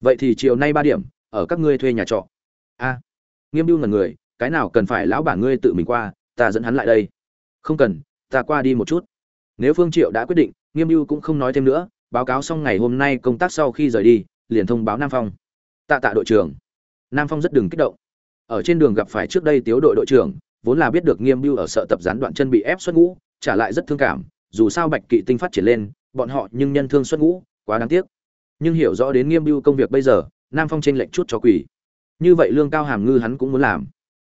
vậy thì chiều nay ba điểm, ở các ngươi thuê nhà trọ. A. Nghiêm biêu ngần người, cái nào cần phải lão bản ngươi tự mình qua, ta dẫn hắn lại đây. Không cần, ta qua đi một chút. Nếu phương triệu đã quyết định, nghiêm biêu cũng không nói thêm nữa, báo cáo xong ngày hôm nay công tác sau khi rời đi, liền thông báo nam phong. Tạ tạ đội trưởng. Nam phong rất đừng kích động. Ở trên đường gặp phải trước đây tiếu đội đội trưởng, vốn là biết được nghiêm biêu ở sợ tập gián đoạn chân bị ép xuất ngũ, trả lại rất thương cảm, dù sao bạch kỵ tinh phát triển lên, bọn họ nhưng nhân thương xuất ngũ, quá đáng tiếc nhưng hiểu rõ đến nghiêm biêu công việc bây giờ, nam phong trên lệnh chút cho quỷ. Như vậy lương cao hàm ngư hắn cũng muốn làm.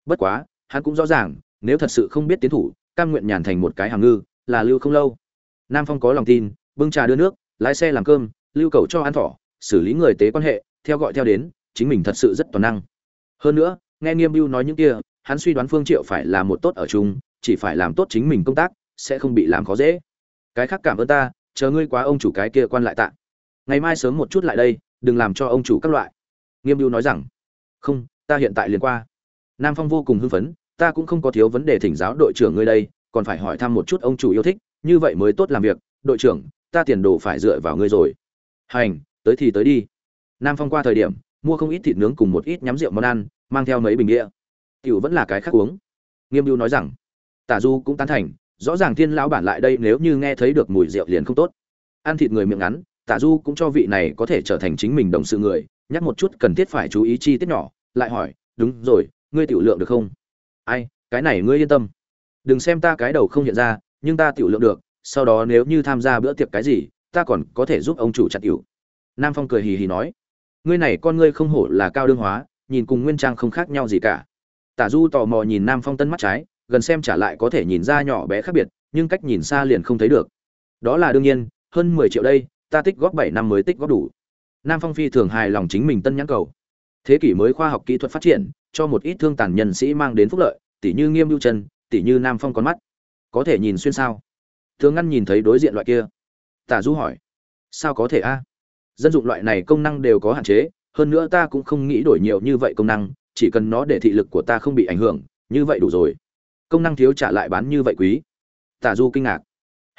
Bất quá, hắn cũng rõ ràng, nếu thật sự không biết tiến thủ, cam nguyện nhàn thành một cái hàm ngư, là lưu không lâu. Nam phong có lòng tin, bưng trà đưa nước, lái xe làm cơm, lưu cầu cho ăn thỏ, xử lý người tế quan hệ, theo gọi theo đến, chính mình thật sự rất toàn năng. Hơn nữa, nghe nghiêm biêu nói những kia, hắn suy đoán phương triệu phải là một tốt ở chung, chỉ phải làm tốt chính mình công tác, sẽ không bị làm khó dễ. Cái khác cảm ơn ta, chờ ngươi quá ông chủ cái kia quan lại tạ ngày mai sớm một chút lại đây, đừng làm cho ông chủ các loại. Nghiêm mưu nói rằng, không, ta hiện tại liền qua. Nam phong vô cùng hưng phấn, ta cũng không có thiếu vấn đề thỉnh giáo đội trưởng ngươi đây, còn phải hỏi thăm một chút ông chủ yêu thích, như vậy mới tốt làm việc. Đội trưởng, ta tiền đồ phải dựa vào ngươi rồi. Hành, tới thì tới đi. Nam phong qua thời điểm, mua không ít thịt nướng cùng một ít nhắm rượu món ăn, mang theo mấy bình đĩa cựu vẫn là cái khác uống. Nghiêm mưu nói rằng, tả du cũng tán thành, rõ ràng thiên lão bản lại đây nếu như nghe thấy được mùi rượu liền không tốt. Ăn thịt người miệng ngắn Tạ du cũng cho vị này có thể trở thành chính mình đồng sự người, nhắc một chút cần thiết phải chú ý chi tiết nhỏ, lại hỏi, đúng rồi, ngươi tiểu lượng được không? Ai, cái này ngươi yên tâm. Đừng xem ta cái đầu không hiện ra, nhưng ta tiểu lượng được, sau đó nếu như tham gia bữa tiệc cái gì, ta còn có thể giúp ông chủ chặt tiểu. Nam phong cười hì hì nói, ngươi này con ngươi không hổ là cao đương hóa, nhìn cùng nguyên trang không khác nhau gì cả. Tả du tò mò nhìn nam phong tân mắt trái, gần xem trả lại có thể nhìn ra nhỏ bé khác biệt, nhưng cách nhìn xa liền không thấy được. Đó là đương nhiên, hơn mười triệu đây ta tích góp bảy năm mới tích góp đủ. Nam phong phi thường hài lòng chính mình tân nhãn cầu. Thế kỷ mới khoa học kỹ thuật phát triển, cho một ít thương tàn nhân sĩ mang đến phúc lợi tỷ như nghiêm lưu chân tỷ như nam phong con mắt. Có thể nhìn xuyên sao? Thường ngăn nhìn thấy đối diện loại kia. Tả du hỏi. Sao có thể a? Dân dụng loại này công năng đều có hạn chế, hơn nữa ta cũng không nghĩ đổi nhiều như vậy công năng, chỉ cần nó để thị lực của ta không bị ảnh hưởng, như vậy đủ rồi. Công năng thiếu trả lại bán như vậy quý. Tả du kinh ngạc.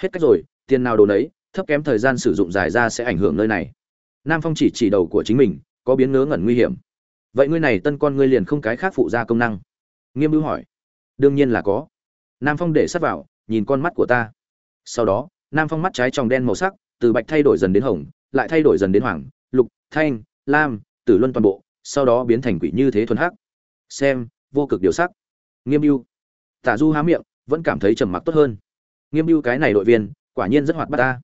Hết cách rồi, tiền nào đồ nấy thấp kém thời gian sử dụng dài ra sẽ ảnh hưởng nơi này. Nam phong chỉ chỉ đầu của chính mình, có biến ngớ ngẩn nguy hiểm. Vậy ngươi này tân con ngươi liền không cái khác phụ ra công năng? Nghiêm bưu hỏi. Đương nhiên là có. Nam phong để sắt vào, nhìn con mắt của ta. Sau đó, nam phong mắt trái tròng đen màu sắc, từ bạch thay đổi dần đến hồng, lại thay đổi dần đến hoàng, lục, thanh, lam, tử luân toàn bộ, sau đó biến thành quỷ như thế thuần hắc. Xem, vô cực điều sắc. Nghiêm mưu tả du há miệng, vẫn cảm thấy trầm mặc tốt hơn. Nghiêm mưu cái này đội viên, quả nhiên rất hoạt bát ta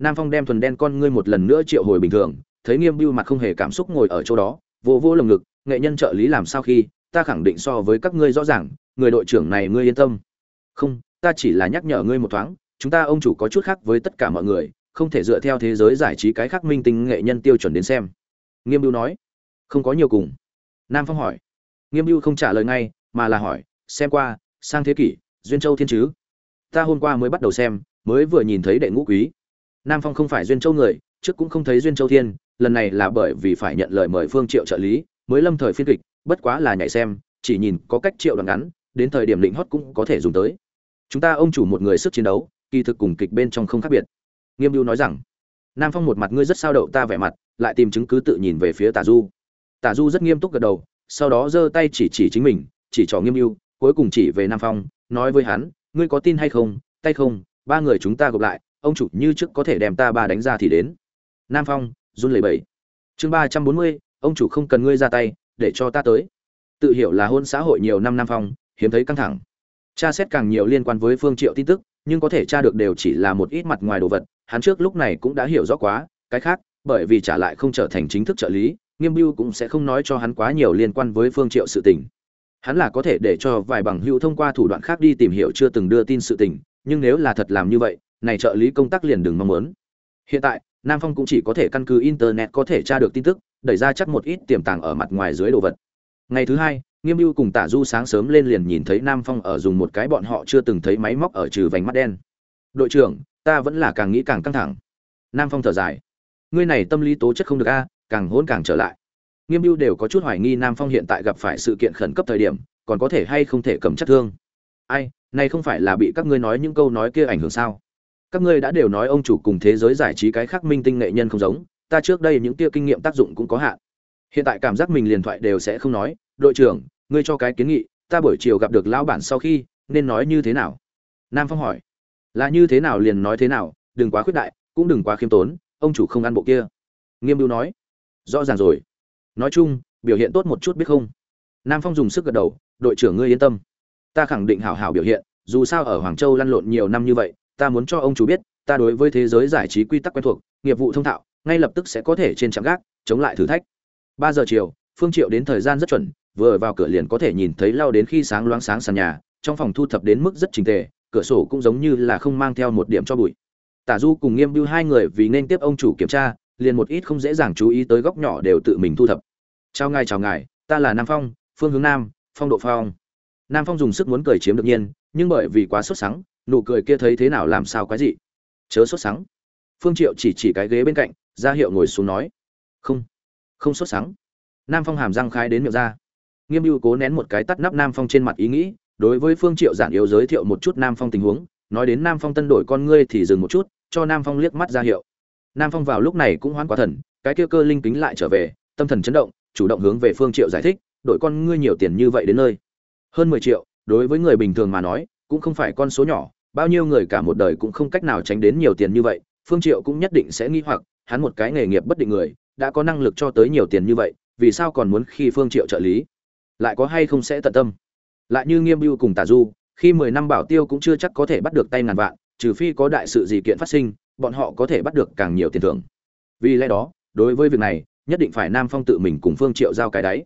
nam phong đem thuần đen con ngươi một lần nữa triệu hồi bình thường, thấy nghiêm bưu mặt không hề cảm xúc ngồi ở chỗ đó vô vô lồng ngực, nghệ nhân trợ lý làm sao khi, ta khẳng định so với các ngươi rõ ràng, người đội trưởng này ngươi yên tâm. Không, ta chỉ là nhắc nhở ngươi một thoáng, chúng ta ông chủ có chút khác với tất cả mọi người, không thể dựa theo thế giới giải trí cái khác minh tinh nghệ nhân tiêu chuẩn đến xem. Nghiêm bưu nói. Không có nhiều cùng. Nam phong hỏi. Nghiêm bưu không trả lời ngay, mà là hỏi, xem qua, sang thế kỷ, duyên châu thiên chứ. Ta hôm qua mới bắt đầu xem, mới vừa nhìn thấy đệ ngũ quý nam phong không phải duyên châu người, trước cũng không thấy duyên châu thiên, lần này là bởi vì phải nhận lời mời phương triệu trợ lý, mới lâm thời phiên kịch, bất quá là nhảy xem, chỉ nhìn có cách triệu đoạn ngắn, đến thời điểm lĩnh hót cũng có thể dùng tới. Chúng ta ông chủ một người sức chiến đấu, kỳ thực cùng kịch bên trong không khác biệt. Nghiêm mưu nói rằng, nam phong một mặt ngươi rất sao đậu ta vẻ mặt, lại tìm chứng cứ tự nhìn về phía tả du. Tả du rất nghiêm túc gật đầu, sau đó giơ tay chỉ chỉ chính mình, chỉ trỏ nghiêm mưu cuối cùng chỉ về nam phong, nói với hắn, ngươi có tin hay không, tay không, ba người chúng ta gộp lại ông chủ như trước có thể đem ta ba đánh ra thì đến. Nam phong, run lẩy bẩy. Chương ba trăm bốn mươi, ông chủ không cần ngươi ra tay, để cho ta tới. Tự hiểu là hôn xã hội nhiều năm nam phong, hiếm thấy căng thẳng. Tra xét càng nhiều liên quan với phương triệu tin tức, nhưng có thể tra được đều chỉ là một ít mặt ngoài đồ vật, hắn trước lúc này cũng đã hiểu rõ quá, cái khác, bởi vì trả lại không trở thành chính thức trợ lý, nghiêm biêu cũng sẽ không nói cho hắn quá nhiều liên quan với phương triệu sự tình. Hắn là có thể để cho vài bằng hữu thông qua thủ đoạn khác đi tìm hiểu chưa từng đưa tin sự tình, nhưng nếu là thật làm như vậy này trợ lý công tác liền đừng mong muốn. Hiện tại, nam phong cũng chỉ có thể căn cứ internet có thể tra được tin tức, đẩy ra chắc một ít tiềm tàng ở mặt ngoài dưới đồ vật. Ngày thứ hai, nghiêm mưu cùng tả du sáng sớm lên liền nhìn thấy nam phong ở dùng một cái bọn họ chưa từng thấy máy móc ở trừ vành mắt đen. Đội trưởng, ta vẫn là càng nghĩ càng căng thẳng. Nam phong thở dài. Ngươi này tâm lý tố chất không được a, càng hỗn càng trở lại. Nghiêm mưu đều có chút hoài nghi nam phong hiện tại gặp phải sự kiện khẩn cấp thời điểm, còn có thể hay không thể cầm chắc thương. Ai, này không phải là bị các ngươi nói những câu nói kia ảnh hưởng sao? Các ngươi đã đều nói ông chủ cùng thế giới giải trí cái khác minh tinh nghệ nhân không giống, ta trước đây những tia kinh nghiệm tác dụng cũng có hạn. Hiện tại cảm giác mình liền thoại đều sẽ không nói, đội trưởng, ngươi cho cái kiến nghị, ta buổi chiều gặp được lão bản sau khi, nên nói như thế nào? Nam phong hỏi. Là như thế nào liền nói thế nào, đừng quá khuyết đại, cũng đừng quá khiêm tốn, ông chủ không ăn bộ kia. Nghiêm bưu nói. Rõ ràng rồi. Nói chung, biểu hiện tốt một chút biết không? Nam phong dùng sức gật đầu. Đội trưởng ngươi yên tâm. Ta khẳng định hảo hảo biểu hiện, dù sao ở hoàng châu lăn lộn nhiều năm như vậy ta muốn cho ông chủ biết, ta đối với thế giới giải trí quy tắc quen thuộc, nghiệp vụ thông thạo, ngay lập tức sẽ có thể trên trạm gác, chống lại thử thách. Ba giờ chiều, phương triệu đến thời gian rất chuẩn, vừa vào cửa liền có thể nhìn thấy lao đến khi sáng loáng sáng sàn nhà, trong phòng thu thập đến mức rất trình tề, cửa sổ cũng giống như là không mang theo một điểm cho bụi. Tả du cùng nghiêm bưu hai người vì nên tiếp ông chủ kiểm tra, liền một ít không dễ dàng chú ý tới góc nhỏ đều tự mình thu thập. Chào ngài chào ngài, ta là nam phong, phương hướng nam, phong độ phong. Nam phong dùng sức muốn cười chiếm được nhiên, nhưng bởi vì quá sốt sắng nụ cười kia thấy thế nào làm sao quái dị. Chớ sốt sắng. Phương triệu chỉ chỉ cái ghế bên cạnh, ra hiệu ngồi xuống nói. Không không sốt sắng. Nam phong hàm răng khai đến miệng ra. Nghiêm ưu cố nén một cái tắt nắp nam phong trên mặt ý nghĩ, đối với phương triệu giản yếu giới thiệu một chút nam phong tình huống, nói đến nam phong tân đổi con ngươi thì dừng một chút, cho nam phong liếc mắt ra hiệu. Nam phong vào lúc này cũng hoán quá thần, cái kia cơ linh kính lại trở về, tâm thần chấn động, chủ động hướng về phương triệu giải thích, đổi con ngươi nhiều tiền như vậy đến nơi. Hơn 10 triệu, đối với người bình thường mà nói cũng không phải con số nhỏ, bao nhiêu người cả một đời cũng không cách nào tránh đến nhiều tiền như vậy, phương triệu cũng nhất định sẽ nghi hoặc, hắn một cái nghề nghiệp bất định người, đã có năng lực cho tới nhiều tiền như vậy, vì sao còn muốn khi phương triệu trợ lý? Lại có hay không sẽ tận tâm? Lại như nghiêm bưu cùng tả du, khi 10 năm bảo tiêu cũng chưa chắc có thể bắt được tay ngàn vạn, trừ phi có đại sự gì kiện phát sinh, bọn họ có thể bắt được càng nhiều tiền thưởng. Vì lẽ đó, đối với việc này, nhất định phải nam phong tự mình cùng phương triệu giao cái đáy.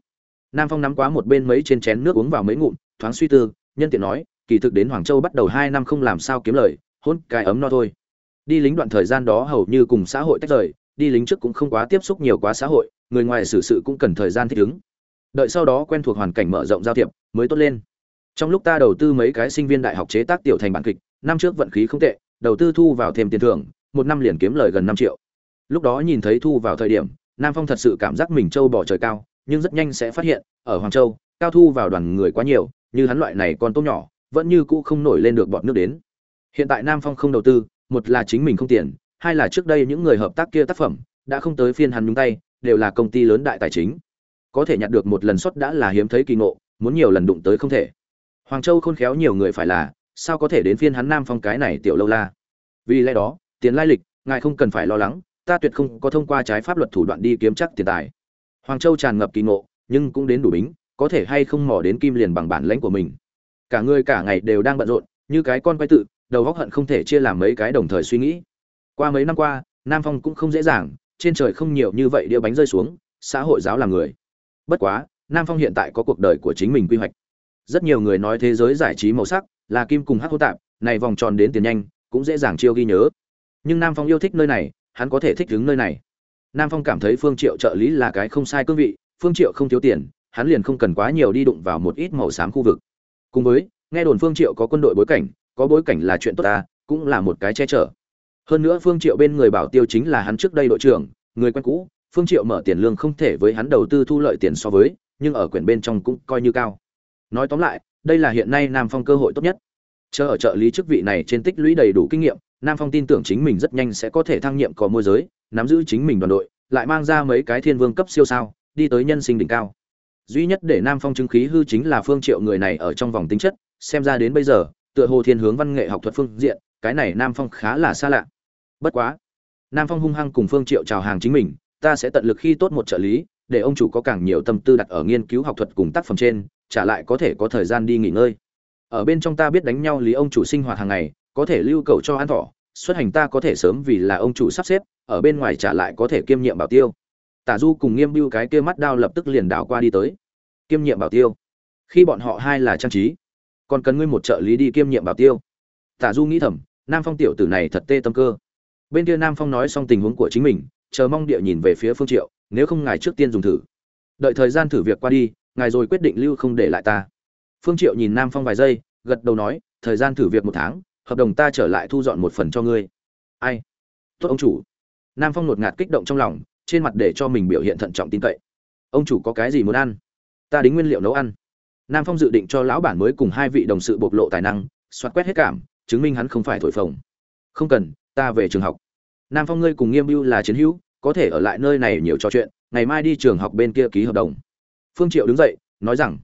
Nam phong nắm quá một bên mấy trên chén nước uống vào mấy ngụm, thoáng suy tư, nhân tiện nói kỳ thực đến hoàng châu bắt đầu hai năm không làm sao kiếm lời, hôn cái ấm no thôi. Đi lính đoạn thời gian đó hầu như cùng xã hội tách rời, đi lính trước cũng không quá tiếp xúc nhiều quá xã hội, người ngoài xử sự cũng cần thời gian thích ứng. Đợi sau đó quen thuộc hoàn cảnh mở rộng giao thiệp, mới tốt lên. Trong lúc ta đầu tư mấy cái sinh viên đại học chế tác tiểu thành bản kịch, năm trước vận khí không tệ, đầu tư thu vào thêm tiền thưởng, một năm liền kiếm lời gần năm triệu. Lúc đó nhìn thấy thu vào thời điểm, nam phong thật sự cảm giác mình Châu bỏ trời cao, nhưng rất nhanh sẽ phát hiện, ở hoàng châu, cao thu vào đoàn người quá nhiều, như hắn loại này còn tốt nhỏ vẫn như cũ không nổi lên được bọn nước đến. Hiện tại nam phong không đầu tư, một là chính mình không tiền, hai là trước đây những người hợp tác kia tác phẩm đã không tới phiên hắn nhúng tay, đều là công ty lớn đại tài chính. Có thể nhặt được một lần suất đã là hiếm thấy kỳ ngộ, muốn nhiều lần đụng tới không thể. Hoàng châu khôn khéo nhiều người phải là, sao có thể đến phiên hắn nam phong cái này tiểu lâu la? Vì lẽ đó, tiền lai lịch, ngài không cần phải lo lắng, ta tuyệt không có thông qua trái pháp luật thủ đoạn đi kiếm chắc tiền tài. Hoàng châu tràn ngập kỳ ngộ, nhưng cũng đến đủ bính, có thể hay không mò đến kim liền bằng bản lãnh của mình cả người cả ngày đều đang bận rộn, như cái con quay tự, đầu góc hận không thể chia làm mấy cái đồng thời suy nghĩ. Qua mấy năm qua, nam phong cũng không dễ dàng, trên trời không nhiều như vậy đĩa bánh rơi xuống, xã hội giáo làm người. Bất quá, nam phong hiện tại có cuộc đời của chính mình quy hoạch. Rất nhiều người nói thế giới giải trí màu sắc, là kim cùng hát hô tạp, này vòng tròn đến tiền nhanh, cũng dễ dàng chiêu ghi nhớ. Nhưng nam phong yêu thích nơi này, hắn có thể thích đứng nơi này. Nam phong cảm thấy phương triệu trợ lý là cái không sai cương vị, phương triệu không thiếu tiền, hắn liền không cần quá nhiều đi đụng vào một ít màu xám khu vực cùng với, nghe đồn phương triệu có quân đội bối cảnh, có bối cảnh là chuyện tốt ta, cũng là một cái che chở. Hơn nữa phương triệu bên người bảo tiêu chính là hắn trước đây đội trưởng, người quen cũ, phương triệu mở tiền lương không thể với hắn đầu tư thu lợi tiền so với, nhưng ở quyển bên trong cũng coi như cao. Nói tóm lại, đây là hiện nay nam phong cơ hội tốt nhất. Chờ ở trợ lý chức vị này trên tích lũy đầy đủ kinh nghiệm, nam phong tin tưởng chính mình rất nhanh sẽ có thể thăng nhiệm có môi giới, nắm giữ chính mình đoàn đội, lại mang ra mấy cái thiên vương cấp siêu sao, đi tới nhân sinh đỉnh cao duy nhất để nam phong chứng khí hư chính là phương triệu người này ở trong vòng tính chất, xem ra đến bây giờ, tựa hồ thiên hướng văn nghệ học thuật phương diện, cái này nam phong khá là xa lạ. Bất quá, nam phong hung hăng cùng phương triệu chào hàng chính mình, ta sẽ tận lực khi tốt một trợ lý, để ông chủ có càng nhiều tâm tư đặt ở nghiên cứu học thuật cùng tác phẩm trên trả lại có thể có thời gian đi nghỉ ngơi. Ở bên trong ta biết đánh nhau lý ông chủ sinh hoạt hàng ngày, có thể lưu cầu cho an thọ xuất hành ta có thể sớm vì là ông chủ sắp xếp, ở bên ngoài trả lại có thể kiêm nhiệm bảo tiêu tả du cùng nghiêm bưu cái kia mắt đao lập tức liền đảo qua đi tới. Kiêm nhiệm bảo tiêu. Khi bọn họ hai là trang trí, còn cần ngươi một trợ lý đi kiêm nhiệm bảo tiêu. Tả du nghĩ thầm, nam phong tiểu tử này thật tê tâm cơ. Bên kia nam phong nói xong tình huống của chính mình, chờ mong địa nhìn về phía phương triệu, nếu không ngài trước tiên dùng thử. Đợi thời gian thử việc qua đi, ngài rồi quyết định lưu không để lại ta. Phương triệu nhìn nam phong vài giây, gật đầu nói, thời gian thử việc một tháng, hợp đồng ta trở lại thu dọn một phần cho ngươi. Ai? Tốt ông chủ. Nam phong nột ngạt kích động trong lòng trên mặt để cho mình biểu hiện thận trọng tin cậy. Ông chủ có cái gì muốn ăn? Ta đính nguyên liệu nấu ăn. Nam phong dự định cho lão bản mới cùng hai vị đồng sự bộc lộ tài năng xoát quét hết cảm, chứng minh hắn không phải thổi phồng. Không cần, ta về trường học. Nam phong ngươi cùng nghiêm mưu là chiến hữu, có thể ở lại nơi này nhiều trò chuyện, ngày mai đi trường học bên kia ký hợp đồng. Phương triệu đứng dậy, nói rằng,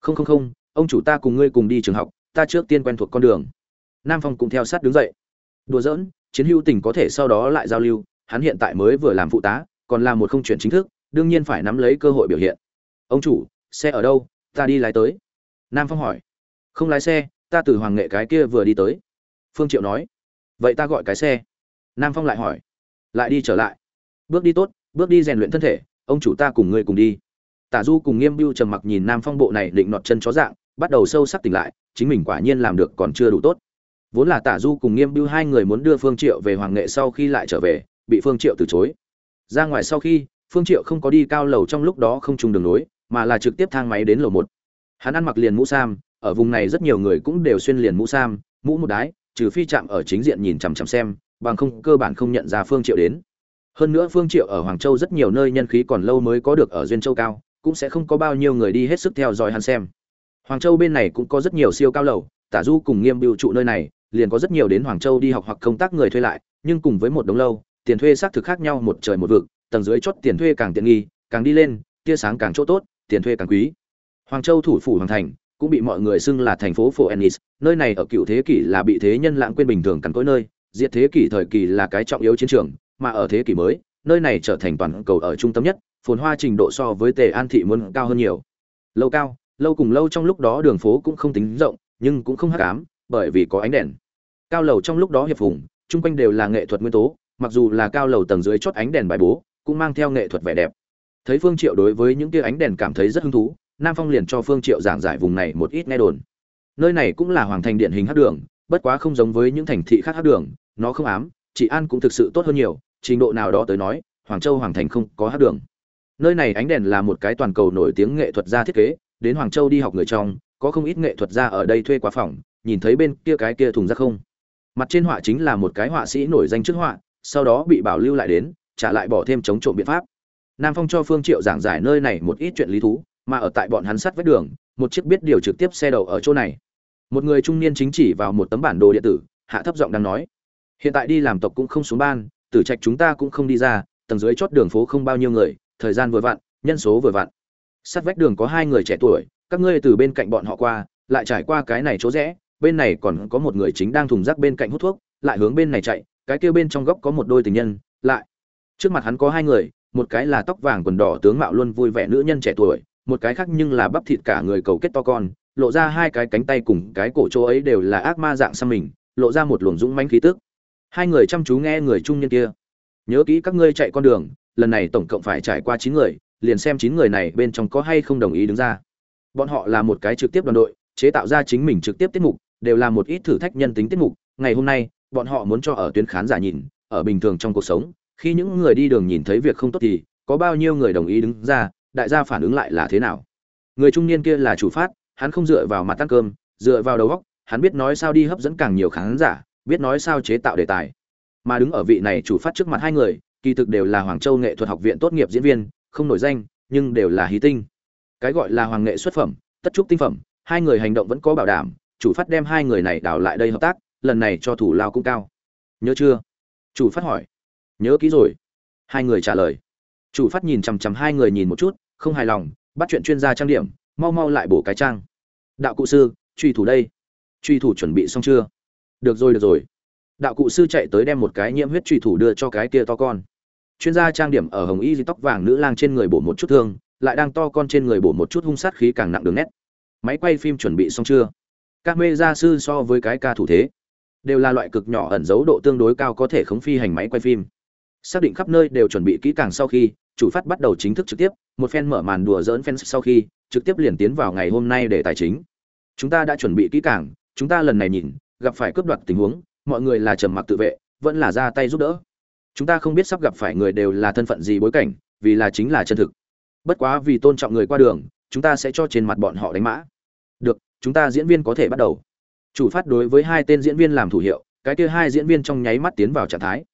không không không, ông chủ ta cùng ngươi cùng đi trường học, ta trước tiên quen thuộc con đường. Nam phong cũng theo sát đứng dậy. Đùa giỡn, chiến hữu tình có thể sau đó lại giao lưu, hắn hiện tại mới vừa làm phụ tá còn là một không chuyển chính thức, đương nhiên phải nắm lấy cơ hội biểu hiện. Ông chủ, xe ở đâu? Ta đi lái tới. Nam phong hỏi. Không lái xe, ta từ hoàng nghệ cái kia vừa đi tới. Phương triệu nói. Vậy ta gọi cái xe. Nam phong lại hỏi. Lại đi trở lại. Bước đi tốt, bước đi rèn luyện thân thể, ông chủ ta cùng ngươi cùng đi. Tả du cùng nghiêm biêu trầm mặc nhìn nam phong bộ này định nọt chân chó dạng, bắt đầu sâu sắc tỉnh lại, chính mình quả nhiên làm được còn chưa đủ tốt. Vốn là tả du cùng nghiêm biêu hai người muốn đưa phương triệu về hoàng nghệ sau khi lại trở về, bị phương triệu từ chối ra ngoài sau khi, phương triệu không có đi cao lầu trong lúc đó không trùng đường nối, mà là trực tiếp thang máy đến lầu một. Hắn ăn mặc liền mũ sam, ở vùng này rất nhiều người cũng đều xuyên liền mũ sam, mũ một đái, trừ phi chạm ở chính diện nhìn chằm chằm xem, bằng không cơ bản không nhận ra phương triệu đến. Hơn nữa phương triệu ở hoàng châu rất nhiều nơi nhân khí còn lâu mới có được ở duyên châu cao, cũng sẽ không có bao nhiêu người đi hết sức theo dõi hắn xem. Hoàng châu bên này cũng có rất nhiều siêu cao lầu, tả du cùng nghiêm biểu trụ nơi này, liền có rất nhiều đến hoàng châu đi học hoặc công tác người thuê lại, nhưng cùng với một đống lâu tiền thuê xác thực khác nhau một trời một vực tầng dưới chốt tiền thuê càng tiện nghi càng đi lên tia sáng càng chỗ tốt tiền thuê càng quý. Hoàng châu thủ phủ hoàng thành cũng bị mọi người xưng là thành phố Phoenix, ennis nơi này ở cựu thế kỷ là bị thế nhân lãng quên bình thường cằn cỗi nơi diệt thế kỷ thời kỳ là cái trọng yếu chiến trường mà ở thế kỷ mới nơi này trở thành toàn cầu ở trung tâm nhất phồn hoa trình độ so với tề an thị muốn cao hơn nhiều. Lâu cao lâu cùng lâu trong lúc đó đường phố cũng không tính rộng nhưng cũng không hắc ám bởi vì có ánh đèn. Cao lầu trong lúc đó hiệp vùng chung quanh đều là nghệ thuật nguyên tố mặc dù là cao lầu tầng dưới chót ánh đèn bài bố, cũng mang theo nghệ thuật vẻ đẹp. Thấy phương triệu đối với những kia ánh đèn cảm thấy rất hứng thú, nam phong liền cho phương triệu giảng giải vùng này một ít nghe đồn. Nơi này cũng là hoàng thành điện hình hắc đường, bất quá không giống với những thành thị khác hắc đường, nó không ám, chị an cũng thực sự tốt hơn nhiều, trình độ nào đó tới nói, hoàng châu hoàng thành không có hắc đường. Nơi này ánh đèn là một cái toàn cầu nổi tiếng nghệ thuật gia thiết kế, đến hoàng châu đi học người trong, có không ít nghệ thuật gia ở đây thuê quá phòng, nhìn thấy bên kia cái kia thùng rác không. Mặt trên họa chính là một cái họa sĩ nổi danh trước họa sau đó bị bảo lưu lại đến, trả lại bỏ thêm chống trộm biện pháp. Nam phong cho phương triệu giảng giải nơi này một ít chuyện lý thú, mà ở tại bọn hắn sát vách đường, một chiếc biết điều trực tiếp xe đầu ở chỗ này. Một người trung niên chính chỉ vào một tấm bản đồ điện tử, hạ thấp giọng đang nói. Hiện tại đi làm tộc cũng không xuống ban, tử trạch chúng ta cũng không đi ra, tầng dưới chót đường phố không bao nhiêu người, thời gian vừa vặn, nhân số vừa vặn. Sát vách đường có hai người trẻ tuổi, các ngươi từ bên cạnh bọn họ qua, lại trải qua cái này chỗ rẽ, bên này còn có một người chính đang thùng rác bên cạnh hút thuốc, lại hướng bên này chạy cái kia bên trong góc có một đôi tình nhân, lại. Trước mặt hắn có hai người, một cái là tóc vàng quần đỏ tướng mạo luôn vui vẻ nữ nhân trẻ tuổi, một cái khác nhưng là bắp thịt cả người cầu kết to con, lộ ra hai cái cánh tay cùng cái cổ chỗ ấy đều là ác ma dạng xăm mình, lộ ra một luồng dũng mãnh khí tức. Hai người chăm chú nghe người trung niên kia. Nhớ kỹ các ngươi chạy con đường, lần này tổng cộng phải trải qua chín người, liền xem chín người này bên trong có hay không đồng ý đứng ra. Bọn họ là một cái trực tiếp đoàn đội, chế tạo ra chính mình trực tiếp tiết mục, đều là một ít thử thách nhân tính tiết mục. Ngày hôm nay bọn họ muốn cho ở tuyến khán giả nhìn, ở bình thường trong cuộc sống, khi những người đi đường nhìn thấy việc không tốt thì, có bao nhiêu người đồng ý đứng ra, đại gia phản ứng lại là thế nào? Người trung niên kia là chủ phát, hắn không dựa vào mặt tăng cơm, dựa vào đầu óc, hắn biết nói sao đi hấp dẫn càng nhiều khán giả, biết nói sao chế tạo đề tài. Mà đứng ở vị này chủ phát trước mặt hai người, kỳ thực đều là hoàng châu nghệ thuật học viện tốt nghiệp diễn viên, không nổi danh, nhưng đều là hí tinh. Cái gọi là hoàng nghệ xuất phẩm, tất trúc tinh phẩm, hai người hành động vẫn có bảo đảm, chủ phát đem hai người này đào lại đây hợp tác lần này cho thủ lao cũng cao. Nhớ chưa? Chủ phát hỏi. Nhớ kỹ rồi. Hai người trả lời. Chủ phát nhìn chằm chằm hai người nhìn một chút, không hài lòng, bắt chuyện chuyên gia trang điểm, mau mau lại bổ cái trang. Đạo cụ sư, truy thủ đây. Truy thủ chuẩn bị xong chưa? Được rồi được rồi. Đạo cụ sư chạy tới đem một cái nhiễm huyết truy thủ đưa cho cái kia to con. Chuyên gia trang điểm ở hồng y di tóc vàng nữ lang trên người bổ một chút thương, lại đang to con trên người bổ một chút hung sát khí càng nặng đường nét. Máy quay phim chuẩn bị xong chưa? Các mê gia sư so với cái ca thủ thế đều là loại cực nhỏ ẩn dấu độ tương đối cao có thể khống phi hành máy quay phim. Xác định khắp nơi đều chuẩn bị kỹ càng sau khi, chủ phát bắt đầu chính thức trực tiếp, một phen mở màn đùa dỡn fans sau khi, trực tiếp liền tiến vào ngày hôm nay để tài chính. Chúng ta đã chuẩn bị kỹ càng, chúng ta lần này nhìn, gặp phải cướp đoạt tình huống, mọi người là trầm mặc tự vệ, vẫn là ra tay giúp đỡ. Chúng ta không biết sắp gặp phải người đều là thân phận gì bối cảnh, vì là chính là chân thực. Bất quá vì tôn trọng người qua đường, chúng ta sẽ cho trên mặt bọn họ đánh mã. Được, chúng ta diễn viên có thể bắt đầu chủ phát đối với hai tên diễn viên làm thủ hiệu, cái kia hai diễn viên trong nháy mắt tiến vào trạng thái.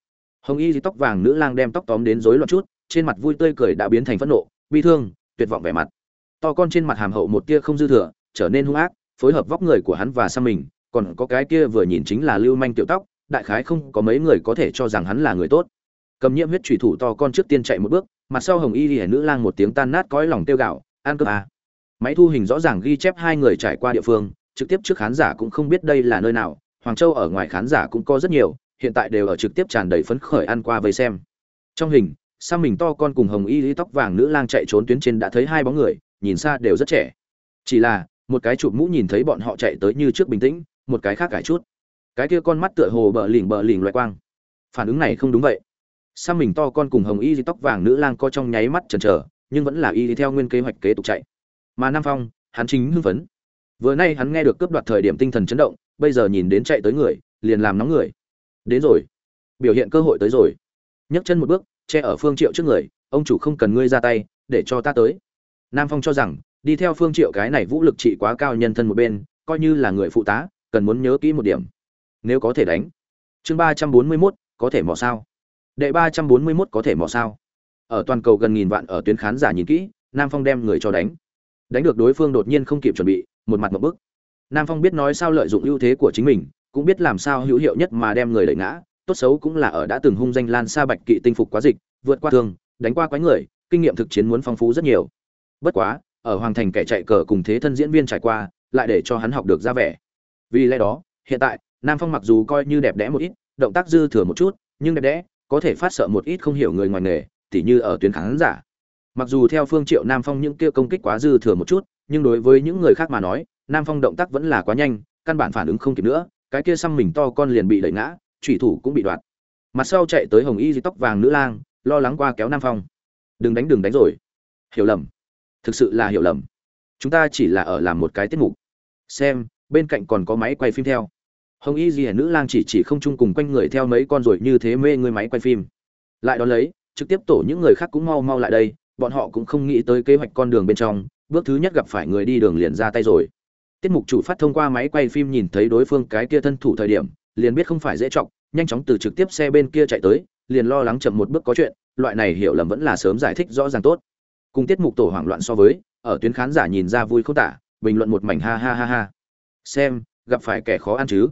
Hồng y tóc vàng nữ lang đem tóc tóm đến rối loạn chút, trên mặt vui tươi cười đã biến thành phẫn nộ, bi thương, tuyệt vọng vẻ mặt. To con trên mặt hàm hậu một tia không dư thừa, trở nên hung ác, phối hợp vóc người của hắn và sang mình, còn có cái kia vừa nhìn chính là lưu manh tiểu tóc, đại khái không có mấy người có thể cho rằng hắn là người tốt. Cầm nhiễm huyết thủy thủ to con trước tiên chạy một bước, mặt sau hồng y hẻ nữ lang một tiếng tan nát cõi lòng tiêu gạo, an cướp à. máy thu hình rõ ràng ghi chép hai người trải qua địa phương trực tiếp trước khán giả cũng không biết đây là nơi nào, hoàng châu ở ngoài khán giả cũng có rất nhiều, hiện tại đều ở trực tiếp tràn đầy phấn khởi ăn qua vây xem. Trong hình sang mình to con cùng hồng y lý tóc vàng nữ lang chạy trốn tuyến trên đã thấy hai bóng người, nhìn xa đều rất trẻ. Chỉ là, một cái chụp mũ nhìn thấy bọn họ chạy tới như trước bình tĩnh, một cái khác cải chút. Cái kia con mắt tựa hồ bờ lỉnh bờ lỉnh loại quang. Phản ứng này không đúng vậy. Sang mình to con cùng hồng y tóc vàng nữ lang có trong nháy mắt chần chờ, nhưng vẫn là y theo nguyên kế hoạch kế tục chạy. Mà nam phong, hắn chính hưng phấn vừa nay hắn nghe được cướp đoạt thời điểm tinh thần chấn động bây giờ nhìn đến chạy tới người liền làm nóng người. Đến rồi. Biểu hiện cơ hội tới rồi. Nhấc chân một bước che ở phương triệu trước người ông chủ không cần ngươi ra tay để cho ta tới. Nam phong cho rằng đi theo phương triệu cái này vũ lực trị quá cao nhân thân một bên coi như là người phụ tá cần muốn nhớ kỹ một điểm. Nếu có thể đánh chương ba trăm bốn mươi 341, có thể mò sao? Đệ ba trăm bốn mươi 341 có thể mò sao? Ở toàn cầu gần nghìn vạn ở tuyến khán giả nhìn kỹ nam phong đem người cho đánh. Đánh được đối phương đột nhiên không kịp chuẩn bị một mặt một bức. Nam phong biết nói sao lợi dụng ưu thế của chính mình, cũng biết làm sao hữu hiệu nhất mà đem người đẩy ngã. Tốt xấu cũng là ở đã từng hung danh lan xa bạch kỵ tinh phục quá dịch, vượt qua thương đánh qua quái người, kinh nghiệm thực chiến muốn phong phú rất nhiều. Bất quá, ở hoàng thành kẻ chạy cờ cùng thế thân diễn viên trải qua, lại để cho hắn học được ra vẻ. Vì lẽ đó, hiện tại, nam phong mặc dù coi như đẹp đẽ một ít, động tác dư thừa một chút, nhưng đẹp đẽ, có thể phát sợ một ít không hiểu người ngoài nghề, tỉ như ở tuyến khán giả. Mặc dù theo phương triệu nam phong những kia công kích quá dư thừa một chút nhưng đối với những người khác mà nói, nam phong động tác vẫn là quá nhanh, căn bản phản ứng không kịp nữa, cái kia xăm mình to con liền bị đẩy ngã thủy thủ cũng bị đoạt. Mặt sau chạy tới hồng y di tóc vàng nữ lang, lo lắng qua kéo nam phong. Đừng đánh đừng đánh rồi. Hiểu lầm. Thực sự là hiểu lầm. Chúng ta chỉ là ở làm một cái tiết mục. Xem, bên cạnh còn có máy quay phim theo. Hồng y di nữ lang chỉ chỉ không chung cùng quanh người theo mấy con rồi như thế mê người máy quay phim. Lại đón lấy, trực tiếp tổ những người khác cũng mau mau lại đây, bọn họ cũng không nghĩ tới kế hoạch con đường bên trong bước thứ nhất gặp phải người đi đường liền ra tay rồi. Tiết mục chủ phát thông qua máy quay phim nhìn thấy đối phương cái kia thân thủ thời điểm, liền biết không phải dễ trọng nhanh chóng từ trực tiếp xe bên kia chạy tới, liền lo lắng chậm một bước có chuyện, loại này hiểu lầm vẫn là sớm giải thích rõ ràng tốt. Cùng tiết mục tổ hoảng loạn so với, ở tuyến khán giả nhìn ra vui không tả, bình luận một mảnh ha ha ha ha. Xem, gặp phải kẻ khó ăn chứ.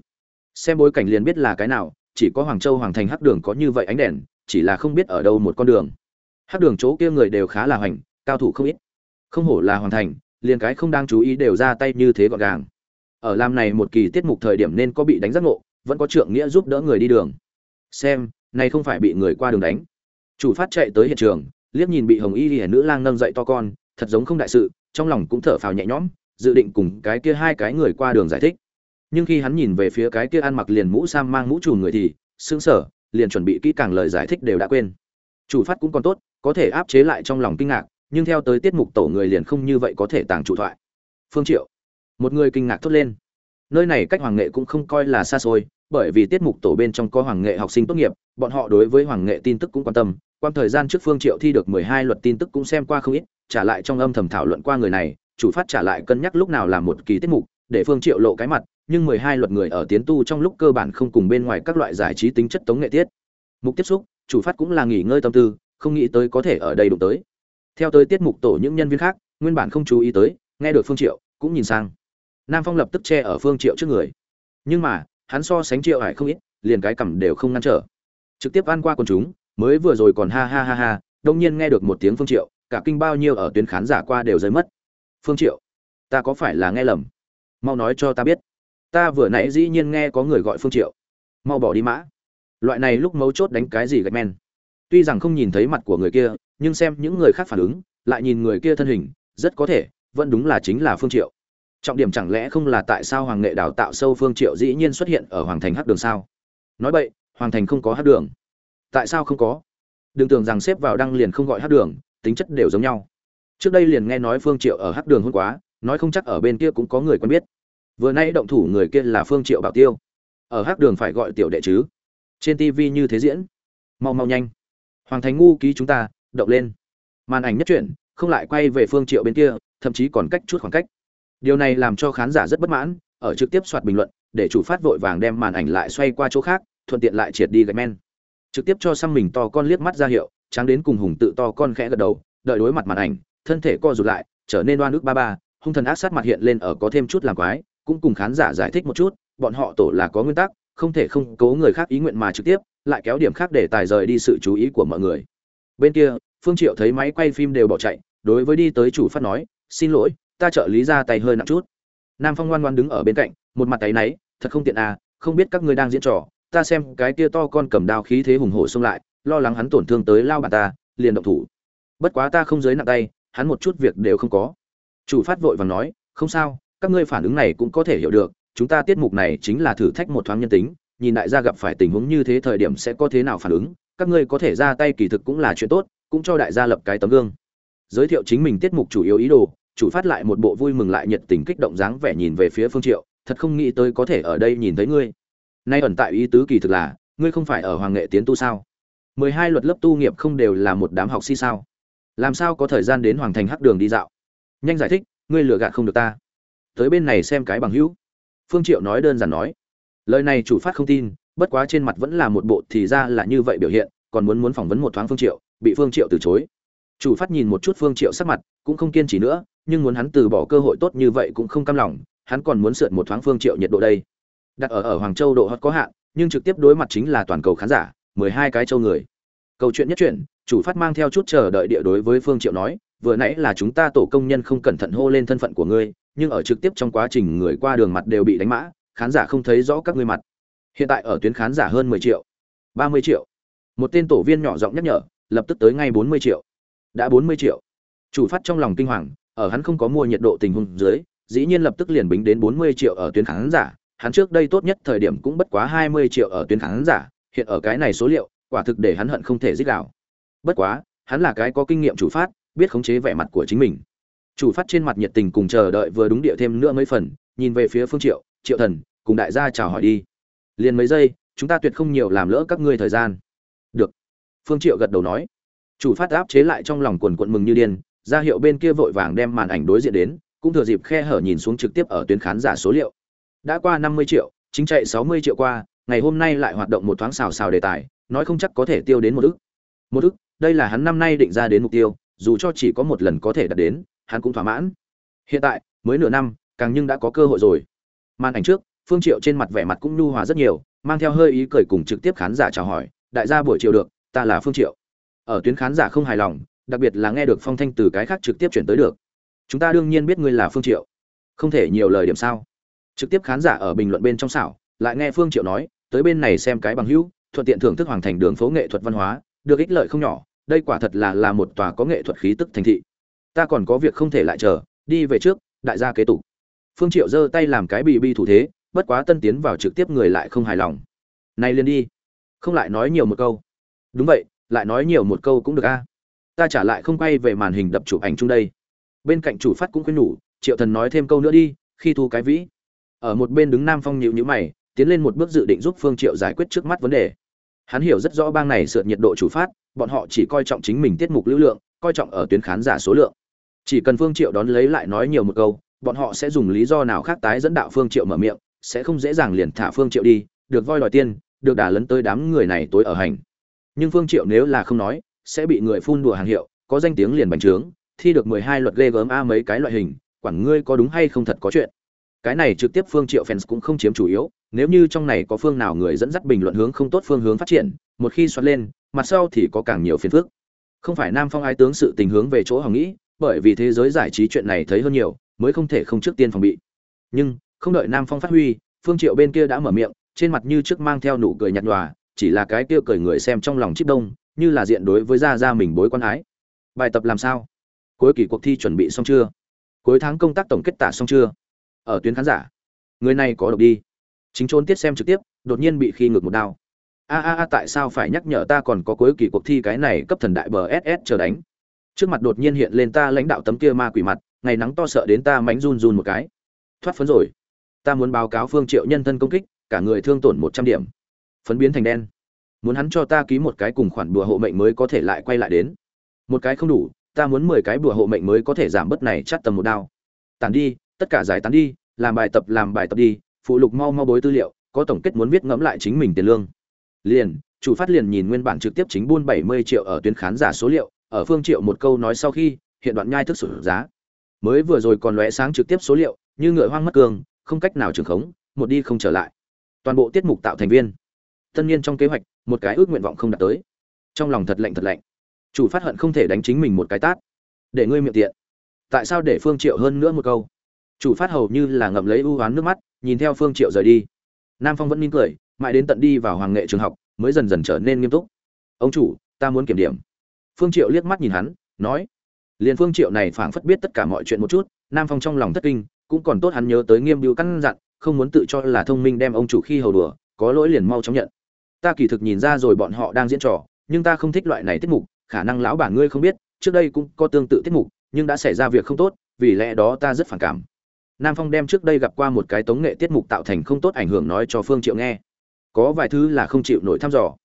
Xem bối cảnh liền biết là cái nào, chỉ có hoàng châu, hoàng thành hắc đường có như vậy ánh đèn, chỉ là không biết ở đâu một con đường. Hắc đường chỗ kia người đều khá là hoành, cao thủ không ít không hổ là hoàn thành, liền cái không đang chú ý đều ra tay như thế gọn gàng. Ở làm này một kỳ tiết mục thời điểm nên có bị đánh giác ngộ, vẫn có trượng nghĩa giúp đỡ người đi đường. Xem, này không phải bị người qua đường đánh. Chủ phát chạy tới hiện trường, liếc nhìn bị hồng y hiển nữ lang nâng dậy to con, thật giống không đại sự, trong lòng cũng thở phào nhẹ nhõm, dự định cùng cái kia hai cái người qua đường giải thích. Nhưng khi hắn nhìn về phía cái kia ăn mặc liền mũ sam mang mũ trùm người thì, sững sờ, liền chuẩn bị kỹ càng lời giải thích đều đã quên. Chủ phát cũng còn tốt, có thể áp chế lại trong lòng kinh ngạc nhưng theo tới tiết mục tổ người liền không như vậy có thể tàng chủ thoại. Phương triệu, một người kinh ngạc thốt lên. Nơi này cách hoàng nghệ cũng không coi là xa xôi, bởi vì tiết mục tổ bên trong có hoàng nghệ học sinh tốt nghiệp, bọn họ đối với hoàng nghệ tin tức cũng quan tâm. Quan thời gian trước phương triệu thi được mười hai luật tin tức cũng xem qua không ít, trả lại trong âm thầm thảo luận qua người này, chủ phát trả lại cân nhắc lúc nào làm một kỳ tiết mục, để phương triệu lộ cái mặt, nhưng mười hai luật người ở tiến tu trong lúc cơ bản không cùng bên ngoài các loại giải trí tính chất tống nghệ tiết. Mục tiếp xúc, chủ phát cũng là nghỉ ngơi tâm tư, không nghĩ tới có thể ở đây đụng tới theo tới tiết mục tổ những nhân viên khác, nguyên bản không chú ý tới, nghe được phương triệu, cũng nhìn sang. Nam phong lập tức che ở phương triệu trước người. Nhưng mà, hắn so sánh triệu hải không ít, liền cái cằm đều không ngăn trở. Trực tiếp ăn qua quần chúng, mới vừa rồi còn ha ha ha ha, đông nhiên nghe được một tiếng phương triệu, cả kinh bao nhiêu ở tuyến khán giả qua đều rơi mất. Phương triệu, ta có phải là nghe lầm? Mau nói cho ta biết. Ta vừa nãy dĩ nhiên nghe có người gọi phương triệu. Mau bỏ đi mã. Loại này lúc mấu chốt đánh cái gì gạch men? Tuy rằng không nhìn thấy mặt của người kia, nhưng xem những người khác phản ứng, lại nhìn người kia thân hình, rất có thể, vẫn đúng là chính là phương triệu. Trọng điểm chẳng lẽ không là tại sao hoàng nghệ đào tạo sâu phương triệu dĩ nhiên xuất hiện ở hoàng thành hắc đường sao? Nói vậy hoàng thành không có hắc đường. Tại sao không có? Đừng tưởng rằng xếp vào đăng liền không gọi hắc đường, tính chất đều giống nhau. Trước đây liền nghe nói phương triệu ở hắc đường hôn quá, nói không chắc ở bên kia cũng có người quen biết. Vừa nay động thủ người kia là phương triệu bảo tiêu. Ở hắc đường phải gọi tiểu đệ chứ. Trên tivi như thế diễn. Mau mau nhanh hoàng thành ngu ký chúng ta, động lên. Màn ảnh nhất chuyển không lại quay về phương triệu bên kia, thậm chí còn cách chút khoảng cách. Điều này làm cho khán giả rất bất mãn, ở trực tiếp soạt bình luận, để chủ phát vội vàng đem màn ảnh lại xoay qua chỗ khác, thuận tiện lại triệt đi gạch men. Trực tiếp cho xăm mình to con liếc mắt ra hiệu, tráng đến cùng hùng tự to con khẽ gật đầu, đợi đối mặt màn ảnh, thân thể co rụt lại, trở nên đoan ước ba ba, hung thần ác sát mặt hiện lên ở có thêm chút làm quái, cũng cùng khán giả giải thích một chút, bọn họ tổ là có nguyên tắc, không thể không cố người khác ý nguyện mà trực tiếp lại kéo điểm khác để tài rời đi sự chú ý của mọi người. Bên kia, phương triệu thấy máy quay phim đều bỏ chạy, đối với đi tới chủ phát nói, xin lỗi, ta trợ lý ra tay hơi nặng chút. Nam phong ngoan ngoan đứng ở bên cạnh, một mặt tay náy, thật không tiện à không biết các ngươi đang diễn trò, ta xem cái kia to con cầm đao khí thế hùng hổ xông lại, lo lắng hắn tổn thương tới lao bà ta, liền động thủ. Bất quá ta không giới nặng tay, hắn một chút việc đều không có. Chủ phát vội vàng nói, không sao, các ngươi phản ứng này cũng có thể hiểu được, chúng ta tiết mục này chính là thử thách một thoáng nhân tính nhìn đại gia gặp phải tình huống như thế thời điểm sẽ có thế nào phản ứng, các ngươi có thể ra tay kỳ thực cũng là chuyện tốt, cũng cho đại gia lập cái tấm gương. Giới thiệu chính mình tiết mục chủ yếu ý đồ, chủ phát lại một bộ vui mừng lại nhiệt tình kích động dáng vẻ nhìn về phía phương triệu, thật không nghĩ tới có thể ở đây nhìn thấy ngươi. Nay ẩn tại ý tứ kỳ thực là, ngươi không phải ở hoàng nghệ tiến tu sao? Mười hai luật lớp tu nghiệp không đều là một đám học si sao? Làm sao có thời gian đến hoàng thành hắc đường đi dạo? Nhanh giải thích, ngươi lừa gạt không được ta. Tới bên này xem cái bằng hữu. Phương triệu nói đơn giản nói lời này chủ phát không tin, bất quá trên mặt vẫn là một bộ thì ra là như vậy biểu hiện, còn muốn muốn phỏng vấn một thoáng phương triệu, bị phương triệu từ chối. Chủ phát nhìn một chút phương triệu sắc mặt, cũng không kiên trì nữa, nhưng muốn hắn từ bỏ cơ hội tốt như vậy cũng không cam lòng, hắn còn muốn sượt một thoáng phương triệu nhiệt độ đây. Đặt ở ở hoàng châu độ hot có hạn, nhưng trực tiếp đối mặt chính là toàn cầu khán giả, mười hai cái châu người. Câu chuyện nhất chuyện chủ phát mang theo chút chờ đợi địa đối với phương triệu nói, vừa nãy là chúng ta tổ công nhân không cẩn thận hô lên thân phận của ngươi, nhưng ở trực tiếp trong quá trình người qua đường mặt đều bị đánh mã khán giả không thấy rõ các ngươi mặt. Hiện tại ở tuyến khán giả hơn mười triệu, ba mươi triệu. Một tên tổ viên nhỏ giọng nhắc nhở, lập tức tới ngay bốn mươi triệu. Đã bốn mươi triệu. Chủ phát trong lòng kinh hoàng, ở hắn không có mua nhiệt độ tình huống dưới, dĩ nhiên lập tức liền bính đến bốn mươi triệu ở tuyến khán giả. Hắn trước đây tốt nhất thời điểm cũng bất quá hai mươi triệu ở tuyến khán giả, hiện ở cái này số liệu, quả thực để hắn hận không thể giết đảo bất quá, hắn là cái có kinh nghiệm chủ phát, biết khống chế vẻ mặt của chính mình. Chủ phát trên mặt nhiệt tình cùng chờ đợi vừa đúng địa thêm nữa mấy phần nhìn về phía phương triệu triệu thần, cùng đại gia chào hỏi đi. Liền mấy giây, chúng ta tuyệt không nhiều làm lỡ các ngươi thời gian. Được. Phương triệu gật đầu nói. Chủ phát áp chế lại trong lòng quần quận mừng như điên, ra hiệu bên kia vội vàng đem màn ảnh đối diện đến, cũng thừa dịp khe hở nhìn xuống trực tiếp ở tuyến khán giả số liệu. Đã qua 50 triệu, chính chạy 60 triệu qua, ngày hôm nay lại hoạt động một thoáng xào xào đề tài, nói không chắc có thể tiêu đến một ức. Một ức, đây là hắn năm nay định ra đến mục tiêu, dù cho chỉ có một lần có thể đạt đến, hắn cũng thỏa mãn. Hiện tại, mới nửa năm càng nhưng đã có cơ hội rồi. Màn ảnh trước, phương triệu trên mặt vẻ mặt cũng nhu hòa rất nhiều, mang theo hơi ý cười cùng trực tiếp khán giả chào hỏi, đại gia buổi chiều được, ta là phương triệu. Ở tuyến khán giả không hài lòng, đặc biệt là nghe được phong thanh từ cái khác trực tiếp chuyển tới được. Chúng ta đương nhiên biết ngươi là phương triệu. Không thể nhiều lời điểm sao? Trực tiếp khán giả ở bình luận bên trong xảo, lại nghe phương triệu nói, tới bên này xem cái bằng hữu, thuận tiện thưởng thức hoàng thành đường phố nghệ thuật văn hóa, được ích lợi không nhỏ, đây quả thật là là một tòa có nghệ thuật khí tức thành thị. Ta còn có việc không thể lại chờ, đi về trước, đại gia kế tục phương triệu giơ tay làm cái bì bi thủ thế, bất quá tân tiến vào trực tiếp người lại không hài lòng. Này liền đi, không lại nói nhiều một câu. Đúng vậy, lại nói nhiều một câu cũng được a. Ta trả lại không quay về màn hình đập chụp ảnh chung đây. Bên cạnh chủ phát cũng khuyên nhủ, triệu thần nói thêm câu nữa đi, khi thu cái vĩ. Ở một bên đứng nam phong nhịu nhữ mày, tiến lên một bước dự định giúp phương triệu giải quyết trước mắt vấn đề. Hắn hiểu rất rõ bang này sượt nhiệt độ chủ phát, bọn họ chỉ coi trọng chính mình tiết mục lưu lượng, coi trọng ở tuyến khán giả số lượng. Chỉ cần phương triệu đón lấy lại nói nhiều một câu bọn họ sẽ dùng lý do nào khác tái dẫn đạo phương triệu mở miệng, sẽ không dễ dàng liền thả phương triệu đi, được voi đòi tiên được đả lấn tới đám người này tối ở hành. Nhưng phương triệu nếu là không nói, sẽ bị người phun đùa hàng hiệu, có danh tiếng liền bành trướng, thi được 12 luật ghê gớm a mấy cái loại hình, quản ngươi có đúng hay không thật có chuyện. Cái này trực tiếp phương triệu fans cũng không chiếm chủ yếu, nếu như trong này có phương nào người dẫn dắt bình luận hướng không tốt phương hướng phát triển, một khi xoát lên, mặt sau thì có càng nhiều phiền phức. Không phải nam phong ai tướng sự tình hướng về chỗ hồng nghĩ, bởi vì thế giới giải trí chuyện này thấy hơn nhiều mới không thể không trước tiên phòng bị. Nhưng, không đợi nam phong phát huy, phương triệu bên kia đã mở miệng, trên mặt như trước mang theo nụ cười nhạt nhòa, chỉ là cái kia cười người xem trong lòng chip đông, như là diện đối với gia gia mình bối quan ái. Bài tập làm sao? Cuối kỳ cuộc thi chuẩn bị xong chưa? Cuối tháng công tác tổng kết tả xong chưa? Ở tuyến khán giả, người này có độc đi. Chính trốn tiết xem trực tiếp, đột nhiên bị khi ngược một đao. A a a, tại sao phải nhắc nhở ta còn có cuối kỳ cuộc thi cái này cấp thần đại bờ ss chờ đánh? Trước mặt đột nhiên hiện lên ta lãnh đạo tấm kia ma quỷ mặt ngày nắng to sợ đến ta mánh run run một cái. Thoát phấn rồi. Ta muốn báo cáo phương triệu nhân thân công kích, cả người thương tổn một trăm điểm. Phấn biến thành đen. Muốn hắn cho ta ký một cái cùng khoản bùa hộ mệnh mới có thể lại quay lại đến. Một cái không đủ, ta muốn mười cái bùa hộ mệnh mới có thể giảm bớt này chắt tầm một đao. Tàn đi, tất cả giải tán đi, làm bài tập, làm bài tập đi, phụ lục mau mau bối tư liệu, có tổng kết muốn viết ngẫm lại chính mình tiền lương. Liền, chủ phát liền nhìn nguyên bản trực tiếp chính buôn bảy mươi triệu ở tuyến khán giả số liệu, ở phương triệu một câu nói sau khi, hiện đoạn nhai thức sử giá mới vừa rồi còn lóe sáng trực tiếp số liệu, như ngựa hoang mất cường, không cách nào trường khống, một đi không trở lại. Toàn bộ tiết mục tạo thành viên. Tân niên trong kế hoạch, một cái ước nguyện vọng không đạt tới. Trong lòng thật lạnh thật lạnh. Chủ phát hận không thể đánh chính mình một cái tát. Để ngươi miệng tiện. Tại sao để phương triệu hơn nữa một câu? Chủ phát hầu như là ngậm lấy ưu oán nước mắt, nhìn theo phương triệu rời đi. Nam phong vẫn mỉm cười, mãi đến tận đi vào hoàng nghệ trường học, mới dần dần trở nên nghiêm túc. Ông chủ, ta muốn kiểm điểm. Phương triệu liếc mắt nhìn hắn, nói liền phương triệu này phảng phất biết tất cả mọi chuyện một chút, nam phong trong lòng thất kinh, cũng còn tốt hắn nhớ tới nghiêm biểu căn dặn, không muốn tự cho là thông minh đem ông chủ khi hầu đùa, có lỗi liền mau chóng nhận. Ta kỳ thực nhìn ra rồi bọn họ đang diễn trò, nhưng ta không thích loại này tiết mục, khả năng lão bản ngươi không biết, trước đây cũng có tương tự tiết mục, nhưng đã xảy ra việc không tốt, vì lẽ đó ta rất phản cảm. Nam phong đem trước đây gặp qua một cái tống nghệ tiết mục tạo thành không tốt ảnh hưởng nói cho phương triệu nghe. Có vài thứ là không chịu nổi thăm dò.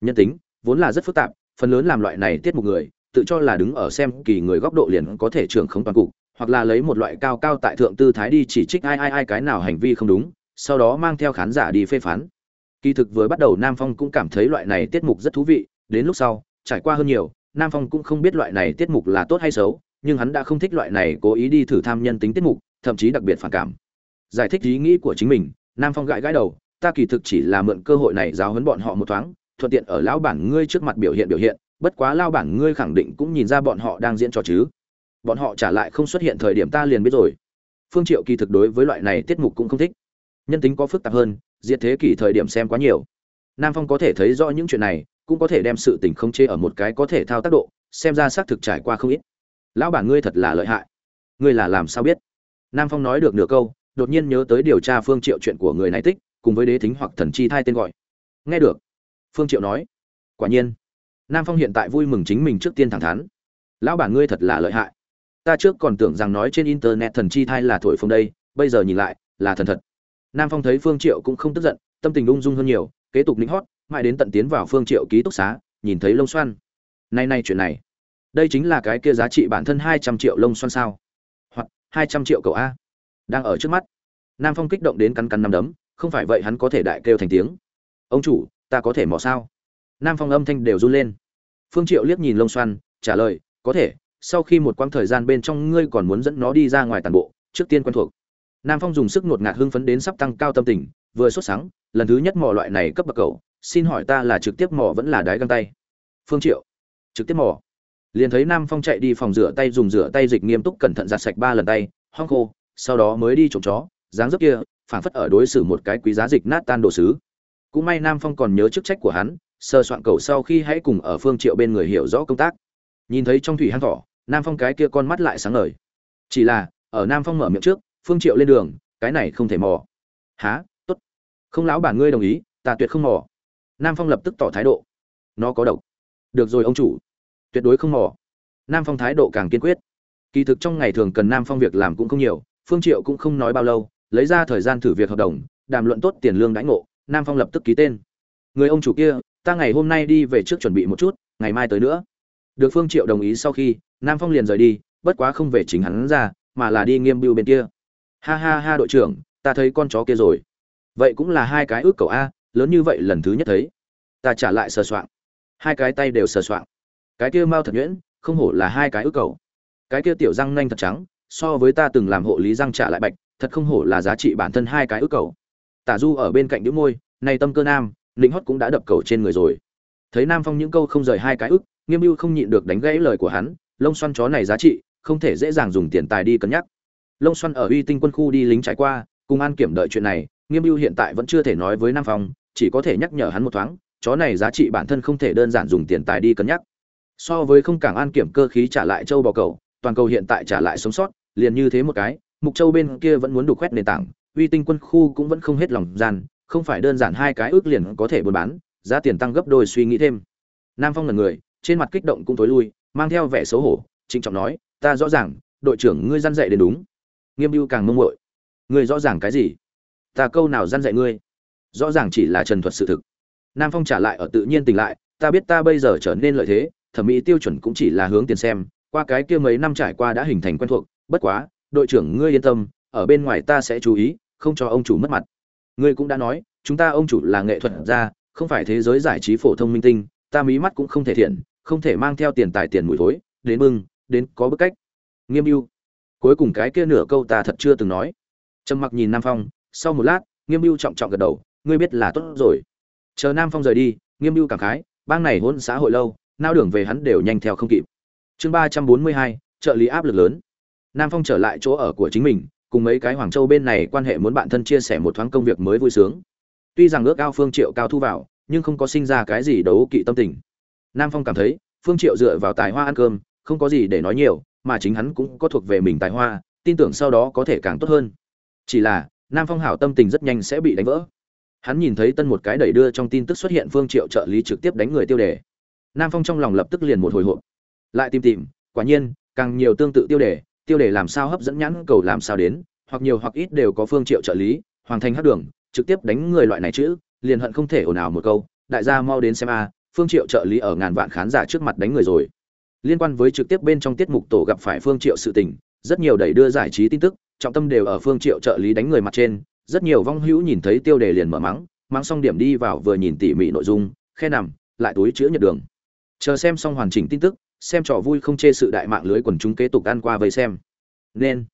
Nhân tính, vốn là rất phức tạp, phần lớn làm loại này tiết mục người tự cho là đứng ở xem kỳ người góc độ liền có thể trưởng không toàn cục, hoặc là lấy một loại cao cao tại thượng tư thái đi chỉ trích ai ai ai cái nào hành vi không đúng, sau đó mang theo khán giả đi phê phán. Kỳ thực vừa bắt đầu nam phong cũng cảm thấy loại này tiết mục rất thú vị, đến lúc sau, trải qua hơn nhiều, nam phong cũng không biết loại này tiết mục là tốt hay xấu, nhưng hắn đã không thích loại này cố ý đi thử tham nhân tính tiết mục, thậm chí đặc biệt phản cảm. Giải thích ý nghĩ của chính mình, nam phong gãi gãi đầu, ta kỳ thực chỉ là mượn cơ hội này giáo huấn bọn họ một thoáng, thuận tiện ở lão bản ngươi trước mặt biểu hiện biểu hiện bất quá lao bản ngươi khẳng định cũng nhìn ra bọn họ đang diễn trò chứ. Bọn họ trả lại không xuất hiện thời điểm ta liền biết rồi. Phương triệu kỳ thực đối với loại này tiết mục cũng không thích. Nhân tính có phức tạp hơn diệt thế kỷ thời điểm xem quá nhiều. Nam phong có thể thấy rõ những chuyện này, cũng có thể đem sự tình không chê ở một cái có thể thao tác độ, xem ra xác thực trải qua không ít. Lão bản ngươi thật là lợi hại. Ngươi là làm sao biết? Nam phong nói được nửa câu, đột nhiên nhớ tới điều tra phương triệu chuyện của người này tích, cùng với đế thính hoặc thần chi thai tên gọi. Nghe được, phương triệu nói, quả nhiên nam phong hiện tại vui mừng chính mình trước tiên thẳng thắn. Lão bản ngươi thật là lợi hại. Ta trước còn tưởng rằng nói trên internet thần chi thai là thổi phồng đây, bây giờ nhìn lại, là thần thật. Nam phong thấy phương triệu cũng không tức giận, tâm tình ung dung hơn nhiều, kế tục lĩnh hót, mãi đến tận tiến vào phương triệu ký túc xá, nhìn thấy lông xoăn. Nay nay chuyện này, đây chính là cái kia giá trị bản thân hai trăm triệu lông xoăn sao? Hoặc, hai trăm triệu cậu a. Đang ở trước mắt, nam phong kích động đến cắn cắn nắm đấm, không phải vậy hắn có thể đại kêu thành tiếng. Ông chủ, ta có thể mò sao? Nam phong âm thanh đều run lên. Phương triệu liếc nhìn lông xoăn, trả lời, có thể, sau khi một quãng thời gian bên trong ngươi còn muốn dẫn nó đi ra ngoài toàn bộ, trước tiên quen thuộc. Nam phong dùng sức ngột ngạt hưng phấn đến sắp tăng cao tâm tình, vừa xuất sáng lần thứ nhất mò loại này cấp bậc cầu xin hỏi ta là trực tiếp mò vẫn là đái găng tay? Phương triệu, trực tiếp mò. Liền thấy nam phong chạy đi phòng rửa tay dùng rửa tay dịch nghiêm túc cẩn thận giặt sạch ba lần tay hong khô sau đó mới đi trộm chó, dáng dấp kia, phảng phất ở đối xử một cái quý giá dịch nát tan đồ sứ. Cũng may nam phong còn nhớ chức trách của hắn sơ soạn cầu sau khi hãy cùng ở phương triệu bên người hiểu rõ công tác. Nhìn thấy trong thủy hang thỏ, nam phong cái kia con mắt lại sáng ngời. Chỉ là, ở nam phong mở miệng trước, phương triệu lên đường, cái này không thể mò. Há, tốt. Không lão bản ngươi đồng ý, ta tuyệt không mò. Nam phong lập tức tỏ thái độ. Nó có độc. Được rồi ông chủ. Tuyệt đối không mò. Nam phong thái độ càng kiên quyết. Kỳ thực trong ngày thường cần nam phong việc làm cũng không nhiều, phương triệu cũng không nói bao lâu, lấy ra thời gian thử việc hợp đồng, đàm luận tốt tiền lương đãi ngộ, nam phong lập tức ký tên. Người ông chủ kia ta ngày hôm nay đi về trước chuẩn bị một chút, ngày mai tới nữa. Được phương triệu đồng ý sau khi, nam phong liền rời đi, bất quá không về chính hắn ra, mà là đi nghiêm bưu bên kia. Ha ha ha đội trưởng, ta thấy con chó kia rồi. Vậy cũng là hai cái ước cầu a, lớn như vậy lần thứ nhất thấy. Ta trả lại sờ soạng. Hai cái tay đều sờ soạng. Cái kia mau thật nhuyễn, không hổ là hai cái ước cầu cái kia tiểu răng nanh thật trắng, so với ta từng làm hộ lý răng trả lại bạch, thật không hổ là giá trị bản thân hai cái ước cầu tả du ở bên cạnh đĩu môi nay tâm cơ nam Ninh hót cũng đã đập cầu trên người rồi. Thấy nam phong những câu không rời hai cái ức, nghiêm mưu không nhịn được đánh gãy lời của hắn, lông xoăn chó này giá trị, không thể dễ dàng dùng tiền tài đi cân nhắc. Lông xoăn ở uy tinh quân khu đi lính trải qua, cùng an kiểm đợi chuyện này, nghiêm mưu hiện tại vẫn chưa thể nói với nam phong, chỉ có thể nhắc nhở hắn một thoáng, chó này giá trị bản thân không thể đơn giản dùng tiền tài đi cân nhắc. So với không cảng an kiểm cơ khí trả lại châu bò cầu, toàn cầu hiện tại trả lại sống sót, liền như thế một cái, mục châu bên kia vẫn muốn đục khoét nền tảng, uy tinh quân khu cũng vẫn không hết lòng gian không phải đơn giản hai cái ước liền có thể buôn bán, giá tiền tăng gấp đôi suy nghĩ thêm. Nam phong là người, trên mặt kích động cũng tối lui, mang theo vẻ xấu hổ, trịnh trọng nói, ta rõ ràng, đội trưởng ngươi dăn dạy đến đúng. Nghiêm mưu càng mông muội, ngươi rõ ràng cái gì? Ta câu nào dăn dạy ngươi? Rõ ràng chỉ là trần thuật sự thực. Nam phong trả lại ở tự nhiên tỉnh lại, ta biết ta bây giờ trở nên lợi thế, thẩm mỹ tiêu chuẩn cũng chỉ là hướng tiền xem, qua cái kia mấy năm trải qua đã hình thành quen thuộc, bất quá, đội trưởng ngươi yên tâm, ở bên ngoài ta sẽ chú ý, không cho ông chủ mất mặt ngươi cũng đã nói, chúng ta ông chủ là nghệ thuật gia, không phải thế giới giải trí phổ thông minh tinh, ta mí mắt cũng không thể thiện, không thể mang theo tiền tài tiền mùi thối, đến mừng, đến có bức cách. Nghiêm mưu cuối cùng cái kia nửa câu ta thật chưa từng nói. Trầm mặc nhìn nam phong, sau một lát, nghiêm mưu trọng trọng gật đầu, ngươi biết là tốt rồi. Chờ nam phong rời đi, nghiêm mưu cảm khái, bang này hôn xã hội lâu, nao đường về hắn đều nhanh theo không kịp. Chương ba trăm bốn mươi hai, trợ lý áp lực lớn. Nam phong trở lại chỗ ở của chính mình cùng mấy cái hoàng châu bên này quan hệ muốn bạn thân chia sẻ một thoáng công việc mới vui sướng. Tuy rằng ước ao phương triệu cao thu vào, nhưng không có sinh ra cái gì đấu kỵ tâm tình. Nam phong cảm thấy, phương triệu dựa vào tài hoa ăn cơm, không có gì để nói nhiều, mà chính hắn cũng có thuộc về mình tài hoa, tin tưởng sau đó có thể càng tốt hơn. Chỉ là, nam phong hảo tâm tình rất nhanh sẽ bị đánh vỡ. Hắn nhìn thấy tân một cái đẩy đưa trong tin tức xuất hiện phương triệu trợ lý trực tiếp đánh người tiêu đề. Nam phong trong lòng lập tức liền một hồi hộp. Lại tìm tìm, quả nhiên, càng nhiều tương tự tiêu đề tiêu đề làm sao hấp dẫn nhãn cầu làm sao đến, hoặc nhiều hoặc ít đều có phương triệu trợ lý hoàng thành hát đường, trực tiếp đánh người loại này chữ, liền hận không thể ồn ào một câu, đại gia mau đến xem a, phương triệu trợ lý ở ngàn vạn khán giả trước mặt đánh người rồi. Liên quan với trực tiếp bên trong tiết mục tổ gặp phải phương triệu sự tình, rất nhiều đẩy đưa giải trí tin tức, trọng tâm đều ở phương triệu trợ lý đánh người mặt trên, rất nhiều vong hữu nhìn thấy tiêu đề liền mở mắng mang xong điểm đi vào vừa nhìn tỉ mỉ nội dung, khe nằm, lại túi chữa nhật đường. Chờ xem xong hoàn chỉnh tin tức xem trò vui không chê sự đại mạng lưới quần chúng kế tục ăn qua với xem. Nên,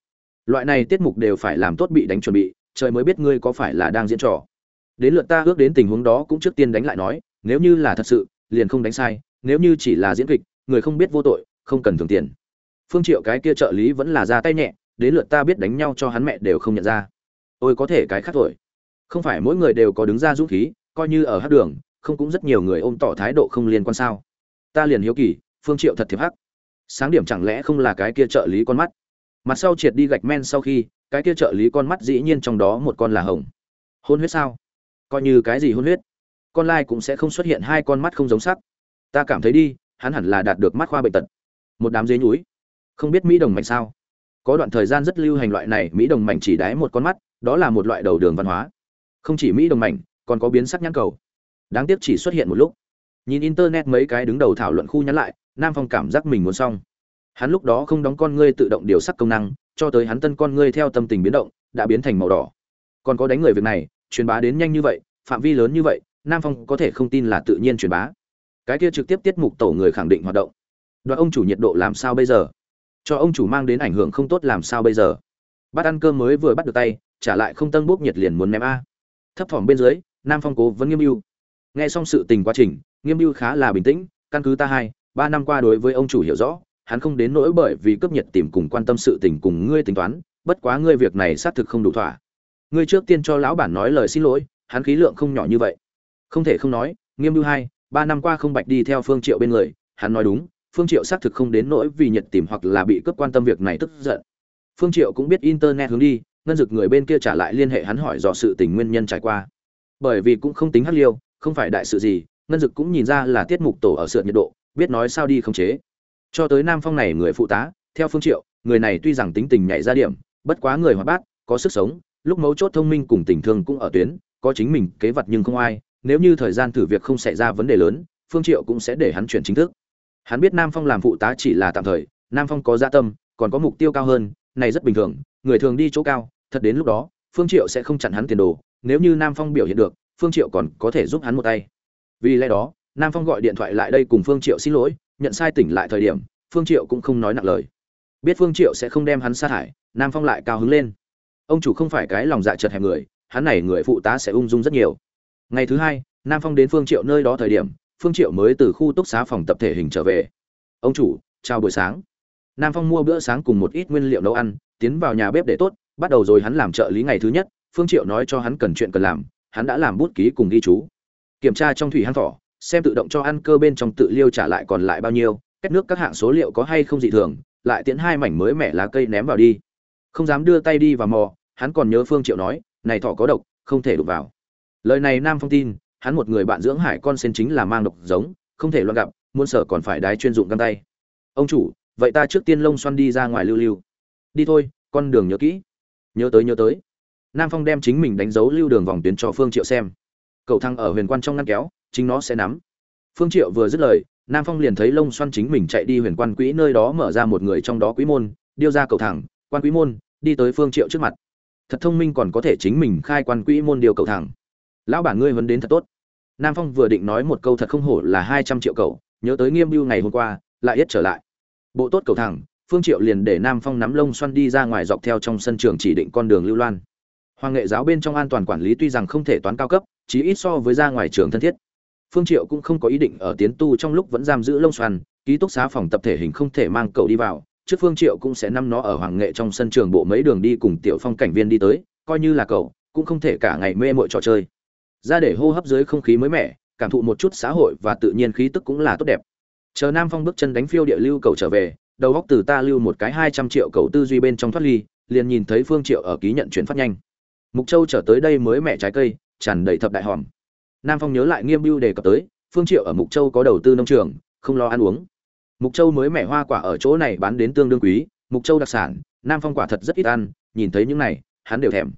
loại này tiết mục đều phải làm tốt bị đánh chuẩn bị, trời mới biết ngươi có phải là đang diễn trò. Đến lượt ta ước đến tình huống đó cũng trước tiên đánh lại nói, nếu như là thật sự, liền không đánh sai, nếu như chỉ là diễn kịch, người không biết vô tội, không cần thường tiền. Phương triệu cái kia trợ lý vẫn là ra tay nhẹ, đến lượt ta biết đánh nhau cho hắn mẹ đều không nhận ra. Ôi có thể cái khác rồi. Không phải mỗi người đều có đứng ra dũng khí, coi như ở hát đường, không cũng rất nhiều người ôm tỏ thái độ không liên quan sao. Ta liền hiếu kỳ phương triệu thật thiệp hắc. Sáng điểm chẳng lẽ không là cái kia trợ lý con mắt? Mặt sau triệt đi gạch men sau khi, cái kia trợ lý con mắt dĩ nhiên trong đó một con là hồng. Hôn huyết sao? Coi như cái gì hôn huyết? Con lai cũng sẽ không xuất hiện hai con mắt không giống sắc. Ta cảm thấy đi, hắn hẳn là đạt được mắt khoa bệnh tật. Một đám dế nhúi. Không biết mỹ đồng mảnh sao? Có đoạn thời gian rất lưu hành loại này, mỹ đồng mảnh chỉ đáy một con mắt, đó là một loại đầu đường văn hóa. Không chỉ mỹ đồng mảnh còn có biến sắc nhãn cầu. Đáng tiếc chỉ xuất hiện một lúc. Nhìn internet mấy cái đứng đầu thảo luận khu nhắn lại nam phong cảm giác mình muốn xong. Hắn lúc đó không đóng con ngươi tự động điều sắc công năng, cho tới hắn tân con ngươi theo tâm tình biến động, đã biến thành màu đỏ. Còn có đánh người việc này, truyền bá đến nhanh như vậy, phạm vi lớn như vậy, nam phong có thể không tin là tự nhiên truyền bá. Cái kia trực tiếp tiết mục tổ người khẳng định hoạt động. Đoạn ông chủ nhiệt độ làm sao bây giờ? Cho ông chủ mang đến ảnh hưởng không tốt làm sao bây giờ? Bắt ăn cơm mới vừa bắt được tay, trả lại không tân bốc nhiệt liền muốn ném a. Thấp thỏm bên dưới, nam phong cố vẫn nghiêm mưu nghe xong sự tình quá trình, nghiêm mưu khá là bình tĩnh, căn cứ ta hai ba năm qua đối với ông chủ hiểu rõ, hắn không đến nỗi bởi vì cấp nhiệt tìm cùng quan tâm sự tình cùng ngươi tính toán, bất quá ngươi việc này xác thực không đủ thỏa. Ngươi trước tiên cho lão bản nói lời xin lỗi, hắn khí lượng không nhỏ như vậy. Không thể không nói, nghiêm lưu hai, ba năm qua không bạch đi theo phương triệu bên người, hắn nói đúng, phương triệu xác thực không đến nỗi vì nhiệt tìm hoặc là bị cấp quan tâm việc này tức giận. Phương triệu cũng biết internet hướng đi, ngân dực người bên kia trả lại liên hệ hắn hỏi dò sự tình nguyên nhân trải qua. Bởi vì cũng không tính hắc liêu, không phải đại sự gì, ngân dực cũng nhìn ra là tiết mục tổ ở sượt nhiệt độ biết nói sao đi không chế. Cho tới nam phong này người phụ tá, theo phương triệu, người này tuy rằng tính tình nhảy ra điểm, bất quá người hoạt bát, có sức sống, lúc mấu chốt thông minh cùng tình thương cũng ở tuyến, có chính mình kế vật nhưng không ai, nếu như thời gian thử việc không xảy ra vấn đề lớn, phương triệu cũng sẽ để hắn chuyển chính thức. Hắn biết nam phong làm phụ tá chỉ là tạm thời, nam phong có dạ tâm, còn có mục tiêu cao hơn, này rất bình thường, người thường đi chỗ cao, thật đến lúc đó, phương triệu sẽ không chặn hắn tiền đồ, nếu như nam phong biểu hiện được, phương triệu còn có thể giúp hắn một tay. Vì lẽ đó nam phong gọi điện thoại lại đây cùng phương triệu xin lỗi nhận sai tỉnh lại thời điểm phương triệu cũng không nói nặng lời. Biết phương triệu sẽ không đem hắn sa thải, nam phong lại cao hứng lên. Ông chủ không phải cái lòng dạ chật hẹp người hắn này người phụ tá sẽ ung dung rất nhiều. Ngày thứ hai nam phong đến phương triệu nơi đó thời điểm phương triệu mới từ khu túc xá phòng tập thể hình trở về. Ông chủ chào buổi sáng. Nam phong mua bữa sáng cùng một ít nguyên liệu nấu ăn tiến vào nhà bếp để tốt bắt đầu rồi hắn làm trợ lý ngày thứ nhất phương triệu nói cho hắn cần chuyện cần làm hắn đã làm bút ký cùng ghi chú. Kiểm tra trong thủy hang thỏ xem tự động cho ăn cơ bên trong tự liêu trả lại còn lại bao nhiêu kết nước các hạng số liệu có hay không dị thường, lại tiến hai mảnh mới mẻ lá cây ném vào đi. Không dám đưa tay đi và mò, hắn còn nhớ phương triệu nói, này thỏ có độc, không thể đụng vào. Lời này nam phong tin, hắn một người bạn dưỡng hải con sen chính là mang độc giống, không thể loạn gặp, muốn sở còn phải đái chuyên dụng găng tay. Ông chủ, vậy ta trước tiên lông xoăn đi ra ngoài lưu lưu. Đi thôi, con đường nhớ kỹ. Nhớ tới nhớ tới. Nam phong đem chính mình đánh dấu lưu đường vòng tuyến cho phương triệu xem. Cậu thăng ở huyền quan trong ngăn kéo chính nó sẽ nắm. Phương triệu vừa dứt lời, nam phong liền thấy lông xoăn chính mình chạy đi huyền quan quỹ nơi đó mở ra một người trong đó quý môn, điêu ra cầu thẳng, quan quý môn, đi tới phương triệu trước mặt. Thật thông minh còn có thể chính mình khai quan quỹ môn điều cầu thẳng. Lão bản ngươi vẫn đến thật tốt. Nam phong vừa định nói một câu thật không hổ là hai trăm triệu cầu, nhớ tới nghiêm biêu ngày hôm qua, lại yết trở lại. Bộ tốt cầu thẳng, phương triệu liền để nam phong nắm lông xoăn đi ra ngoài dọc theo trong sân trường chỉ định con đường lưu loan. Hoàng nghệ giáo bên trong an toàn quản lý tuy rằng không thể toán cao cấp, chí ít so với ra ngoài trường thân thiết phương triệu cũng không có ý định ở tiến tu trong lúc vẫn giam giữ lông xoàn ký túc xá phòng tập thể hình không thể mang cậu đi vào, trước phương triệu cũng sẽ nắm nó ở hoàng nghệ trong sân trường bộ mấy đường đi cùng tiểu phong cảnh viên đi tới, coi như là cậu, cũng không thể cả ngày mê mội trò chơi. Ra để hô hấp dưới không khí mới mẻ, cảm thụ một chút xã hội và tự nhiên khí tức cũng là tốt đẹp. Chờ nam phong bước chân đánh phiêu địa lưu cầu trở về, đầu góc từ ta lưu một cái hai trăm triệu cầu tư duy bên trong thoát ly, liền nhìn thấy phương triệu ở ký nhận chuyển phát nhanh. Mục châu trở tới đây mới mẹ trái cây, tràn đầy thập đại hòm nam phong nhớ lại nghiêm biêu đề cập tới, phương triệu ở mục châu có đầu tư nông trường, không lo ăn uống. Mục châu mới mẻ hoa quả ở chỗ này bán đến tương đương quý, mục châu đặc sản, nam phong quả thật rất ít ăn, nhìn thấy những này, hắn đều thèm.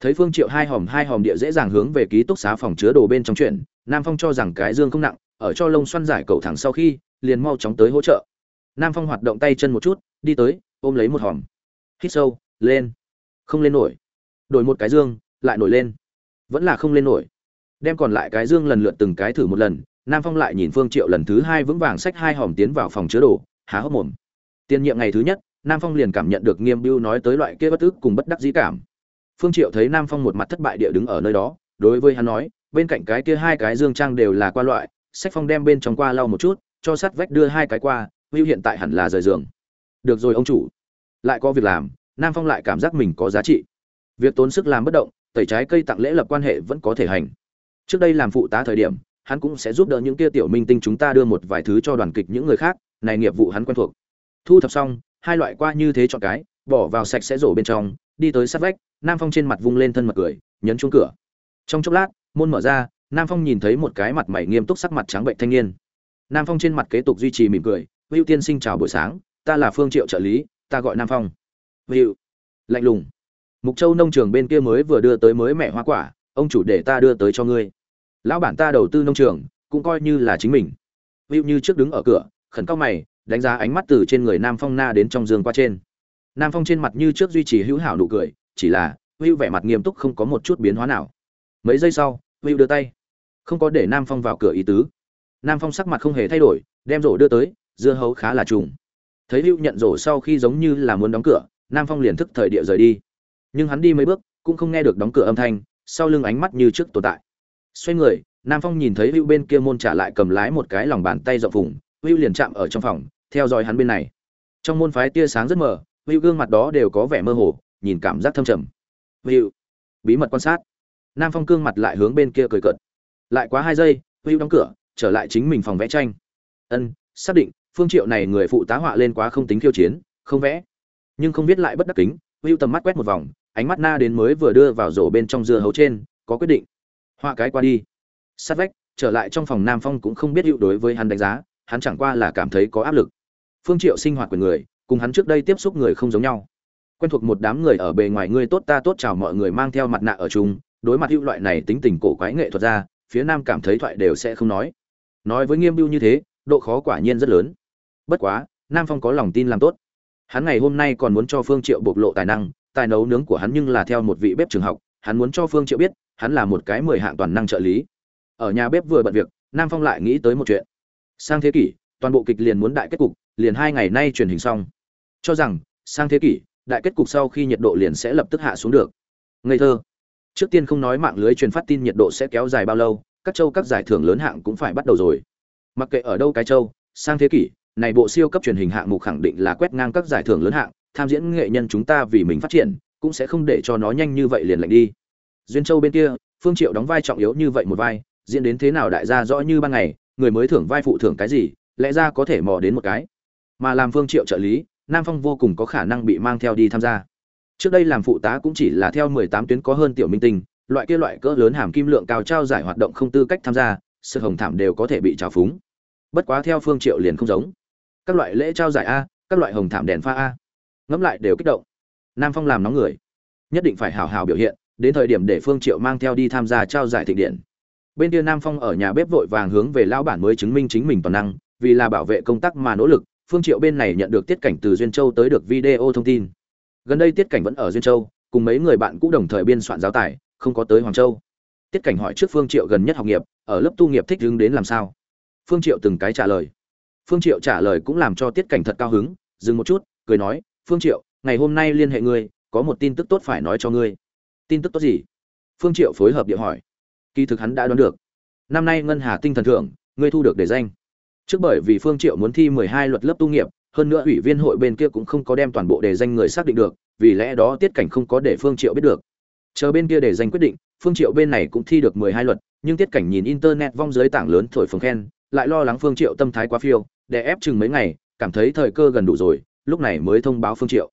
Thấy phương triệu hai hòm hai hòm địa dễ dàng hướng về ký túc xá phòng chứa đồ bên trong chuyện, nam phong cho rằng cái dương không nặng, ở cho lông xoăn giải cầu thẳng sau khi, liền mau chóng tới hỗ trợ. Nam phong hoạt động tay chân một chút, đi tới, ôm lấy một hòm. Hít sâu, lên. Không lên nổi. Đổi một cái dương, lại nổi lên. Vẫn là không lên nổi đem còn lại cái dương lần lượt từng cái thử một lần, nam phong lại nhìn phương triệu lần thứ hai vững vàng xách hai hòm tiến vào phòng chứa đồ, há hốc mồm. Tiên nhiệm ngày thứ nhất, nam phong liền cảm nhận được nghiêm biêu nói tới loại kia bất ức cùng bất đắc dĩ cảm. Phương triệu thấy nam phong một mặt thất bại địa đứng ở nơi đó, đối với hắn nói, bên cạnh cái kia hai cái dương trang đều là qua loại sách phong đem bên trong qua lau một chút, cho sát vách đưa hai cái qua hữu hiện tại hẳn là rời giường. Được rồi ông chủ. Lại có việc làm, nam phong lại cảm giác mình có giá trị. Việc tốn sức làm bất động, tẩy trái cây tặng lễ lập quan hệ vẫn có thể hành trước đây làm phụ tá thời điểm, hắn cũng sẽ giúp đỡ những kia tiểu minh tinh chúng ta đưa một vài thứ cho đoàn kịch những người khác, này nghiệp vụ hắn quen thuộc. Thu thập xong, hai loại qua như thế chọn cái, bỏ vào sạch sẽ rổ bên trong, đi tới sát vách, nam phong trên mặt vung lên thân mặt cười, nhấn chuông cửa. Trong chốc lát, môn mở ra, nam phong nhìn thấy một cái mặt mày nghiêm túc sắc mặt trắng bệnh thanh niên. Nam phong trên mặt kế tục duy trì mỉm cười hữu tiên sinh chào buổi sáng, ta là phương triệu trợ lý, ta gọi nam phong. Hữu lạnh lùng. Mục châu nông trường bên kia mới vừa đưa tới mới mẹ hoa quả, ông chủ để ta đưa tới cho ngươi lão bản ta đầu tư nông trường, cũng coi như là chính mình. Hữu như trước đứng ở cửa, khẩn cao mày, đánh giá ánh mắt từ trên người nam phong na đến trong giường qua trên. Nam phong trên mặt như trước duy trì hữu hảo nụ cười, chỉ là hữu vẻ mặt nghiêm túc không có một chút biến hóa nào. Mấy giây sau hữu đưa tay. Không có để nam phong vào cửa ý tứ. Nam phong sắc mặt không hề thay đổi, đem rổ đưa tới, dưa hấu khá là trùng. Thấy hữu nhận rổ sau khi giống như là muốn đóng cửa, nam phong liền thức thời địa rời đi. Nhưng hắn đi mấy bước, cũng không nghe được đóng cửa âm thanh, sau lưng ánh mắt như trước tồn tại xoay người, nam phong nhìn thấy hữu bên kia môn trả lại cầm lái một cái lòng bàn tay rộng vùng hữu liền chạm ở trong phòng, theo dõi hắn bên này. Trong môn phái tia sáng rất mờ, hữu gương mặt đó đều có vẻ mơ hồ, nhìn cảm giác thâm trầm. Hữu, bí mật quan sát. Nam phong cương mặt lại hướng bên kia cười cợt. Lại quá hai giây, hữu đóng cửa, trở lại chính mình phòng vẽ tranh. Ân, xác định, phương triệu này người phụ tá họa lên quá không tính khiêu chiến, không vẽ. Nhưng không biết lại bất đắc kính, hữu tầm mắt quét một vòng, ánh mắt na đến mới vừa đưa vào rổ bên trong dưa hấu trên, có quyết định họa cái qua đi. Sát vách, trở lại trong phòng nam phong cũng không biết hữu đối với hắn đánh giá, hắn chẳng qua là cảm thấy có áp lực. Phương triệu sinh hoạt của người, cùng hắn trước đây tiếp xúc người không giống nhau. Quen thuộc một đám người ở bề ngoài ngươi tốt ta tốt chào mọi người mang theo mặt nạ ở chung, đối mặt hữu loại này tính tình cổ quái nghệ thuật ra, phía nam cảm thấy thoại đều sẽ không nói. Nói với nghiêm biêu như thế, độ khó quả nhiên rất lớn. Bất quá, nam phong có lòng tin làm tốt. Hắn ngày hôm nay còn muốn cho phương triệu bộc lộ tài năng, tài nấu nướng của hắn nhưng là theo một vị bếp trường học, hắn muốn cho phương triệu biết hắn là một cái mười hạng toàn năng trợ lý. Ở nhà bếp vừa bận việc, nam phong lại nghĩ tới một chuyện. Sang thế kỷ, toàn bộ kịch liền muốn đại kết cục, liền hai ngày nay truyền hình xong. Cho rằng, sang thế kỷ, đại kết cục sau khi nhiệt độ liền sẽ lập tức hạ xuống được. Ngây thơ. Trước tiên không nói mạng lưới truyền phát tin nhiệt độ sẽ kéo dài bao lâu, các châu các giải thưởng lớn hạng cũng phải bắt đầu rồi. Mặc kệ ở đâu cái châu, sang thế kỷ, này bộ siêu cấp truyền hình hạng mục khẳng định là quét ngang các giải thưởng lớn hạng, tham diễn nghệ nhân chúng ta vì mình phát triển, cũng sẽ không để cho nó nhanh như vậy liền lạnh đi duyên châu bên kia, phương triệu đóng vai trọng yếu như vậy một vai, diễn đến thế nào đại gia rõ như ban ngày, người mới thưởng vai phụ thưởng cái gì, lẽ ra có thể mò đến một cái. Mà làm phương triệu trợ lý, nam phong vô cùng có khả năng bị mang theo đi tham gia. Trước đây làm phụ tá cũng chỉ là theo 18 tuyến có hơn tiểu minh tinh, loại kia loại cỡ lớn hàm kim lượng cao trao giải hoạt động không tư cách tham gia, sự hồng thảm đều có thể bị trào phúng. Bất quá theo phương triệu liền không giống. Các loại lễ trao giải a, các loại hồng thảm đèn pha a. Ngẫm lại đều kích động. Nam phong làm nóng người. Nhất định phải hào hào biểu hiện đến thời điểm để phương triệu mang theo đi tham gia trao giải thịnh điện. Bên kia nam phong ở nhà bếp vội vàng hướng về lão bản mới chứng minh chính mình toàn năng, vì là bảo vệ công tác mà nỗ lực, phương triệu bên này nhận được tiết cảnh từ duyên châu tới được video thông tin. Gần đây tiết cảnh vẫn ở duyên châu, cùng mấy người bạn cũ đồng thời biên soạn giáo tài, không có tới hoàng châu. Tiết cảnh hỏi trước phương triệu gần nhất học nghiệp, ở lớp tu nghiệp thích hướng đến làm sao? Phương triệu từng cái trả lời. Phương triệu trả lời cũng làm cho tiết cảnh thật cao hứng, dừng một chút, cười nói, phương triệu, ngày hôm nay liên hệ ngươi, có một tin tức tốt phải nói cho ngươi tin tức tốt gì? Phương triệu phối hợp địa hỏi. Kỳ thực hắn đã đoán được. Năm nay ngân hà tinh thần thưởng ngươi thu được đề danh. Trước bởi vì phương triệu muốn thi 12 luật lớp tu nghiệp, hơn nữa ủy viên hội bên kia cũng không có đem toàn bộ đề danh người xác định được, vì lẽ đó tiết cảnh không có để phương triệu biết được. Chờ bên kia đề danh quyết định, phương triệu bên này cũng thi được 12 luật, nhưng tiết cảnh nhìn internet vong dưới tảng lớn thổi phồng khen, lại lo lắng phương triệu tâm thái quá phiêu, để ép chừng mấy ngày, cảm thấy thời cơ gần đủ rồi, lúc này mới thông báo phương triệu.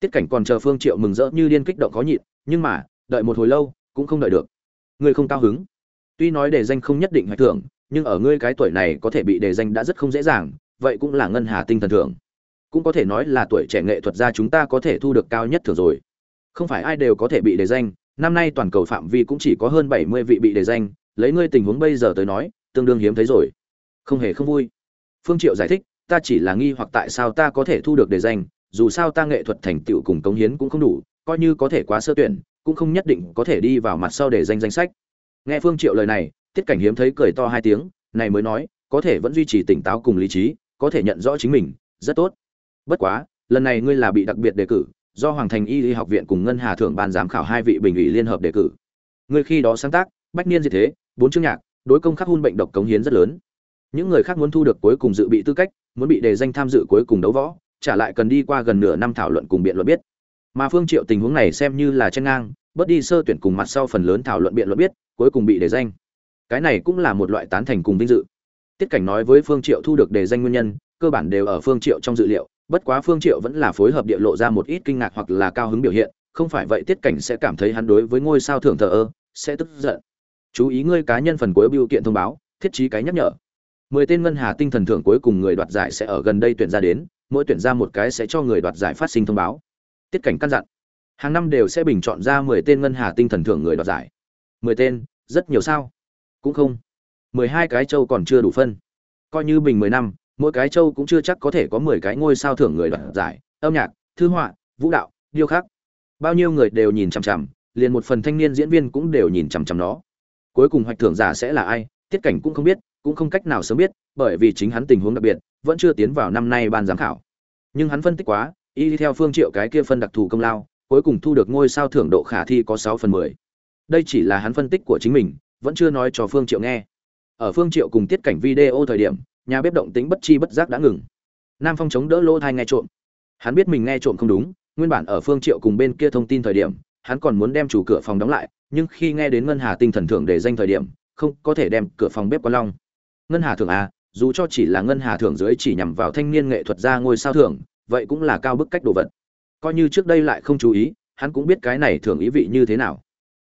Tiết cảnh còn chờ phương triệu mừng rỡ như điên kích động khó nhịn, nhưng mà đợi một hồi lâu, cũng không đợi được. Ngươi không cao hứng. Tuy nói đề danh không nhất định hoạch thưởng, nhưng ở ngươi cái tuổi này có thể bị đề danh đã rất không dễ dàng, vậy cũng là ngân hà tinh thần thưởng. Cũng có thể nói là tuổi trẻ nghệ thuật gia chúng ta có thể thu được cao nhất thưởng rồi. Không phải ai đều có thể bị đề danh, năm nay toàn cầu phạm vi cũng chỉ có hơn bảy mươi vị bị đề danh, lấy ngươi tình huống bây giờ tới nói, tương đương hiếm thấy rồi. Không hề không vui. Phương triệu giải thích, ta chỉ là nghi hoặc tại sao ta có thể thu được đề danh, dù sao ta nghệ thuật thành tựu cùng cống hiến cũng không đủ, coi như có thể quá sơ tuyển cũng không nhất định có thể đi vào mặt sau để danh danh sách. Nghe phương triệu lời này, tiết cảnh hiếm thấy cười to hai tiếng, này mới nói, có thể vẫn duy trì tỉnh táo cùng lý trí, có thể nhận rõ chính mình, rất tốt. Bất quá, lần này ngươi là bị đặc biệt đề cử, do hoàng thành y y học viện cùng ngân hà thượng ban giám khảo hai vị bình ủy liên hợp đề cử. Ngươi khi đó sáng tác, bách niên gì thế, bốn chương nhạc, đối công khắc hun bệnh độc cống hiến rất lớn. Những người khác muốn thu được cuối cùng dự bị tư cách, muốn bị đề danh tham dự cuối cùng đấu võ, trả lại cần đi qua gần nửa năm thảo luận cùng biện luận biết mà phương triệu tình huống này xem như là chân ngang, bớt đi sơ tuyển cùng mặt sau phần lớn thảo luận biện luận biết, cuối cùng bị đề danh. Cái này cũng là một loại tán thành cùng vinh dự. Tiết cảnh nói với phương triệu thu được đề danh nguyên nhân, cơ bản đều ở phương triệu trong dự liệu, bất quá phương triệu vẫn là phối hợp địa lộ ra một ít kinh ngạc hoặc là cao hứng biểu hiện, không phải vậy tiết cảnh sẽ cảm thấy hắn đối với ngôi sao thưởng thờ ơ, sẽ tức giận. Chú ý ngươi cá nhân phần cuối biểu kiện thông báo, thiết trí cái nhắc nhở. Mười tên ngân hà tinh thần thưởng cuối cùng người đoạt giải sẽ ở gần đây tuyển ra đến, mỗi tuyển ra một cái sẽ cho người đoạt giải phát sinh thông báo tiết cảnh căn dặn. Hàng năm đều sẽ bình chọn ra mười tên ngân hà tinh thần thưởng người đoạt giải. Mười tên, rất nhiều sao? Cũng không. Mười hai cái châu còn chưa đủ phân. Coi như bình mười năm, mỗi cái châu cũng chưa chắc có thể có mười cái ngôi sao thưởng người đoạt giải. Âm nhạc, thư họa, vũ đạo, điêu khắc. Bao nhiêu người đều nhìn chằm chằm, liền một phần thanh niên diễn viên cũng đều nhìn chằm chằm nó. Cuối cùng hoạch thưởng giả sẽ là ai, tiết cảnh cũng không biết, cũng không cách nào sớm biết, bởi vì chính hắn tình huống đặc biệt, vẫn chưa tiến vào năm nay ban giám khảo. Nhưng hắn phân tích quá y theo phương triệu cái kia phân đặc thù công lao cuối cùng thu được ngôi sao thưởng độ khả thi có 6 phần 10. đây chỉ là hắn phân tích của chính mình vẫn chưa nói cho phương triệu nghe. Ở phương triệu cùng tiết cảnh video thời điểm nhà bếp động tính bất chi bất giác đã ngừng. Nam phong chống đỡ lỗ thai nghe trộm. Hắn biết mình nghe trộm không đúng nguyên bản ở phương triệu cùng bên kia thông tin thời điểm hắn còn muốn đem chủ cửa phòng đóng lại nhưng khi nghe đến ngân hà tinh thần thưởng để danh thời điểm không có thể đem cửa phòng bếp qua long. Ngân hà thưởng à, dù cho chỉ là ngân hà thưởng dưới chỉ nhằm vào thanh niên nghệ thuật gia ngôi sao thưởng vậy cũng là cao bức cách đồ vật. Coi như trước đây lại không chú ý hắn cũng biết cái này thường ý vị như thế nào.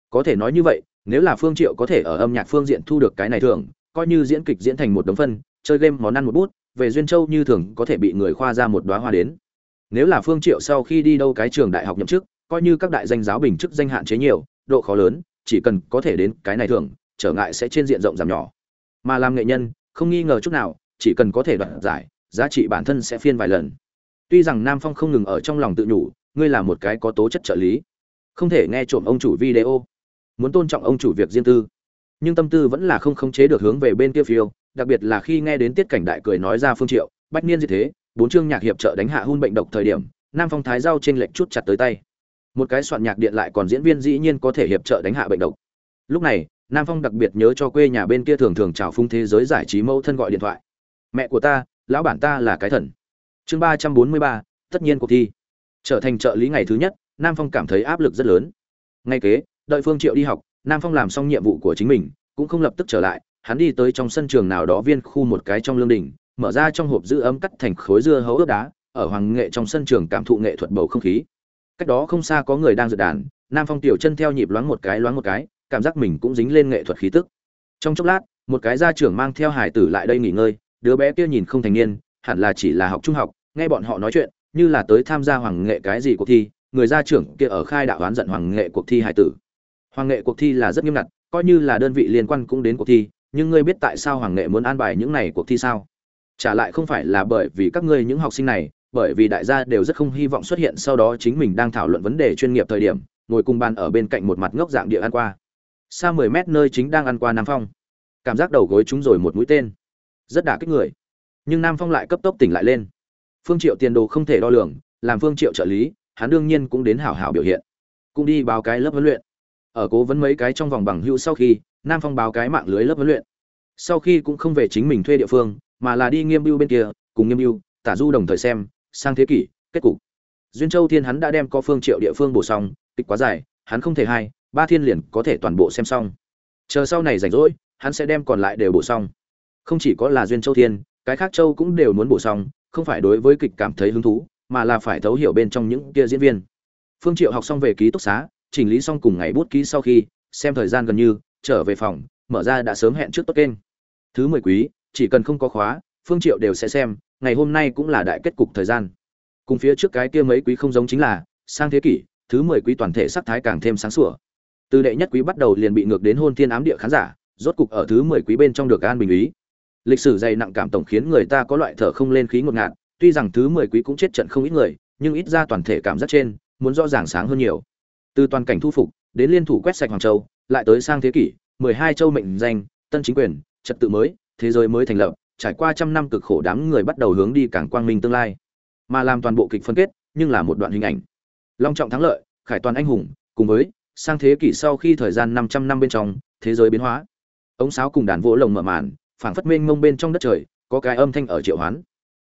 Có thể nói như vậy nếu là phương triệu có thể ở âm nhạc phương diện thu được cái này thường, coi như diễn kịch diễn thành một đống phân chơi game món ăn một bút về duyên châu như thường có thể bị người khoa ra một đóa hoa đến. Nếu là phương triệu sau khi đi đâu cái trường đại học nhậm chức coi như các đại danh giáo bình chức danh hạn chế nhiều độ khó lớn chỉ cần có thể đến cái này thường, trở ngại sẽ trên diện rộng giảm nhỏ. Mà làm nghệ nhân không nghi ngờ chút nào chỉ cần có thể đoạt giải giá trị bản thân sẽ phiên vài lần tuy rằng nam phong không ngừng ở trong lòng tự nhủ, ngươi là một cái có tố chất trợ lý. Không thể nghe trộm ông chủ video. Muốn tôn trọng ông chủ việc riêng tư. Nhưng tâm tư vẫn là không khống chế được hướng về bên kia phiêu, đặc biệt là khi nghe đến tiết cảnh đại cười nói ra phương triệu, bách niên như thế, bốn chương nhạc hiệp trợ đánh hạ hun bệnh độc thời điểm, nam phong thái giao trên lệnh chút chặt tới tay. Một cái soạn nhạc điện lại còn diễn viên dĩ nhiên có thể hiệp trợ đánh hạ bệnh độc. Lúc này, nam phong đặc biệt nhớ cho quê nhà bên kia thường thường chào phung thế giới giải trí mẫu thân gọi điện thoại. Mẹ của ta, lão bản ta là cái thần chương ba trăm bốn mươi ba, tất nhiên cuộc thi. Trở thành trợ lý ngày thứ nhất, nam phong cảm thấy áp lực rất lớn. Ngay kế, đợi phương triệu đi học, nam phong làm xong nhiệm vụ của chính mình, cũng không lập tức trở lại, hắn đi tới trong sân trường nào đó viên khu một cái trong lương đình, mở ra trong hộp giữ ấm cắt thành khối dưa hấu ướp đá, ở hoàng nghệ trong sân trường cảm thụ nghệ thuật bầu không khí. Cách đó không xa có người đang dự đàn, nam phong tiểu chân theo nhịp loáng một cái loáng một cái, cảm giác mình cũng dính lên nghệ thuật khí tức. Trong chốc lát, một cái gia trưởng mang theo hải tử lại đây nghỉ ngơi, đứa bé kia nhìn không thành niên, hẳn là chỉ là học trung học nghe bọn họ nói chuyện, như là tới tham gia hoàng nghệ cái gì cuộc thi, người gia trưởng kia ở khai đạo oán giận hoàng nghệ cuộc thi hải tử. Hoàng nghệ cuộc thi là rất nghiêm ngặt, coi như là đơn vị liên quan cũng đến cuộc thi, nhưng ngươi biết tại sao hoàng nghệ muốn an bài những này cuộc thi sao? Trả lại không phải là bởi vì các ngươi những học sinh này, bởi vì đại gia đều rất không hy vọng xuất hiện sau đó chính mình đang thảo luận vấn đề chuyên nghiệp thời điểm, ngồi cùng bàn ở bên cạnh một mặt ngốc dạng địa ăn qua. Xa mười mét nơi chính đang ăn qua nam phong. Cảm giác đầu gối chúng rồi một mũi tên. Rất đả kích người. Nhưng nam phong lại cấp tốc tỉnh lại lên phương triệu tiền đồ không thể đo lường, làm phương triệu trợ lý, hắn đương nhiên cũng đến hảo hảo biểu hiện. Cũng đi báo cái lớp huấn luyện. Ở cố vấn mấy cái trong vòng bằng hữu sau khi, nam phong báo cái mạng lưới lớp huấn luyện. Sau khi cũng không về chính mình thuê địa phương, mà là đi nghiêm bưu bên kia, cùng nghiêm bưu, tả du đồng thời xem, sang thế kỷ, kết cục. Duyên châu thiên hắn đã đem có phương triệu địa phương bổ xong, kịch quá dài, hắn không thể hai, ba thiên liền có thể toàn bộ xem xong. Chờ sau này rảnh rỗi, hắn sẽ đem còn lại đều bổ xong. Không chỉ có là duyên châu thiên, cái khác châu cũng đều muốn bổ xong không phải đối với kịch cảm thấy hứng thú, mà là phải thấu hiểu bên trong những kia diễn viên. Phương triệu học xong về ký túc xá, chỉnh lý xong cùng ngày bút ký sau khi, xem thời gian gần như, trở về phòng, mở ra đã sớm hẹn trước tốt kênh. Thứ mười quý, chỉ cần không có khóa, phương triệu đều sẽ xem, ngày hôm nay cũng là đại kết cục thời gian. Cùng phía trước cái kia mấy quý không giống chính là, sang thế kỷ, thứ mười quý toàn thể sắc thái càng thêm sáng sủa. Từ đệ nhất quý bắt đầu liền bị ngược đến hôn thiên ám địa khán giả, rốt cục ở thứ mười quý bên trong được an bình ý lịch sử dày nặng cảm tổng khiến người ta có loại thở không lên khí ngột ngạt, tuy rằng thứ mười quý cũng chết trận không ít người, nhưng ít ra toàn thể cảm giác trên, muốn rõ ràng sáng hơn nhiều. Từ toàn cảnh thu phục, đến liên thủ quét sạch hoàng châu, lại tới sang thế kỷ, mười hai châu mệnh danh, tân chính quyền, trật tự mới, thế giới mới thành lập, trải qua trăm năm cực khổ đám người bắt đầu hướng đi càng quang minh tương lai. Mà làm toàn bộ kịch phân kết, nhưng là một đoạn hình ảnh. Long trọng thắng lợi, khải toàn anh hùng, cùng với, sang thế kỷ sau khi thời gian 500 năm bên trong, thế giới biến hóa. Ống sáo cùng đàn vỗ lồng mở màn phảng phất mênh mông bên trong đất trời, có cái âm thanh ở triệu hoán.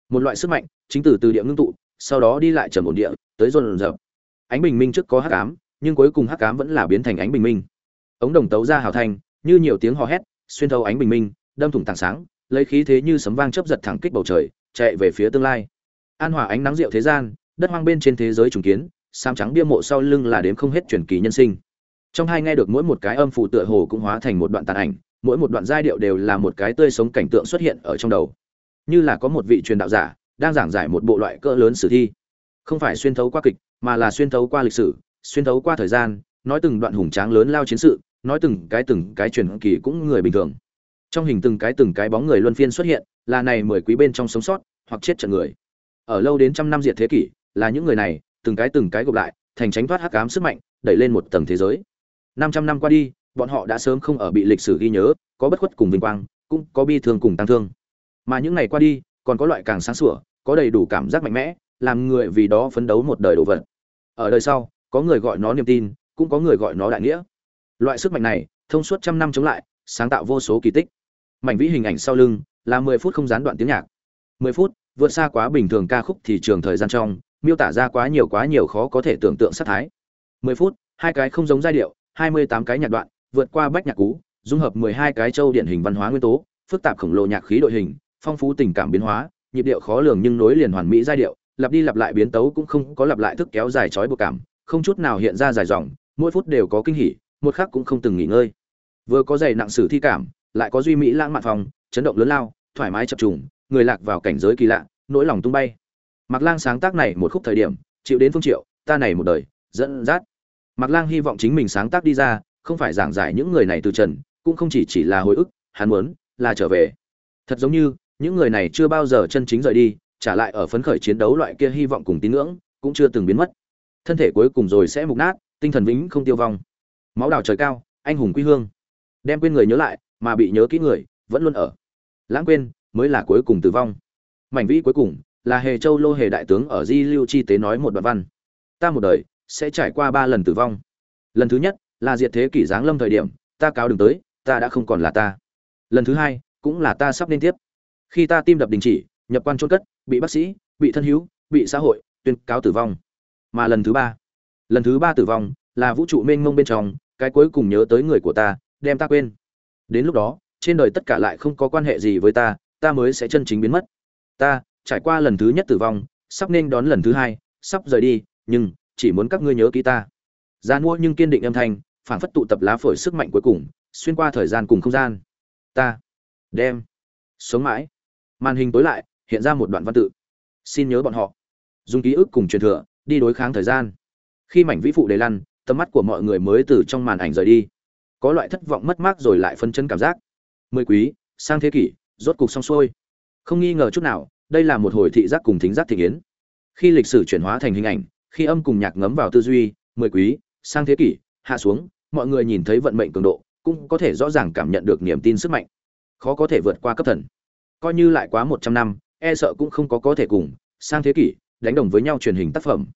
Một loại sức mạnh, chính từ từ địa ngưng tụ, sau đó đi lại trầm ổn địa, tới dồn dập ánh bình minh trước có hắc ám, nhưng cuối cùng hắc ám vẫn là biến thành ánh bình minh. Ống đồng tấu ra hào thanh, như nhiều tiếng hò hét, xuyên thấu ánh bình minh, đâm thủng tảng sáng, lấy khí thế như sấm vang chớp giật thẳng kích bầu trời, chạy về phía tương lai. An hòa ánh nắng rượu thế gian, đất hoang bên trên thế giới trùng kiến sam trắng bia mộ sau lưng là đếm không hết truyền kỳ nhân sinh. Trong hai nghe được mỗi một cái âm phụ tựa hồ cũng hóa thành một đoạn tàn ảnh mỗi một đoạn giai điệu đều là một cái tươi sống cảnh tượng xuất hiện ở trong đầu. Như là có một vị truyền đạo giả đang giảng giải một bộ loại cỡ lớn sử thi. Không phải xuyên thấu qua kịch, mà là xuyên thấu qua lịch sử, xuyên thấu qua thời gian, nói từng đoạn hùng tráng lớn lao chiến sự, nói từng cái từng cái truyền kỳ cũng người bình thường. Trong hình từng cái từng cái bóng người luân phiên xuất hiện, là này mười quý bên trong sống sót, hoặc chết trận người. Ở lâu đến trăm năm diệt thế kỷ, là những người này, từng cái từng cái gộp lại, thành tránh thoát hắc ám sức mạnh, đẩy lên một tầng thế giới. Năm trăm năm qua đi bọn họ đã sớm không ở bị lịch sử ghi nhớ, có bất khuất cùng vinh quang, cũng có bi thương cùng tăng thương. Mà những ngày qua đi, còn có loại càng sáng sủa, có đầy đủ cảm giác mạnh mẽ, làm người vì đó phấn đấu một đời đồ vật. Ở đời sau, có người gọi nó niềm tin, cũng có người gọi nó đại nghĩa. Loại sức mạnh này, thông suốt trăm năm chống lại, sáng tạo vô số kỳ tích. Mảnh vĩ hình ảnh sau lưng, là mười phút không gián đoạn tiếng nhạc. Mười phút, vượt xa quá bình thường ca khúc thì trường thời gian trong, miêu tả ra quá nhiều quá nhiều khó có thể tưởng tượng sát thái. Mười phút, hai cái không giống giai điệu, hai mươi tám cái nhạc đoạn vượt qua bách nhạc cú dung hợp mười hai cái châu điển hình văn hóa nguyên tố phức tạp khổng lồ nhạc khí đội hình phong phú tình cảm biến hóa nhịp điệu khó lường nhưng nối liền hoàn mỹ giai điệu lặp đi lặp lại biến tấu cũng không có lặp lại thức kéo dài chói buộc cảm không chút nào hiện ra dài dòng mỗi phút đều có kinh hỉ một khắc cũng không từng nghỉ ngơi vừa có dày nặng sử thi cảm lại có duy mỹ lãng mạn phòng chấn động lớn lao thoải mái chập trùng người lạc vào cảnh giới kỳ lạ nỗi lòng tung bay Mạc Lang sáng tác này một khúc thời điểm, chịu đến phương triệu, ta này một đời, dẫn dắt. Mạc Lang hy vọng chính mình sáng tác đi ra, không phải giảng giải những người này từ trần, cũng không chỉ chỉ là hồi ức, hắn muốn là trở về. Thật giống như, những người này chưa bao giờ chân chính rời đi, trả lại ở phấn khởi chiến đấu loại kia hy vọng cùng tín ngưỡng, cũng chưa từng biến mất. Thân thể cuối cùng rồi sẽ mục nát, tinh thần vĩnh không tiêu vong. Máu đào trời cao, anh hùng quy hương. Đem quên người nhớ lại, mà bị nhớ kỹ người, vẫn luôn ở. Lãng quên, mới là cuối cùng tử vong. Mảnh vĩ cuối cùng, là hề châu lô hề đại tướng ở di lưu chi tế nói một đoạn văn ta một đời sẽ trải qua ba lần tử vong lần thứ nhất là diệt thế kỷ giáng lâm thời điểm, ta cáo đừng tới, ta đã không còn là ta. Lần thứ hai, cũng là ta sắp nên tiếp. Khi ta tim đập đình chỉ, nhập quan trôn cất, bị bác sĩ, bị thân hữu, bị xã hội tuyên cáo tử vong. Mà lần thứ ba, lần thứ ba tử vong là vũ trụ mênh mông bên trong, cái cuối cùng nhớ tới người của ta, đem ta quên. Đến lúc đó, trên đời tất cả lại không có quan hệ gì với ta ta mới sẽ chân chính biến mất. Ta, trải qua lần thứ nhất tử vong, sắp nên đón lần thứ hai, sắp rời đi, nhưng chỉ muốn các ngươi nhớ ký ta. Gia mua nhưng kiên định âm thanh phảng phất tụ tập lá phổi sức mạnh cuối cùng, xuyên qua thời gian cùng không gian. Ta, đem, sống mãi. Màn hình tối lại, hiện ra một đoạn văn tự. Xin nhớ bọn họ. Dùng ký ức cùng truyền thừa, đi đối kháng thời gian. Khi mảnh vĩ phụ đầy lăn, tầm mắt của mọi người mới từ trong màn ảnh rời đi. Có loại thất vọng mất mát rồi lại phân chân cảm giác. Mười quý, sang thế kỷ, rốt cục xong xuôi. Không nghi ngờ chút nào, đây là một hồi thị giác cùng thính giác thị kiến. Khi lịch sử chuyển hóa thành hình ảnh, khi âm cùng nhạc ngấm vào tư duy, mười quý, sang thế kỷ hạ xuống, mọi người nhìn thấy vận mệnh cường độ, cũng có thể rõ ràng cảm nhận được niềm tin sức mạnh. Khó có thể vượt qua cấp thần. Coi như lại quá một trăm năm e sợ cũng không có có thể cùng, sang thế kỷ, đánh đồng với nhau truyền hình tác phẩm.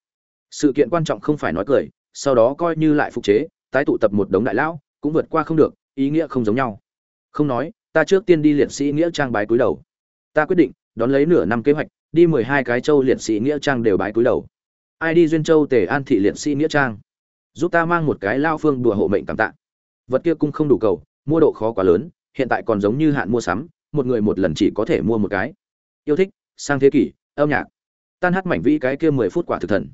Sự kiện quan trọng không phải nói cười, sau đó coi như lại phục chế, tái tụ tập một đống đại lão, cũng vượt qua không được, ý nghĩa không giống nhau. Không nói, ta trước tiên đi liệt sĩ nghĩa trang bái cúi đầu. Ta quyết định, đón lấy nửa năm kế hoạch, đi mười hai cái châu liệt sĩ nghĩa trang đều bái cúi đầu. Ai đi duyên châu tề an thị liệt sĩ nghĩa trang? Giúp ta mang một cái lao phương đùa hộ mệnh cảm tạ. Vật kia cũng không đủ cầu, mua độ khó quá lớn, hiện tại còn giống như hạn mua sắm, một người một lần chỉ có thể mua một cái. Yêu thích, sang thế kỷ, âm nhạc. Tan hát mảnh vĩ cái kia mười phút quả thực thần.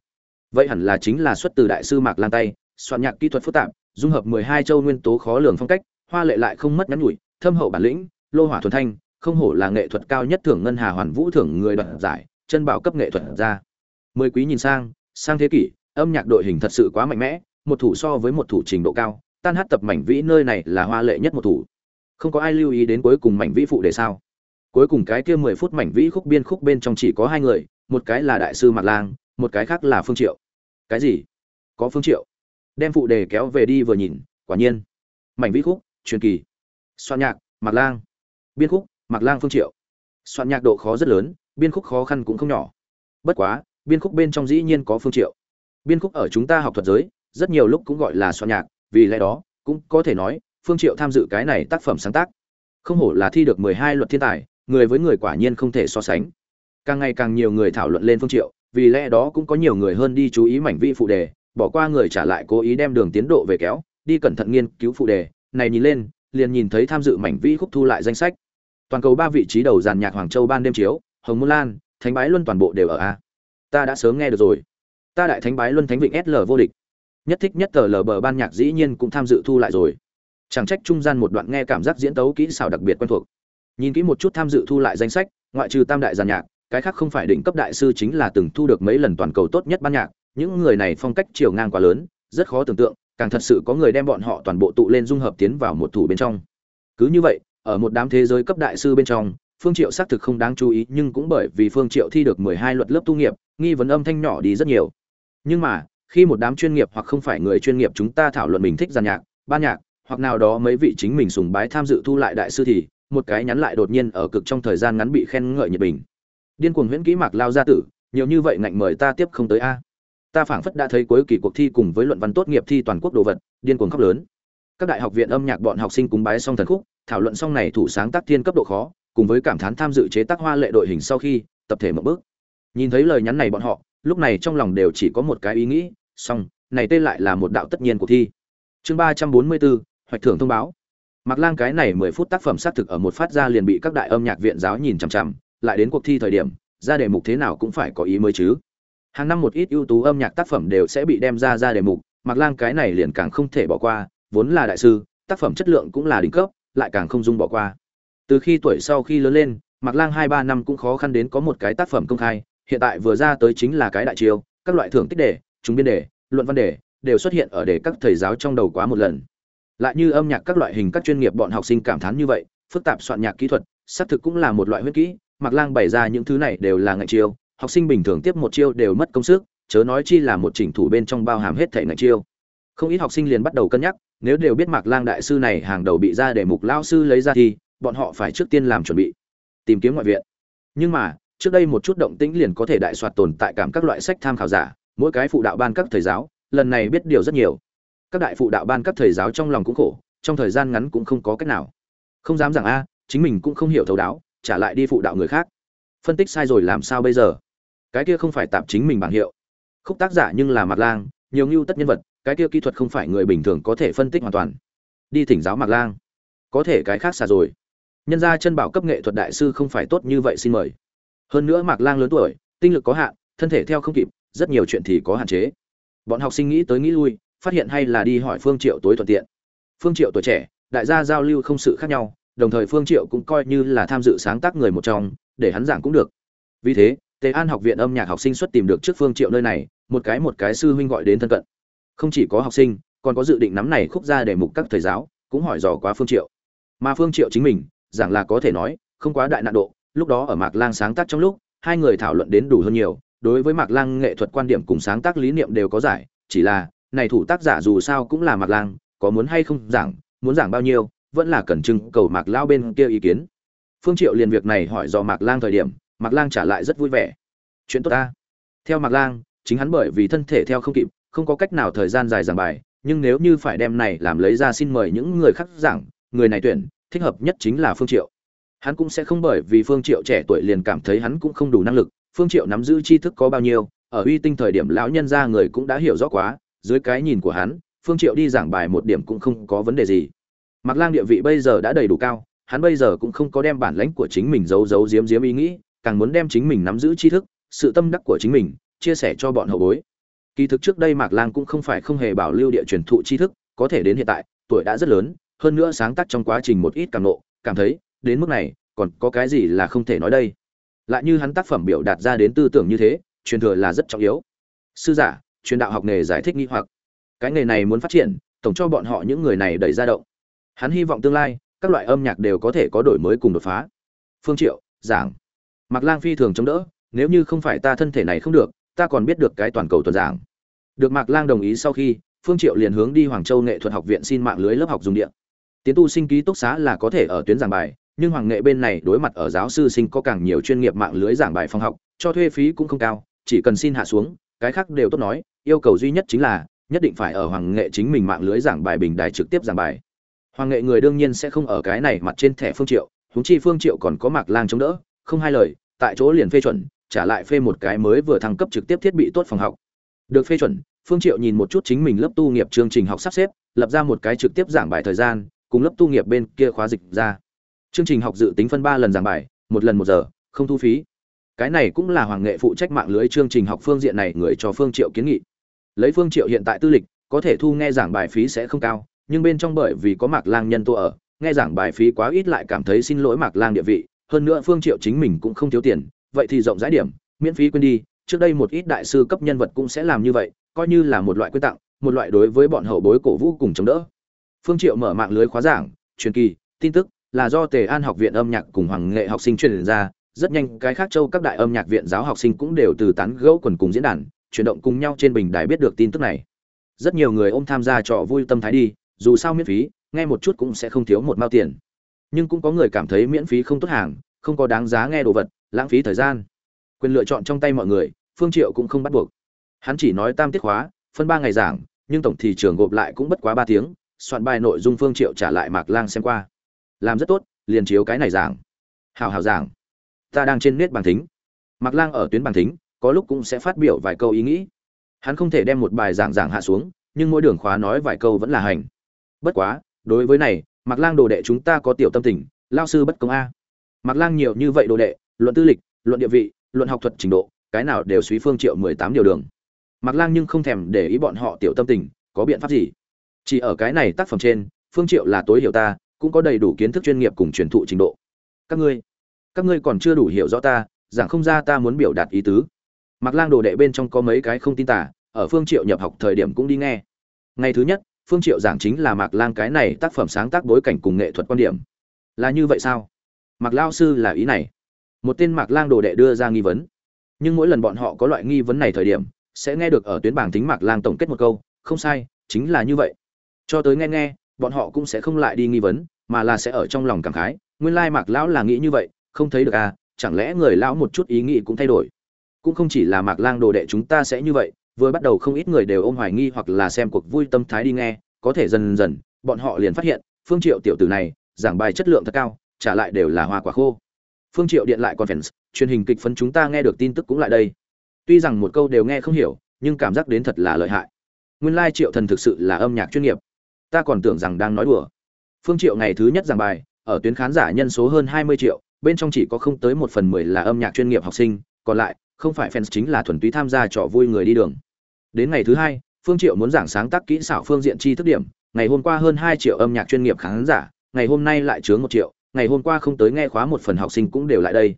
Vậy hẳn là chính là xuất từ đại sư mạc lan tay, soạn nhạc kỹ thuật phức tạp, dung hợp mười hai châu nguyên tố khó lường phong cách, hoa lệ lại không mất ngắn nhủi, thâm hậu bản lĩnh, lô hỏa thuần thanh, không hổ là nghệ thuật cao nhất thưởng ngân hà hoàn vũ thưởng người đoạt giải, chân bảo cấp nghệ thuật ra mười quý nhìn sang sang thế kỷ, âm nhạc đội hình thật sự quá mạnh mẽ một thủ so với một thủ trình độ cao, tan hát tập mảnh vĩ nơi này là hoa lệ nhất một thủ. Không có ai lưu ý đến cuối cùng mảnh vĩ phụ đề sao. Cuối cùng cái kia mười phút mảnh vĩ khúc biên khúc bên trong chỉ có hai người, một cái là đại sư mạc lang, một cái khác là phương triệu. Cái gì? Có phương triệu? Đem phụ đề kéo về đi vừa nhìn, quả nhiên. Mảnh vĩ khúc, truyền kỳ. Soạn nhạc, mạc lang. Biên khúc, mạc lang phương triệu. Soạn nhạc độ khó rất lớn, biên khúc khó khăn cũng không nhỏ. Bất quá, biên khúc bên trong dĩ nhiên có phương triệu. Biên khúc ở chúng ta học thuật giới rất nhiều lúc cũng gọi là soạn nhạc, vì lẽ đó, cũng có thể nói, phương triệu tham dự cái này tác phẩm sáng tác. Không hổ là thi được mười hai luật thiên tài, người với người quả nhiên không thể so sánh. Càng ngày càng nhiều người thảo luận lên phương triệu, vì lẽ đó cũng có nhiều người hơn đi chú ý mảnh vị phụ đề, bỏ qua người trả lại cố ý đem đường tiến độ về kéo, đi cẩn thận nghiên cứu phụ đề. Này nhìn lên, liền nhìn thấy tham dự mảnh vị khúc thu lại danh sách. Toàn cầu ba vị trí đầu dàn nhạc hoàng châu ban đêm chiếu, hồng môn lan, thánh bái luân toàn bộ đều ở a. Ta đã sớm nghe được rồi. Ta đại thánh bái luân thánh vịnh sl vô địch nhất thích nhất tờ lờ bờ ban nhạc dĩ nhiên cũng tham dự thu lại rồi. Chẳng trách trung gian một đoạn nghe cảm giác diễn tấu kỹ xảo đặc biệt quen thuộc. Nhìn kỹ một chút tham dự thu lại danh sách, ngoại trừ tam đại giàn nhạc, cái khác không phải định cấp đại sư chính là từng thu được mấy lần toàn cầu tốt nhất ban nhạc. Những người này phong cách chiều ngang quá lớn, rất khó tưởng tượng, càng thật sự có người đem bọn họ toàn bộ tụ lên dung hợp tiến vào một thủ bên trong. Cứ như vậy, ở một đám thế giới cấp đại sư bên trong, phương triệu xác thực không đáng chú ý, nhưng cũng bởi vì phương triệu thi được 12 luật lớp tu nghiệp, nghi vấn âm thanh nhỏ đi rất nhiều. Nhưng mà khi một đám chuyên nghiệp hoặc không phải người chuyên nghiệp chúng ta thảo luận mình thích giàn nhạc, ban nhạc, hoặc nào đó mấy vị chính mình sùng bái tham dự thu lại đại sư thì, một cái nhắn lại đột nhiên ở cực trong thời gian ngắn bị khen ngợi nhiệt bình. Điên cuồng huyễn kỹ mạc lao gia tử, nhiều như vậy ngạnh mời ta tiếp không tới a. Ta phảng phất đã thấy cuối kỳ cuộc thi cùng với luận văn tốt nghiệp thi toàn quốc đồ vật, điên cuồng khóc lớn. Các đại học viện âm nhạc bọn học sinh cúng bái song thần khúc, thảo luận xong này thủ sáng tác thiên cấp độ khó, cùng với cảm thán tham dự chế tác hoa lệ đội hình sau khi, tập thể một bước. Nhìn thấy lời nhắn này bọn họ, lúc này trong lòng đều chỉ có một cái ý nghĩ xong, này tên lại là một đạo tất nhiên cuộc thi. Chương ba trăm bốn mươi bốn, hoạch thưởng thông báo. Mặc lang cái này mười phút tác phẩm xác thực ở một phát ra liền bị các đại âm nhạc viện giáo nhìn chằm chằm, lại đến cuộc thi thời điểm, ra đề mục thế nào cũng phải có ý mới chứ. Hàng năm một ít ưu tú âm nhạc tác phẩm đều sẽ bị đem ra ra đề mục mặc lang cái này liền càng không thể bỏ qua, vốn là đại sư, tác phẩm chất lượng cũng là đỉnh cấp, lại càng không dung bỏ qua. Từ khi tuổi sau khi lớn lên mặc lang hai ba năm cũng khó khăn đến có một cái tác phẩm công khai, hiện tại vừa ra tới chính là cái đại chiêu, các loại thưởng tích đề chúng biên đề, luận văn đề, đều xuất hiện ở đề các thầy giáo trong đầu quá một lần. Lại như âm nhạc các loại hình các chuyên nghiệp bọn học sinh cảm thán như vậy, phức tạp soạn nhạc kỹ thuật, xác thực cũng là một loại huyết kỹ mặc lang bày ra những thứ này đều là ngạch chiêu, học sinh bình thường tiếp một chiêu đều mất công sức, chớ nói chi là một chỉnh thủ bên trong bao hàm hết thảy ngạch chiêu. Không ít học sinh liền bắt đầu cân nhắc, nếu đều biết mạc lang đại sư này hàng đầu bị ra để mục lão sư lấy ra thì, bọn họ phải trước tiên làm chuẩn bị, tìm kiếm ngoại viện. Nhưng mà, trước đây một chút động tĩnh liền có thể đại soạt tồn tại cảm các loại sách tham khảo giả mỗi cái phụ đạo ban các thầy giáo, lần này biết điều rất nhiều. Các đại phụ đạo ban các thầy giáo trong lòng cũng khổ, trong thời gian ngắn cũng không có cách nào. Không dám rằng a, chính mình cũng không hiểu thấu đáo, trả lại đi phụ đạo người khác. Phân tích sai rồi làm sao bây giờ? Cái kia không phải tạp chính mình bảng hiệu. Khúc tác giả nhưng là mặt lang, nhiều ngưu tất nhân vật, cái kia kỹ thuật không phải người bình thường có thể phân tích hoàn toàn. Đi thỉnh giáo mặt lang. Có thể cái khác xả rồi. Nhân ra chân bảo cấp nghệ thuật đại sư không phải tốt như vậy xin mời. Hơn nữa mạc lang lớn tuổi, tinh lực có hạn, thân thể theo không kịp rất nhiều chuyện thì có hạn chế. Bọn học sinh nghĩ tới nghĩ lui, phát hiện hay là đi hỏi phương triệu tối thuận tiện. Phương triệu tuổi trẻ, đại gia giao lưu không sự khác nhau, đồng thời phương triệu cũng coi như là tham dự sáng tác người một trong, để hắn giảng cũng được. Vì thế, tề an học viện âm nhạc học sinh xuất tìm được trước phương triệu nơi này, một cái một cái sư huynh gọi đến thân cận. Không chỉ có học sinh, còn có dự định nắm này khúc ra để mục các thầy giáo, cũng hỏi dò quá phương triệu. Mà phương triệu chính mình, giảng là có thể nói, không quá đại nạn độ, lúc đó ở mạc lang sáng tác trong lúc, hai người thảo luận đến đủ hơn nhiều đối với mạc lang nghệ thuật quan điểm cùng sáng tác lý niệm đều có giải, chỉ là, này thủ tác giả dù sao cũng là mạc lang, có muốn hay không giảng, muốn giảng bao nhiêu, vẫn là cần trưng cầu mạc lao bên kia ý kiến. Phương triệu liền việc này hỏi do mạc lang thời điểm, mạc lang trả lại rất vui vẻ. Chuyện tốt ta. Theo mạc lang, chính hắn bởi vì thân thể theo không kịp, không có cách nào thời gian dài giảng bài, nhưng nếu như phải đem này làm lấy ra xin mời những người khác giảng, người này tuyển, thích hợp nhất chính là phương triệu. Hắn cũng sẽ không bởi vì phương triệu trẻ tuổi liền cảm thấy hắn cũng không đủ năng lực phương triệu nắm giữ tri thức có bao nhiêu ở uy tinh thời điểm lão nhân gia người cũng đã hiểu rõ quá dưới cái nhìn của hắn phương triệu đi giảng bài một điểm cũng không có vấn đề gì Mặc Lang địa vị bây giờ đã đầy đủ cao, hắn bây giờ cũng không có đem bản lãnh của chính mình giấu giấu giếm giếm ý nghĩ, càng muốn đem chính mình nắm giữ tri thức, sự tâm đắc của chính mình chia sẻ cho bọn hậu bối. Kỳ thực trước đây Mạc Lang cũng không phải không hề bảo lưu địa truyền thụ tri thức, có thể đến hiện tại, tuổi đã rất lớn, hơn nữa sáng tác trong quá trình một ít càng nộ, cảm thấy, đến mức này, còn có cái gì là không thể nói đây. Lại như hắn tác phẩm biểu đạt ra đến tư tưởng như thế, truyền thừa là rất trọng yếu. Sư giả, truyền đạo học nghề giải thích nghi hoặc. Cái nghề này muốn phát triển, tổng cho bọn họ những người này đẩy ra động. Hắn hy vọng tương lai, các loại âm nhạc đều có thể có đổi mới cùng đột phá. Phương Triệu, giảng. Mặc Lang phi thường chống đỡ, nếu như không phải ta thân thể này không được, ta còn biết được cái toàn cầu tuần giảng. Được Mạc Lang đồng ý sau khi, Phương Triệu liền hướng đi Hoàng Châu Nghệ thuật học viện xin mạng lưới lớp học dùng điện. Tiến tu sinh ký túc xá là có thể ở tuyến giảng bài, nhưng Hoàng Nghệ bên này đối mặt ở giáo sư sinh có càng nhiều chuyên nghiệp mạng lưới giảng bài phòng học, cho thuê phí cũng không cao, chỉ cần xin hạ xuống, cái khác đều tốt nói, yêu cầu duy nhất chính là nhất định phải ở Hoàng Nghệ chính mình mạng lưới giảng bài bình đài trực tiếp giảng bài. Hoàng nghệ người đương nhiên sẽ không ở cái này mặt trên thẻ phương triệu huống chi phương triệu còn có mạc lang chống đỡ không hai lời tại chỗ liền phê chuẩn trả lại phê một cái mới vừa thăng cấp trực tiếp thiết bị tốt phòng học. Được phê chuẩn phương triệu nhìn một chút chính mình lớp tu nghiệp chương trình học sắp xếp lập ra một cái trực tiếp giảng bài thời gian cùng lớp tu nghiệp bên kia khóa dịch ra chương trình học dự tính phân ba lần giảng bài một lần một giờ không thu phí cái này cũng là hoàng nghệ phụ trách mạng lưới chương trình học phương diện này người cho phương triệu kiến nghị lấy phương triệu hiện tại tư lịch có thể thu nghe giảng bài phí sẽ không cao nhưng bên trong bởi vì có Mạc Lang nhân tô ở, nghe giảng bài phí quá ít lại cảm thấy xin lỗi Mạc Lang địa vị, hơn nữa Phương Triệu chính mình cũng không thiếu tiền, vậy thì rộng rãi điểm, miễn phí quên đi, trước đây một ít đại sư cấp nhân vật cũng sẽ làm như vậy, coi như là một loại quyên tặng, một loại đối với bọn hậu bối cổ vũ cùng chống đỡ. Phương Triệu mở mạng lưới khóa giảng, truyền kỳ, tin tức là do Tề An học viện âm nhạc cùng Hoàng nghệ học sinh truyền ra, rất nhanh cái khác châu các đại âm nhạc viện giáo học sinh cũng đều từ tán gẫu quần cùng diễn đàn, chuyển động cùng nhau trên bình đài biết được tin tức này. Rất nhiều người ôm tham gia trò vui tâm thái đi, dù sao miễn phí nghe một chút cũng sẽ không thiếu một mao tiền. Nhưng cũng có người cảm thấy miễn phí không tốt hàng không có đáng giá nghe đồ vật lãng phí thời gian. Quyền lựa chọn trong tay mọi người phương triệu cũng không bắt buộc. Hắn chỉ nói tam tiết khóa phân ba ngày giảng nhưng tổng thị trường gộp lại cũng bất quá ba tiếng soạn bài nội dung phương triệu trả lại mạc lang xem qua làm rất tốt, liền chiếu cái này giảng. Hào hào giảng. Ta đang trên nét bàn thính. Mặc lang ở tuyến bàn thính, có lúc cũng sẽ phát biểu vài câu ý nghĩ. Hắn không thể đem một bài giảng giảng hạ xuống, nhưng mỗi đường khóa nói vài câu vẫn là hành. Bất quá, đối với này mặc lang đồ đệ chúng ta có tiểu tâm tình, lao sư bất công a. Mặc lang nhiều như vậy đồ đệ, luận tư lịch, luận địa vị, luận học thuật trình độ, cái nào đều suý phương triệu mười tám điều đường. Mặc lang nhưng không thèm để ý bọn họ tiểu tâm tình, có biện pháp gì? Chỉ ở cái này tác phẩm trên, phương triệu là tối hiểu ta cũng có đầy đủ kiến thức chuyên nghiệp cùng truyền thụ trình độ. Các ngươi các ngươi còn chưa đủ hiểu rõ ta, giảng không ra ta muốn biểu đạt ý tứ. Mặc lang đồ đệ bên trong có mấy cái không tin tả ở phương triệu nhập học thời điểm cũng đi nghe. Ngày thứ nhất, phương triệu giảng chính là mạc lang cái này tác phẩm sáng tác bối cảnh cùng nghệ thuật quan điểm. Là như vậy sao? Mạc lao sư là ý này. Một tên mạc lang đồ đệ đưa ra nghi vấn. Nhưng mỗi lần bọn họ có loại nghi vấn này thời điểm, sẽ nghe được ở tuyến bảng tính mạc lang tổng kết một câu, không sai, chính là như vậy. Cho tới nghe nghe, bọn họ cũng sẽ không lại đi nghi vấn mà là sẽ ở trong lòng cảm khái, nguyên lai mạc lão là nghĩ như vậy, không thấy được à chẳng lẽ người lão một chút ý nghĩ cũng thay đổi? Cũng không chỉ là mạc lang đồ đệ chúng ta sẽ như vậy, vừa bắt đầu không ít người đều ôm hoài nghi hoặc là xem cuộc vui tâm thái đi nghe, có thể dần dần, bọn họ liền phát hiện, phương triệu tiểu tử này, giảng bài chất lượng thật cao, trả lại đều là hoa quả khô. Phương triệu điện lại conference, truyền hình kịch phấn chúng ta nghe được tin tức cũng lại đây. Tuy rằng một câu đều nghe không hiểu, nhưng cảm giác đến thật là lợi hại. Nguyên lai triệu thần thực sự là âm nhạc chuyên nghiệp. Ta còn tưởng rằng đang nói đùa phương triệu ngày thứ nhất giảng bài, ở tuyến khán giả nhân số hơn 20 triệu, bên trong chỉ có không tới một phần mười là âm nhạc chuyên nghiệp học sinh, còn lại, không phải fans chính là thuần túy tham gia trò vui người đi đường. Đến ngày thứ hai, phương triệu muốn giảng sáng tác kỹ xảo phương diện chi thức điểm, ngày hôm qua hơn 2 triệu âm nhạc chuyên nghiệp khán giả, ngày hôm nay lại chướng một triệu, ngày hôm qua không tới nghe khóa một phần học sinh cũng đều lại đây.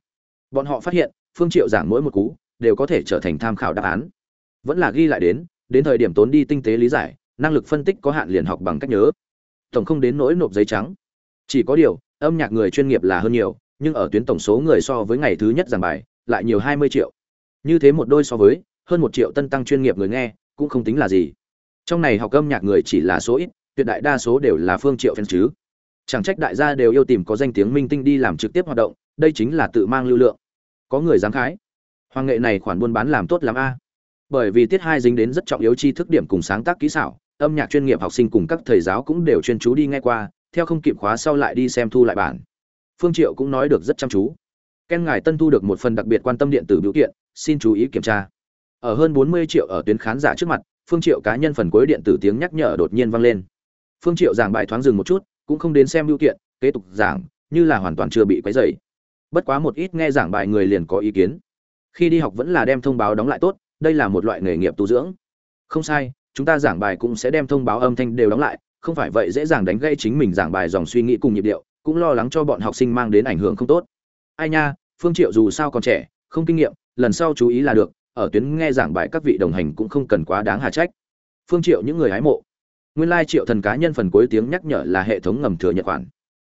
Bọn họ phát hiện, phương triệu giảng mỗi một cú, đều có thể trở thành tham khảo đáp án. Vẫn là ghi lại đến đến thời điểm tốn đi tinh tế lý giải, năng lực phân tích có hạn liền học bằng cách nhớ tổng không đến nỗi nộp giấy trắng. Chỉ có điều, âm nhạc người chuyên nghiệp là hơn nhiều, nhưng ở tuyến tổng số người so với ngày thứ nhất giảng bài, lại nhiều 20 triệu. Như thế một đôi so với, hơn một triệu tân tăng chuyên nghiệp người nghe, cũng không tính là gì. Trong này học âm nhạc người chỉ là số ít, tuyệt đại đa số đều là phương triệu fan chứ. Chẳng trách đại gia đều yêu tìm có danh tiếng minh tinh đi làm trực tiếp hoạt động, đây chính là tự mang lưu lượng. Có người dám khái, hoàng nghệ này khoản buôn bán làm tốt lắm a. Bởi vì tiết hai dính đến rất trọng yếu chi thức điểm cùng sáng tác kỹ xảo âm nhạc chuyên nghiệp học sinh cùng các thầy giáo cũng đều chuyên chú đi nghe qua, theo không kịp khóa sau lại đi xem thu lại bản. Phương triệu cũng nói được rất chăm chú. Ken ngài tân thu được một phần đặc biệt quan tâm điện tử biểu kiện, xin chú ý kiểm tra. Ở hơn 40 triệu ở tuyến khán giả trước mặt, phương triệu cá nhân phần cuối điện tử tiếng nhắc nhở đột nhiên vang lên. Phương triệu giảng bài thoáng dừng một chút, cũng không đến xem biểu kiện, kế tục giảng, như là hoàn toàn chưa bị quấy rầy. Bất quá một ít nghe giảng bài người liền có ý kiến. Khi đi học vẫn là đem thông báo đóng lại tốt, đây là một loại nghề nghiệp tu dưỡng. Không sai chúng ta giảng bài cũng sẽ đem thông báo âm thanh đều đóng lại, không phải vậy dễ dàng đánh gây chính mình giảng bài dòng suy nghĩ cùng nhịp điệu, cũng lo lắng cho bọn học sinh mang đến ảnh hưởng không tốt. Ai nha, phương triệu dù sao còn trẻ, không kinh nghiệm, lần sau chú ý là được, ở tuyến nghe giảng bài các vị đồng hành cũng không cần quá đáng hà trách. Phương triệu những người hái mộ. Nguyên lai triệu thần cá nhân phần cuối tiếng nhắc nhở là hệ thống ngầm thừa nhận khoản.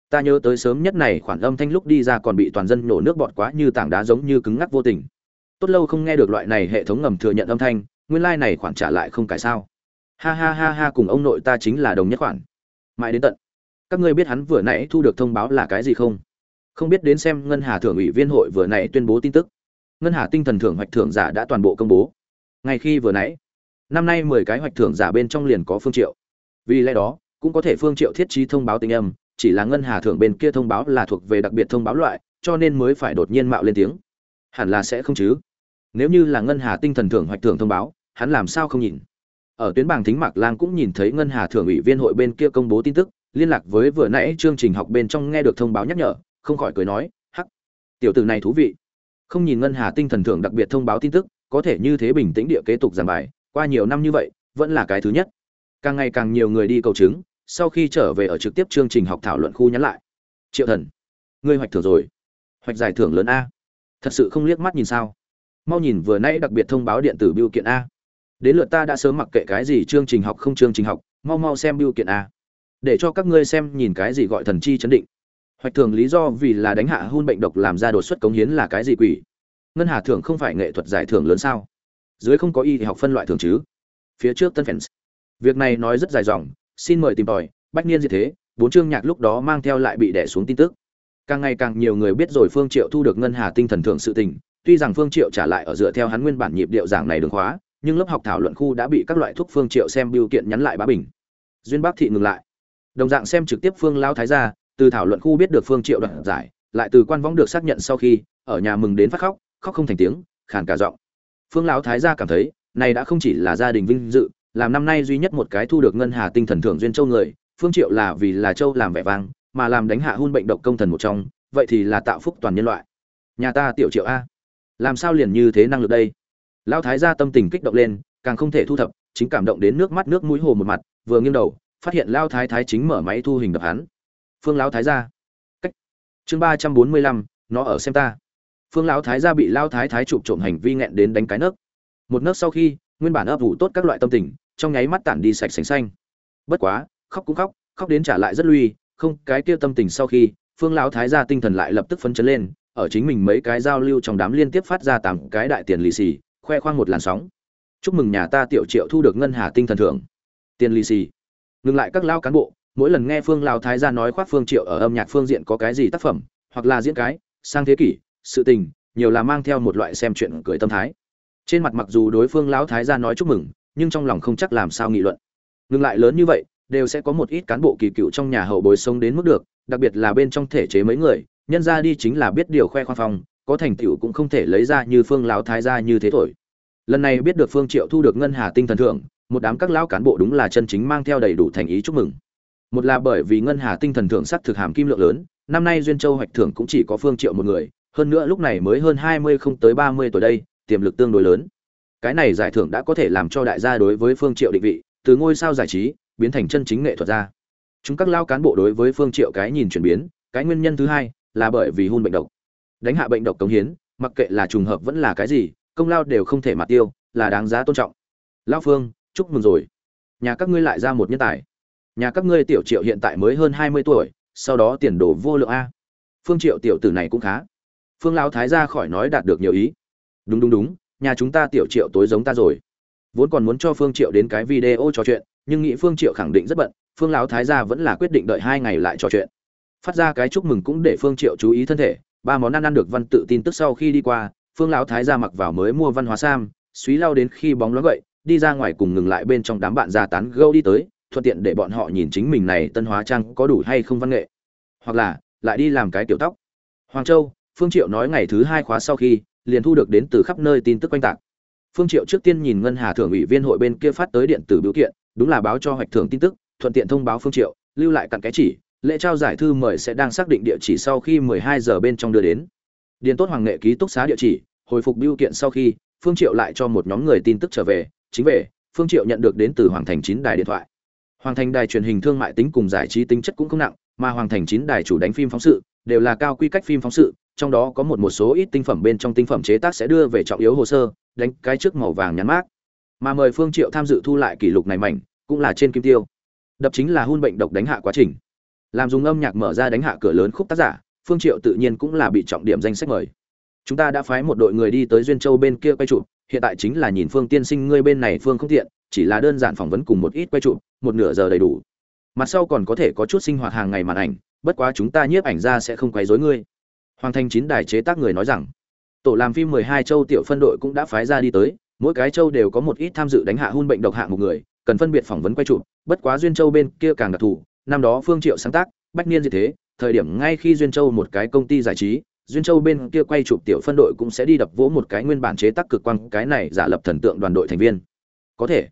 Ta nhớ tới sớm nhất này khoản âm thanh lúc đi ra còn bị toàn dân nổ nước bọt quá như tảng đá giống như cứng ngắc vô tình. Tốt lâu không nghe được loại này hệ thống ngầm thừa nhận âm thanh, nguyên lai này khoản trả lại không cải sao ha ha ha ha cùng ông nội ta chính là đồng nhất khoản. Mãi đến tận. Các ngươi biết hắn vừa nãy thu được thông báo là cái gì không? Không biết đến xem ngân hà thưởng ủy viên hội vừa nãy tuyên bố tin tức. Ngân hà tinh thần thưởng hoạch thưởng giả đã toàn bộ công bố. Ngay khi vừa nãy, năm nay mười cái hoạch thưởng giả bên trong liền có phương triệu. Vì lẽ đó, cũng có thể phương triệu thiết trí thông báo tình âm, chỉ là ngân hà thưởng bên kia thông báo là thuộc về đặc biệt thông báo loại, cho nên mới phải đột nhiên mạo lên tiếng. Hẳn là sẽ không chứ? Nếu như là ngân hà tinh thần thưởng hoạch thưởng thông báo, hắn làm sao không nhìn? Ở tuyến bảng thính mạc lang cũng nhìn thấy ngân hà thưởng ủy viên hội bên kia công bố tin tức, liên lạc với vừa nãy chương trình học bên trong nghe được thông báo nhắc nhở, không khỏi cười nói, hắc, tiểu tử này thú vị. Không nhìn ngân hà tinh thần thưởng đặc biệt thông báo tin tức, có thể như thế bình tĩnh địa kế tục giảng bài, qua nhiều năm như vậy, vẫn là cái thứ nhất. Càng ngày càng nhiều người đi cầu chứng, sau khi trở về ở trực tiếp chương trình học thảo luận khu nhắn lại. Triệu thần, ngươi hoạch thưởng rồi. Hoạch giải thưởng lớn a. Thật sự không liếc mắt nhìn sao? Mau nhìn vừa nãy đặc biệt thông báo điện tử biểu kiện a đến lượt ta đã sớm mặc kệ cái gì chương trình học không chương trình học, mau mau xem biểu kiện a. Để cho các ngươi xem nhìn cái gì gọi thần chi chấn định. Hoạch thường lý do vì là đánh hạ hôn bệnh độc làm ra đột xuất cống hiến là cái gì quỷ? Ngân hà thưởng không phải nghệ thuật giải thưởng lớn sao? Dưới không có y thì học phân loại thường chứ? Phía trước tân fans. Việc này nói rất dài dòng, xin mời tìm tòi, bách niên gì thế, bốn chương nhạc lúc đó mang theo lại bị đẻ xuống tin tức. Càng ngày càng nhiều người biết rồi phương triệu thu được ngân hà tinh thần thưởng sự tình, tuy rằng phương triệu trả lại ở dựa theo hắn nguyên bản nhịp điệu giảng này đường khóa nhưng lớp học thảo luận khu đã bị các loại thuốc phương triệu xem biểu kiện nhắn lại bá bình. Duyên bác thị ngừng lại. Đồng dạng xem trực tiếp phương lao thái gia, từ thảo luận khu biết được phương triệu đoạt giải, lại từ quan võng được xác nhận sau khi, ở nhà mừng đến phát khóc khóc không thành tiếng, khàn cả giọng. Phương lão thái gia cảm thấy, này đã không chỉ là gia đình vinh dự, làm năm nay duy nhất một cái thu được ngân hà tinh thần thưởng duyên châu người, phương triệu là vì là châu làm vẻ vang, mà làm đánh hạ hôn bệnh độc công thần một trong, vậy thì là tạo phúc toàn nhân loại. Nhà ta tiểu triệu a, làm sao liền như thế năng lực đây? Lão thái gia tâm tình kích động lên, càng không thể thu thập, chính cảm động đến nước mắt nước mũi hồ một mặt, vừa nghiêng đầu, phát hiện lão thái thái chính mở máy thu hình đập hắn. Phương lão thái gia. Cách. Chương ba trăm bốn mươi lăm, nó ở xem ta. Phương lão thái gia bị lão thái thái chụp trộm hành vi nghẹn đến đánh cái nấc. Một nấc sau khi, nguyên bản ấp ủ tốt các loại tâm tình, trong nháy mắt tản đi sạch sành xanh. Bất quá, khóc cũng khóc khóc đến trả lại rất lui, không, cái kia tâm tình sau khi, phương lão thái gia tinh thần lại lập tức phấn chấn lên, ở chính mình mấy cái giao lưu trong đám liên tiếp phát ra tám cái đại tiền lì xì khoe khoang một làn sóng. Chúc mừng nhà ta tiểu triệu thu được ngân hà tinh thần thưởng. Tiền lì xì. Ngừng lại các lao cán bộ, mỗi lần nghe phương lao thái gia nói khoác phương triệu ở âm nhạc phương diện có cái gì tác phẩm, hoặc là diễn cái, sang thế kỷ, sự tình, nhiều là mang theo một loại xem chuyện cười tâm thái. Trên mặt mặc dù đối phương lão thái gia nói chúc mừng, nhưng trong lòng không chắc làm sao nghị luận. Ngừng lại lớn như vậy, đều sẽ có một ít cán bộ kỳ cựu trong nhà hậu bồi sống đến mức được, đặc biệt là bên trong thể chế mấy người, nhân ra đi chính là biết điều khoe khoang phòng có thành tựu cũng không thể lấy ra như phương lão thái gia như thế thổi. Lần này biết được phương triệu thu được ngân hà tinh thần thưởng một đám các lão cán bộ đúng là chân chính mang theo đầy đủ thành ý chúc mừng. Một là bởi vì ngân hà tinh thần thưởng sắc thực hàm kim lượng lớn, năm nay duyên châu hoạch thưởng cũng chỉ có phương triệu một người, hơn nữa lúc này mới hơn hai mươi không tới ba mươi tuổi đây, tiềm lực tương đối lớn. Cái này giải thưởng đã có thể làm cho đại gia đối với phương triệu định vị, từ ngôi sao giải trí, biến thành chân chính nghệ thuật gia. Chúng các lao cán bộ đối với phương triệu cái nhìn chuyển biến, cái nguyên nhân thứ hai là bởi vì hôn bệnh độc đánh hạ bệnh độc cống hiến, mặc kệ là trùng hợp vẫn là cái gì, công lao đều không thể mặt tiêu, là đáng giá tôn trọng. Lao phương, chúc mừng rồi. Nhà các ngươi lại ra một nhân tài. Nhà các ngươi tiểu triệu hiện tại mới hơn hai mươi tuổi, sau đó tiền đồ vô lượng a. Phương triệu tiểu tử này cũng khá. Phương lão thái ra khỏi nói đạt được nhiều ý. Đúng đúng đúng, nhà chúng ta tiểu triệu tối giống ta rồi. Vốn còn muốn cho phương triệu đến cái video trò chuyện, nhưng nghĩ phương triệu khẳng định rất bận, phương lão thái gia vẫn là quyết định đợi hai ngày lại trò chuyện. Phát ra cái chúc mừng cũng để phương triệu chú ý thân thể ba món ăn ăn được văn tự tin tức sau khi đi qua, phương lão thái gia mặc vào mới mua văn hóa sam suý lao đến khi bóng loáng vậy đi ra ngoài cùng ngừng lại bên trong đám bạn ra tán gẫu đi tới, thuận tiện để bọn họ nhìn chính mình này tân hóa trang có đủ hay không văn nghệ. Hoặc là, lại đi làm cái tiểu tóc. Hoàng châu, phương triệu nói ngày thứ hai khóa sau khi, liền thu được đến từ khắp nơi tin tức quanh tạc. Phương triệu trước tiên nhìn ngân hà thưởng ủy viên hội bên kia phát tới điện tử biểu kiện, đúng là báo cho hoạch thưởng tin tức, thuận tiện thông báo phương triệu, lưu lại cặn cái chỉ lễ trao giải thư mời sẽ đang xác định địa chỉ sau khi 12 giờ bên trong đưa đến. Điền tốt hoàng nghệ ký túc xá địa chỉ, hồi phục biểu kiện sau khi, phương triệu lại cho một nhóm người tin tức trở về, chính về, phương triệu nhận được đến từ hoàng thành chín đài điện thoại. Hoàng thành đài truyền hình thương mại tính cùng giải trí tính chất cũng không nặng, mà hoàng thành chín đài chủ đánh phim phóng sự, đều là cao quy cách phim phóng sự, trong đó có một một số ít tinh phẩm bên trong tinh phẩm chế tác sẽ đưa về trọng yếu hồ sơ, đánh cái trước màu vàng nhắn mát. Mà mời phương triệu tham dự thu lại kỷ lục này mảnh, cũng là trên kim tiêu. Đập chính là hun bệnh độc đánh hạ quá trình làm dùng âm nhạc mở ra đánh hạ cửa lớn khúc tác giả, phương triệu tự nhiên cũng là bị trọng điểm danh sách mời. Chúng ta đã phái một đội người đi tới duyên châu bên kia quay chụp, hiện tại chính là nhìn phương tiên sinh ngươi bên này phương không tiện, chỉ là đơn giản phỏng vấn cùng một ít quay chụp, một nửa giờ đầy đủ. Mặt sau còn có thể có chút sinh hoạt hàng ngày màn ảnh, bất quá chúng ta nhiếp ảnh ra sẽ không quấy rối ngươi. Hoàng thành chín đài chế tác người nói rằng, tổ làm phim 12 châu tiểu phân đội cũng đã phái ra đi tới, mỗi cái châu đều có một ít tham dự đánh hạ hun bệnh độc hạng một người, cần phân biệt phỏng vấn quay chụp, bất quá duyên châu bên kia càng đặc thù năm đó phương triệu sáng tác, bách niên gì thế, thời điểm ngay khi duyên châu một cái công ty giải trí, duyên châu bên kia quay chụp tiểu phân đội cũng sẽ đi đập vỗ một cái nguyên bản chế tác cực quang, cái này giả lập thần tượng đoàn đội thành viên. Có thể,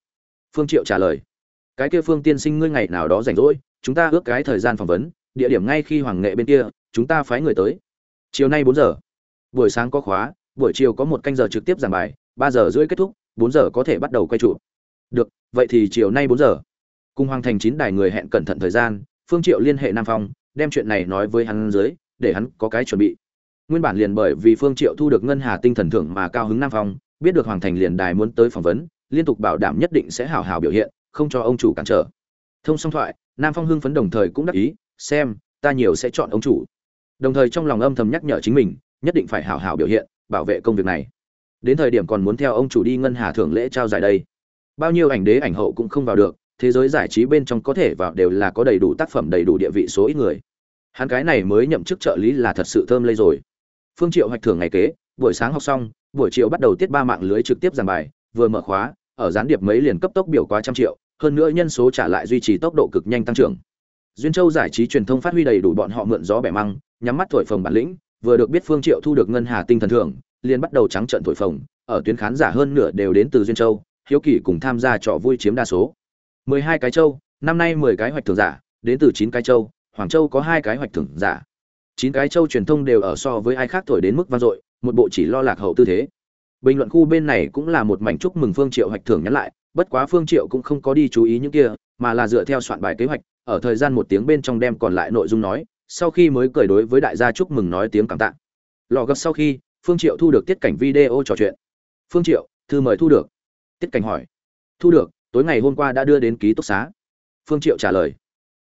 phương triệu trả lời. Cái kia phương tiên sinh ngươi ngày nào đó rảnh rỗi, chúng ta ước cái thời gian phỏng vấn, địa điểm ngay khi hoàng nghệ bên kia, chúng ta phái người tới. Chiều nay bốn giờ. Buổi sáng có khóa, buổi chiều có một canh giờ trực tiếp giảng bài, ba giờ rưỡi kết thúc, bốn giờ có thể bắt đầu quay chụp. Được, vậy thì chiều nay bốn giờ cùng hoàng thành chín đài người hẹn cẩn thận thời gian, phương triệu liên hệ nam phong, đem chuyện này nói với hắn dưới, để hắn có cái chuẩn bị. Nguyên bản liền bởi vì phương triệu thu được ngân hà tinh thần thưởng mà cao hứng nam phong, biết được hoàng thành liền đài muốn tới phỏng vấn, liên tục bảo đảm nhất định sẽ hào hào biểu hiện, không cho ông chủ cản trở. Thông song thoại, nam phong hưng phấn đồng thời cũng đắc ý, xem, ta nhiều sẽ chọn ông chủ. Đồng thời trong lòng âm thầm nhắc nhở chính mình, nhất định phải hào hào biểu hiện, bảo vệ công việc này. Đến thời điểm còn muốn theo ông chủ đi ngân hà thưởng lễ trao giải đây. Bao nhiêu ảnh đế ảnh hậu cũng không vào được thế giới giải trí bên trong có thể vào đều là có đầy đủ tác phẩm, đầy đủ địa vị số ít người. Hắn cái này mới nhậm chức trợ lý là thật sự thơm lây rồi. Phương triệu hoạch thưởng ngày kế, buổi sáng học xong, buổi chiều bắt đầu tiết ba mạng lưới trực tiếp giảng bài, vừa mở khóa, ở gián điệp mấy liền cấp tốc biểu quá trăm triệu, hơn nữa nhân số trả lại duy trì tốc độ cực nhanh tăng trưởng. Duyên châu giải trí truyền thông phát huy đầy đủ bọn họ mượn gió bẻ măng, nhắm mắt thổi phồng bản lĩnh, vừa được biết phương triệu thu được ngân hà tinh thần thưởng, liền bắt đầu trắng trợn thổi phồng, ở tuyến khán giả hơn nửa đều đến từ duyên châu, hiếu kỳ cùng tham gia trò vui chiếm đa số. 12 cái châu, năm nay 10 cái hoạch thưởng giả, đến từ 9 cái châu, hoàng châu có hai cái hoạch thưởng giả. Chín cái châu truyền thông đều ở so với ai khác thổi đến mức vang dội, một bộ chỉ lo lạc hậu tư thế. Bình luận khu bên này cũng là một mảnh chúc mừng phương triệu hoạch thưởng nhắn lại, bất quá phương triệu cũng không có đi chú ý những kia, mà là dựa theo soạn bài kế hoạch, ở thời gian một tiếng bên trong đem còn lại nội dung nói, sau khi mới cười đối với đại gia chúc mừng nói tiếng cảm tạ. Lò gấp sau khi, phương triệu thu được tiết cảnh video trò chuyện. Phương triệu, thư mời thu được. Tiết cảnh hỏi. Thu được tối ngày hôm qua đã đưa đến ký túc xá. Phương triệu trả lời.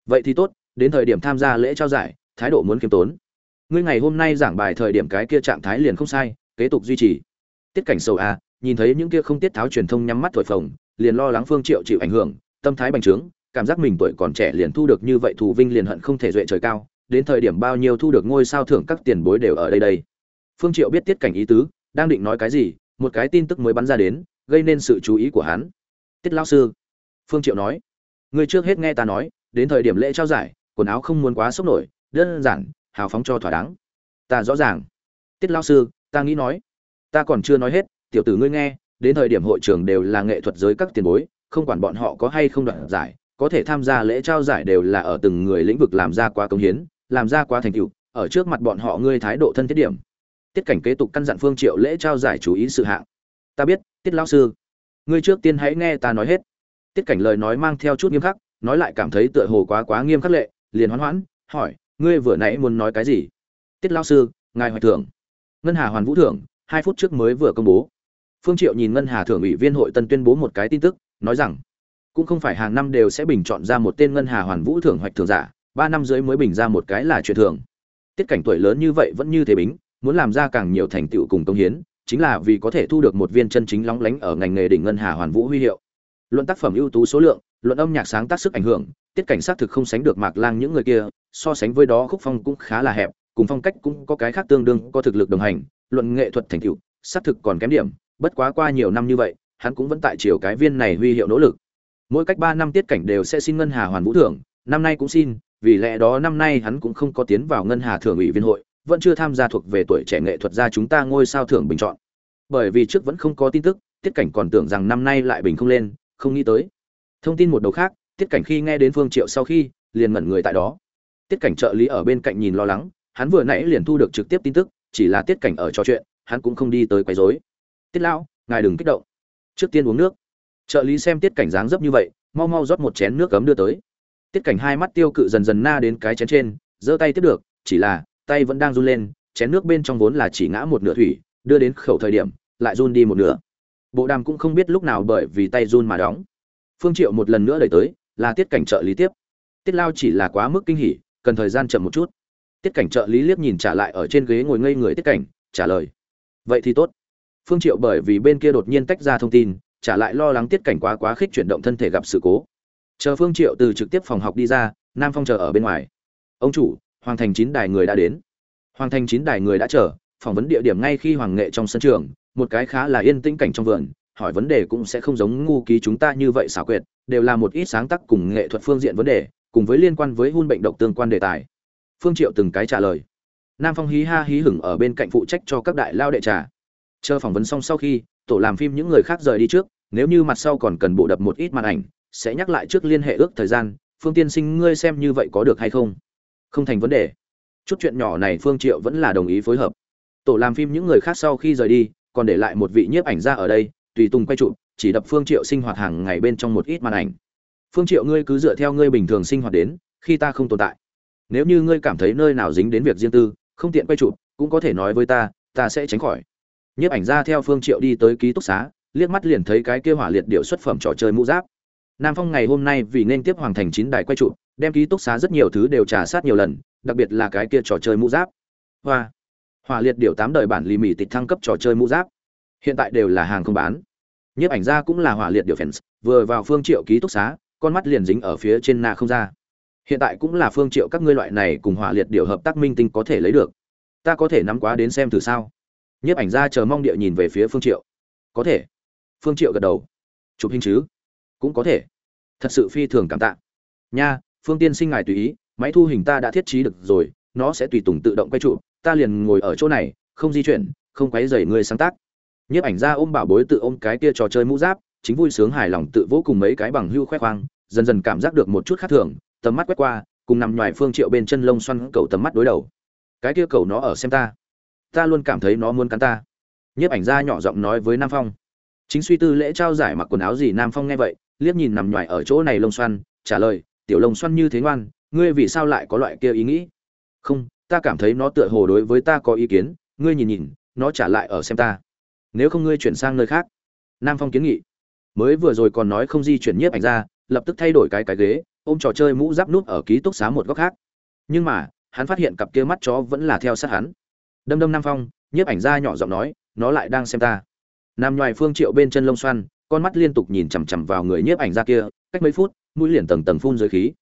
Vậy thì tốt, đến thời điểm tham gia lễ trao giải, thái độ muốn kiêm tốn. Ngươi ngày hôm nay giảng bài thời điểm cái kia trạng thái liền không sai, kế tục duy trì. Tiết cảnh sầu a nhìn thấy những kia không tiết tháo truyền thông nhắm mắt thổi phồng, liền lo lắng phương triệu chịu ảnh hưởng, tâm thái bành trướng, cảm giác mình tuổi còn trẻ liền thu được như vậy thù vinh liền hận không thể duệ trời cao, đến thời điểm bao nhiêu thu được ngôi sao thưởng các tiền bối đều ở đây đây. Phương triệu biết tiết cảnh ý tứ, đang định nói cái gì, một cái tin tức mới bắn ra đến, gây nên sự chú ý của hắn tiết lão sư. Phương triệu nói, ngươi trước hết nghe ta nói, đến thời điểm lễ trao giải, quần áo không muốn quá sốc nổi, đơn giản, hào phóng cho thỏa đáng. Ta rõ ràng. Tiết lão sư, ta nghĩ nói, ta còn chưa nói hết, tiểu tử ngươi nghe, đến thời điểm hội trường đều là nghệ thuật giới các tiền bối, không quản bọn họ có hay không đoạt giải, có thể tham gia lễ trao giải đều là ở từng người lĩnh vực làm ra quá công hiến, làm ra quá thành tựu, ở trước mặt bọn họ ngươi thái độ thân thiết điểm. Tiết cảnh kế tục căn dặn phương triệu lễ trao giải chú ý sự hạng. Ta biết, tiết lão sư ngươi trước tiên hãy nghe ta nói hết. Tiết cảnh lời nói mang theo chút nghiêm khắc, nói lại cảm thấy tựa hồ quá quá nghiêm khắc lệ, liền hoán hoãn, hỏi, ngươi vừa nãy muốn nói cái gì? Tiết lão sư, ngài hoạch thưởng ngân hà hoàn vũ thưởng hai phút trước mới vừa công bố. Phương triệu nhìn ngân hà thưởng ủy viên hội tân tuyên bố một cái tin tức, nói rằng, cũng không phải hàng năm đều sẽ bình chọn ra một tên ngân hà hoàn vũ thưởng hoạch thưởng giả, ba năm dưới mới bình ra một cái là chuyện thường. Tiết cảnh tuổi lớn như vậy vẫn như thế bính, muốn làm ra càng nhiều thành tựu cùng công hiến chính là vì có thể thu được một viên chân chính lóng lánh ở ngành nghề đỉnh ngân hà hoàn vũ huy hiệu. Luận tác phẩm ưu tú số lượng, luận âm nhạc sáng tác sức ảnh hưởng, tiết cảnh sát thực không sánh được mạc lang những người kia, so sánh với đó khúc phong cũng khá là hẹp, cùng phong cách cũng có cái khác tương đương, có thực lực đồng hành, luận nghệ thuật thành tựu xác thực còn kém điểm, bất quá qua nhiều năm như vậy, hắn cũng vẫn tại chiều cái viên này huy hiệu nỗ lực. Mỗi cách ba năm tiết cảnh đều sẽ xin ngân hà hoàn vũ thưởng, năm nay cũng xin, vì lẽ đó năm nay hắn cũng không có tiến vào ngân hà thưởng ủy viên hội vẫn chưa tham gia thuộc về tuổi trẻ nghệ thuật gia chúng ta ngôi sao thưởng bình chọn. Bởi vì trước vẫn không có tin tức, tiết cảnh còn tưởng rằng năm nay lại bình không lên, không nghĩ tới. Thông tin một đầu khác, tiết cảnh khi nghe đến phương triệu sau khi, liền ngẩn người tại đó. Tiết cảnh trợ lý ở bên cạnh nhìn lo lắng, hắn vừa nãy liền thu được trực tiếp tin tức, chỉ là tiết cảnh ở trò chuyện, hắn cũng không đi tới quấy rối. Tiết lão, ngài đừng kích động. Trước tiên uống nước. Trợ lý xem tiết cảnh dáng dấp như vậy, mau mau rót một chén nước cấm đưa tới. Tiết cảnh hai mắt tiêu cự dần dần na đến cái chén trên, giơ tay tiếp được, chỉ là tay vẫn đang run lên, chén nước bên trong vốn là chỉ ngã một nửa thủy, đưa đến khẩu thời điểm, lại run đi một nửa. Bộ đàm cũng không biết lúc nào bởi vì tay run mà đóng. Phương triệu một lần nữa đẩy tới, là tiết cảnh trợ lý tiếp. Tiết lao chỉ là quá mức kinh hỉ, cần thời gian chậm một chút. Tiết cảnh trợ lý liếc nhìn trả lại ở trên ghế ngồi ngây người tiết cảnh, trả lời. Vậy thì tốt. Phương triệu bởi vì bên kia đột nhiên tách ra thông tin, trả lại lo lắng tiết cảnh quá quá khích chuyển động thân thể gặp sự cố. Chờ phương triệu từ trực tiếp phòng học đi ra, nam phong chờ ở bên ngoài. Ông chủ hoàng thành chín đài người đã đến. Hoàng thành chín đài người đã chờ, phỏng vấn địa điểm ngay khi hoàng nghệ trong sân trường, một cái khá là yên tĩnh cảnh trong vườn, hỏi vấn đề cũng sẽ không giống ngu ký chúng ta như vậy xảo quyệt, đều là một ít sáng tác cùng nghệ thuật phương diện vấn đề, cùng với liên quan với hôn bệnh độc tương quan đề tài. Phương triệu từng cái trả lời. Nam phong hí ha hí hửng ở bên cạnh phụ trách cho các đại lao đệ trà. Chờ phỏng vấn xong sau khi, tổ làm phim những người khác rời đi trước, nếu như mặt sau còn cần bộ đập một ít màn ảnh, sẽ nhắc lại trước liên hệ ước thời gian, phương tiên sinh, ngươi xem như vậy có được hay không? Không thành vấn đề. Chút chuyện nhỏ này phương triệu vẫn là đồng ý phối hợp. Tổ làm phim những người khác sau khi rời đi, còn để lại một vị nhiếp ảnh gia ở đây, tùy tùng quay trụ chỉ đập phương triệu sinh hoạt hàng ngày bên trong một ít màn ảnh. Phương triệu ngươi cứ dựa theo ngươi bình thường sinh hoạt đến, khi ta không tồn tại. Nếu như ngươi cảm thấy nơi nào dính đến việc riêng tư, không tiện quay chụp, cũng có thể nói với ta ta sẽ tránh khỏi. Nhiếp ảnh gia theo phương triệu đi tới ký túc xá, liếc mắt liền thấy cái kia hỏa liệt điệu xuất phẩm trò chơi mũ giáp. Nam phong ngày hôm nay vì nên tiếp hoàng thành chín đài quay trụ đem ký túc xá rất nhiều thứ đều trả sát nhiều lần, đặc biệt là cái kia trò chơi mũ giáp. Hoa, hỏa liệt điều tám đời bản lì mì tịch thăng cấp trò chơi mũ giáp. Hiện tại đều là hàng không bán. Nhiếp ảnh gia cũng là hỏa liệt điều fans, vừa vào phương triệu ký túc xá, con mắt liền dính ở phía trên na không ra hiện tại cũng là phương triệu các ngươi loại này cùng hỏa liệt điều hợp tác minh tinh có thể lấy được. Ta có thể nắm quá đến xem thử sao? Nhiếp ảnh gia chờ mong địa nhìn về phía phương triệu. Có thể. Phương triệu gật đầu. Chụp hình chứ? Cũng có thể. Thật sự phi thường cảm tạ. Nha phương tiên sinh ngài tùy ý, máy thu hình ta đã thiết trí được rồi, nó sẽ tùy tùng tự động quay trụ, ta liền ngồi ở chỗ này, không di chuyển, không quấy rầy người sáng tác. Nhiếp ảnh gia ôm bảo bối tự ôm cái kia trò chơi mũ giáp, chính vui sướng hài lòng tự vỗ cùng mấy cái bằng hưu khoe khoang, dần dần cảm giác được một chút khác thường, tầm mắt quét qua, cùng nằm ngoài phương triệu bên chân lông xoăn cầu tầm mắt đối đầu. Cái kia cầu nó ở xem ta. Ta luôn cảm thấy nó muốn cắn ta. Nhiếp ảnh gia nhỏ giọng nói với nam phong. Chính suy tư lễ trao giải mặc quần áo gì nam phong nghe vậy, liếc nhìn nằm ngoài ở chỗ này lông xoăn, trả lời tiểu lồng xoăn như thế ngoan, ngươi vì sao lại có loại kia ý nghĩ? Không, ta cảm thấy nó tựa hồ đối với ta có ý kiến, ngươi nhìn nhìn, nó trả lại ở xem ta. Nếu không ngươi chuyển sang nơi khác. Nam phong kiến nghị. Mới vừa rồi còn nói không di chuyển nhiếp ảnh ra, lập tức thay đổi cái cái ghế, ôm trò chơi mũ giáp nút ở ký túc xá một góc khác. Nhưng mà, hắn phát hiện cặp kia mắt chó vẫn là theo sát hắn. Đâm đâm nam phong, nhiếp ảnh ra nhỏ giọng nói, nó lại đang xem ta. Nam nhoài phương triệu bên chân lông xoăn, con mắt liên tục nhìn chằm chằm vào người nhiếp ảnh ra kia, cách mấy phút mũi liền tầng tầng phun dưới khí.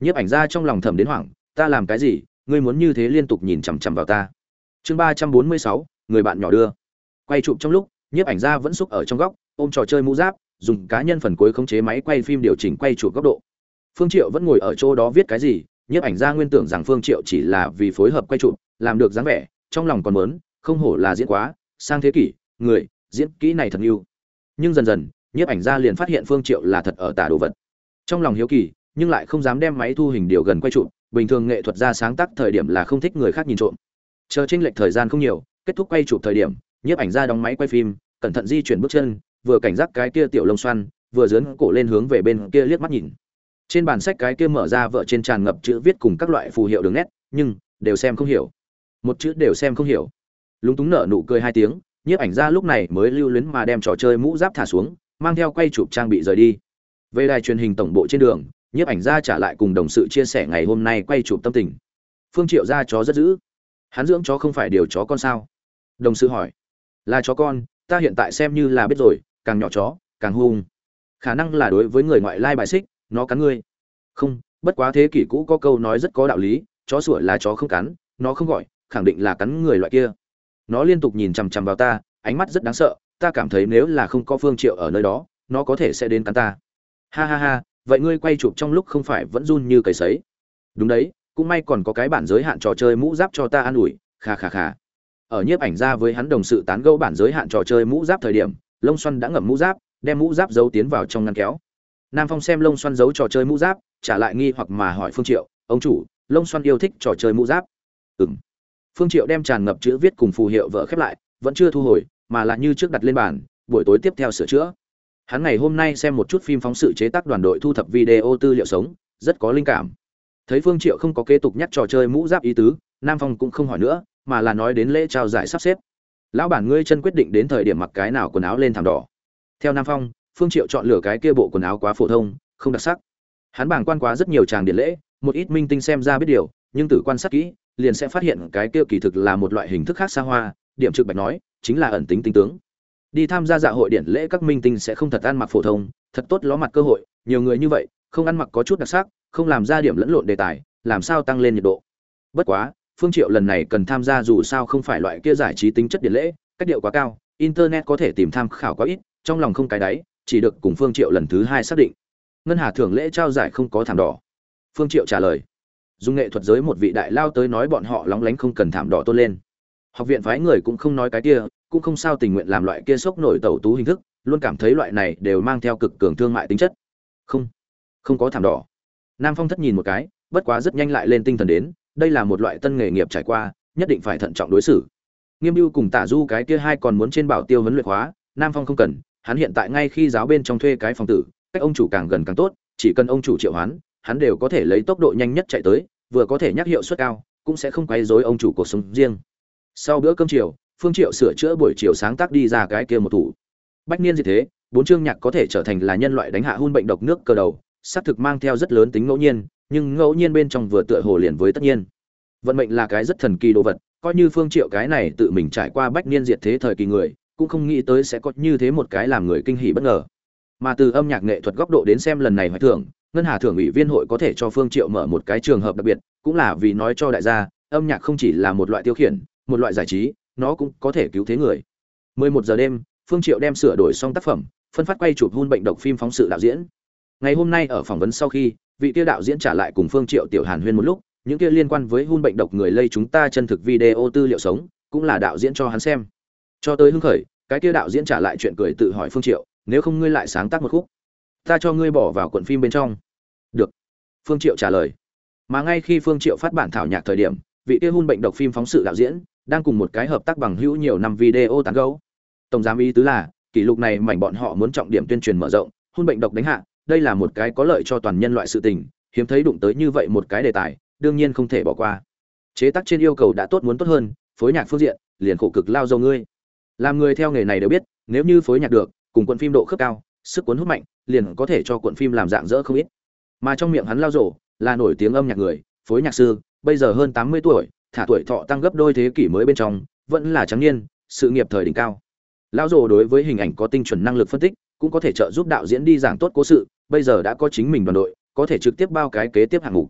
Nhiếp ảnh ra trong lòng thầm đến hoảng, ta làm cái gì? Ngươi muốn như thế liên tục nhìn chằm chằm vào ta. Chương ba trăm bốn mươi sáu, người bạn nhỏ đưa. Quay chụp trong lúc, nhiếp ảnh ra vẫn xúc ở trong góc, ôm trò chơi mũ giáp, dùng cá nhân phần cuối khống chế máy quay phim điều chỉnh quay chụp góc độ. Phương triệu vẫn ngồi ở chỗ đó viết cái gì, nhiếp ảnh ra nguyên tưởng rằng phương triệu chỉ là vì phối hợp quay chụp, làm được dáng vẻ, trong lòng còn muốn, không hổ là diễn quá, sang thế kỷ, người, diễn kỹ này thật yêu nhưng dần dần, nhiếp ảnh ra liền phát hiện phương triệu là thật ở tả đồ vật trong lòng hiếu kỳ, nhưng lại không dám đem máy thu hình điều gần quay chụp, bình thường nghệ thuật gia sáng tác thời điểm là không thích người khác nhìn trộm. Chờ tranh lệch thời gian không nhiều, kết thúc quay chụp thời điểm, nhiếp ảnh ra đóng máy quay phim, cẩn thận di chuyển bước chân, vừa cảnh giác cái kia tiểu lông xoăn, vừa dướn cổ lên hướng về bên kia liếc mắt nhìn. Trên bản sách cái kia mở ra vợ trên tràn ngập chữ viết cùng các loại phù hiệu đường nét, nhưng, đều xem không hiểu. Một chữ đều xem không hiểu. Lúng túng nở nụ cười hai tiếng, nhiếp ảnh ra lúc này mới lưu luyến mà đem trò chơi mũ giáp thả xuống, mang theo quay chụp trang bị rời đi về đài truyền hình tổng bộ trên đường, nhiếp ảnh gia trả lại cùng đồng sự chia sẻ ngày hôm nay quay chụp tâm tình. Phương triệu ra chó rất dữ. Hắn dưỡng chó không phải điều chó con sao? Đồng sự hỏi. Là chó con, ta hiện tại xem như là biết rồi, càng nhỏ chó, càng hung. Khả năng là đối với người ngoại lai bài xích, nó cắn ngươi. Không, bất quá thế kỷ cũ có câu nói rất có đạo lý, chó sủa là chó không cắn, nó không gọi, khẳng định là cắn người loại kia. Nó liên tục nhìn chằm chằm vào ta, ánh mắt rất đáng sợ, ta cảm thấy nếu là không có phương triệu ở nơi đó, nó có thể sẽ đến cắn ta ha ha ha, vậy ngươi quay chụp trong lúc không phải vẫn run như cầy sấy. Đúng đấy, cũng may còn có cái bản giới hạn trò chơi mũ giáp cho ta an ủi, kha kha kha. Ở nhiếp ảnh ra với hắn đồng sự tán gẫu bản giới hạn trò chơi mũ giáp thời điểm lông xoăn đã ngậm mũ giáp, đem mũ giáp giấu tiến vào trong ngăn kéo. Nam phong xem lông xoăn giấu trò chơi mũ giáp, trả lại nghi hoặc mà hỏi phương triệu, ông chủ lông xoăn yêu thích trò chơi mũ giáp? Ừm. Phương triệu đem tràn ngập chữ viết cùng phù hiệu vỡ khép lại, vẫn chưa thu hồi, mà là như trước đặt lên bàn, buổi tối tiếp theo sửa chữa hắn ngày hôm nay xem một chút phim phóng sự chế tác đoàn đội thu thập video tư liệu sống, rất có linh cảm. Thấy phương triệu không có kế tục nhắc trò chơi mũ giáp ý tứ, nam phong cũng không hỏi nữa, mà là nói đến lễ trao giải sắp xếp. Lão bản ngươi chân quyết định đến thời điểm mặc cái nào quần áo lên thảm đỏ. Theo nam phong, phương triệu chọn lựa cái kia bộ quần áo quá phổ thông, không đặc sắc. Hắn bảng quan quá rất nhiều tràng điện lễ, một ít minh tinh xem ra biết điều, nhưng từ quan sát kỹ, liền sẽ phát hiện cái kia kỳ thực là một loại hình thức khác xa hoa, điểm trực bạch nói, chính là ẩn tính tinh tướng đi tham gia dạ hội điện lễ các minh tinh sẽ không thật ăn mặc phổ thông, thật tốt ló mặt cơ hội, nhiều người như vậy, không ăn mặc có chút đặc sắc, không làm ra điểm lẫn lộn đề tài, làm sao tăng lên nhiệt độ. Bất quá, phương triệu lần này cần tham gia dù sao không phải loại kia giải trí tính chất điện lễ, cách điệu quá cao, internet có thể tìm tham khảo quá ít, trong lòng không cái đáy, chỉ được cùng phương triệu lần thứ hai xác định. Ngân hà thưởng lễ trao giải không có thảm đỏ. Phương triệu trả lời, dùng nghệ thuật giới một vị đại lao tới nói bọn họ lóng lánh không cần thảm đỏ tôn lên. Học viện phái người cũng không nói cái kia cũng không sao tình nguyện làm loại kia sốc nổi tẩu tú hình thức, luôn cảm thấy loại này đều mang theo cực cường thương mại tính chất. Không không có thảm đỏ. Nam phong thất nhìn một cái, bất quá rất nhanh lại lên tinh thần đến, đây là một loại tân nghề nghiệp trải qua, nhất định phải thận trọng đối xử. Nghiêm mưu cùng tả du cái kia hai còn muốn trên bảo tiêu vấn luyện hóa, nam phong không cần, hắn hiện tại ngay khi giáo bên trong thuê cái phòng tử, cách ông chủ càng gần càng tốt, chỉ cần ông chủ triệu hoán, hắn đều có thể lấy tốc độ nhanh nhất chạy tới, vừa có thể nhắc hiệu suất cao, cũng sẽ không quấy rối ông chủ cuộc sống riêng. Sau bữa cơm chiều phương triệu sửa chữa buổi chiều sáng tác đi ra cái kia một thủ. Bách niên gì thế, bốn chương nhạc có thể trở thành là nhân loại đánh hạ hun bệnh độc nước cơ đầu, xác thực mang theo rất lớn tính ngẫu nhiên, nhưng ngẫu nhiên bên trong vừa tựa hồ liền với tất nhiên. Vận mệnh là cái rất thần kỳ đồ vật, coi như phương triệu cái này tự mình trải qua bách niên diệt thế thời kỳ người, cũng không nghĩ tới sẽ có như thế một cái làm người kinh hỉ bất ngờ. Mà từ âm nhạc nghệ thuật góc độ đến xem lần này hoài thưởng, ngân hà thưởng ủy viên hội có thể cho phương triệu mở một cái trường hợp đặc biệt, cũng là vì nói cho đại gia, âm nhạc không chỉ là một loại tiêu khiển, một loại giải trí nó cũng có thể cứu thế người. 11 giờ đêm, phương triệu đem sửa đổi xong tác phẩm, phân phát quay chụp hun bệnh độc phim phóng sự đạo diễn. Ngày hôm nay ở phỏng vấn sau khi, vị tiêu đạo diễn trả lại cùng phương triệu tiểu hàn huyên một lúc, những kia liên quan với hun bệnh độc người lây chúng ta chân thực video tư liệu sống, cũng là đạo diễn cho hắn xem. Cho tới hưng khởi, cái kia đạo diễn trả lại chuyện cười tự hỏi phương triệu, nếu không ngươi lại sáng tác một khúc, ta cho ngươi bỏ vào cuộn phim bên trong. Được. Phương triệu trả lời. Mà ngay khi phương triệu phát bản thảo nhạc thời điểm, vị kia hun bệnh độc phim phóng sự đạo diễn đang cùng một cái hợp tác bằng hữu nhiều năm video tán gẫu. Tổng giám ý tứ là, kỷ lục này mảnh bọn họ muốn trọng điểm tuyên truyền mở rộng, hôn bệnh độc đánh hạ, đây là một cái có lợi cho toàn nhân loại sự tình, hiếm thấy đụng tới như vậy một cái đề tài, đương nhiên không thể bỏ qua. Chế tác trên yêu cầu đã tốt muốn tốt hơn, phối nhạc phương diện, liền khổ cực lao dâu ngươi. Làm người theo nghề này đều biết, nếu như phối nhạc được, cùng cuộn phim độ khớp cao, sức cuốn hút mạnh, liền có thể cho cuộn phim làm dạng dỡ không ít. Mà trong miệng hắn lao rổ, là nổi tiếng âm nhạc người, phối nhạc sư, bây giờ hơn tám mươi tuổi thả tuổi thọ tăng gấp đôi thế kỷ mới bên trong, vẫn là trắng niên, sự nghiệp thời đỉnh cao. Lão rổ đối với hình ảnh có tinh chuẩn năng lực phân tích, cũng có thể trợ giúp đạo diễn đi giảng tốt cố sự, bây giờ đã có chính mình đoàn đội, có thể trực tiếp bao cái kế tiếp hạng mục.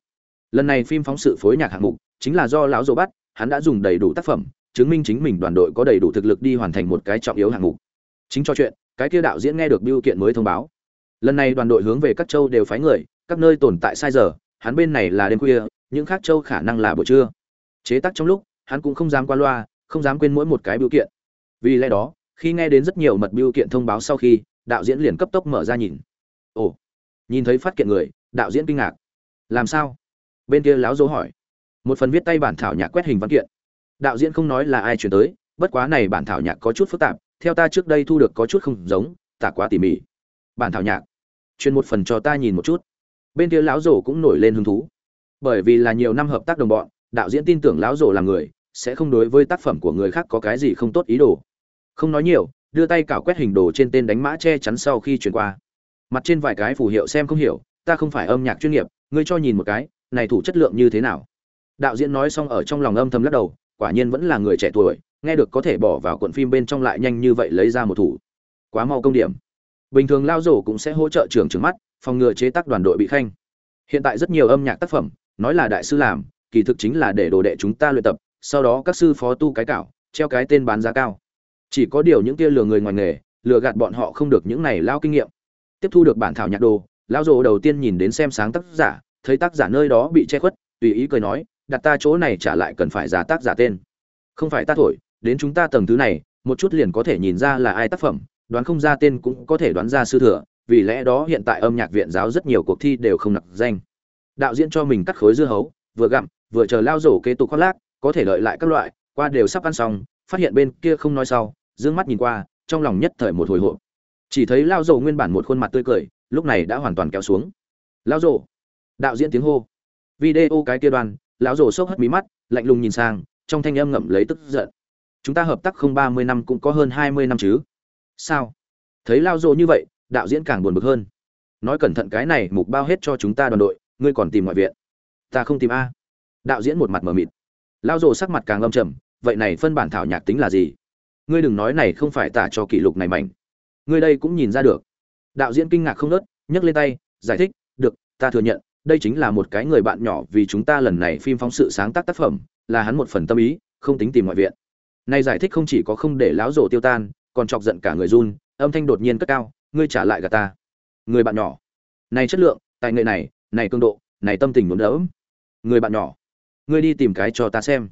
Lần này phim phóng sự phối nhạc hạng mục, chính là do lão rổ bắt, hắn đã dùng đầy đủ tác phẩm, chứng minh chính mình đoàn đội có đầy đủ thực lực đi hoàn thành một cái trọng yếu hạng mục. Chính cho chuyện, cái kia đạo diễn nghe được biêu kiện mới thông báo. Lần này đoàn đội hướng về các châu đều phái người, các nơi tồn tại sai giờ, hắn bên này là đêm khuya, những khác châu khả năng là buổi trưa chế tác trong lúc, hắn cũng không dám qua loa, không dám quên mỗi một cái biểu kiện. Vì lẽ đó, khi nghe đến rất nhiều mật biểu kiện thông báo sau khi, đạo diễn liền cấp tốc mở ra nhìn. Ồ, nhìn thấy phát kiện người, đạo diễn kinh ngạc. Làm sao? Bên kia láo dỗ hỏi. Một phần viết tay bản thảo nhạc quét hình văn kiện. Đạo diễn không nói là ai chuyển tới, bất quá này bản thảo nhạc có chút phức tạp, theo ta trước đây thu được có chút không giống, tả quá tỉ mỉ. Bản thảo nhạc. Chuyên một phần cho ta nhìn một chút. Bên kia lão rổ cũng nổi lên hứng thú. Bởi vì là nhiều năm hợp tác đồng bọn đạo diễn tin tưởng lão rồ là người, sẽ không đối với tác phẩm của người khác có cái gì không tốt ý đồ. Không nói nhiều, đưa tay cào quét hình đồ trên tên đánh mã che chắn sau khi chuyển qua. Mặt trên vài cái phù hiệu xem không hiểu, ta không phải âm nhạc chuyên nghiệp, ngươi cho nhìn một cái, này thủ chất lượng như thế nào? Đạo diễn nói xong ở trong lòng âm thầm lắc đầu, quả nhiên vẫn là người trẻ tuổi, nghe được có thể bỏ vào cuộn phim bên trong lại nhanh như vậy lấy ra một thủ. Quá mau công điểm. Bình thường lao rổ cũng sẽ hỗ trợ trưởng trứng mắt, phòng ngừa chế tác đoàn đội bị khanh. Hiện tại rất nhiều âm nhạc tác phẩm, nói là đại sư làm kỳ thực chính là để đồ đệ chúng ta luyện tập, sau đó các sư phó tu cái cảo, treo cái tên bán giá cao. Chỉ có điều những kia lừa người ngoài nghề, lừa gạt bọn họ không được những này lao kinh nghiệm. Tiếp thu được bản thảo nhạc đồ, lão rồ đầu tiên nhìn đến xem sáng tác giả, thấy tác giả nơi đó bị che khuất, tùy ý cười nói, đặt ta chỗ này trả lại cần phải giả tác giả tên. Không phải ta thổi, đến chúng ta tầng thứ này, một chút liền có thể nhìn ra là ai tác phẩm, đoán không ra tên cũng có thể đoán ra sư thừa, vì lẽ đó hiện tại âm nhạc viện giáo rất nhiều cuộc thi đều không nặc danh. Đạo diễn cho mình cắt khối dưa hấu, vừa gặm vừa chờ lao rổ kế tục khoác lác, có thể lợi lại các loại, qua đều sắp ăn xong, phát hiện bên kia không nói sau, dương mắt nhìn qua, trong lòng nhất thời một hồi hộp. Chỉ thấy lao rổ nguyên bản một khuôn mặt tươi cười, lúc này đã hoàn toàn kéo xuống. Lao rổ! Đạo diễn tiếng hô. Video cái kia đoàn, lão rổ sốc hất mí mắt, lạnh lùng nhìn sang, trong thanh âm ngậm lấy tức giận. Chúng ta hợp tác không ba mươi năm cũng có hơn hai mươi năm chứ? Sao? Thấy lao rổ như vậy, đạo diễn càng buồn bực hơn. Nói cẩn thận cái này, mục bao hết cho chúng ta đoàn đội, ngươi còn tìm ngoại viện. Ta không tìm a đạo diễn một mặt mờ mịt. Lao rồ sắc mặt càng âm trầm, vậy này phân bản thảo nhạc tính là gì? Ngươi đừng nói này không phải tả cho kỷ lục này mảnh. Ngươi đây cũng nhìn ra được. Đạo diễn kinh ngạc không nớt, nhấc lên tay, giải thích, được, ta thừa nhận, đây chính là một cái người bạn nhỏ vì chúng ta lần này phim phóng sự sáng tác tác phẩm, là hắn một phần tâm ý, không tính tìm ngoại viện. Nay giải thích không chỉ có không để lão rổ tiêu tan, còn chọc giận cả người run, âm thanh đột nhiên cất cao, ngươi trả lại gà ta. Người bạn nhỏ. Này chất lượng, tài nghệ này này cương độ, này tâm tình muốn đỡ. Người bạn nhỏ ngươi đi tìm cái cho ta xem.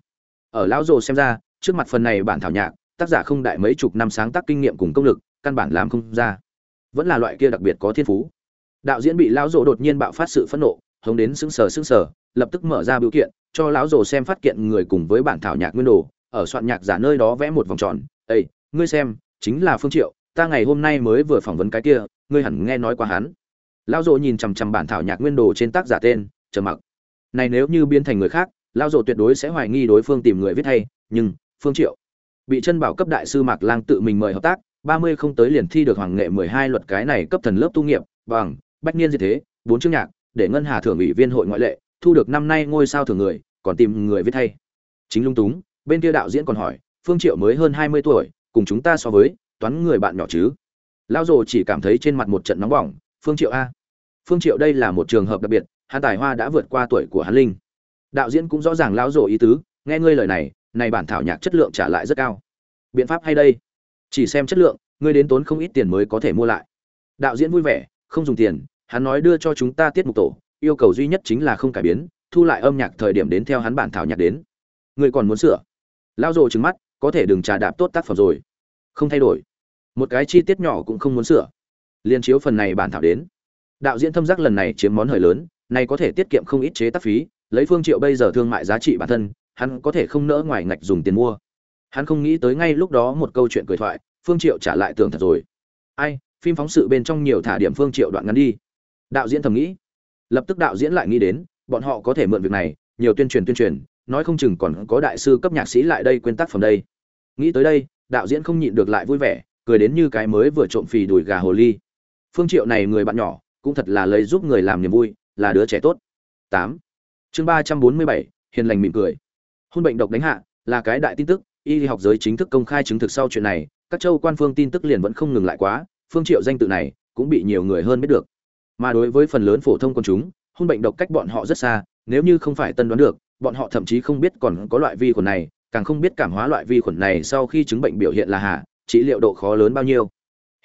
Ở lão rồ xem ra, trước mặt phần này bản thảo nhạc, tác giả không đại mấy chục năm sáng tác kinh nghiệm cùng công lực, căn bản làm không ra. Vẫn là loại kia đặc biệt có thiên phú. Đạo diễn bị lão rồ đột nhiên bạo phát sự phẫn nộ, hống đến sững sờ sững sờ, lập tức mở ra biểu kiện, cho lão rồ xem phát kiện người cùng với bản thảo nhạc nguyên đồ, ở soạn nhạc giả nơi đó vẽ một vòng tròn. Ây ngươi xem, chính là phương triệu, ta ngày hôm nay mới vừa phỏng vấn cái kia, ngươi hẳn nghe nói qua hắn. Lão rồ nhìn chằm chằm bản thảo nhạc nguyên đồ trên tác giả tên, trầm mặc. Này nếu như biến thành người khác lao dồ tuyệt đối sẽ hoài nghi đối phương tìm người viết hay, nhưng, phương triệu bị chân bảo cấp đại sư mạc lang tự mình mời hợp tác, ba mươi không tới liền thi được hoàng nghệ mười hai luật cái này cấp thần lớp tu nghiệp, bằng, bách niên như thế, bốn chương nhạc, để ngân hà thưởng ủy viên hội ngoại lệ, thu được năm nay ngôi sao thường người, còn tìm người viết thay chính lung túng, bên kia đạo diễn còn hỏi, phương triệu mới hơn hai mươi tuổi, cùng chúng ta so với, toán người bạn nhỏ chứ? Lao dồ chỉ cảm thấy trên mặt một trận nóng bỏng, phương triệu a. Phương triệu đây là một trường hợp đặc biệt hạ tài hoa đã vượt qua tuổi của hắn linh đạo diễn cũng rõ ràng lão rồ ý tứ, nghe ngươi lời này này bản thảo nhạc chất lượng trả lại rất cao. Biện pháp hay đây? Chỉ xem chất lượng, ngươi đến tốn không ít tiền mới có thể mua lại. Đạo diễn vui vẻ, không dùng tiền, hắn nói đưa cho chúng ta tiết mục tổ, yêu cầu duy nhất chính là không cải biến, thu lại âm nhạc thời điểm đến theo hắn bản thảo nhạc đến. Ngươi còn muốn sửa? Lão rồ trừng mắt, có thể đừng trà đạp tốt tác phẩm rồi. Không thay đổi. Một cái chi tiết nhỏ cũng không muốn sửa. Liên chiếu phần này bản thảo đến. Đạo diễn thâm giác lần này chiếm món hời lớn, này có thể tiết kiệm không ít chế tác phí lấy phương triệu bây giờ thương mại giá trị bản thân hắn có thể không nỡ ngoài ngạch dùng tiền mua. Hắn không nghĩ tới ngay lúc đó một câu chuyện cười thoại phương triệu trả lại tưởng thật rồi. Ai phim phóng sự bên trong nhiều thả điểm phương triệu đoạn ngắn đi. Đạo diễn thầm nghĩ. Lập tức đạo diễn lại nghĩ đến bọn họ có thể mượn việc này nhiều tuyên truyền tuyên truyền nói không chừng còn có đại sư cấp nhạc sĩ lại đây quên tác phẩm đây. Nghĩ tới đây đạo diễn không nhịn được lại vui vẻ cười đến như cái mới vừa trộm phì đùi gà hồ ly. Phương triệu này người bạn nhỏ cũng thật là lấy giúp người làm niềm vui là đứa trẻ tốt. Tám, chương ba trăm bốn mươi bảy, hiền lành mỉm cười. Hôn bệnh độc đánh hạ là cái đại tin tức y học giới chính thức công khai chứng thực sau chuyện này các châu quan phương tin tức liền vẫn không ngừng lại quá phương triệu danh tự này cũng bị nhiều người hơn biết được. Mà đối với phần lớn phổ thông quần chúng hôn bệnh độc cách bọn họ rất xa nếu như không phải tân đoán được bọn họ thậm chí không biết còn có loại vi khuẩn này càng không biết cảm hóa loại vi khuẩn này sau khi chứng bệnh biểu hiện là hạ trị liệu độ khó lớn bao nhiêu.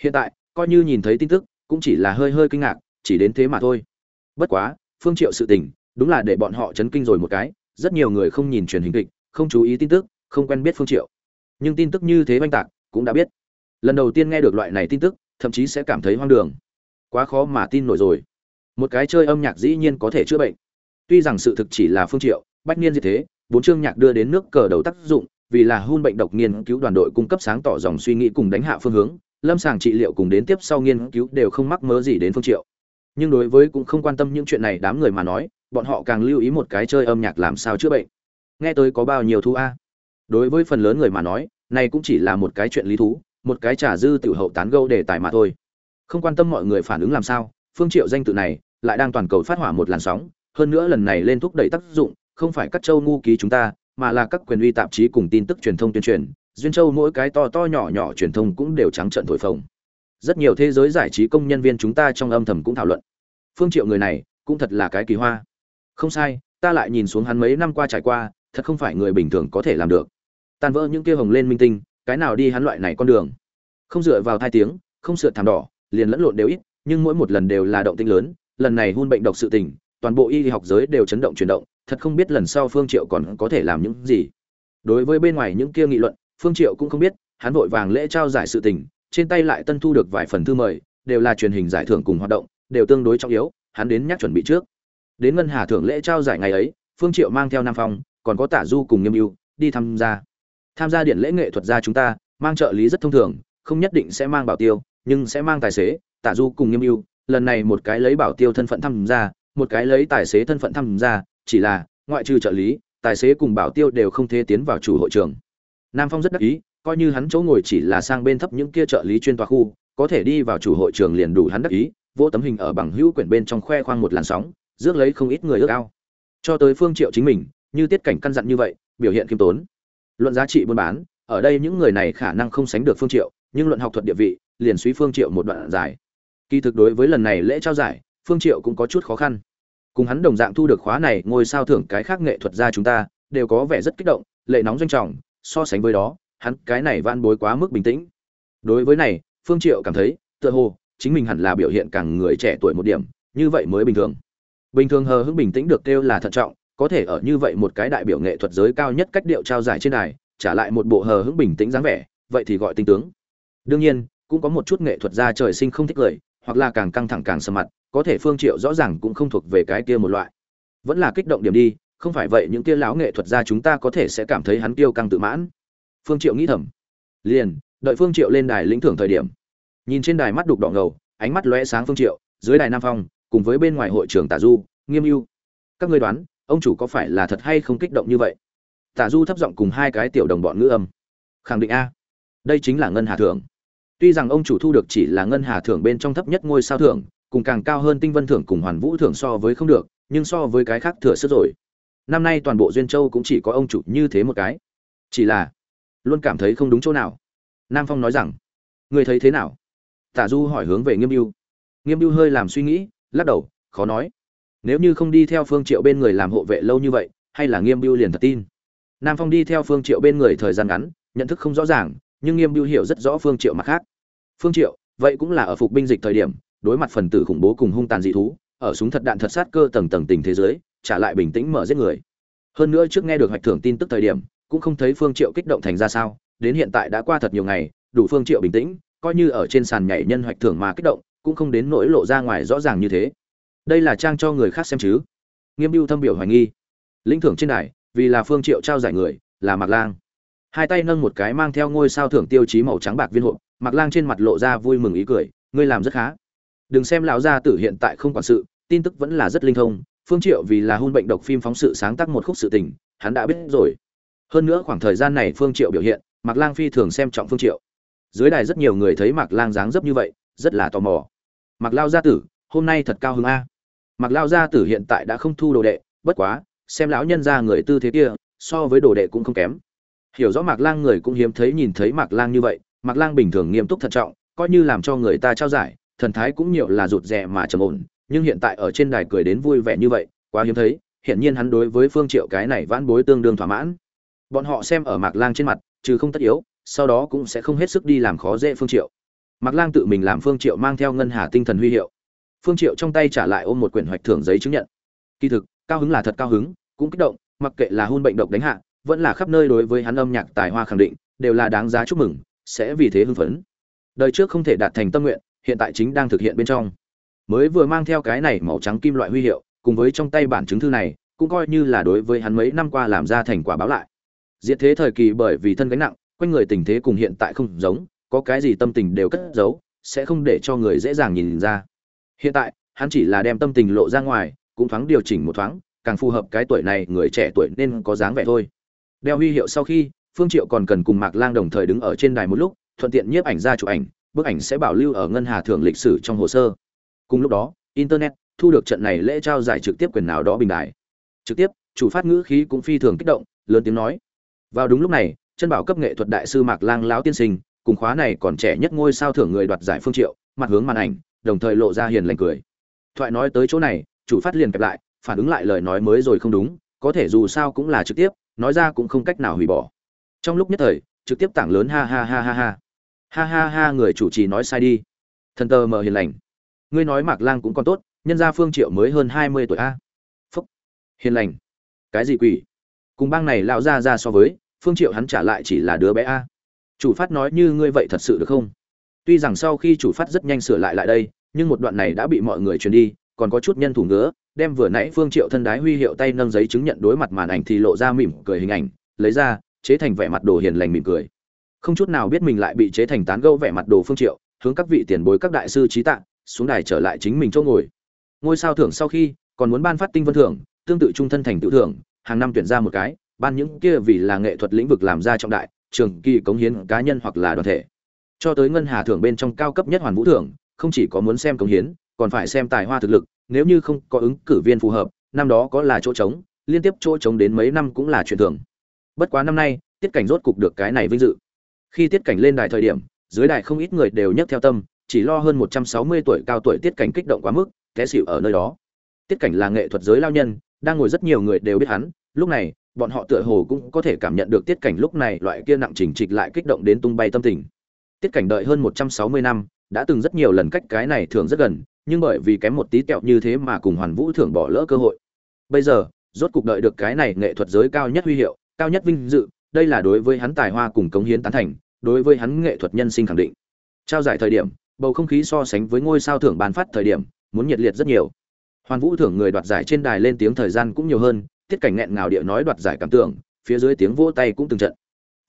Hiện tại coi như nhìn thấy tin tức cũng chỉ là hơi hơi kinh ngạc chỉ đến thế mà thôi. Bất quá phương triệu sự tình đúng là để bọn họ chấn kinh rồi một cái, rất nhiều người không nhìn truyền hình kịch, không chú ý tin tức, không quen biết phương triệu. Nhưng tin tức như thế oanh tạc, cũng đã biết. Lần đầu tiên nghe được loại này tin tức, thậm chí sẽ cảm thấy hoang đường. Quá khó mà tin nổi rồi. Một cái chơi âm nhạc dĩ nhiên có thể chữa bệnh. Tuy rằng sự thực chỉ là phương triệu, bách niên như thế, bốn chương nhạc đưa đến nước cờ đầu tác dụng, vì là hôn bệnh độc nghiên cứu đoàn đội cung cấp sáng tỏ dòng suy nghĩ cùng đánh hạ phương hướng, lâm sàng trị liệu cùng đến tiếp sau nghiên cứu đều không mắc mớ gì đến phương triệu nhưng đối với cũng không quan tâm những chuyện này đám người mà nói, bọn họ càng lưu ý một cái chơi âm nhạc làm sao chữa bệnh. Nghe tới có bao nhiêu thú a? Đối với phần lớn người mà nói, này cũng chỉ là một cái chuyện lý thú, một cái trả dư tiểu hậu tán gẫu đề tài mà thôi. Không quan tâm mọi người phản ứng làm sao, phương triệu danh tự này lại đang toàn cầu phát hỏa một làn sóng, hơn nữa lần này lên thúc đẩy tác dụng, không phải các châu ngu ký chúng ta, mà là các quyền uy tạp chí cùng tin tức truyền thông tuyên truyền, duyên châu mỗi cái to to nhỏ nhỏ truyền thông cũng đều trắng trợn thổi phồng rất nhiều thế giới giải trí công nhân viên chúng ta trong âm thầm cũng thảo luận. Phương triệu người này, cũng thật là cái kỳ hoa. Không sai, ta lại nhìn xuống hắn mấy năm qua trải qua, thật không phải người bình thường có thể làm được. Tan vỡ những kia hồng lên minh tinh, cái nào đi hắn loại này con đường. Không dựa vào thai tiếng, không sửa thảm đỏ, liền lẫn lộn đều ít, nhưng mỗi một lần đều là động tinh lớn, lần này hôn bệnh độc sự tình, toàn bộ y học giới đều chấn động chuyển động, thật không biết lần sau phương triệu còn có thể làm những gì. Đối với bên ngoài những kia nghị luận, phương triệu cũng không biết, hắn vội vàng lễ trao giải sự tình trên tay lại tân thu được vài phần thư mời, đều là truyền hình giải thưởng cùng hoạt động, đều tương đối trọng yếu, hắn đến nhắc chuẩn bị trước. Đến ngân hà thưởng lễ trao giải ngày ấy, phương triệu mang theo nam phong, còn có tả du cùng nghiêm ưu, đi tham gia. Tham gia điện lễ nghệ thuật gia chúng ta, mang trợ lý rất thông thường, không nhất định sẽ mang bảo tiêu, nhưng sẽ mang tài xế tả du cùng nghiêm ưu. Lần này một cái lấy bảo tiêu thân phận tham gia, một cái lấy tài xế thân phận tham gia, chỉ là, ngoại trừ trợ lý, tài xế cùng bảo tiêu đều không thể tiến vào chủ hội trường. Nam phong rất đắc ý coi như hắn chỗ ngồi chỉ là sang bên thấp những kia trợ lý chuyên tòa khu, có thể đi vào chủ hội trường liền đủ hắn đắc ý, Vô tấm hình ở bằng hữu quyển bên trong khoe khoang một làn sóng, rước lấy không ít người ước ao. Cho tới phương triệu chính mình, như tiết cảnh căn dặn như vậy, biểu hiện khiêm tốn. Luận giá trị buôn bán, ở đây những người này khả năng không sánh được phương triệu, nhưng luận học thuật địa vị, liền suy phương triệu một đoạn dài. Kỳ thực đối với lần này lễ trao giải, phương triệu cũng có chút khó khăn. Cùng hắn đồng dạng thu được khóa này, ngôi sao thưởng cái khác nghệ thuật gia chúng ta, đều có vẻ rất kích động, lệ nóng doanh trọng, so sánh với đó hắn cái này van bối quá mức bình tĩnh. Đối với này, phương triệu cảm thấy, tựa hồ, chính mình hẳn là biểu hiện càng người trẻ tuổi một điểm, như vậy mới bình thường. Bình thường hờ hững bình tĩnh được kêu là thận trọng, có thể ở như vậy một cái đại biểu nghệ thuật giới cao nhất cách điệu trao giải trên đài, trả lại một bộ hờ hững bình tĩnh dáng vẻ, vậy thì gọi tinh tướng. Đương nhiên, cũng có một chút nghệ thuật gia trời sinh không thích cười hoặc là càng căng thẳng càng sầm mặt, có thể phương triệu rõ ràng cũng không thuộc về cái kia một loại. Vẫn là kích động điểm đi, không phải vậy những kia lão nghệ thuật gia chúng ta có thể sẽ cảm thấy hắn tiêu căng tự mãn phương triệu nghĩ thầm. Liền, đợi phương triệu lên đài lĩnh thưởng thời điểm. Nhìn trên đài mắt đục đỏ ngầu, ánh mắt lóe sáng phương triệu, dưới đài nam phong, cùng với bên ngoài hội trường tả du, nghiêm ưu. Các ngươi đoán, ông chủ có phải là thật hay không kích động như vậy? Tả du thấp giọng cùng hai cái tiểu đồng bọn ngữ âm. Khẳng định a. Đây chính là ngân hà thưởng. Tuy rằng ông chủ thu được chỉ là ngân hà thưởng bên trong thấp nhất ngôi sao thưởng, cùng càng cao hơn tinh vân thưởng cùng hoàn vũ thưởng so với không được, nhưng so với cái khác thừa sức rồi. Năm nay toàn bộ duyên châu cũng chỉ có ông chủ như thế một cái. Chỉ là luôn cảm thấy không đúng chỗ nào. Nam phong nói rằng người thấy thế nào? Tả du hỏi hướng về nghiêm mưu nghiêm mưu hơi làm suy nghĩ, lắc đầu, khó nói. Nếu như không đi theo phương triệu bên người làm hộ vệ lâu như vậy, hay là nghiêm mưu liền thật tin. Nam phong đi theo phương triệu bên người thời gian ngắn, nhận thức không rõ ràng, nhưng nghiêm mưu hiểu rất rõ phương triệu mặt khác. Phương triệu, vậy cũng là ở phục binh dịch thời điểm, đối mặt phần tử khủng bố cùng hung tàn dị thú, ở súng thật đạn thật sát cơ tầng tầng tình thế giới, trả lại bình tĩnh mở giết người. Hơn nữa trước nghe được hoạch thưởng tin tức thời điểm cũng không thấy phương triệu kích động thành ra sao, đến hiện tại đã qua thật nhiều ngày, đủ phương triệu bình tĩnh, coi như ở trên sàn nhảy nhân hoạch thưởng mà kích động, cũng không đến nỗi lộ ra ngoài rõ ràng như thế. Đây là trang cho người khác xem chứ? Nghiêm biêu thâm biểu hoài nghi. Lĩnh thưởng trên đài, vì là phương triệu trao giải người, là mạc lang. Hai tay nâng một cái mang theo ngôi sao thưởng tiêu chí màu trắng bạc viên hộp, mạc lang trên mặt lộ ra vui mừng ý cười, ngươi làm rất khá. Đừng xem lão gia tử hiện tại không quản sự, tin tức vẫn là rất linh thông, phương triệu vì là hôn bệnh độc phim phóng sự sáng tác một khúc sự tình, hắn đã biết rồi hơn nữa khoảng thời gian này phương triệu biểu hiện, mạc lang phi thường xem trọng phương triệu. Dưới đài rất nhiều người thấy mạc lang dáng dấp như vậy, rất là tò mò. Mạc lao gia tử, hôm nay thật cao hứng a. Mạc lao gia tử hiện tại đã không thu đồ đệ, bất quá, xem lão nhân ra người tư thế kia, so với đồ đệ cũng không kém. Hiểu rõ mạc lang người cũng hiếm thấy nhìn thấy mạc lang như vậy, mạc lang bình thường nghiêm túc thận trọng, coi như làm cho người ta trao giải, thần thái cũng nhiều là rụt rè mà trầm ổn, nhưng hiện tại ở trên đài cười đến vui vẻ như vậy, quá hiếm thấy, hiển nhiên hắn đối với phương triệu cái này vãn bối tương đương thỏa mãn bọn họ xem ở mạc lang trên mặt chứ không tất yếu, sau đó cũng sẽ không hết sức đi làm khó dễ phương triệu. Mạc lang tự mình làm phương triệu mang theo ngân hà tinh thần huy hiệu. Phương triệu trong tay trả lại ôm một quyển hoạch thưởng giấy chứng nhận. Kỳ thực, cao hứng là thật cao hứng, cũng kích động, mặc kệ là hôn bệnh độc đánh hạ, vẫn là khắp nơi đối với hắn âm nhạc tài hoa khẳng định, đều là đáng giá chúc mừng, sẽ vì thế hưng phấn. Đời trước không thể đạt thành tâm nguyện, hiện tại chính đang thực hiện bên trong. Mới vừa mang theo cái này màu trắng kim loại huy hiệu, cùng với trong tay bản chứng thư này, cũng coi như là đối với hắn mấy năm qua làm ra thành quả báo lại diệt thế thời kỳ bởi vì thân gánh nặng, quanh người tình thế cùng hiện tại không giống, có cái gì tâm tình đều cất giấu, sẽ không để cho người dễ dàng nhìn ra. Hiện tại, hắn chỉ là đem tâm tình lộ ra ngoài, cũng thoáng điều chỉnh một thoáng, càng phù hợp cái tuổi này, người trẻ tuổi nên có dáng vẻ thôi. Đeo huy hiệu sau khi, phương triệu còn cần cùng mạc lang đồng thời đứng ở trên đài một lúc, thuận tiện nhiếp ảnh ra chụp ảnh, bức ảnh sẽ bảo lưu ở ngân hà thưởng lịch sử trong hồ sơ. Cùng lúc đó, internet thu được trận này lễ trao giải trực tiếp quyền nào đó bình đại. Trực tiếp, chủ phát ngữ khí cũng phi thường kích động, lớn tiếng nói vào đúng lúc này, chân bảo cấp nghệ thuật đại sư mạc lang lão tiên sinh, cùng khóa này còn trẻ nhất ngôi sao thưởng người đoạt giải phương triệu, mặt hướng màn ảnh, đồng thời lộ ra hiền lành cười. Thoại nói tới chỗ này, chủ phát liền kẹp lại, phản ứng lại lời nói mới rồi không đúng, có thể dù sao cũng là trực tiếp, nói ra cũng không cách nào hủy bỏ. Trong lúc nhất thời, trực tiếp tảng lớn ha ha ha ha ha. Ha ha ha, người chủ trì nói sai đi. Thần tờ mờ hiền lành. Ngươi nói mạc lang cũng còn tốt, nhân gia phương triệu mới hơn hai mươi tuổi a. Phúc. Hiền lành. Cái gì quỷ? Cùng bang này lão ra ra so với phương triệu hắn trả lại chỉ là đứa bé a. Chủ phát nói như ngươi vậy thật sự được không? Tuy rằng sau khi chủ phát rất nhanh sửa lại lại đây, nhưng một đoạn này đã bị mọi người truyền đi, còn có chút nhân thủ ngứa, đem vừa nãy phương triệu thân đái huy hiệu tay nâng giấy chứng nhận đối mặt màn ảnh thì lộ ra mỉm cười hình ảnh, lấy ra, chế thành vẻ mặt đồ hiền lành mỉm cười. Không chút nào biết mình lại bị chế thành tán gẫu vẻ mặt đồ phương triệu, hướng các vị tiền bối các đại sư trí tạng xuống đài trở lại chính mình chỗ ngồi. Ngôi sao thưởng sau khi, còn muốn ban phát tinh vân thưởng, tương tự trung thân thành tự thưởng, hàng năm tuyển ra một cái ban những kia vì là nghệ thuật lĩnh vực làm ra trọng đại, trường kỳ cống hiến cá nhân hoặc là đoàn thể. Cho tới ngân hà thưởng bên trong cao cấp nhất hoàn vũ thưởng, không chỉ có muốn xem cống hiến, còn phải xem tài hoa thực lực, nếu như không có ứng cử viên phù hợp, năm đó có là chỗ trống, liên tiếp chỗ trống đến mấy năm cũng là chuyện thường. Bất quá năm nay, tiết cảnh rốt cục được cái này vinh dự. Khi tiết cảnh lên đài thời điểm, dưới đài không ít người đều nhấc theo tâm, chỉ lo hơn một trăm sáu mươi tuổi cao tuổi tiết cảnh kích động quá mức, té xỉu ở nơi đó. Tiết cảnh là nghệ thuật giới lao nhân, đang ngồi rất nhiều người đều biết hắn, lúc này bọn họ tựa hồ cũng có thể cảm nhận được tiết cảnh lúc này loại kia nặng chỉnh trịch lại kích động đến tung bay tâm tình. Tiết cảnh đợi hơn một trăm sáu mươi năm, đã từng rất nhiều lần cách cái này thường rất gần, nhưng bởi vì kém một tí kẹo như thế mà cùng hoàn vũ thưởng bỏ lỡ cơ hội. Bây giờ, rốt cục đợi được cái này nghệ thuật giới cao nhất huy hiệu, cao nhất vinh dự, đây là đối với hắn tài hoa cùng cống hiến tán thành, đối với hắn nghệ thuật nhân sinh khẳng định. Trao giải thời điểm, bầu không khí so sánh với ngôi sao thưởng bán phát thời điểm, muốn nhiệt liệt rất nhiều. Hoàn vũ thưởng người đoạt giải trên đài lên tiếng thời gian cũng nhiều hơn tiết cảnh nghẹn ngào địa nói đoạt giải cảm tưởng, phía dưới tiếng vỗ tay cũng từng trận.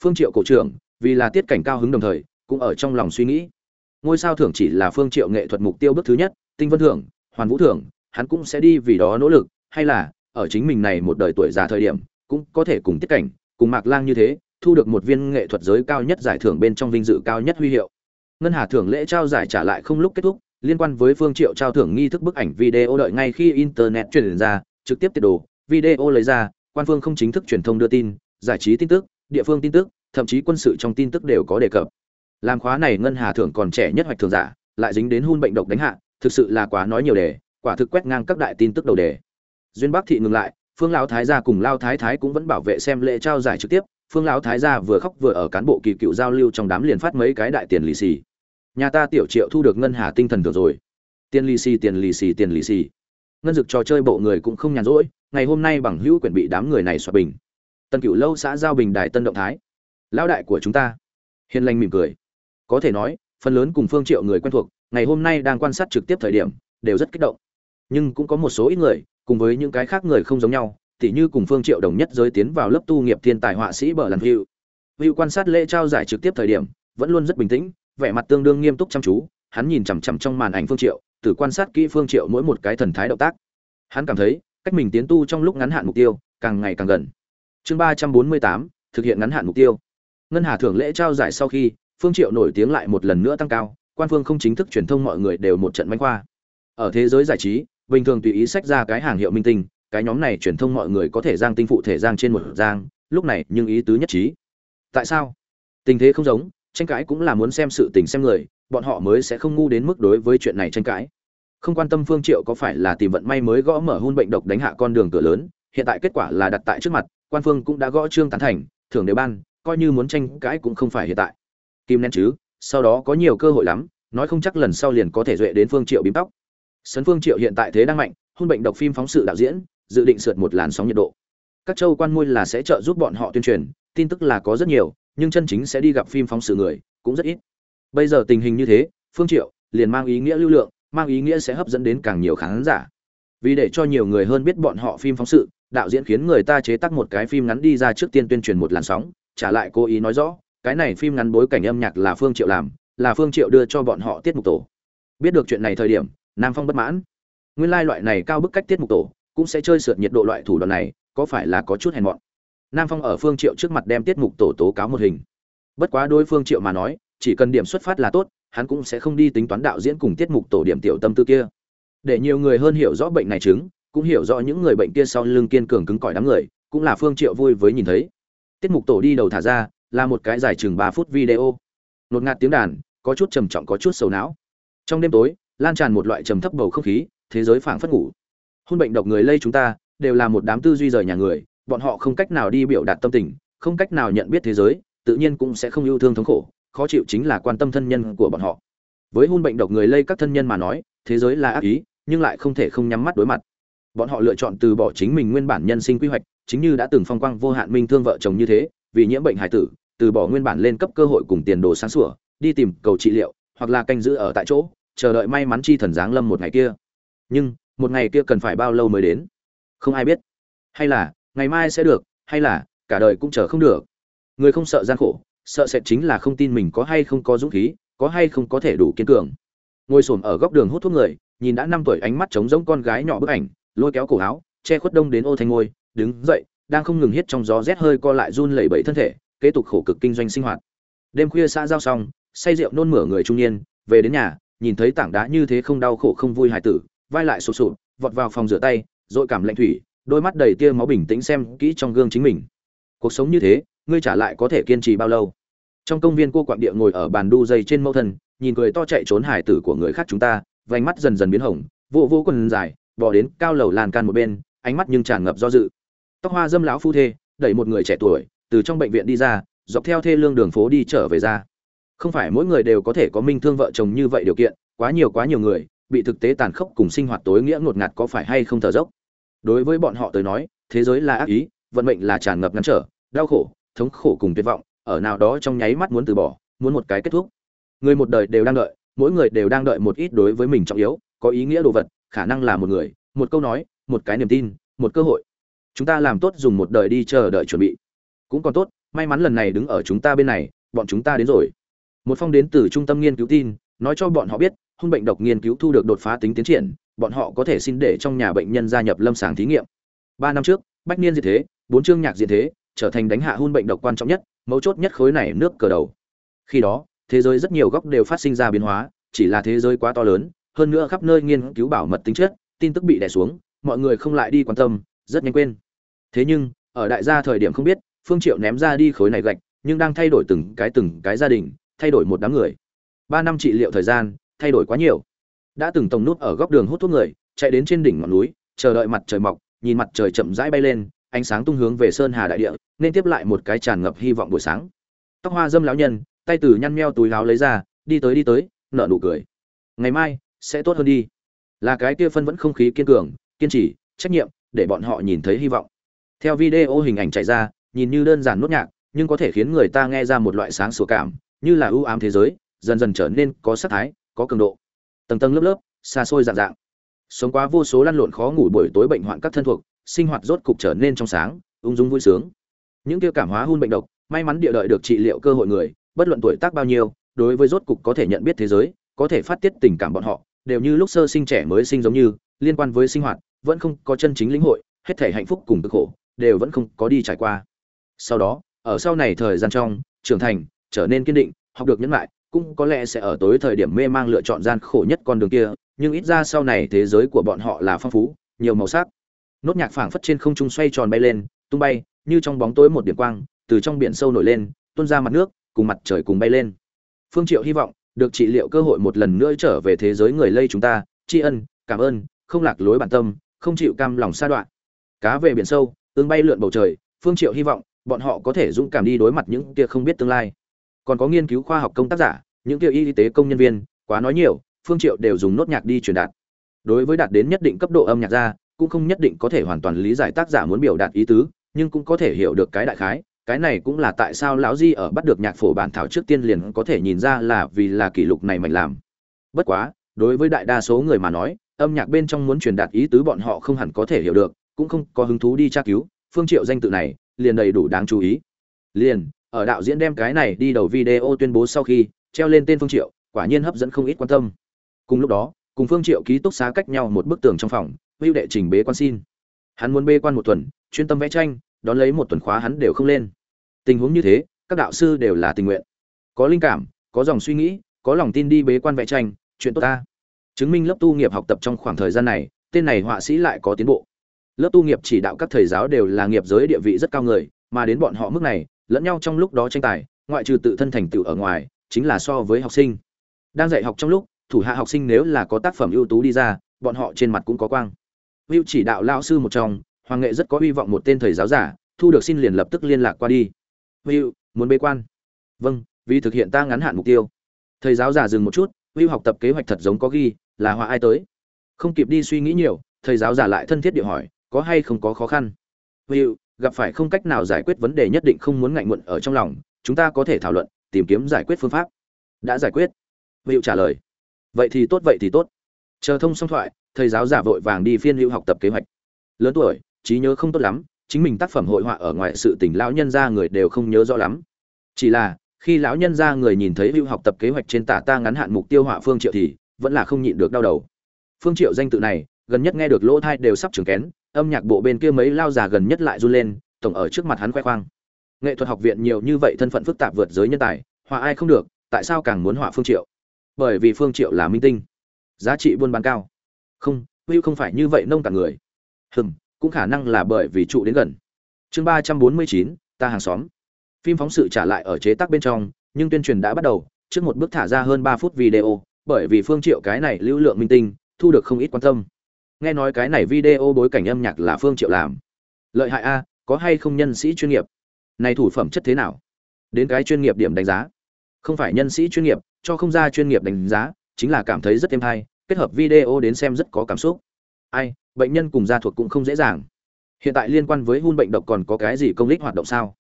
Phương triệu cổ trưởng, vì là tiết cảnh cao hứng đồng thời, cũng ở trong lòng suy nghĩ. Ngôi sao thưởng chỉ là phương triệu nghệ thuật mục tiêu bước thứ nhất, tinh vân thưởng, hoàn vũ thưởng, hắn cũng sẽ đi vì đó nỗ lực, hay là, ở chính mình này một đời tuổi già thời điểm, cũng có thể cùng tiết cảnh, cùng mạc lang như thế, thu được một viên nghệ thuật giới cao nhất giải thưởng bên trong vinh dự cao nhất huy hiệu. Ngân hà thưởng lễ trao giải trả lại không lúc kết thúc, liên quan với phương triệu trao thưởng nghi thức bức ảnh video đợi ngay khi internet truyền ra, trực tiếp tiết đồ video lấy ra, quan phương không chính thức truyền thông đưa tin, giải trí tin tức, địa phương tin tức, thậm chí quân sự trong tin tức đều có đề cập. Làm khóa này ngân hà thưởng còn trẻ nhất hoạch thường giả, lại dính đến hun bệnh độc đánh hạ, thực sự là quá nói nhiều đề, quả thực quét ngang các đại tin tức đầu đề. Duyên bắc thị ngừng lại, phương lão thái gia cùng lao thái thái cũng vẫn bảo vệ xem lễ trao giải trực tiếp, phương lão thái gia vừa khóc vừa ở cán bộ kỳ cựu giao lưu trong đám liền phát mấy cái đại tiền lì xì. Nhà ta tiểu triệu thu được ngân hà tinh thần thường rồi. Tiền lì xì, tiền lì xì, tiền lì xì. Ngân dực trò chơi bộ người cũng không nhàn rỗi ngày hôm nay bằng hữu quyển bị đám người này xoa bình. Tân cựu lâu xã giao bình đài tân động thái. Lão đại của chúng ta. Hiền lành mỉm cười. Có thể nói, phần lớn cùng phương triệu người quen thuộc, ngày hôm nay đang quan sát trực tiếp thời điểm, đều rất kích động. Nhưng cũng có một số ít người, cùng với những cái khác người không giống nhau, tỉ như cùng phương triệu đồng nhất giới tiến vào lớp tu nghiệp thiên tài họa sĩ bờ lần hữu. Hữu quan sát lễ trao giải trực tiếp thời điểm, vẫn luôn rất bình tĩnh, vẻ mặt tương đương nghiêm túc chăm chú, hắn nhìn chằm chằm trong màn ảnh phương triệu từ quan sát kỹ phương triệu mỗi một cái thần thái động tác. Hắn cảm thấy cách mình tiến tu trong lúc ngắn hạn mục tiêu càng ngày càng gần. Chương ba trăm bốn mươi tám, thực hiện ngắn hạn mục tiêu. Ngân hà thưởng lễ trao giải sau khi, phương triệu nổi tiếng lại một lần nữa tăng cao, quan phương không chính thức truyền thông mọi người đều một trận manh khoa. Ở thế giới giải trí, bình thường tùy ý sách ra cái hàng hiệu minh tinh, cái nhóm này truyền thông mọi người có thể giang tinh phụ thể giang trên một giang, lúc này nhưng ý tứ nhất trí. Tại sao? Tình thế không giống, tranh cãi cũng là muốn xem sự tình xem người, bọn họ mới sẽ không ngu đến mức đối với chuyện này tranh cãi không quan tâm phương triệu có phải là tìm vận may mới gõ mở hôn bệnh độc đánh hạ con đường cửa lớn, hiện tại kết quả là đặt tại trước mặt, quan phương cũng đã gõ trương tán thành, thưởng đều ban, coi như muốn tranh cãi cũng không phải hiện tại. Kim nén chứ, sau đó có nhiều cơ hội lắm, nói không chắc lần sau liền có thể duệ đến phương triệu bím tóc. Sấn phương triệu hiện tại thế đang mạnh, hôn bệnh độc phim phóng sự đạo diễn, dự định sượt một làn sóng nhiệt độ. Các châu quan môi là sẽ trợ giúp bọn họ tuyên truyền, tin tức là có rất nhiều, nhưng chân chính sẽ đi gặp phim phóng sự người, cũng rất ít. Bây giờ tình hình như thế, phương triệu liền mang ý nghĩa lưu lượng mang ý nghĩa sẽ hấp dẫn đến càng nhiều khán giả. Vì để cho nhiều người hơn biết bọn họ phim phóng sự, đạo diễn khiến người ta chế tác một cái phim ngắn đi ra trước tiên tuyên truyền một làn sóng, trả lại cố ý nói rõ, cái này phim ngắn bối cảnh âm nhạc là phương triệu làm, là phương triệu đưa cho bọn họ tiết mục tổ. Biết được chuyện này thời điểm, nam phong bất mãn. Nguyên lai like loại này cao bức cách tiết mục tổ cũng sẽ chơi sượt nhiệt độ loại thủ đoạn này, có phải là có chút hèn mọn? Nam phong ở phương triệu trước mặt đem tiết mục tổ tố cáo một hình. Bất quá đối phương triệu mà nói, chỉ cần điểm xuất phát là tốt hắn cũng sẽ không đi tính toán đạo diễn cùng tiết mục tổ điểm tiểu tâm tư kia. Để nhiều người hơn hiểu rõ bệnh này chứng, cũng hiểu rõ những người bệnh kia sau lưng kiên cường cứng cỏi đám người, cũng là phương triệu vui với nhìn thấy. Tiết mục tổ đi đầu thả ra, là một cái dài chừng ba phút video. Nột ngạt tiếng đàn, có chút trầm trọng có chút sầu não. Trong đêm tối, lan tràn một loại trầm thấp bầu không khí, thế giới phảng phất ngủ. Hôn bệnh độc người lây chúng ta, đều là một đám tư duy rời nhà người, bọn họ không cách nào đi biểu đạt tâm tình, không cách nào nhận biết thế giới, tự nhiên cũng sẽ không yêu thương thống khổ khó chịu chính là quan tâm thân nhân của bọn họ. Với hôn bệnh độc người lây các thân nhân mà nói, thế giới là ác ý, nhưng lại không thể không nhắm mắt đối mặt. Bọn họ lựa chọn từ bỏ chính mình nguyên bản nhân sinh quy hoạch, chính như đã từng phong quang vô hạn minh thương vợ chồng như thế, vì nhiễm bệnh hải tử, từ bỏ nguyên bản lên cấp cơ hội cùng tiền đồ sáng sủa, đi tìm cầu trị liệu, hoặc là canh giữ ở tại chỗ, chờ đợi may mắn chi thần giáng lâm một ngày kia. Nhưng, một ngày kia cần phải bao lâu mới đến? Không ai biết. Hay là, ngày mai sẽ được, hay là, cả đời cũng chờ không được. Người không sợ gian khổ sợ sệt chính là không tin mình có hay không có dũng khí, có hay không có thể đủ kiên cường. Ngồi xổm ở góc đường hút thuốc người, nhìn đã năm tuổi ánh mắt trống rỗng con gái nhỏ bức ảnh, lôi kéo cổ áo, che khuất đông đến ô thanh ngôi, đứng dậy, đang không ngừng hít trong gió rét hơi co lại run lẩy bẩy thân thể, kế tục khổ cực kinh doanh sinh hoạt. Đêm khuya xã giao xong, say rượu nôn mửa người trung niên, về đến nhà, nhìn thấy tảng đá như thế không đau khổ không vui hài tử, vai lại sụp sụp, vọt vào phòng rửa tay, dội cảm lạnh thủy, đôi mắt đầy tia máu bình tĩnh xem kỹ trong gương chính mình. Cuộc sống như thế ngươi trả lại có thể kiên trì bao lâu? Trong công viên cô quạng địa ngồi ở bàn đu dây trên mẫu thân, nhìn cười to chạy trốn hải tử của người khác chúng ta, vành mắt dần dần biến hồng, vô vô quần dài, bỏ đến cao lầu lan can một bên, ánh mắt nhưng tràn ngập do dự. Tóc hoa dâm lão phu thê, đẩy một người trẻ tuổi, từ trong bệnh viện đi ra, dọc theo thê lương đường phố đi trở về ra. Không phải mỗi người đều có thể có minh thương vợ chồng như vậy điều kiện, quá nhiều quá nhiều người, bị thực tế tàn khốc cùng sinh hoạt tối nghĩa ngột ngạt có phải hay không thở dốc? Đối với bọn họ tới nói, thế giới là ác ý, vận mệnh là tràn ngập ngăn trở, đau khổ thống khổ cùng tuyệt vọng, ở nào đó trong nháy mắt muốn từ bỏ, muốn một cái kết thúc. Người một đời đều đang đợi, mỗi người đều đang đợi một ít đối với mình trọng yếu, có ý nghĩa đồ vật, khả năng là một người, một câu nói, một cái niềm tin, một cơ hội. Chúng ta làm tốt dùng một đời đi chờ đợi chuẩn bị. Cũng còn tốt, may mắn lần này đứng ở chúng ta bên này, bọn chúng ta đến rồi. Một phong đến từ trung tâm nghiên cứu tin, nói cho bọn họ biết, hung bệnh độc nghiên cứu thu được đột phá tính tiến triển, bọn họ có thể xin để trong nhà bệnh nhân gia nhập lâm sàng thí nghiệm. Ba năm trước, bách niên diệt thế, bốn chương nhạc diệt thế trở thành đánh hạ hun bệnh độc quan trọng nhất, mấu chốt nhất khối này nước cờ đầu. Khi đó, thế giới rất nhiều góc đều phát sinh ra biến hóa, chỉ là thế giới quá to lớn, hơn nữa khắp nơi nghiên cứu bảo mật tính chất, tin tức bị đè xuống, mọi người không lại đi quan tâm, rất nhanh quên. Thế nhưng, ở đại gia thời điểm không biết, phương triệu ném ra đi khối này gạch, nhưng đang thay đổi từng cái từng cái gia đình, thay đổi một đám người. Ba năm trị liệu thời gian, thay đổi quá nhiều. Đã từng tổng nút ở góc đường hút thuốc người, chạy đến trên đỉnh ngọn núi, chờ đợi mặt trời mọc, nhìn mặt trời chậm rãi bay lên ánh sáng tung hướng về sơn hà đại địa, nên tiếp lại một cái tràn ngập hy vọng buổi sáng. Tóc hoa dâm lão nhân, tay từ nhăn meo túi láo lấy ra, đi tới đi tới, nở nụ cười. Ngày mai, sẽ tốt hơn đi. Là cái kia phân vẫn không khí kiên cường, kiên trì, trách nhiệm, để bọn họ nhìn thấy hy vọng. Theo video hình ảnh chạy ra, nhìn như đơn giản nốt nhạc, nhưng có thể khiến người ta nghe ra một loại sáng sủa cảm, như là ưu ám thế giới, dần dần trở nên có sắc thái, có cường độ. Tầng tầng lớp lớp, xa xôi dạng dạng. Sống quá vô số lăn lộn khó ngủ buổi tối bệnh hoạn các thân thuộc sinh hoạt rốt cục trở nên trong sáng, ung dung vui sướng. Những kia cảm hóa hun bệnh độc, may mắn địa đợi được trị liệu cơ hội người, bất luận tuổi tác bao nhiêu, đối với rốt cục có thể nhận biết thế giới, có thể phát tiết tình cảm bọn họ, đều như lúc sơ sinh trẻ mới sinh giống như, liên quan với sinh hoạt, vẫn không có chân chính lĩnh hội, hết thể hạnh phúc cùng cực khổ, đều vẫn không có đi trải qua. Sau đó, ở sau này thời gian trong, trưởng thành, trở nên kiên định, học được nhẫn lại, cũng có lẽ sẽ ở tối thời điểm mê mang lựa chọn gian khổ nhất con đường kia, nhưng ít ra sau này thế giới của bọn họ là phong phú, nhiều màu sắc nốt nhạc phảng phất trên không trung xoay tròn bay lên, tung bay, như trong bóng tối một điểm quang, từ trong biển sâu nổi lên, tuôn ra mặt nước, cùng mặt trời cùng bay lên. Phương triệu hy vọng được trị liệu cơ hội một lần nữa trở về thế giới người lây chúng ta, tri ân, cảm ơn, không lạc lối bản tâm, không chịu cam lòng xa đoạn. Cá về biển sâu ương bay lượn bầu trời, phương triệu hy vọng bọn họ có thể dũng cảm đi đối mặt những kia không biết tương lai. Còn có nghiên cứu khoa học công tác giả, những kia y tế công nhân viên, quá nói nhiều, phương triệu đều dùng nốt nhạc đi truyền đạt. Đối với đạt đến nhất định cấp độ âm nhạc ra cũng không nhất định có thể hoàn toàn lý giải tác giả muốn biểu đạt ý tứ, nhưng cũng có thể hiểu được cái đại khái, cái này cũng là tại sao lão di ở bắt được nhạc phổ bản thảo trước tiên liền có thể nhìn ra là vì là kỷ lục này mạnh làm. Bất quá, đối với đại đa số người mà nói, âm nhạc bên trong muốn truyền đạt ý tứ bọn họ không hẳn có thể hiểu được, cũng không có hứng thú đi tra cứu, phương triệu danh tự này, liền đầy đủ đáng chú ý. Liền, ở đạo diễn đem cái này đi đầu video tuyên bố sau khi, treo lên tên phương triệu, quả nhiên hấp dẫn không ít quan tâm. Cùng lúc đó, cùng phương triệu ký túc xá cách nhau một bức tường trong phòng hữu đệ trình bế quan xin. Hắn muốn bê quan một tuần, chuyên tâm vẽ tranh, đón lấy một tuần khóa hắn đều không lên. Tình huống như thế, các đạo sư đều là tình nguyện. Có linh cảm, có dòng suy nghĩ, có lòng tin đi bế quan vẽ tranh, chuyện tốt ta. Chứng minh lớp tu nghiệp học tập trong khoảng thời gian này, tên này họa sĩ lại có tiến bộ. Lớp tu nghiệp chỉ đạo các thầy giáo đều là nghiệp giới địa vị rất cao người, mà đến bọn họ mức này, lẫn nhau trong lúc đó tranh tài, ngoại trừ tự thân thành tựu ở ngoài, chính là so với học sinh. Đang dạy học trong lúc, thủ hạ học sinh nếu là có tác phẩm ưu tú đi ra, bọn họ trên mặt cũng có quang. Vưu chỉ đạo lão sư một trong, hoàng nghệ rất có hy vọng một tên thầy giáo giả, thu được xin liền lập tức liên lạc qua đi. Vưu muốn bế quan. Vâng vì thực hiện ta ngắn hạn mục tiêu. Thầy giáo giả dừng một chút hữu học tập kế hoạch thật giống có ghi, là họa ai tới. Không kịp đi suy nghĩ nhiều, thầy giáo giả lại thân thiết địa hỏi, có hay không có khó khăn? Hữu gặp phải không cách nào giải quyết vấn đề nhất định không muốn ngạnh muộn ở trong lòng, chúng ta có thể thảo luận, tìm kiếm giải quyết phương pháp. Đã giải quyết. Hữu trả lời. Vậy thì tốt, vậy thì tốt. Chờ thông xong thoại thầy giáo giả vội vàng đi phiên hữu học tập kế hoạch. Lớn tuổi, trí nhớ không tốt lắm, chính mình tác phẩm hội họa ở ngoài sự tình lão nhân gia người đều không nhớ rõ lắm. Chỉ là, khi lão nhân gia người nhìn thấy hữu học tập kế hoạch trên tả ta ngắn hạn mục tiêu họa phương triệu thì vẫn là không nhịn được đau đầu. Phương triệu danh tự này, gần nhất nghe được lỗ thai đều sắp trường kén, âm nhạc bộ bên kia mấy lao già gần nhất lại run lên, tổng ở trước mặt hắn khoe khoang. Nghệ thuật học viện nhiều như vậy thân phận phức tạp vượt giới nhân tài, họa ai không được, tại sao càng muốn họa phương triệu? Bởi vì phương triệu là minh tinh, giá trị buôn bán cao không hữu không phải như vậy nông cả người. Hừm, cũng khả năng là bởi vì trụ đến gần. Chương ba trăm bốn mươi chín, ta hàng xóm. Phim phóng sự trả lại ở chế tác bên trong, nhưng tuyên truyền đã bắt đầu, trước một bước thả ra hơn ba phút video, bởi vì phương triệu cái này lưu lượng minh tinh, thu được không ít quan tâm. Nghe nói cái này video bối cảnh âm nhạc là phương triệu làm. Lợi hại a, có hay không nhân sĩ chuyên nghiệp? Này thủ phẩm chất thế nào? Đến cái chuyên nghiệp điểm đánh giá. Không phải nhân sĩ chuyên nghiệp, cho không ra chuyên nghiệp đánh giá, chính là cảm thấy rất êm hay kết hợp video đến xem rất có cảm xúc. Ai, bệnh nhân cùng gia thuộc cũng không dễ dàng. Hiện tại liên quan với hun bệnh độc còn có cái gì công lý hoạt động sao?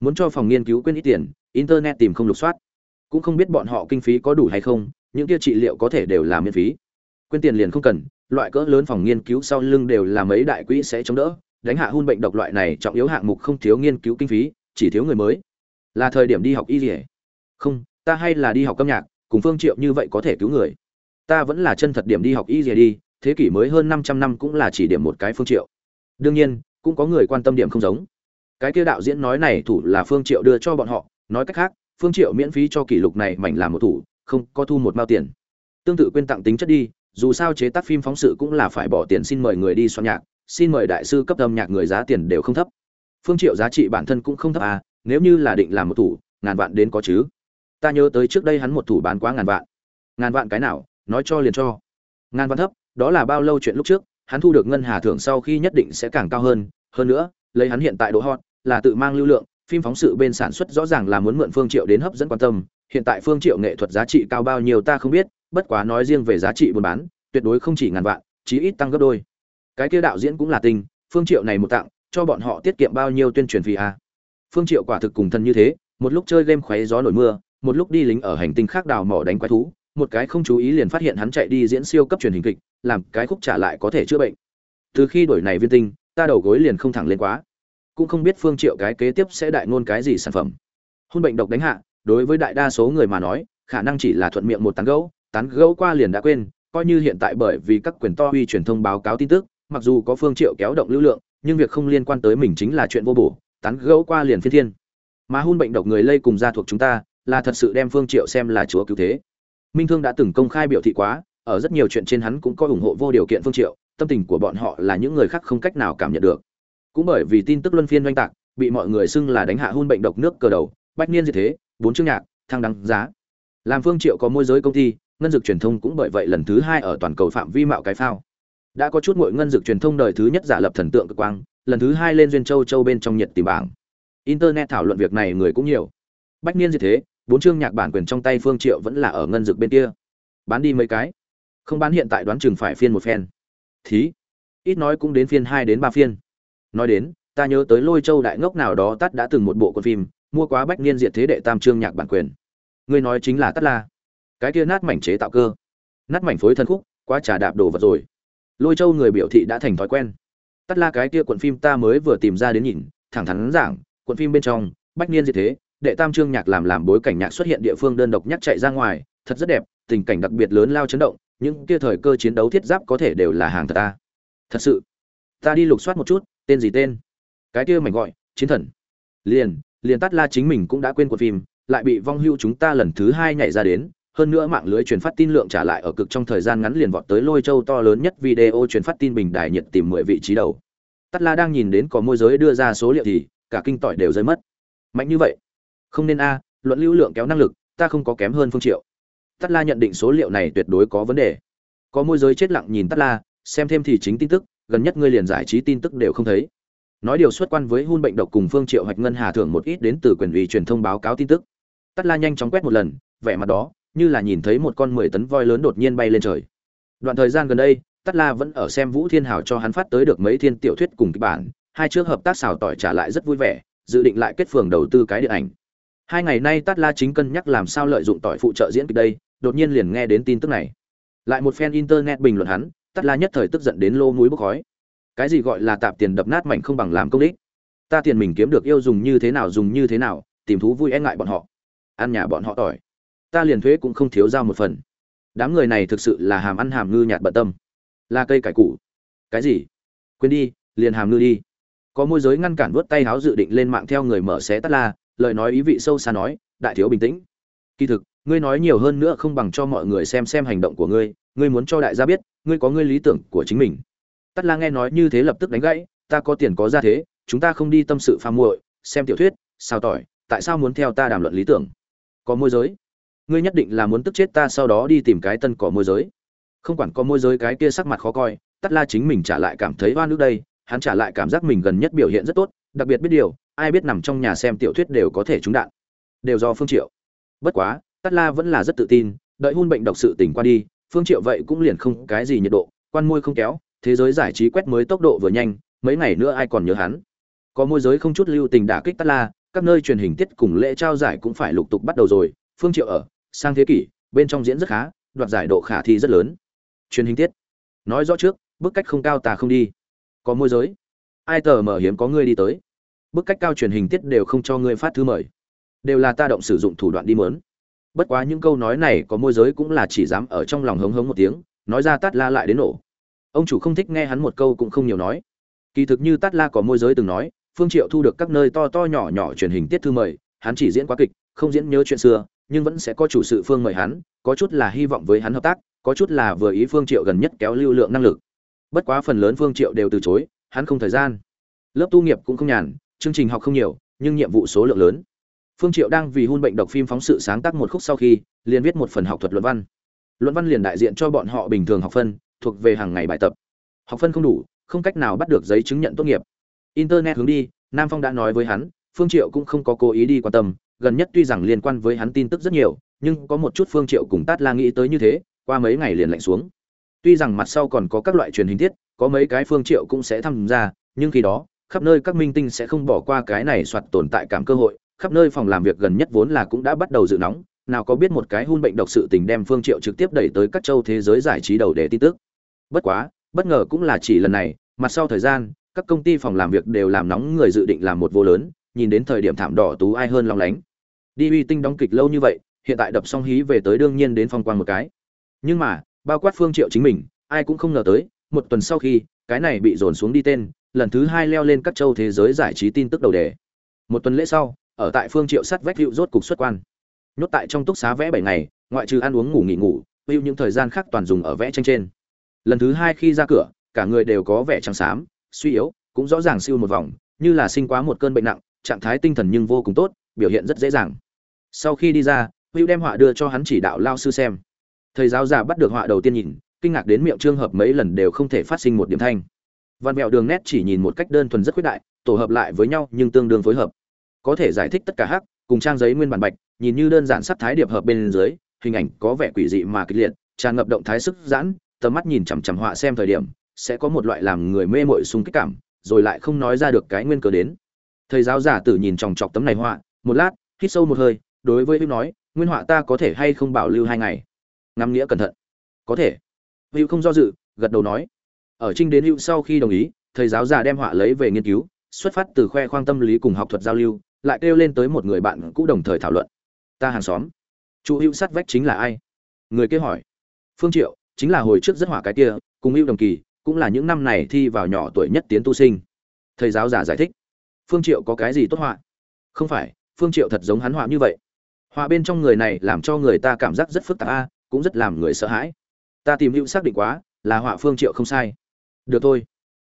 Muốn cho phòng nghiên cứu quên ít tiền, internet tìm không lục soát. Cũng không biết bọn họ kinh phí có đủ hay không, những kia trị liệu có thể đều là miễn phí. Quên tiền liền không cần, loại cỡ lớn phòng nghiên cứu sau lưng đều là mấy đại quỹ sẽ chống đỡ. Đánh hạ hun bệnh độc loại này trọng yếu hạng mục không thiếu nghiên cứu kinh phí, chỉ thiếu người mới. Là thời điểm đi học y gì không, ta hay là đi học âm nhạc, cùng phương triệu như vậy có thể cứu người ta vẫn là chân thật điểm đi học y gì đi, thế kỷ mới hơn 500 năm cũng là chỉ điểm một cái phương triệu. Đương nhiên, cũng có người quan tâm điểm không giống. Cái kia đạo diễn nói này thủ là phương triệu đưa cho bọn họ, nói cách khác, phương triệu miễn phí cho kỷ lục này mảnh làm một thủ, không có thu một mao tiền. Tương tự quên tặng tính chất đi, dù sao chế tác phim phóng sự cũng là phải bỏ tiền xin mời người đi soạn nhạc, xin mời đại sư cấp âm nhạc người giá tiền đều không thấp. Phương triệu giá trị bản thân cũng không thấp à nếu như là định làm một thủ, ngàn vạn đến có chứ. Ta nhớ tới trước đây hắn một thủ bán quá ngàn vạn. Ngàn vạn cái nào? Nói cho liền cho. Ngàn văn thấp, đó là bao lâu chuyện lúc trước, hắn thu được ngân hà thưởng sau khi nhất định sẽ càng cao hơn. Hơn nữa, lấy hắn hiện tại độ hot, là tự mang lưu lượng, phim phóng sự bên sản xuất rõ ràng là muốn mượn phương triệu đến hấp dẫn quan tâm. Hiện tại phương triệu nghệ thuật giá trị cao bao nhiêu ta không biết, bất quá nói riêng về giá trị buôn bán, tuyệt đối không chỉ ngàn vạn, chí ít tăng gấp đôi. Cái kia đạo diễn cũng là tình, phương triệu này một tặng, cho bọn họ tiết kiệm bao nhiêu tuyên truyền phí à. phương triệu quả thực cùng thân như thế, một lúc chơi game khoé gió nổi mưa, một lúc đi lính ở hành tinh khác đào mỏ đánh quái thú một cái không chú ý liền phát hiện hắn chạy đi diễn siêu cấp truyền hình kịch, làm cái khúc trả lại có thể chữa bệnh. Từ khi đổi này viên tinh, ta đầu gối liền không thẳng lên quá. Cũng không biết phương triệu cái kế tiếp sẽ đại ngôn cái gì sản phẩm. Hôn bệnh độc đánh hạ, đối với đại đa số người mà nói, khả năng chỉ là thuận miệng một tán gẫu tán gẫu qua liền đã quên, coi như hiện tại bởi vì các quyền to uy truyền thông báo cáo tin tức, mặc dù có phương triệu kéo động lưu lượng, nhưng việc không liên quan tới mình chính là chuyện vô bổ, tán gẫu qua liền phi thiên. Mà hôn bệnh độc người lây cùng gia thuộc chúng ta, là thật sự đem phương triệu xem là chúa cứu thế minh thương đã từng công khai biểu thị quá, ở rất nhiều chuyện trên hắn cũng có ủng hộ vô điều kiện phương triệu, tâm tình của bọn họ là những người khác không cách nào cảm nhận được. Cũng bởi vì tin tức luân phiên doanh tạc, bị mọi người xưng là đánh hạ hôn bệnh độc nước cờ đầu, bách niên gì thế, bốn chương nhạc, thăng đăng giá. Làm phương triệu có môi giới công ty, ngân dược truyền thông cũng bởi vậy lần thứ hai ở toàn cầu phạm vi mạo cái phao. Đã có chút muội ngân dược truyền thông đời thứ nhất giả lập thần tượng cực quang, lần thứ hai lên duyên châu châu bên trong nhiệt tìm bảng. Internet thảo luận việc này người cũng nhiều. Bách niên gì thế bốn chương nhạc bản quyền trong tay phương triệu vẫn là ở ngân dược bên kia. Bán đi mấy cái. Không bán hiện tại đoán chừng phải phiên một phen. Thí. Ít nói cũng đến phiên hai đến ba phiên. Nói đến, ta nhớ tới lôi châu đại ngốc nào đó tắt đã từng một bộ con phim, mua quá bách niên diệt thế đệ tam trương nhạc bản quyền. Ngươi nói chính là tắt la. Cái kia nát mảnh chế tạo cơ. Nát mảnh phối thân khúc, quá trà đạp đồ vật rồi. Lôi châu người biểu thị đã thành thói quen. Tắt la cái kia cuộn phim ta mới vừa tìm ra đến nhìn, thẳng thắn giảng cuộn phim bên trong, bách niên diệt thế đệ tam trương nhạc làm làm bối cảnh nhạc xuất hiện địa phương đơn độc nhắc chạy ra ngoài, thật rất đẹp, tình cảnh đặc biệt lớn lao chấn động, những kia thời cơ chiến đấu thiết giáp có thể đều là hàng thật ta. Thật sự, ta đi lục soát một chút, tên gì tên? Cái kia mảnh gọi, chiến thần. Liền liền tắt la chính mình cũng đã quên cuộc phim, lại bị vong hưu chúng ta lần thứ hai nhảy ra đến, hơn nữa mạng lưới truyền phát tin lượng trả lại ở cực trong thời gian ngắn liền vọt tới lôi châu to lớn nhất video truyền phát tin bình đài nhiệt tìm mười vị trí đầu. Tắt la đang nhìn đến có môi giới đưa ra số liệu thì cả kinh tỏi đều rơi mất. Mạnh như vậy không nên a, luận lưu lượng kéo năng lực, ta không có kém hơn phương triệu. Tắt la nhận định số liệu này tuyệt đối có vấn đề. Có môi giới chết lặng nhìn tắt la, xem thêm thì chính tin tức, gần nhất ngươi liền giải trí tin tức đều không thấy. Nói điều xuất quan với hôn bệnh độc cùng phương triệu hoạch ngân hà thưởng một ít đến từ quyền ủy truyền thông báo cáo tin tức. Tắt la nhanh chóng quét một lần, vẻ mặt đó, như là nhìn thấy một con mười tấn voi lớn đột nhiên bay lên trời. Đoạn thời gian gần đây tắt la vẫn ở xem vũ thiên hào cho hắn phát tới được mấy thiên tiểu thuyết cùng kịch bản, hai trước hợp tác xào tỏi trả lại rất vui vẻ, dự định lại kết phường đầu tư cái điện ảnh hai ngày nay tát la chính cân nhắc làm sao lợi dụng tỏi phụ trợ diễn kịch đây, đột nhiên liền nghe đến tin tức này. Lại một fan internet bình luận hắn, tát la nhất thời tức giận đến lô núi bốc khói. Cái gì gọi là tạp tiền đập nát mạnh không bằng làm công đích? Ta tiền mình kiếm được yêu dùng như thế nào dùng như thế nào, tìm thú vui e ngại bọn họ. Ăn nhà bọn họ tỏi. Ta liền thuế cũng không thiếu giao một phần. Đám người này thực sự là hàm ăn hàm ngư nhạt bận tâm. Là cây cải củ. Cái gì? Quên đi, liền hàm ngư đi. Có môi giới ngăn cản vớt tay háo dự định lên mạng theo người mở xé tắt la lời nói ý vị sâu xa nói, đại thiếu bình tĩnh. Kỳ thực, ngươi nói nhiều hơn nữa không bằng cho mọi người xem xem hành động của ngươi ngươi muốn cho đại gia biết, ngươi có ngươi lý tưởng của chính mình. Tắt la nghe nói như thế lập tức đánh gãy, ta có tiền có ra thế, chúng ta không đi tâm sự pha muội, xem tiểu thuyết sao tỏi, tại sao muốn theo ta đàm luận lý tưởng? Có môi giới. Ngươi nhất định là muốn tức chết ta sau đó đi tìm cái tân cỏ môi giới. Không quản có môi giới cái kia sắc mặt khó coi tắt la chính mình trả lại cảm thấy oan nước đây, hắn trả lại cảm giác mình gần nhất biểu hiện rất tốt, đặc biệt biết điều ai biết nằm trong nhà xem tiểu thuyết đều có thể trúng đạn. Đều do phương triệu. Bất quá tắt la vẫn là rất tự tin, đợi hôn bệnh độc sự tỉnh qua đi, phương triệu vậy cũng liền không cái gì nhiệt độ, quan môi không kéo, thế giới giải trí quét mới tốc độ vừa nhanh, mấy ngày nữa ai còn nhớ hắn. Có môi giới không chút lưu tình đả kích tắt la, các nơi truyền hình tiết cùng lễ trao giải cũng phải lục tục bắt đầu rồi, phương triệu ở, sang thế kỷ, bên trong diễn rất khá, đoạt giải độ khả thi rất lớn. Truyền hình tiết. Nói rõ trước, bức cách không cao ta không đi. Có môi giới. Ai tờ mở hiếm có người đi tới bức cách cao truyền hình tiết đều không cho ngươi phát thư mời. Đều là ta động sử dụng thủ đoạn đi mớn. Bất quá những câu nói này có môi giới cũng là chỉ dám ở trong lòng hống hống một tiếng, nói ra tát la lại đến nổ. Ông chủ không thích nghe hắn một câu cũng không nhiều nói. Kỳ thực như tát la có môi giới từng nói, phương triệu thu được các nơi to to nhỏ nhỏ truyền hình tiết thư mời, hắn chỉ diễn quá kịch, không diễn nhớ chuyện xưa, nhưng vẫn sẽ có chủ sự phương mời hắn, có chút là hy vọng với hắn hợp tác, có chút là vừa ý phương triệu gần nhất kéo lưu lượng năng lực. Bất quá phần lớn phương triệu đều từ chối, hắn không thời gian. Lớp tu nghiệp cũng không nhàn chương trình học không nhiều, nhưng nhiệm vụ số lượng lớn. Phương triệu đang vì hôn bệnh độc phim phóng sự sáng tác một khúc sau khi, liền viết một phần học thuật luận văn. Luận văn liền đại diện cho bọn họ bình thường học phân, thuộc về hàng ngày bài tập. Học phân không đủ, không cách nào bắt được giấy chứng nhận tốt nghiệp. Internet hướng đi, nam phong đã nói với hắn, phương triệu cũng không có cố ý đi quan tâm, gần nhất tuy rằng liên quan với hắn tin tức rất nhiều, nhưng có một chút phương triệu cùng tát la nghĩ tới như thế, qua mấy ngày liền lạnh xuống. Tuy rằng mặt sau còn có các loại truyền hình tiết, có mấy cái phương triệu cũng sẽ tham gia, nhưng khi đó khắp nơi các minh tinh sẽ không bỏ qua cái này soạt tồn tại cảm cơ hội, khắp nơi phòng làm việc gần nhất vốn là cũng đã bắt đầu dự nóng, nào có biết một cái hun bệnh độc sự tình đem phương triệu trực tiếp đẩy tới các châu thế giới giải trí đầu để tin tức. Bất quá, bất ngờ cũng là chỉ lần này mặt sau thời gian, các công ty phòng làm việc đều làm nóng người dự định làm một vô lớn, nhìn đến thời điểm thảm đỏ tú ai hơn long lánh. Đi uy tinh đóng kịch lâu như vậy, hiện tại đập xong hí về tới đương nhiên đến phong quang một cái. Nhưng mà, bao quát phương triệu chính mình, ai cũng không ngờ tới, một tuần sau khi, cái này bị dồn xuống đi tên lần thứ hai leo lên các châu thế giới giải trí tin tức đầu đề. Một tuần lễ sau, ở tại phương triệu sắt vách hữu rốt cục xuất quan. Nhốt tại trong túc xá vẽ bảy ngày, ngoại trừ ăn uống ngủ nghỉ ngủ, hữu những thời gian khác toàn dùng ở vẽ tranh trên. Lần thứ hai khi ra cửa, cả người đều có vẻ trắng xám, suy yếu, cũng rõ ràng siêu một vòng, như là sinh quá một cơn bệnh nặng, trạng thái tinh thần nhưng vô cùng tốt, biểu hiện rất dễ dàng. Sau khi đi ra, hữu đem họa đưa cho hắn chỉ đạo lao sư xem. Thầy giáo già bắt được họa đầu tiên nhìn, kinh ngạc đến miệng trường hợp mấy lần đều không thể phát sinh một điểm thanh văn mèo đường nét chỉ nhìn một cách đơn thuần rất quyết đại, tổ hợp lại với nhau nhưng tương đương phối hợp. Có thể giải thích tất cả hắc, cùng trang giấy nguyên bản bạch, nhìn như đơn giản sắp thái điệp hợp bên dưới, hình ảnh có vẻ quỷ dị mà kịch liệt, tràn ngập động thái sức giãn, tầm mắt nhìn chằm chằm họa xem thời điểm, sẽ có một loại làm người mê mội sung kích cảm, rồi lại không nói ra được cái nguyên cớ đến. Thầy giáo giả tử nhìn chòng chọc tấm này họa, một lát, hít sâu một hơi, đối với hữu nói, nguyên họa ta có thể hay không bảo lưu hai ngày? Ngắm nghĩa cẩn thận. Có thể. Hữu không do dự, gật đầu nói ở trinh đến hữu sau khi đồng ý, thầy giáo già đem họa lấy về nghiên cứu, xuất phát từ khoe khoang tâm lý cùng học thuật giao lưu, lại kêu lên tới một người bạn cũ đồng thời thảo luận. Ta hàng xóm. Chủ hữu sát vách chính là ai? Người kia hỏi. Phương triệu, chính là hồi trước rất hỏa cái kia, cùng hữu đồng kỳ, cũng là những năm này thi vào nhỏ tuổi nhất tiến tu sinh. Thầy giáo giả giải thích. Phương triệu có cái gì tốt họa? Không phải, phương triệu thật giống hắn họa như vậy. Họa bên trong người này làm cho người ta cảm giác rất phức tạp a, cũng rất làm người sợ hãi. Ta tìm hữu xác định quá, là họa phương triệu không sai được thôi.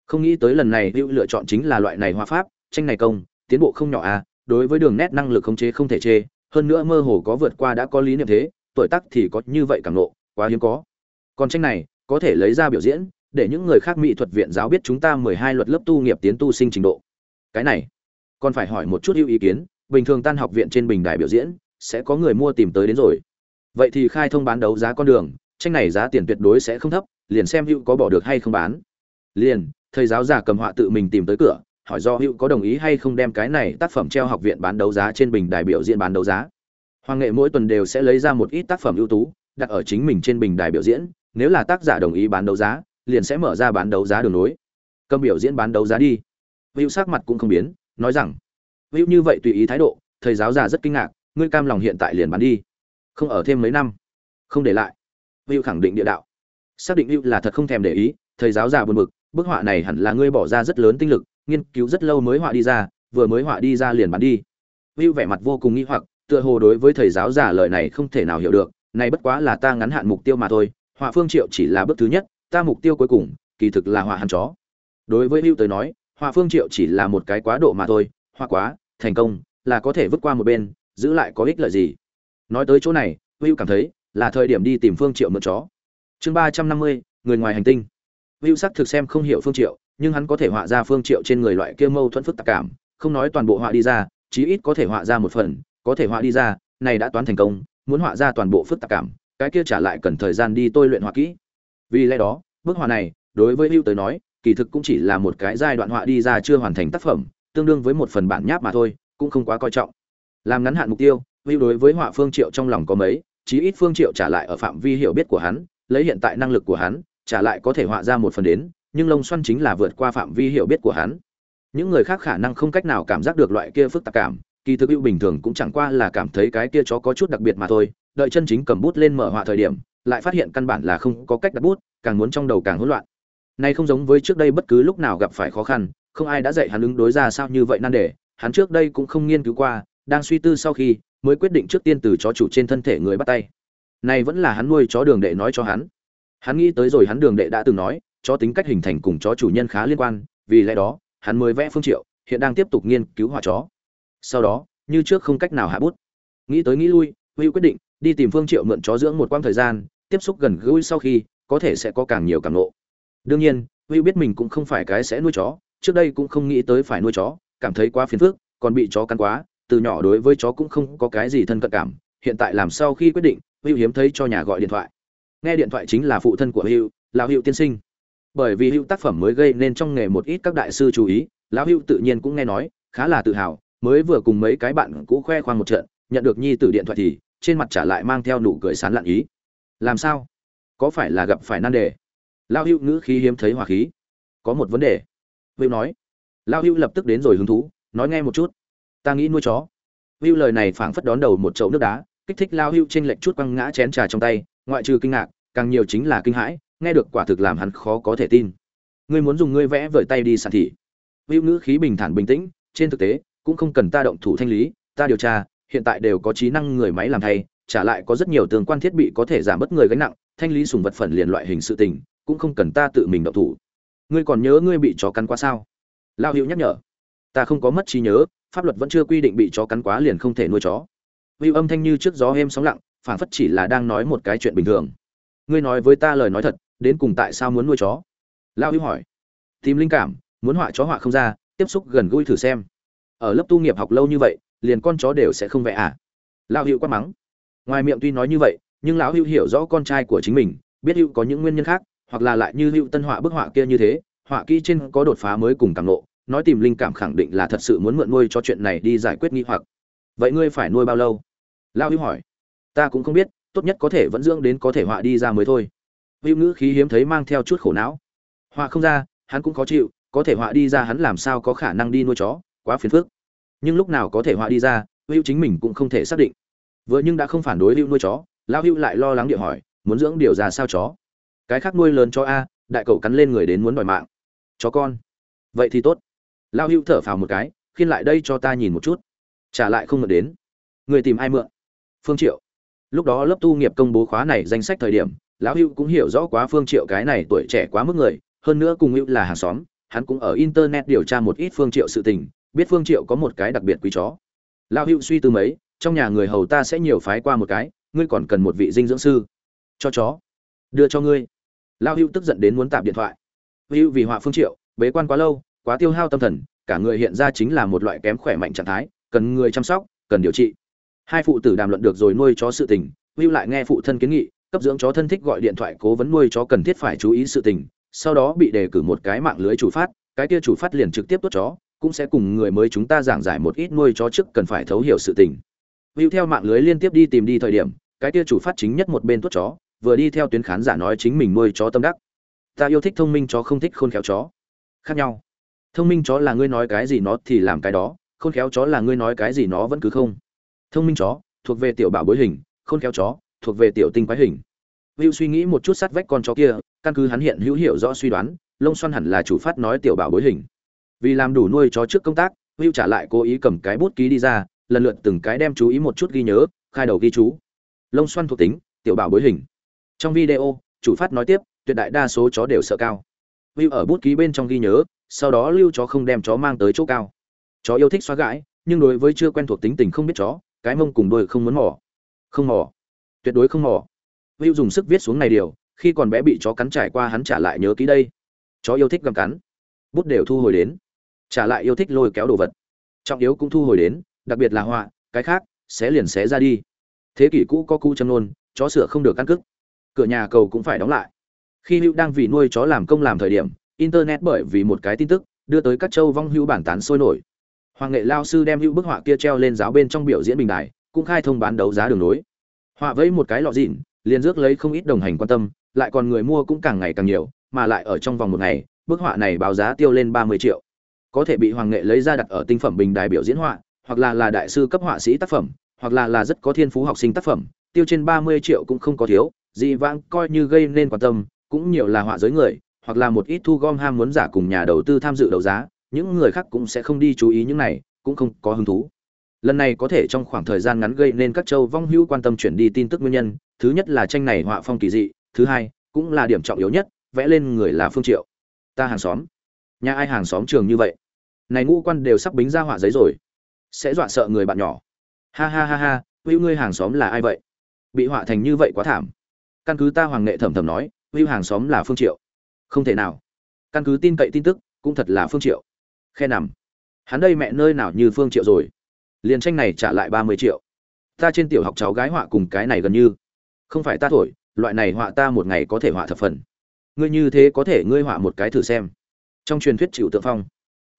Không nghĩ tới lần này hữu lựa chọn chính là loại này hoa pháp tranh này công tiến bộ không nhỏ à, đối với đường nét năng lực khống chế không thể chê hơn nữa mơ hồ có vượt qua đã có lý niệm thế tuổi tác thì có như vậy cảm nộ quá hiếm có. Còn tranh này có thể lấy ra biểu diễn để những người khác mỹ thuật viện giáo biết chúng ta mười hai luật lớp tu nghiệp tiến tu sinh trình độ. Cái này còn phải hỏi một chút hữu ý kiến bình thường tan học viện trên bình đài biểu diễn sẽ có người mua tìm tới đến rồi. Vậy thì khai thông bán đấu giá con đường tranh này giá tiền tuyệt đối sẽ không thấp liền xem hữu có bỏ được hay không bán liền, thầy giáo già cầm họa tự mình tìm tới cửa, hỏi do hữu có đồng ý hay không đem cái này tác phẩm treo học viện bán đấu giá trên bình đài biểu diễn bán đấu giá. Hoàng nghệ mỗi tuần đều sẽ lấy ra một ít tác phẩm ưu tú, đặt ở chính mình trên bình đài biểu diễn, nếu là tác giả đồng ý bán đấu giá, liền sẽ mở ra bán đấu giá đường nối cầm biểu diễn bán đấu giá đi. Hữu sắc mặt cũng không biến, nói rằng, hữu như vậy tùy ý thái độ, thầy giáo già rất kinh ngạc, ngươi cam lòng hiện tại liền bán đi. Không ở thêm mấy năm, không để lại. Hữu khẳng định địa đạo. Xác định hữu là thật không thèm để ý, thầy giáo già buồn bực bức họa này hẳn là ngươi bỏ ra rất lớn tinh lực, nghiên cứu rất lâu mới họa đi ra, vừa mới họa đi ra liền bán đi. Hữu vẻ mặt vô cùng nghi hoặc, tựa hồ đối với thầy giáo giả lời này không thể nào hiểu được, này bất quá là ta ngắn hạn mục tiêu mà thôi, họa phương triệu chỉ là bước thứ nhất, ta mục tiêu cuối cùng, kỳ thực là họa hàn chó. Đối với hữu tới nói, họa phương triệu chỉ là một cái quá độ mà thôi, họa quá, thành công, là có thể vứt qua một bên, giữ lại có ích lợi gì. Nói tới chỗ này hữu cảm thấy là thời điểm đi tìm phương triệu mượn chó. Chương ba trăm năm mươi, người ngoài hành tinh hữu sắc thực xem không hiểu phương triệu, nhưng hắn có thể họa ra phương triệu trên người loại kia mâu thuẫn phức tạp cảm, không nói toàn bộ họa đi ra, chí ít có thể họa ra một phần, có thể họa đi ra, này đã toán thành công, muốn họa ra toàn bộ phức tạp cảm, cái kia trả lại cần thời gian đi tôi luyện họa kỹ. Vì lẽ đó, bức họa này, đối với hữu tới nói, kỳ thực cũng chỉ là một cái giai đoạn họa đi ra chưa hoàn thành tác phẩm, tương đương với một phần bản nháp mà thôi, cũng không quá coi trọng. Làm ngắn hạn mục tiêu hữu đối với họa phương triệu trong lòng có mấy, chí ít phương triệu trả lại ở phạm vi hiểu biết của hắn, lấy hiện tại năng lực của hắn trả lại có thể họa ra một phần đến, nhưng lông xoăn chính là vượt qua phạm vi hiểu biết của hắn. Những người khác khả năng không cách nào cảm giác được loại kia phức tạp cảm, kỳ thực hữu bình thường cũng chẳng qua là cảm thấy cái kia chó có chút đặc biệt mà thôi. Đợi chân chính cầm bút lên mở họa thời điểm, lại phát hiện căn bản là không có cách đặt bút, càng muốn trong đầu càng hỗn loạn. Nay không giống với trước đây bất cứ lúc nào gặp phải khó khăn, không ai đã dạy hắn ứng đối ra sao như vậy nan đề. Hắn trước đây cũng không nghiên cứu qua, đang suy tư sau khi mới quyết định trước tiên từ chó chủ trên thân thể người bắt tay. Này vẫn là hắn nuôi chó đường đệ nói cho hắn hắn nghĩ tới rồi hắn đường đệ đã từng nói, chó tính cách hình thành cùng chó chủ nhân khá liên quan, vì lẽ đó, hắn mới vẽ phương triệu, hiện đang tiếp tục nghiên cứu họa chó. Sau đó, như trước không cách nào hạ bút. Nghĩ tới nghĩ lui, Huy quyết định, đi tìm phương triệu mượn chó dưỡng một quãng thời gian, tiếp xúc gần gũi sau khi, có thể sẽ có càng nhiều càng nộ đương nhiên, Huy biết mình cũng không phải cái sẽ nuôi chó, trước đây cũng không nghĩ tới phải nuôi chó, cảm thấy quá phiền phức, còn bị chó cắn quá, từ nhỏ đối với chó cũng không có cái gì thân cận cảm, hiện tại làm sau khi quyết định, Huy hiếm thấy cho nhà gọi điện thoại nghe điện thoại chính là phụ thân của hữu, lão hữu tiên sinh. Bởi vì hữu tác phẩm mới gây nên trong nghề một ít các đại sư chú ý, lão hữu tự nhiên cũng nghe nói, khá là tự hào, mới vừa cùng mấy cái bạn cũ khoe khoang một trận, nhận được nhi tử điện thoại thì trên mặt trả lại mang theo nụ cười sán lạn ý. Làm sao? Có phải là gặp phải nan đề? Lão hữu ngữ khí hiếm thấy hỏa khí. Có một vấn đề. Hữu nói. Lão hữu lập tức đến rồi hứng thú, nói nghe một chút. Ta nghĩ nuôi chó. Hữu lời này phảng phất đón đầu một chậu nước đá, kích thích Lão hữu trên lệch chút quăng ngã chén trà trong tay ngoại trừ kinh ngạc, càng nhiều chính là kinh hãi, nghe được quả thực làm hắn khó có thể tin. Ngươi muốn dùng ngươi vẽ vời tay đi sàn thị hữu ngữ khí bình thản bình tĩnh, trên thực tế, cũng không cần ta động thủ thanh lý, ta điều tra, hiện tại đều có trí năng người máy làm thay, trả lại có rất nhiều tương quan thiết bị có thể giảm bớt người gánh nặng, thanh lý sùng vật phần liền loại hình sự tình, cũng không cần ta tự mình động thủ. Ngươi còn nhớ ngươi bị chó cắn quá sao? Lao hữu nhắc nhở. Ta không có mất trí nhớ, pháp luật vẫn chưa quy định bị chó cắn quá liền không thể nuôi chó. Hữu âm thanh như trước gió êm sóng lặng phản phất chỉ là đang nói một cái chuyện bình thường. Ngươi nói với ta lời nói thật, đến cùng tại sao muốn nuôi chó? Lao hữu hỏi. Tìm linh cảm, muốn họa chó họa không ra, tiếp xúc gần gũi thử xem. Ở lớp tu nghiệp học lâu như vậy, liền con chó đều sẽ không vẽ à? Lão hữu quát mắng. Ngoài miệng tuy nói như vậy, nhưng lão hữu hiểu rõ con trai của chính mình, biết hữu có những nguyên nhân khác, hoặc là lại như hữu tân họa bức họa kia như thế, họa kỹ trên có đột phá mới cùng cảm nộ nói tìm linh cảm khẳng định là thật sự muốn mượn nuôi cho chuyện này đi giải quyết nghi hoặc. Vậy ngươi phải nuôi bao lâu? Lão hữu hỏi ta cũng không biết, tốt nhất có thể vẫn dưỡng đến có thể họa đi ra mới thôi. Hữu ngữ khí hiếm thấy mang theo chút khổ não. Họa không ra, hắn cũng khó chịu, có thể họa đi ra hắn làm sao có khả năng đi nuôi chó, quá phiền phức. Nhưng lúc nào có thể họa đi ra, hữu chính mình cũng không thể xác định. Vừa nhưng đã không phản đối hữu nuôi chó, lão hữu lại lo lắng địa hỏi, muốn dưỡng điều ra sao chó? Cái khác nuôi lớn cho a, đại cậu cắn lên người đến muốn đòi mạng. Chó con. Vậy thì tốt. Lão hữu thở phào một cái, khiên lại đây cho ta nhìn một chút. Trả lại không mượn đến. Người tìm ai mượn? Phương triệu lúc đó lớp tu nghiệp công bố khóa này danh sách thời điểm, lão hữu cũng hiểu rõ quá phương triệu cái này tuổi trẻ quá mức người, hơn nữa cùng hữu là hàng xóm, hắn cũng ở internet điều tra một ít phương triệu sự tình, biết phương triệu có một cái đặc biệt quý chó. Lão hữu suy tư mấy, trong nhà người hầu ta sẽ nhiều phái qua một cái, ngươi còn cần một vị dinh dưỡng sư. Cho chó. Đưa cho ngươi. Lão hữu tức giận đến muốn tạm điện thoại. Hữu vì họa phương triệu, bế quan quá lâu, quá tiêu hao tâm thần, cả người hiện ra chính là một loại kém khỏe mạnh trạng thái, cần người chăm sóc, cần điều trị hai phụ tử đàm luận được rồi nuôi chó sự tình hữu lại nghe phụ thân kiến nghị, cấp dưỡng chó thân thích gọi điện thoại cố vấn nuôi chó cần thiết phải chú ý sự tình, sau đó bị đề cử một cái mạng lưới chủ phát, cái kia chủ phát liền trực tiếp tốt chó, cũng sẽ cùng người mới chúng ta giảng giải một ít nuôi chó trước cần phải thấu hiểu sự tình. Hữu theo mạng lưới liên tiếp đi tìm đi thời điểm, cái kia chủ phát chính nhất một bên tốt chó, vừa đi theo tuyến khán giả nói chính mình nuôi chó tâm đắc. Ta yêu thích thông minh chó không thích khôn khéo chó. Khác nhau. Thông minh chó là ngươi nói cái gì nó thì làm cái đó, khôn khéo chó là ngươi nói cái gì nó vẫn cứ không thông minh chó, thuộc về tiểu bảo bối hình, khôn khéo chó, thuộc về tiểu tinh quái hình. Hữu suy nghĩ một chút sát vách con chó kia, căn cứ hắn hiện hữu hiểu rõ suy đoán, lông xoăn hẳn là chủ phát nói tiểu bảo bối hình. Vì làm đủ nuôi chó trước công tác, hữu trả lại cố ý cầm cái bút ký đi ra, lần lượt từng cái đem chú ý một chút ghi nhớ, khai đầu ghi chú. Lông xoăn thuộc tính, tiểu bảo bối hình. Trong video, chủ phát nói tiếp, tuyệt đại đa số chó đều sợ cao. Hữu ở bút ký bên trong ghi nhớ, sau đó lưu chó không đem chó mang tới chỗ cao. Chó yêu thích xóa gãi, nhưng đối với chưa quen thuộc tính tình không biết chó cái mông cùng đôi không muốn mỏ không mỏ tuyệt đối không mỏ hữu dùng sức viết xuống này điều, khi còn bé bị chó cắn trải qua hắn trả lại nhớ ký đây. Chó yêu thích gặm cắn. Bút đều thu hồi đến. Trả lại yêu thích lôi kéo đồ vật. Trọng yếu cũng thu hồi đến, đặc biệt là họa, cái khác sẽ liền xé ra đi. Thế kỷ cũ có cu châm nôn, chó sửa không được căn cức cửa nhà cầu cũng phải đóng lại. Khi hữu đang vì nuôi chó làm công làm thời điểm, internet bởi vì một cái tin tức, đưa tới các châu vong hữu bản tán sôi nổi hoàng nghệ lao sư đem hữu bức họa kia treo lên giáo bên trong biểu diễn bình đài, cũng khai thông bán đấu giá đường nối họa với một cái lọ dịn, liền rước lấy không ít đồng hành quan tâm, lại còn người mua cũng càng ngày càng nhiều, mà lại ở trong vòng một ngày, bức họa này báo giá tiêu lên ba mươi triệu. Có thể bị hoàng nghệ lấy ra đặt ở tinh phẩm bình đài biểu diễn họa, hoặc là là đại sư cấp họa sĩ tác phẩm, hoặc là là rất có thiên phú học sinh tác phẩm, tiêu trên ba mươi triệu cũng không có thiếu, dị vãng coi như gây nên quan tâm, cũng nhiều là họa giới người, hoặc là một ít thu gom ham muốn giả cùng nhà đầu tư tham dự đấu giá những người khác cũng sẽ không đi chú ý những này, cũng không có hứng thú. Lần này có thể trong khoảng thời gian ngắn gây nên các châu vong hữu quan tâm chuyển đi tin tức nguyên nhân, thứ nhất là tranh này họa phong kỳ dị, thứ hai cũng là điểm trọng yếu nhất, vẽ lên người là phương triệu. Ta hàng xóm. Nhà ai hàng xóm trường như vậy? Này ngũ quan đều sắp bính ra họa giấy rồi. Sẽ dọa sợ người bạn nhỏ. Ha ha ha ha, hữu ngươi hàng xóm là ai vậy? Bị họa thành như vậy quá thảm. Căn cứ ta hoàng nghệ thầm thầm nói, hữu hàng xóm là phương triệu. Không thể nào. Căn cứ tin cậy tin tức, cũng thật là phương triệu khe nằm. Hắn đây mẹ nơi nào như phương triệu rồi? Liền tranh này trả lại ba mươi triệu. Ta trên tiểu học cháu gái họa cùng cái này gần như. Không phải ta thổi, loại này họa ta một ngày có thể họa thập phần. Ngươi như thế có thể ngươi họa một cái thử xem. Trong truyền thuyết chịu tượng phong.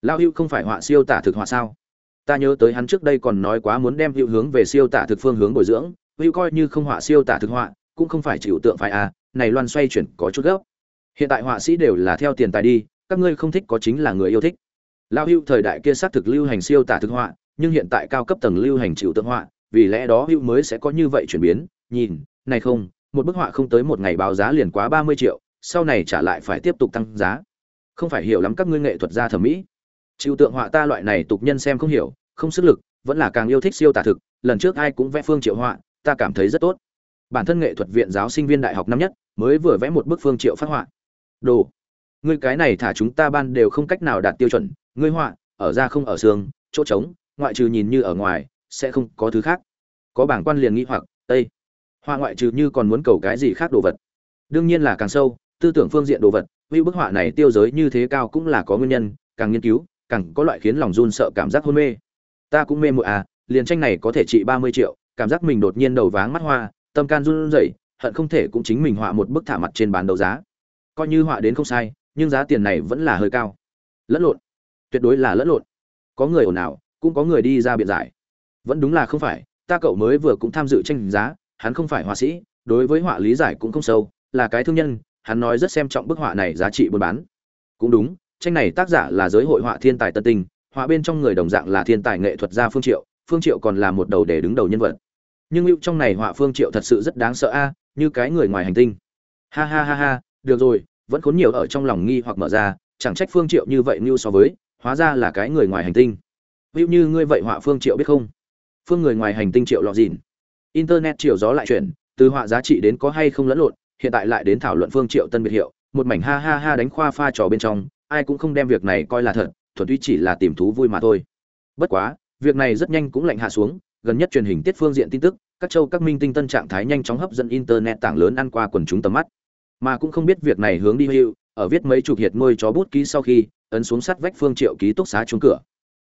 Lao hữu không phải họa siêu tả thực họa sao? Ta nhớ tới hắn trước đây còn nói quá muốn đem hữu hướng về siêu tả thực phương hướng bồi dưỡng. Hữu coi như không họa siêu tả thực họa, cũng không phải chịu tượng phải à này loan xoay chuyển có chút gấp. Hiện tại họa sĩ đều là theo tiền tài đi, các ngươi không thích có chính là người yêu thích lao Hưu thời đại kia xác thực lưu hành siêu tả thực họa, nhưng hiện tại cao cấp tầng lưu hành chịu tượng họa, vì lẽ đó Hưu mới sẽ có như vậy chuyển biến. Nhìn, này không, một bức họa không tới một ngày báo giá liền quá ba mươi triệu, sau này trả lại phải tiếp tục tăng giá. Không phải hiểu lắm các ngươi nghệ thuật gia thẩm mỹ. Chịu tượng họa ta loại này tục nhân xem không hiểu, không sức lực, vẫn là càng yêu thích siêu tả thực, lần trước ai cũng vẽ phương triệu họa, ta cảm thấy rất tốt. Bản thân nghệ thuật viện giáo sinh viên đại học năm nhất, mới vừa vẽ một bức phương triệu phát họa. Đồ ngươi cái này thả chúng ta ban đều không cách nào đạt tiêu chuẩn, ngươi họa, ở ra không ở xương, chỗ trống, ngoại trừ nhìn như ở ngoài, sẽ không có thứ khác. Có bảng quan liền nghĩ hoặc tây họa ngoại trừ như còn muốn cầu cái gì khác đồ vật? Đương nhiên là càng sâu, tư tưởng phương diện đồ vật vì bức họa này tiêu giới như thế cao cũng là có nguyên nhân, càng nghiên cứu, càng có loại khiến lòng run sợ cảm giác hôn mê. Ta cũng mê mụi à liền tranh này có thể trị ba mươi triệu, cảm giác mình đột nhiên đầu váng mắt hoa, tâm can run rẩy, hận không thể cũng chính mình họa một bức thả mặt trên bán đấu giá. Coi như họa đến không sai nhưng giá tiền này vẫn là hơi cao. Lẫn lộn. Tuyệt đối là lẫn lộn. Có người ồn ào, cũng có người đi ra biện giải. Vẫn đúng là không phải, ta cậu mới vừa cũng tham dự tranh giá, hắn không phải họa sĩ, đối với họa lý giải cũng không sâu, là cái thương nhân, hắn nói rất xem trọng bức họa này giá trị buôn bán. Cũng đúng, tranh này tác giả là giới hội họa thiên tài tân tinh, họa bên trong người đồng dạng là thiên tài nghệ thuật gia phương triệu phương triệu còn là một đầu để đứng đầu nhân vật. Nhưng lưu trong này họa phương triệu thật sự rất đáng sợ a, như cái người ngoài hành tinh. Ha ha ha ha, được rồi vẫn khốn nhiều ở trong lòng nghi hoặc mở ra, chẳng trách phương triệu như vậy như so với, hóa ra là cái người ngoài hành tinh. Lưu như ngươi vậy họa phương triệu biết không? Phương người ngoài hành tinh triệu lọ dìn internet chiều gió lại chuyển, từ họa giá trị đến có hay không lẫn lộn, hiện tại lại đến thảo luận phương triệu tân biệt hiệu, một mảnh ha ha ha đánh khoa pha trò bên trong, ai cũng không đem việc này coi là thật, thuần túy chỉ là tìm thú vui mà thôi. Bất quá, việc này rất nhanh cũng lạnh hạ xuống, gần nhất truyền hình tiết phương diện tin tức, các châu các minh tinh tân trạng thái nhanh chóng hấp dẫn internet tảng lớn ăn qua quần chúng tầm mắt mà cũng không biết việc này hướng đi hữu ở viết mấy chục hiệt ngôi chó bút ký sau khi ấn xuống sắt vách phương triệu ký túc xá trúng cửa.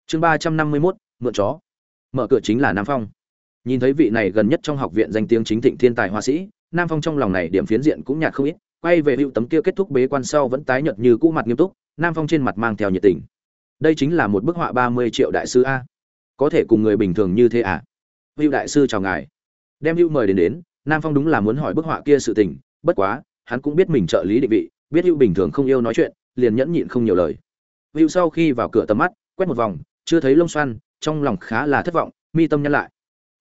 Chương ba trăm năm mươi 351, mượn chó. Mở cửa chính là nam phong. Nhìn thấy vị này gần nhất trong học viện danh tiếng chính thịnh thiên tài họa sĩ nam phong trong lòng này điểm phiến diện cũng nhạt không ít quay về hữu tấm kia kết thúc bế quan sau vẫn tái nhợt như cũ mặt nghiêm túc nam phong trên mặt mang theo nhiệt tình. Đây chính là một bức họa ba mươi triệu đại sư a. Có thể cùng người bình thường như thế à? Hữu đại sư chào ngài. Đem hữu mời đến đến nam phong đúng là muốn hỏi bức họa kia sự tình bất quá hắn cũng biết mình trợ lý định vị, biết hữu bình thường không yêu nói chuyện, liền nhẫn nhịn không nhiều lời. Hữu sau khi vào cửa tầm mắt, quét một vòng, chưa thấy lông xoăn, trong lòng khá là thất vọng, mi tâm nhăn lại.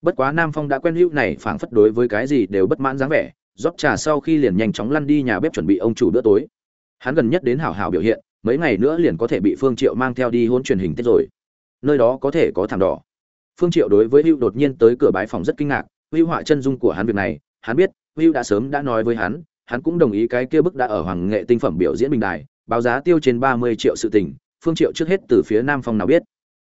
Bất quá nam phong đã quen hữu này phảng phất đối với cái gì đều bất mãn dáng vẻ, rót trà sau khi liền nhanh chóng lăn đi nhà bếp chuẩn bị ông chủ bữa tối. Hắn gần nhất đến hảo hảo biểu hiện, mấy ngày nữa liền có thể bị phương triệu mang theo đi hôn truyền hình tết rồi. Nơi đó có thể có thảm đỏ. Phương triệu đối với hữu đột nhiên tới cửa bái phòng rất kinh ngạc, hữu họa chân dung của hắn việc này, hắn biết, hữu đã sớm đã nói với hắn hắn cũng đồng ý cái kia bức đã ở hoàng nghệ tinh phẩm biểu diễn bình đài, báo giá tiêu trên 30 triệu sự tình, phương triệu trước hết từ phía nam phong nào biết.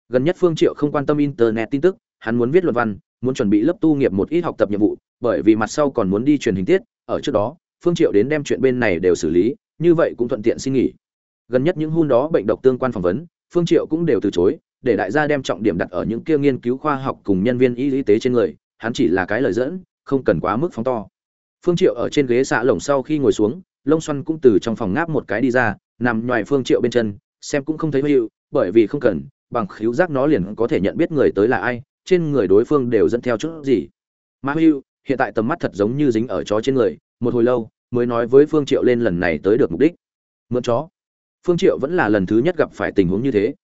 Gần nhất phương triệu không quan tâm internet tin tức, hắn muốn viết luận văn, muốn chuẩn bị lớp tu nghiệp một ít học tập nhiệm vụ, bởi vì mặt sau còn muốn đi truyền hình tiết, ở trước đó, phương triệu đến đem chuyện bên này đều xử lý, như vậy cũng thuận tiện xin nghỉ. Gần nhất những hun đó bệnh độc tương quan phỏng vấn, phương triệu cũng đều từ chối, để đại gia đem trọng điểm đặt ở những kia nghiên cứu khoa học cùng nhân viên y tế trên người, hắn chỉ là cái lời dẫn, không cần quá mức phóng to phương triệu ở trên ghế xạ lồng sau khi ngồi xuống, lông xoăn cũng từ trong phòng ngáp một cái đi ra, nằm ngoài phương triệu bên chân, xem cũng không thấy hữu bởi vì không cần, bằng khíu giác nó liền có thể nhận biết người tới là ai, trên người đối phương đều dẫn theo chút gì. Mà hữu hiện tại tầm mắt thật giống như dính ở chó trên người, một hồi lâu mới nói với phương triệu lên lần này tới được mục đích. Mượn chó. Phương triệu vẫn là lần thứ nhất gặp phải tình huống như thế.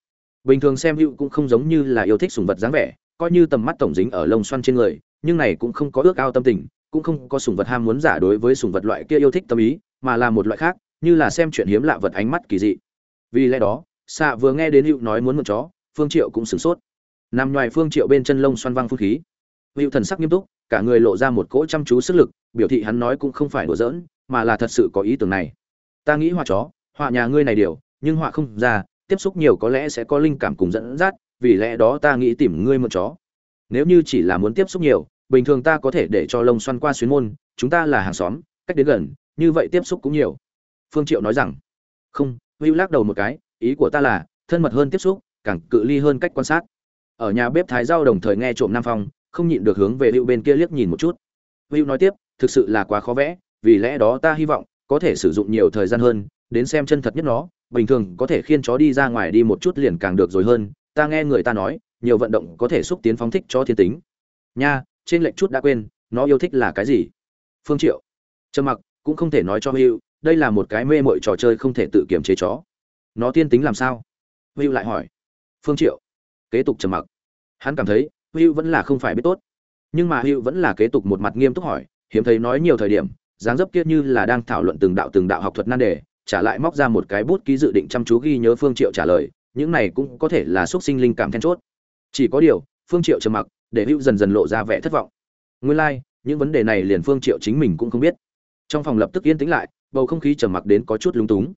Bình thường xem hữu cũng không giống như là yêu thích sùng vật dáng vẻ, coi như tầm mắt tổng dính ở lông xoăn trên người, nhưng này cũng không có ước ao tâm tình cũng không có sùng vật ham muốn giả đối với sùng vật loại kia yêu thích tâm ý, mà là một loại khác, như là xem chuyện hiếm lạ vật ánh mắt kỳ dị. Vì lẽ đó xạ vừa nghe đến hữu nói muốn mượn chó, phương triệu cũng sửng sốt. Nằm ngoài phương triệu bên chân lông xoăn văng phun khí. Hữu thần sắc nghiêm túc, cả người lộ ra một cỗ chăm chú sức lực, biểu thị hắn nói cũng không phải đùa giỡn, mà là thật sự có ý tưởng này. Ta nghĩ họa chó, họa nhà ngươi này điều, nhưng họa không ra, tiếp xúc nhiều có lẽ sẽ có linh cảm cùng dẫn dắt, vì lẽ đó ta nghĩ tìm ngươi một chó. Nếu như chỉ là muốn tiếp xúc nhiều bình thường ta có thể để cho lông xoăn qua xuyến môn, chúng ta là hàng xóm, cách đến gần, như vậy tiếp xúc cũng nhiều. Phương triệu nói rằng, không. Hữu lắc đầu một cái, ý của ta là, thân mật hơn tiếp xúc, càng cự ly hơn cách quan sát. Ở nhà bếp thái rau đồng thời nghe trộm nam phong, không nhịn được hướng về hữu bên kia liếc nhìn một chút. Hữu nói tiếp, thực sự là quá khó vẽ, vì lẽ đó ta hy vọng có thể sử dụng nhiều thời gian hơn, đến xem chân thật nhất nó, bình thường có thể khiên chó đi ra ngoài đi một chút liền càng được rồi hơn. Ta nghe người ta nói, nhiều vận động có thể xúc tiến phóng thích cho thiên tính. Nha trên lệnh chút đã quên, nó yêu thích là cái gì? Phương triệu. Trầm mặc, cũng không thể nói cho hữu đây là một cái mê mội trò chơi không thể tự kiểm chế chó. Nó tiên tính làm sao? Hữu lại hỏi. Phương triệu. Kế tục trầm mặc. Hắn cảm thấy hữu vẫn là không phải biết tốt. Nhưng mà hữu vẫn là kế tục một mặt nghiêm túc hỏi, hiếm thấy nói nhiều thời điểm, dáng dấp kia như là đang thảo luận từng đạo từng đạo học thuật nan đề, trả lại móc ra một cái bút ký dự định chăm chú ghi nhớ phương triệu trả lời, những này cũng có thể là xuất sinh linh cảm then chốt. Chỉ có điều phương triệu trầm mặc để hữu dần dần lộ ra vẻ thất vọng. Nguyên lai like, những vấn đề này liền phương triệu chính mình cũng không biết. Trong phòng lập tức yên tĩnh lại bầu không khí trầm mặc đến có chút lúng túng.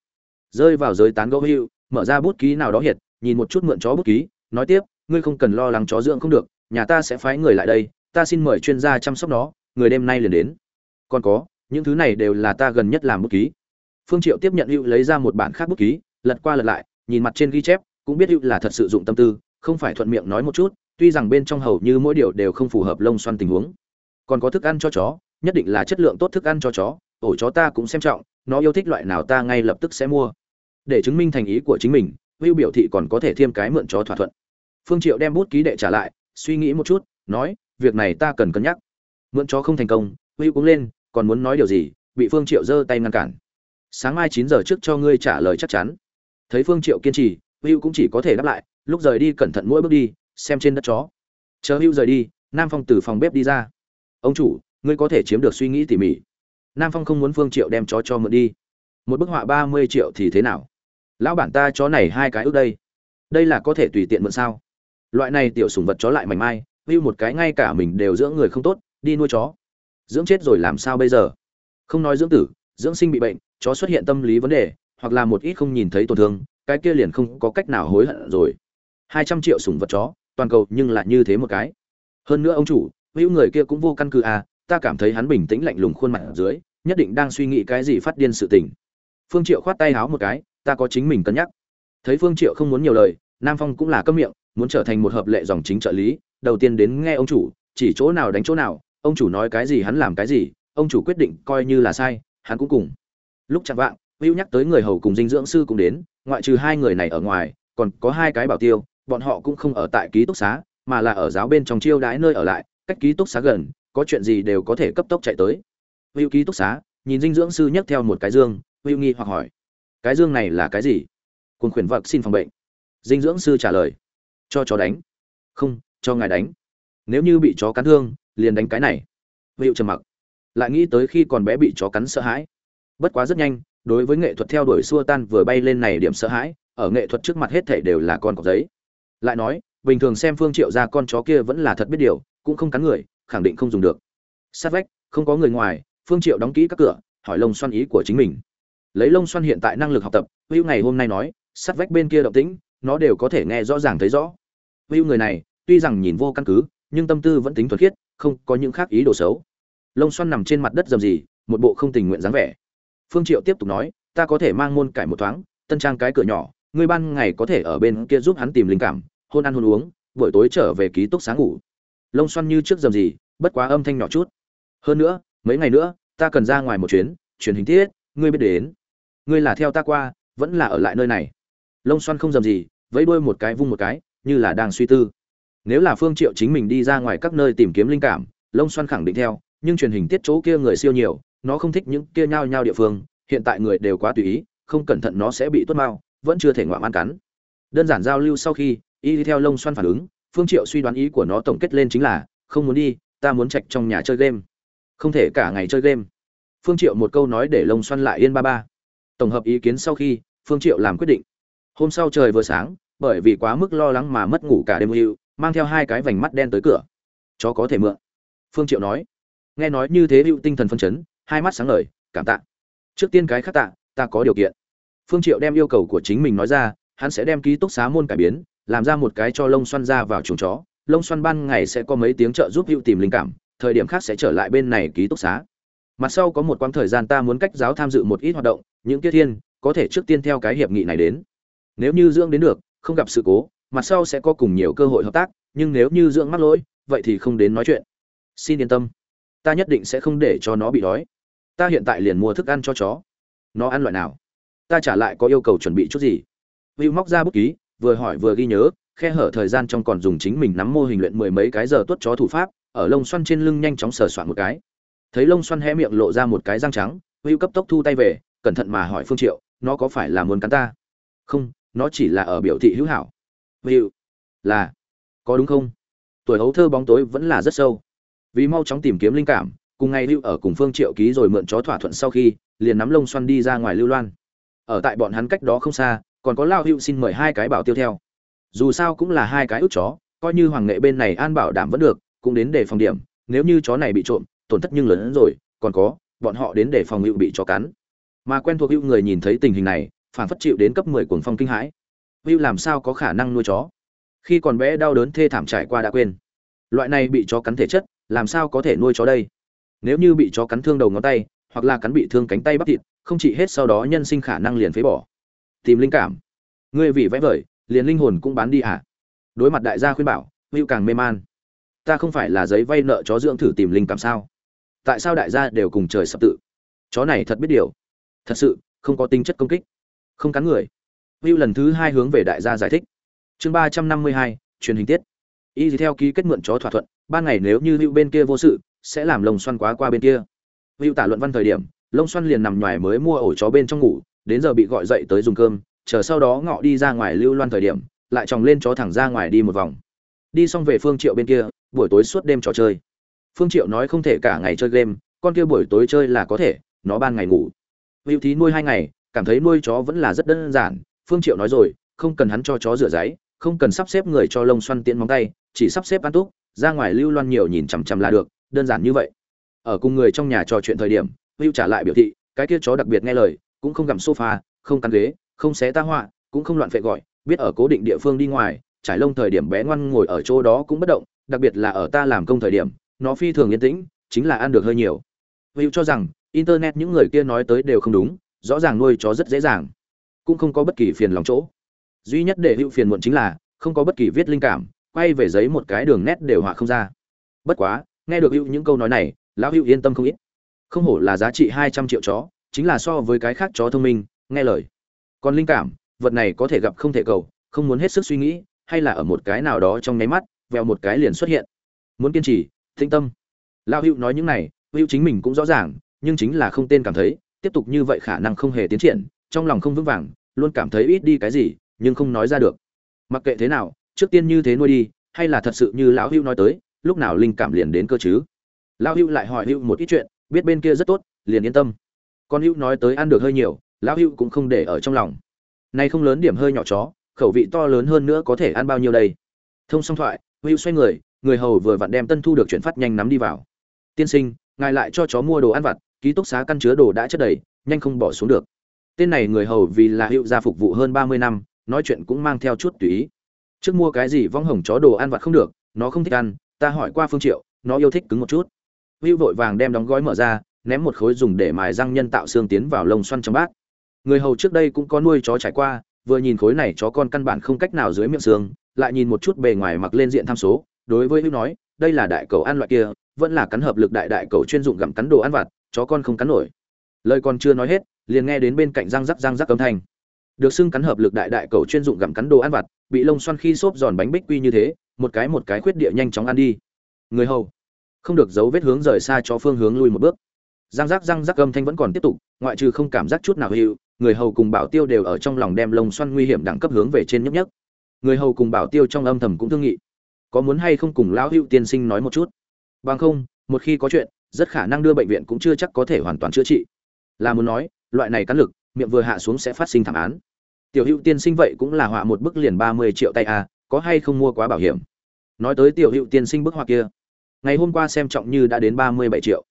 Rơi vào giới tán gẫu hữu mở ra bút ký nào đó hiệt nhìn một chút mượn chó bút ký nói tiếp ngươi không cần lo lắng chó dưỡng không được nhà ta sẽ phái người lại đây ta xin mời chuyên gia chăm sóc nó người đêm nay liền đến. Còn có những thứ này đều là ta gần nhất làm bút ký. Phương triệu tiếp nhận hữu lấy ra một bản khác bút ký lật qua lật lại nhìn mặt trên ghi chép cũng biết hữu là thật sự dụng tâm tư không phải thuận miệng nói một chút tuy rằng bên trong hầu như mỗi điều đều không phù hợp lông xoăn tình huống, còn có thức ăn cho chó, nhất định là chất lượng tốt thức ăn cho chó, ổ chó ta cũng xem trọng, nó yêu thích loại nào ta ngay lập tức sẽ mua. Để chứng minh thành ý của chính mình hữu biểu thị còn có thể thêm cái mượn chó thỏa thuận. Phương triệu đem bút ký đệ trả lại, suy nghĩ một chút, nói, việc này ta cần cân nhắc. Mượn chó không thành công hữu cũng lên, còn muốn nói điều gì, bị phương triệu giơ tay ngăn cản. Sáng mai chín giờ trước cho ngươi trả lời chắc chắn. Thấy phương triệu kiên trì hữu cũng chỉ có thể đáp lại, lúc rời đi cẩn thận mỗi bước đi xem trên đất chó. Chờ hưu rời đi, nam phong từ phòng bếp đi ra. Ông chủ, ngươi có thể chiếm được suy nghĩ tỉ mỉ. Nam phong không muốn phương triệu đem chó cho mượn đi. Một bức họa ba mươi triệu thì thế nào? Lão bản ta chó này hai cái ước đây. Đây là có thể tùy tiện mượn sao? Loại này tiểu sủng vật chó lại mảnh mai, hưu một cái ngay cả mình đều dưỡng người không tốt, đi nuôi chó. Dưỡng chết rồi làm sao bây giờ? Không nói dưỡng tử, dưỡng sinh bị bệnh, chó xuất hiện tâm lý vấn đề, hoặc là một ít không nhìn thấy tổn thương, cái kia liền không có cách nào hối hận rồi. Hai trăm triệu sủng vật chó toàn cầu nhưng lại như thế một cái. Hơn nữa ông chủ, hữu người kia cũng vô căn cứ à ta cảm thấy hắn bình tĩnh lạnh lùng khuôn mặt ở dưới, nhất định đang suy nghĩ cái gì phát điên sự tình. Phương triệu khoát tay háo một cái, ta có chính mình cân nhắc. Thấy phương triệu không muốn nhiều lời, nam phong cũng là câm miệng, muốn trở thành một hợp lệ dòng chính trợ lý, đầu tiên đến nghe ông chủ, chỉ chỗ nào đánh chỗ nào, ông chủ nói cái gì hắn làm cái gì, ông chủ quyết định coi như là sai, hắn cũng cùng. Lúc chẳng vạng, hữu nhắc tới người hầu cùng dinh dưỡng sư cũng đến, ngoại trừ hai người này ở ngoài, còn có hai cái bảo tiêu bọn họ cũng không ở tại ký túc xá, mà là ở giáo bên trong chiêu đãi nơi ở lại, cách ký túc xá gần, có chuyện gì đều có thể cấp tốc chạy tới. Hữu ký túc xá, nhìn dinh dưỡng sư nhấc theo một cái dương, hữu nghi hoặc hỏi, cái dương này là cái gì? Quân khuyển vật xin phòng bệnh. Dinh dưỡng sư trả lời, cho chó đánh. Không, cho ngài đánh. Nếu như bị chó cắn thương, liền đánh cái này. Hữu trầm mặc, lại nghĩ tới khi còn bé bị chó cắn sợ hãi. Bất quá rất nhanh, đối với nghệ thuật theo đuổi xua tan vừa bay lên này điểm sợ hãi, ở nghệ thuật trước mặt hết thảy đều là con cọp giấy lại nói, bình thường xem phương triệu ra con chó kia vẫn là thật biết điều, cũng không cắn người, khẳng định không dùng được. Sát vách, không có người ngoài, phương triệu đóng kỹ các cửa, hỏi lông xoăn ý của chính mình. Lấy lông xoăn hiện tại năng lực học tập hữu ngày hôm nay nói, sát vách bên kia động tĩnh, nó đều có thể nghe rõ ràng thấy rõ. Hữu người này, tuy rằng nhìn vô căn cứ, nhưng tâm tư vẫn tính thuần khiết, không có những khác ý đồ xấu. Lông xoăn nằm trên mặt đất dầm gì một bộ không tình nguyện dáng vẻ. Phương triệu tiếp tục nói, ta có thể mang môn cải một thoáng, tân trang cái cửa nhỏ ngươi ban ngày có thể ở bên kia giúp hắn tìm linh cảm, hôn ăn hôn uống, buổi tối trở về ký túc sáng ngủ. Lông xoăn như trước dầm gì, bất quá âm thanh nhỏ chút. Hơn nữa, mấy ngày nữa, ta cần ra ngoài một chuyến, truyền hình tiết, ngươi biết đến. Ngươi là theo ta qua, vẫn là ở lại nơi này. Lông xoăn không dầm gì, vẫy đuôi một cái vung một cái, như là đang suy tư. Nếu là phương triệu chính mình đi ra ngoài các nơi tìm kiếm linh cảm, lông xoăn khẳng định theo, nhưng truyền hình tiết chỗ kia người siêu nhiều, nó không thích những kia nhao nhao địa phương, hiện tại người đều quá tùy ý, không cẩn thận nó sẽ bị tuốt mau vẫn chưa thể ngoạm ăn cắn. Đơn giản giao lưu sau khi, y đi theo lông xoăn phản ứng, phương triệu suy đoán ý của nó tổng kết lên chính là, không muốn đi, ta muốn trạch trong nhà chơi game. Không thể cả ngày chơi game. Phương triệu một câu nói để lông xoăn lại yên ba ba. Tổng hợp ý kiến sau khi, phương triệu làm quyết định. Hôm sau trời vừa sáng, bởi vì quá mức lo lắng mà mất ngủ cả đêm hưu mang theo hai cái vành mắt đen tới cửa. Chó có thể mượn. Phương triệu nói. Nghe nói như thế hữu tinh thần phân chấn, hai mắt sáng ngời, cảm tạ. Trước tiên cái khác tạ, ta có điều kiện phương triệu đem yêu cầu của chính mình nói ra, hắn sẽ đem ký túc xá môn cải biến, làm ra một cái cho lông xoăn ra vào chuồng chó. Lông xoăn ban ngày sẽ có mấy tiếng trợ giúp hữu tìm linh cảm, thời điểm khác sẽ trở lại bên này ký túc xá. Mặt sau có một quãng thời gian ta muốn cách giáo tham dự một ít hoạt động, những kia thiên, có thể trước tiên theo cái hiệp nghị này đến. Nếu như dưỡng đến được, không gặp sự cố, mặt sau sẽ có cùng nhiều cơ hội hợp tác, nhưng nếu như dưỡng mắc lỗi, vậy thì không đến nói chuyện. Xin yên tâm. Ta nhất định sẽ không để cho nó bị đói. Ta hiện tại liền mua thức ăn cho chó. Nó ăn loại nào? Ta trả lại có yêu cầu chuẩn bị chút gì. Hữu móc ra bút ký, vừa hỏi vừa ghi nhớ, khe hở thời gian trong còn dùng chính mình nắm mô hình luyện mười mấy cái giờ tuốt chó thủ pháp, ở lông xoăn trên lưng nhanh chóng sờ soạn một cái. Thấy lông xoăn hé miệng lộ ra một cái răng trắng hữu cấp tốc thu tay về, cẩn thận mà hỏi phương triệu, nó có phải là muốn cắn ta? Không, nó chỉ là ở biểu thị hữu hảo. Hữu là, có đúng không? Tuổi hấu thơ bóng tối vẫn là rất sâu. Vì mau chóng tìm kiếm linh cảm, cùng ngày lưu ở cùng phương triệu ký rồi mượn chó thỏa thuận sau khi, liền nắm lông xoăn đi ra ngoài lưu loan ở tại bọn hắn cách đó không xa, còn có lao hữu xin mời hai cái bảo tiêu theo. Dù sao cũng là hai cái ước chó, coi như hoàng nghệ bên này an bảo đảm vẫn được, cũng đến để phòng điểm, nếu như chó này bị trộm, tổn thất nhưng lớn hơn rồi, còn có, bọn họ đến để phòng hữu bị chó cắn. Mà quen thuộc hữu người nhìn thấy tình hình này, phản phất chịu đến cấp 10 cuồng phong kinh hãi. Hữu làm sao có khả năng nuôi chó? Khi còn bé đau đớn thê thảm trải qua đã quên. Loại này bị chó cắn thể chất, làm sao có thể nuôi chó đây? Nếu như bị chó cắn thương đầu ngón tay, hoặc là cắn bị thương cánh tay bắp thịt không chỉ hết sau đó nhân sinh khả năng liền phế bỏ. Tìm linh cảm. Ngươi vì vẽ vời, liền linh hồn cũng bán đi à? Đối mặt đại gia khuyên bảo, hữu càng mê man. Ta không phải là giấy vay nợ chó dưỡng thử tìm linh cảm sao? Tại sao đại gia đều cùng trời sập tự? Chó này thật biết điều. Thật sự, không có tính chất công kích. Không cắn người. Hữu lần thứ hai hướng về đại gia giải thích. Chương ba trăm năm mươi hai, truyền hình tiết. Y theo ký kết mượn chó thỏa thuận ban ngày nếu như hữu bên kia vô sự, sẽ làm lồng xoăn quá qua bên kia. Hữu tả luận văn thời điểm lông xoăn liền nằm ngoài mới mua ổ chó bên trong ngủ, đến giờ bị gọi dậy tới dùng cơm, chờ sau đó ngọ đi ra ngoài lưu loan thời điểm, lại chòng lên chó thẳng ra ngoài đi một vòng. Đi xong về phương triệu bên kia, buổi tối suốt đêm trò chơi. Phương triệu nói không thể cả ngày chơi game, con kia buổi tối chơi là có thể, nó ban ngày ngủ. Hữu thí nuôi hai ngày, cảm thấy nuôi chó vẫn là rất đơn giản, phương triệu nói rồi, không cần hắn cho chó rửa giấy, không cần sắp xếp người cho lông xoăn tiện móng tay, chỉ sắp xếp ăn túc, ra ngoài lưu loan nhiều nhìn chằm chằm là được, đơn giản như vậy. Ở cùng người trong nhà trò chuyện thời điểm Hưu trả lại biểu thị, cái kia chó đặc biệt nghe lời, cũng không gặm sofa, không cắn ghế, không xé ta họa, cũng không loạn phệ gọi, biết ở cố định địa phương đi ngoài, trải lông thời điểm bé ngoan ngồi ở chỗ đó cũng bất động, đặc biệt là ở ta làm công thời điểm, nó phi thường yên tĩnh, chính là ăn được hơi nhiều. Hưu cho rằng, internet những người kia nói tới đều không đúng, rõ ràng nuôi chó rất dễ dàng, cũng không có bất kỳ phiền lòng chỗ. Duy nhất để Hưu phiền muộn chính là, không có bất kỳ viết linh cảm, quay về giấy một cái đường nét đều họa không ra. Bất quá, nghe được Hưu những câu nói này, lão Hưu yên tâm không ít không hổ là giá trị hai trăm triệu chó, chính là so với cái khác chó thông minh, nghe lời. Còn linh cảm, vật này có thể gặp không thể cầu, không muốn hết sức suy nghĩ, hay là ở một cái nào đó trong nháy mắt, vèo một cái liền xuất hiện. Muốn kiên trì, tĩnh tâm. Lão hữu nói những này, hữu chính mình cũng rõ ràng, nhưng chính là không tên cảm thấy, tiếp tục như vậy khả năng không hề tiến triển, trong lòng không vững vàng, luôn cảm thấy ít đi cái gì, nhưng không nói ra được. Mặc kệ thế nào, trước tiên như thế nuôi đi, hay là thật sự như lão hữu nói tới, lúc nào linh cảm liền đến cơ chứ? Lão hữu lại hỏi hữu một ít chuyện biết bên kia rất tốt, liền yên tâm. Con hữu nói tới ăn được hơi nhiều, lão hữu cũng không để ở trong lòng. Nay không lớn điểm hơi nhỏ chó, khẩu vị to lớn hơn nữa có thể ăn bao nhiêu đây? Thông song thoại, hữu xoay người người hầu vừa vặn đem tân thu được chuyển phát nhanh nắm đi vào. Tiên sinh, ngài lại cho chó mua đồ ăn vặt, ký túc xá căn chứa đồ đã chất đầy, nhanh không bỏ xuống được. Tên này người hầu vì là hữu gia phục vụ hơn ba mươi năm, nói chuyện cũng mang theo chút tùy ý. Trước mua cái gì vong hồng chó đồ ăn vặt không được, nó không thích ăn, ta hỏi qua phương triệu, nó yêu thích cứng một chút. Hưu vội vàng đem đóng gói mở ra, ném một khối dùng để mài răng nhân tạo xương tiến vào lông xoăn trong bát. Người hầu trước đây cũng có nuôi chó trải qua, vừa nhìn khối này chó con căn bản không cách nào dưới miệng xương, lại nhìn một chút bề ngoài mặc lên diện tham số, đối với Hưu nói, đây là đại cầu ăn loại kia, vẫn là cắn hợp lực đại đại cầu chuyên dụng gặm cắn đồ ăn vặt, chó con không cắn nổi. Lời còn chưa nói hết, liền nghe đến bên cạnh răng rắc răng rắc âm thanh. Được xưng cắn hợp lực đại đại cầu chuyên dụng gặm cắn đồ ăn vặt, bị lông xoăn khi xốp giòn bánh bích quy như thế, một cái một cái khuyết địa nhanh chóng ăn đi. Người hầu không được giấu vết hướng rời xa cho phương hướng lui một bước. Răng rác răng rác âm thanh vẫn còn tiếp tục, ngoại trừ không cảm giác chút nào hiệu người hầu cùng bảo tiêu đều ở trong lòng đem lông xoăn nguy hiểm đẳng cấp hướng về trên nhấp nhấp. Người hầu cùng bảo tiêu trong âm thầm cũng thương nghị. Có muốn hay không cùng lão hữu tiên sinh nói một chút? Bằng không, một khi có chuyện, rất khả năng đưa bệnh viện cũng chưa chắc có thể hoàn toàn chữa trị. Là muốn nói, loại này cắn lực, miệng vừa hạ xuống sẽ phát sinh thảm án. Tiểu hữu tiên sinh vậy cũng là họa một bức liền ba mươi triệu tay a có hay không mua quá bảo hiểm? Nói tới tiểu hữu tiên sinh bức họa kia ngày hôm qua xem trọng như đã đến ba mươi bảy triệu.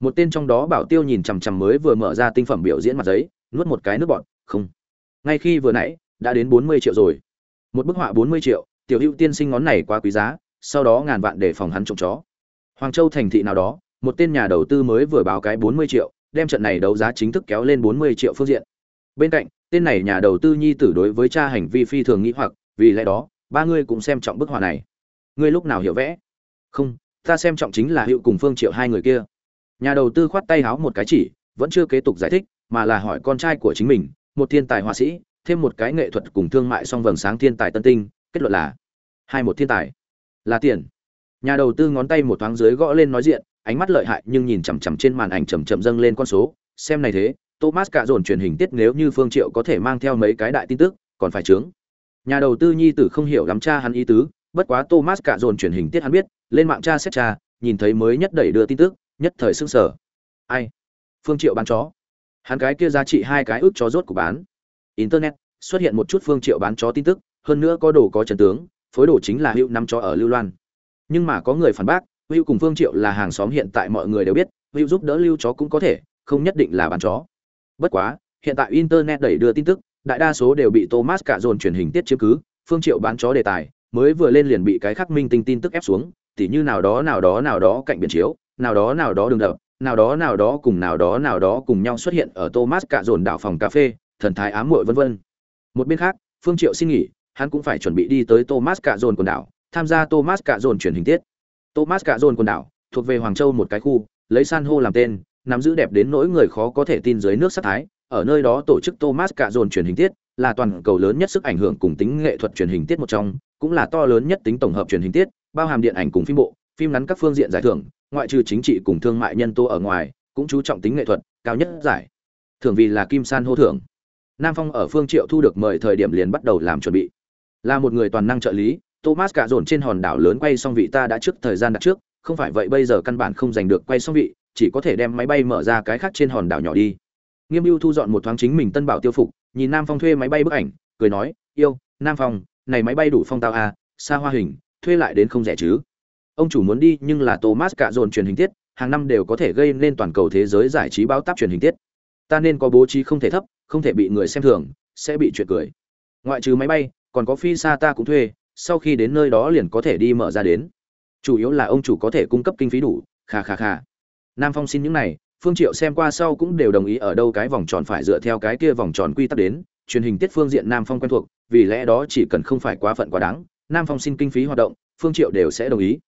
Một tên trong đó bảo tiêu nhìn chằm chằm mới vừa mở ra tinh phẩm biểu diễn mặt giấy, nuốt một cái nước bọt, không. Ngay khi vừa nãy, đã đến bốn mươi triệu rồi. Một bức họa bốn mươi triệu, tiểu hữu tiên sinh ngón này quá quý giá, sau đó ngàn vạn để phòng hắn trộm chó. Hoàng châu thành thị nào đó, một tên nhà đầu tư mới vừa báo cái bốn mươi triệu, đem trận này đấu giá chính thức kéo lên bốn mươi triệu phương diện. Bên cạnh, tên này nhà đầu tư nhi tử đối với cha hành vi phi thường nghĩ hoặc, vì lẽ đó, ba người cũng xem trọng bức họa này. Ngươi lúc nào hiểu vẽ? Không ta xem trọng chính là hiệu cùng phương triệu hai người kia. Nhà đầu tư khoát tay háo một cái chỉ, vẫn chưa kế tục giải thích, mà là hỏi con trai của chính mình, một thiên tài họa sĩ, thêm một cái nghệ thuật cùng thương mại song vầng sáng thiên tài tân tinh, kết luận là hai một thiên tài, là tiền. Nhà đầu tư ngón tay một thoáng dưới gõ lên nói diện, ánh mắt lợi hại nhưng nhìn chằm chằm trên màn ảnh chầm chậm dâng lên con số, xem này thế, thomas cả dồn truyền hình tiết nếu như phương triệu có thể mang theo mấy cái đại tin tức, còn phải trướng nhà đầu tư nhi tử không hiểu lắm cha hắn ý tứ bất quá thomas cả dồn truyền hình tiết hắn biết, lên mạng cha xét cha nhìn thấy mới nhất đẩy đưa tin tức, nhất thời sưng sở ai? Phương triệu bán chó. Hắn cái kia giá trị hai cái ước chó rốt của bán. Internet, xuất hiện một chút phương triệu bán chó tin tức, hơn nữa có đồ có trần tướng, phối đồ chính là hữu năm chó ở lưu loan. Nhưng mà có người phản bác, hữu cùng phương triệu là hàng xóm hiện tại mọi người đều biết, hữu giúp đỡ lưu chó cũng có thể, không nhất định là bán chó. Bất quá, hiện tại internet đẩy đưa tin tức, đại đa số đều bị thomas cả dồn truyền hình tiết chiếm cứ, phương triệu bán chó đề tài mới vừa lên liền bị cái khắc minh tinh tin tức ép xuống, tỉ như nào đó nào đó nào đó cạnh biển chiếu, nào đó nào đó đường đập, nào đó nào đó cùng nào đó nào đó cùng nhau xuất hiện ở thomas cả dồn đảo phòng cà phê, thần thái ám muội vân vân. Một bên khác, phương triệu xin nghỉ, hắn cũng phải chuẩn bị đi tới thomas cả dồn quần đảo, tham gia thomas cả dồn truyền hình tiết. Thomas cả dồn quần đảo, thuộc về hoàng châu một cái khu, lấy san hô làm tên, nắm giữ đẹp đến nỗi người khó có thể tin dưới nước sắc thái. Ở nơi đó tổ chức thomas cả dồn truyền hình tiết là toàn cầu lớn nhất sức ảnh hưởng cùng tính nghệ thuật truyền hình tiết một trong cũng là to lớn nhất tính tổng hợp truyền hình tiết, bao hàm điện ảnh cùng phim bộ, phim ngắn các phương diện giải thưởng, ngoại trừ chính trị cùng thương mại nhân tố ở ngoài, cũng chú trọng tính nghệ thuật, cao nhất giải. Thưởng vì là kim san hô thưởng. Nam phong ở phương triệu thu được mời thời điểm liền bắt đầu làm chuẩn bị. Là một người toàn năng trợ lý, thomas cả dồn trên hòn đảo lớn quay xong vị ta đã trước thời gian đặt trước, không phải vậy bây giờ căn bản không giành được quay xong vị, chỉ có thể đem máy bay mở ra cái khác trên hòn đảo nhỏ đi. Nghiêm ưu thu dọn một thoáng chính mình tân bảo tiêu phục, nhìn nam phong thuê máy bay bức ảnh, cười nói, yêu, nam phong này máy bay đủ phong tao à, xa hoa hình thuê lại đến không rẻ chứ. Ông chủ muốn đi nhưng là thomas cả dồn truyền hình tiết hàng năm đều có thể gây nên toàn cầu thế giới giải trí báo táp truyền hình tiết. Ta nên có bố trí không thể thấp không thể bị người xem thường sẽ bị chuyện cười. Ngoại trừ máy bay còn có phi xa ta cũng thuê sau khi đến nơi đó liền có thể đi mở ra đến. Chủ yếu là ông chủ có thể cung cấp kinh phí đủ kha kha kha. Nam phong xin những này phương triệu xem qua sau cũng đều đồng ý ở đâu cái vòng tròn phải dựa theo cái kia vòng tròn quy tắc đến truyền hình tiết phương diện nam phong quen thuộc, vì lẽ đó chỉ cần không phải quá phận quá đáng, nam phong xin kinh phí hoạt động, phương triệu đều sẽ đồng ý.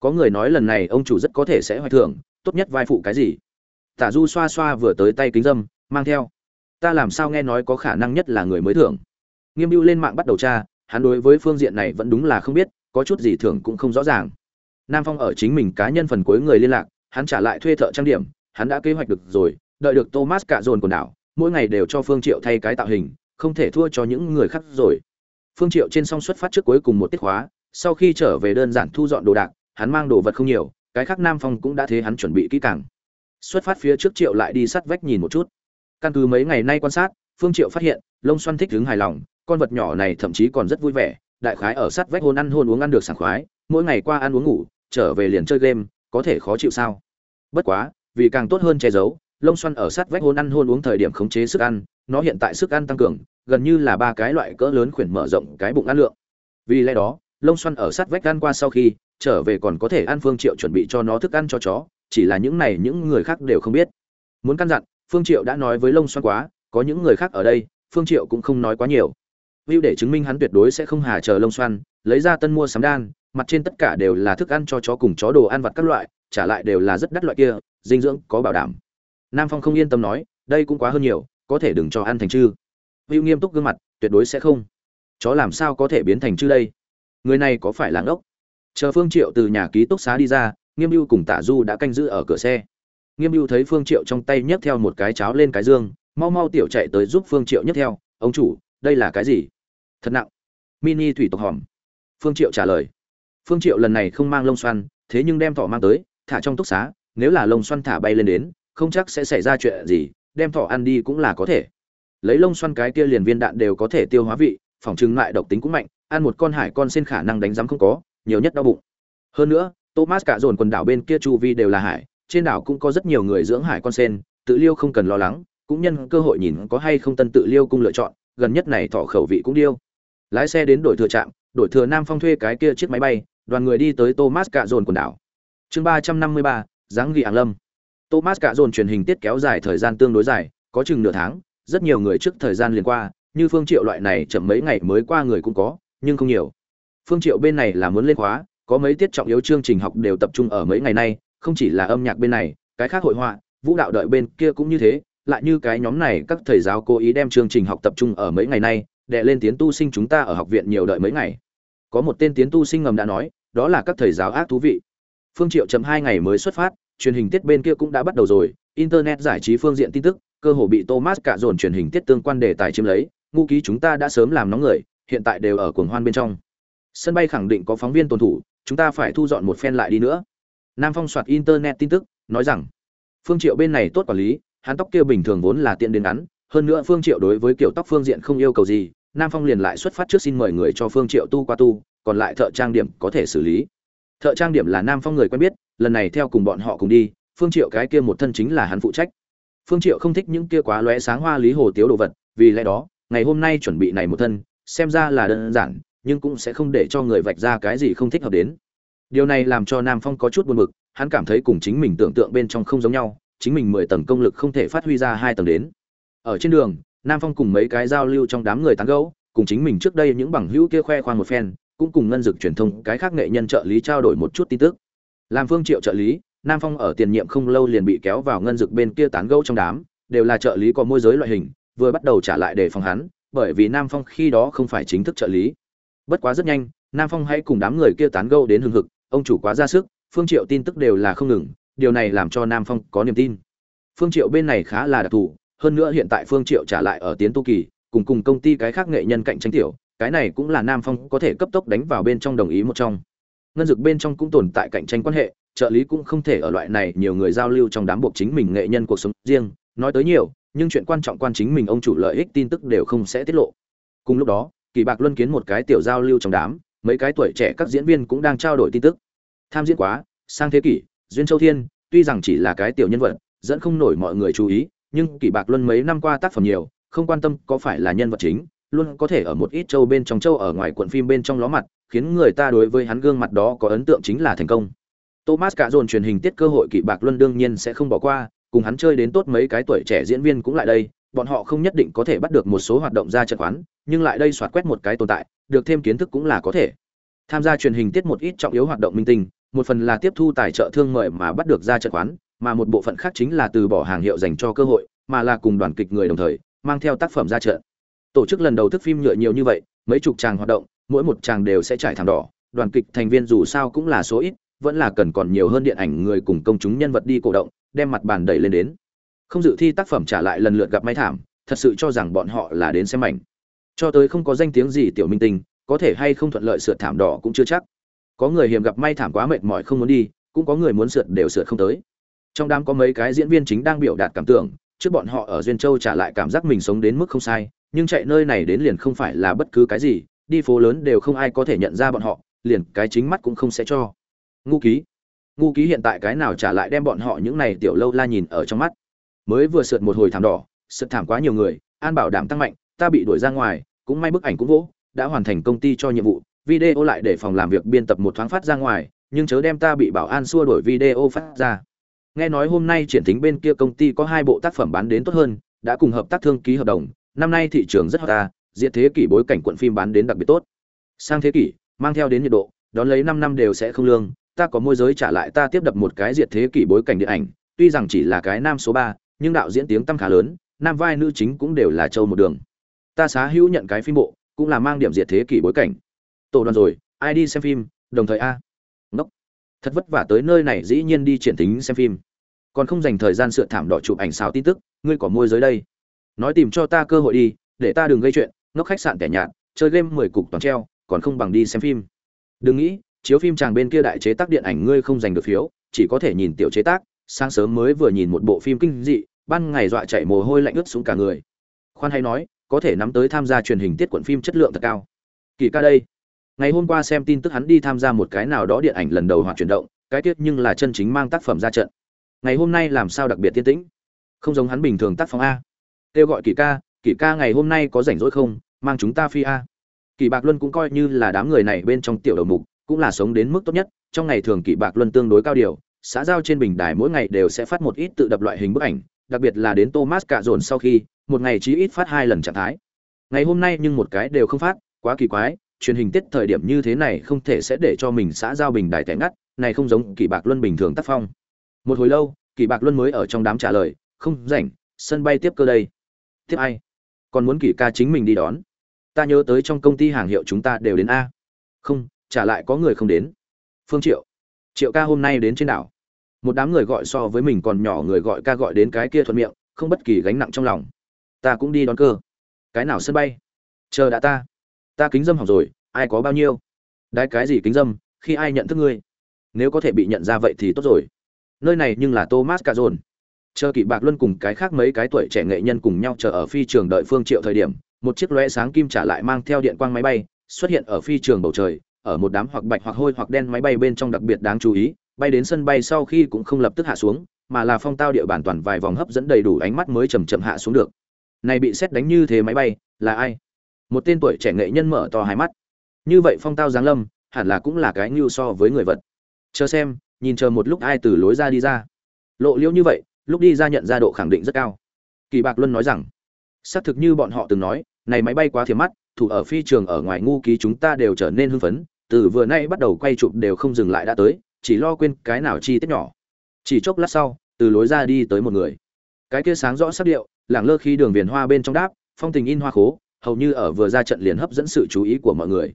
Có người nói lần này ông chủ rất có thể sẽ hoài thưởng, tốt nhất vai phụ cái gì? Tả du xoa xoa vừa tới tay kính dâm, mang theo. Ta làm sao nghe nói có khả năng nhất là người mới thưởng? Nghiêm Bưu lên mạng bắt đầu tra, hắn đối với phương diện này vẫn đúng là không biết, có chút gì thưởng cũng không rõ ràng. Nam phong ở chính mình cá nhân phần cuối người liên lạc, hắn trả lại thuê thợ trang điểm, hắn đã kế hoạch được rồi, đợi được thomas cả dồn quần đảo, mỗi ngày đều cho phương triệu thay cái tạo hình không thể thua cho những người khác rồi. Phương triệu trên song xuất phát trước cuối cùng một tiết khóa, sau khi trở về đơn giản thu dọn đồ đạc, hắn mang đồ vật không nhiều, cái khác nam phong cũng đã thế hắn chuẩn bị kỹ càng. Xuất phát phía trước triệu lại đi sát vách nhìn một chút. Căn cứ mấy ngày nay quan sát, phương triệu phát hiện, lông xoăn thích hứng hài lòng, con vật nhỏ này thậm chí còn rất vui vẻ, đại khái ở sát vách hôn ăn hôn uống ăn được sảng khoái, mỗi ngày qua ăn uống ngủ, trở về liền chơi game, có thể khó chịu sao? Bất quá, vì càng tốt hơn che giấu, lông xoăn ở sát vách hôn ăn hôn uống thời điểm khống chế sức ăn nó hiện tại sức ăn tăng cường, gần như là ba cái loại cỡ lớn khuyển mở rộng cái bụng ăn lượng. Vì lẽ đó, lông xoăn ở sát vách ăn qua sau khi, trở về còn có thể ăn phương triệu chuẩn bị cho nó thức ăn cho chó, chỉ là những này những người khác đều không biết. Muốn căn dặn, phương triệu đã nói với lông xoăn quá, có những người khác ở đây, phương triệu cũng không nói quá nhiều. View để chứng minh hắn tuyệt đối sẽ không hà chờ lông xoăn, lấy ra tân mua sắm đan, mặt trên tất cả đều là thức ăn cho chó cùng chó đồ ăn vặt các loại, trả lại đều là rất đắt loại kia, dinh dưỡng có bảo đảm. Nam phong không yên tâm nói, đây cũng quá hơn nhiều có thể đừng cho ăn thành chư. Hữu nghiêm túc gương mặt, tuyệt đối sẽ không. Chó làm sao có thể biến thành chư đây? Người này có phải là ngốc? Chờ phương triệu từ nhà ký túc xá đi ra, nghiêm mưu cùng tạ du đã canh giữ ở cửa xe. Nghiêm mưu thấy phương triệu trong tay nhấc theo một cái cháo lên cái dương, mau mau tiểu chạy tới giúp phương triệu nhấc theo, ông chủ, đây là cái gì? Thật nặng. Mini thủy tộc hòm. Phương triệu trả lời. Phương triệu lần này không mang lông xoăn, thế nhưng đem thỏ mang tới, thả trong túc xá, nếu là lông xoăn thả bay lên đến, không chắc sẽ xảy ra chuyện gì đem thỏ ăn đi cũng là có thể. Lấy lông xoăn cái kia liền viên đạn đều có thể tiêu hóa vị, phòng trưng lại độc tính cũng mạnh, ăn một con hải con xin khả năng đánh giám không có, nhiều nhất đau bụng. Hơn nữa, thomas cả dồn quần đảo bên kia chu vi đều là hải, trên đảo cũng có rất nhiều người dưỡng hải con sen tự liêu không cần lo lắng, cũng nhân cơ hội nhìn có hay không tân tự liêu cung lựa chọn, gần nhất này thọ khẩu vị cũng điêu. Lái xe đến đổi thừa trạm, đổi thừa nam phong thuê cái kia chiếc máy bay, đoàn người đi tới thomas cả dồn quần đảo. Chương ba trăm năm mươi ba, dáng ghi ảng lâm thomas cả dồn truyền hình tiết kéo dài thời gian tương đối dài, có chừng nửa tháng, rất nhiều người trước thời gian liền qua, như phương triệu loại này chậm mấy ngày mới qua người cũng có, nhưng không nhiều. Phương triệu bên này là muốn lên khóa, có mấy tiết trọng yếu chương trình học đều tập trung ở mấy ngày nay, không chỉ là âm nhạc bên này, cái khác hội họa, vũ đạo đợi bên kia cũng như thế, lại như cái nhóm này các thầy giáo cố ý đem chương trình học tập trung ở mấy ngày nay để lên tiến tu sinh chúng ta ở học viện nhiều đợi mấy ngày. Có một tên tiến tu sinh ngầm đã nói, đó là các thầy giáo ác thú vị. Phương triệu chậm hai ngày mới xuất phát truyền hình tiết bên kia cũng đã bắt đầu rồi, internet giải trí phương diện tin tức, cơ hồ bị thomas cả dồn truyền hình tiết tương quan đề tài chiếm lấy, ngu ký chúng ta đã sớm làm nóng người, hiện tại đều ở cuồng hoan bên trong. Sân bay khẳng định có phóng viên tuần thủ, chúng ta phải thu dọn một phen lại đi nữa. Nam phong soạt internet tin tức, nói rằng, phương triệu bên này tốt quản lý, hắn tóc kia bình thường vốn là tiện đến ngắn, hơn nữa phương triệu đối với kiểu tóc phương diện không yêu cầu gì, nam phong liền lại xuất phát trước xin mời người cho phương triệu tu qua tu, còn lại thợ trang điểm có thể xử lý. Thợ trang điểm là nam phong người quen biết lần này theo cùng bọn họ cùng đi, phương triệu cái kia một thân chính là hắn phụ trách. Phương triệu không thích những kia quá lóe sáng hoa lý hồ tiếu đồ vật, vì lẽ đó, ngày hôm nay chuẩn bị này một thân, xem ra là đơn giản, nhưng cũng sẽ không để cho người vạch ra cái gì không thích hợp đến. Điều này làm cho nam phong có chút buồn bực, hắn cảm thấy cùng chính mình tưởng tượng bên trong không giống nhau, chính mình mười tầng công lực không thể phát huy ra hai tầng đến. Ở trên đường, nam phong cùng mấy cái giao lưu trong đám người tán gẫu, cùng chính mình trước đây những bằng hữu kia khoe khoang một phen, cũng cùng ngân dực truyền thông cái khác nghệ nhân trợ lý trao đổi một chút tin tức làm phương triệu trợ lý, nam phong ở tiền nhiệm không lâu liền bị kéo vào ngân dực bên kia tán gẫu trong đám, đều là trợ lý có môi giới loại hình, vừa bắt đầu trả lại để phòng hắn, bởi vì nam phong khi đó không phải chính thức trợ lý. Bất quá rất nhanh, nam phong hãy cùng đám người kia tán gẫu đến hưng hực, ông chủ quá ra sức, phương triệu tin tức đều là không ngừng, điều này làm cho nam phong có niềm tin. Phương triệu bên này khá là đặc thù, hơn nữa hiện tại phương triệu trả lại ở tiến tu kỳ, cùng cùng công ty cái khác nghệ nhân cạnh tranh tiểu, cái này cũng là nam phong có thể cấp tốc đánh vào bên trong đồng ý một trong ngân dực bên trong cũng tồn tại cạnh tranh quan hệ, trợ lý cũng không thể ở loại này nhiều người giao lưu trong đám buộc chính mình nghệ nhân cuộc sống riêng. Nói tới nhiều, nhưng chuyện quan trọng quan chính mình ông chủ lợi ích tin tức đều không sẽ tiết lộ. Cùng lúc đó, kỳ bạc luân kiến một cái tiểu giao lưu trong đám, mấy cái tuổi trẻ các diễn viên cũng đang trao đổi tin tức. Tham diễn quá, sang thế kỷ, duyên châu thiên, tuy rằng chỉ là cái tiểu nhân vật, dẫn không nổi mọi người chú ý, nhưng kỳ bạc luân mấy năm qua tác phẩm nhiều, không quan tâm có phải là nhân vật chính luôn có thể ở một ít châu bên trong, châu ở ngoài cuộn phim bên trong ló mặt, khiến người ta đối với hắn gương mặt đó có ấn tượng chính là thành công. Thomas cả dồn truyền hình tiết cơ hội kỳ bạc luân đương nhiên sẽ không bỏ qua, cùng hắn chơi đến tốt mấy cái tuổi trẻ diễn viên cũng lại đây, bọn họ không nhất định có thể bắt được một số hoạt động ra trận quán, nhưng lại đây soạt quét một cái tồn tại, được thêm kiến thức cũng là có thể. Tham gia truyền hình tiết một ít trọng yếu hoạt động minh tinh, một phần là tiếp thu tài trợ thương mời mà bắt được ra trận quán, mà một bộ phận khác chính là từ bỏ hàng hiệu dành cho cơ hội, mà là cùng đoàn kịch người đồng thời, mang theo tác phẩm ra trận tổ chức lần đầu thức phim nhựa nhiều như vậy, mấy chục tràng hoạt động, mỗi một tràng đều sẽ trải thảm đỏ. Đoàn kịch thành viên dù sao cũng là số ít, vẫn là cần còn nhiều hơn điện ảnh người cùng công chúng nhân vật đi cổ động, đem mặt bàn đẩy lên đến. Không dự thi tác phẩm trả lại lần lượt gặp may thảm, thật sự cho rằng bọn họ là đến xem mảnh. Cho tới không có danh tiếng gì tiểu minh tinh, có thể hay không thuận lợi sượt thảm đỏ cũng chưa chắc. Có người hiểm gặp may thảm quá mệt mỏi không muốn đi, cũng có người muốn sượt đều sượt không tới. Trong đám có mấy cái diễn viên chính đang biểu đạt cảm tưởng trước bọn họ ở duyên châu trả lại cảm giác mình sống đến mức không sai, nhưng chạy nơi này đến liền không phải là bất cứ cái gì, đi phố lớn đều không ai có thể nhận ra bọn họ, liền cái chính mắt cũng không sẽ cho. Ngu ký. Ngu ký hiện tại cái nào trả lại đem bọn họ những này tiểu lâu la nhìn ở trong mắt? Mới vừa sượt một hồi thảm đỏ, sượt thảm quá nhiều người, an bảo đảm tăng mạnh, ta bị đuổi ra ngoài, cũng may bức ảnh cũng vỗ, đã hoàn thành công ty cho nhiệm vụ, video lại để phòng làm việc biên tập một thoáng phát ra ngoài, nhưng chớ đem ta bị bảo an xua đổi video phát ra nghe nói hôm nay triển thính bên kia công ty có hai bộ tác phẩm bán đến tốt hơn, đã cùng hợp tác thương ký hợp đồng. Năm nay thị trường rất hot ta diện thế kỷ bối cảnh quận phim bán đến đặc biệt tốt. Sang thế kỷ, mang theo đến nhiệt độ, đón lấy năm năm đều sẽ không lương, ta có môi giới trả lại ta tiếp đập một cái diệt thế kỷ bối cảnh điện ảnh, tuy rằng chỉ là cái nam số ba, nhưng đạo diễn tiếng tăm khá lớn, nam vai nữ chính cũng đều là châu một đường. Ta xá hữu nhận cái phim bộ, cũng là mang điểm diệt thế kỷ bối cảnh. Tổ đoàn rồi, ai đi xem phim, đồng thời a thật vất vả tới nơi này dĩ nhiên đi triển tính xem phim. Còn không dành thời gian sửa thảm đỏ chụp ảnh xào tin tức, ngươi có môi giới đây. Nói tìm cho ta cơ hội đi, để ta đừng gây chuyện, ngốc khách sạn kẻ nhạt, chơi game mười cục toàn treo, còn không bằng đi xem phim. Đừng nghĩ, chiếu phim chàng bên kia đại chế tác điện ảnh ngươi không giành được phiếu, chỉ có thể nhìn tiểu chế tác, sáng sớm mới vừa nhìn một bộ phim kinh dị, ban ngày dọa chạy mồ hôi lạnh ướt xuống cả người. Khoan hay nói, có thể nắm tới tham gia truyền hình tiết quận phim chất lượng thật cao. Kỳ ca đây ngày hôm qua xem tin tức hắn đi tham gia một cái nào đó điện ảnh lần đầu hoạt chuyển động, cái tiết nhưng là chân chính mang tác phẩm ra trận. Ngày hôm nay làm sao đặc biệt tiên tĩnh? Không giống hắn bình thường tác phong a. Kêu gọi kỳ ca kỳ ca ngày hôm nay có rảnh rỗi không? Mang chúng ta phi a. Kỳ bạc luân cũng coi như là đám người này bên trong tiểu đầu mục, cũng là sống đến mức tốt nhất. Trong ngày thường kỳ bạc luân tương đối cao điều, xã giao trên bình đài mỗi ngày đều sẽ phát một ít tự đập loại hình bức ảnh, đặc biệt là đến thomas cạ dồn sau khi, một ngày chí ít phát hai lần trạng thái. Ngày hôm nay nhưng một cái đều không phát, quá kỳ quái truyền hình tiết thời điểm như thế này không thể sẽ để cho mình xã giao bình đài tẻ ngắt, này không giống kỳ bạc luân bình thường tác phong. Một hồi lâu kỳ bạc luân mới ở trong đám trả lời, không rảnh, sân bay tiếp cơ đây. Tiếp ai? Còn muốn kỳ ca chính mình đi đón. Ta nhớ tới trong công ty hàng hiệu chúng ta đều đến a. Không, trả lại có người không đến. Phương triệu. Triệu ca hôm nay đến trên đảo. Một đám người gọi so với mình còn nhỏ người gọi ca gọi đến cái kia thuận miệng, không bất kỳ gánh nặng trong lòng. Ta cũng đi đón cơ. Cái nào sân bay? Chờ đã ta ta kính dâm học rồi, ai có bao nhiêu? Đái cái gì kính dâm, khi ai nhận thức ngươi? Nếu có thể bị nhận ra vậy thì tốt rồi. Nơi này nhưng là thomas cà dồn. Chờ kỵ bạc luân cùng cái khác mấy cái tuổi trẻ nghệ nhân cùng nhau chờ ở phi trường đợi phương triệu thời điểm, một chiếc lóe sáng kim trả lại mang theo điện quang máy bay, xuất hiện ở phi trường bầu trời, ở một đám hoặc bạch hoặc hôi hoặc đen máy bay bên trong đặc biệt đáng chú ý, bay đến sân bay sau khi cũng không lập tức hạ xuống, mà là phong tao địa bàn toàn vài vòng hấp dẫn đầy đủ ánh mắt mới chầm chậm hạ xuống được. Này bị xét đánh như thế máy bay, là ai? Một tên tuổi trẻ nghệ nhân mở to hai mắt. Như vậy phong tao giáng lâm, hẳn là cũng là cái ngưu so với người vật. Chờ xem, nhìn chờ một lúc ai từ lối ra đi ra. Lộ liễu như vậy, lúc đi ra nhận ra độ khẳng định rất cao. Kỳ bạc luân nói rằng, xác thực như bọn họ từng nói, này máy bay quá thiệt mắt, thủ ở phi trường ở ngoài ngu ký chúng ta đều trở nên hưng phấn, từ vừa nay bắt đầu quay chụp đều không dừng lại đã tới, chỉ lo quên cái nào chi tiết nhỏ. Chỉ chốc lát sau, từ lối ra đi tới một người. Cái kia sáng rõ sắc điệu lảng lơ khi đường viền hoa bên trong đáp, phong tình in hoa khố hầu như ở vừa ra trận liền hấp dẫn sự chú ý của mọi người.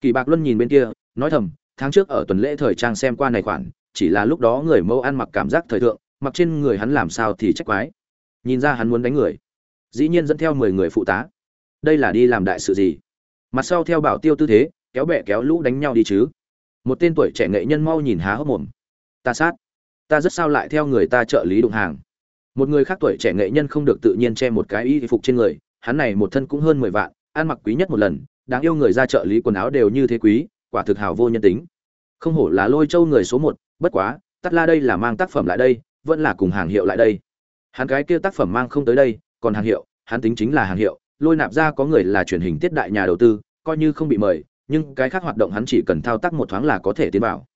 Kỳ bạc luân nhìn bên kia, nói thầm, tháng trước ở tuần lễ thời trang xem qua này khoản, chỉ là lúc đó người mẫu ăn mặc cảm giác thời thượng, mặc trên người hắn làm sao thì trách quái. Nhìn ra hắn muốn đánh người. Dĩ nhiên dẫn theo mười người phụ tá. Đây là đi làm đại sự gì? Mặt sau theo bảo tiêu tư thế, kéo bè kéo lũ đánh nhau đi chứ. Một tên tuổi trẻ nghệ nhân mau nhìn há hốc mồm. Ta sát. Ta rất sao lại theo người ta trợ lý đụng hàng. Một người khác tuổi trẻ nghệ nhân không được tự nhiên che một cái y phục trên người hắn này một thân cũng hơn mười vạn, ăn mặc quý nhất một lần, đáng yêu người ra trợ lý quần áo đều như thế quý, quả thực hào vô nhân tính. Không hổ là lôi châu người số một, bất quá tắt la đây là mang tác phẩm lại đây, vẫn là cùng hàng hiệu lại đây. Hắn cái kia tác phẩm mang không tới đây, còn hàng hiệu, hắn tính chính là hàng hiệu, lôi nạp ra có người là truyền hình tiết đại nhà đầu tư, coi như không bị mời, nhưng cái khác hoạt động hắn chỉ cần thao tác một thoáng là có thể tiến vào.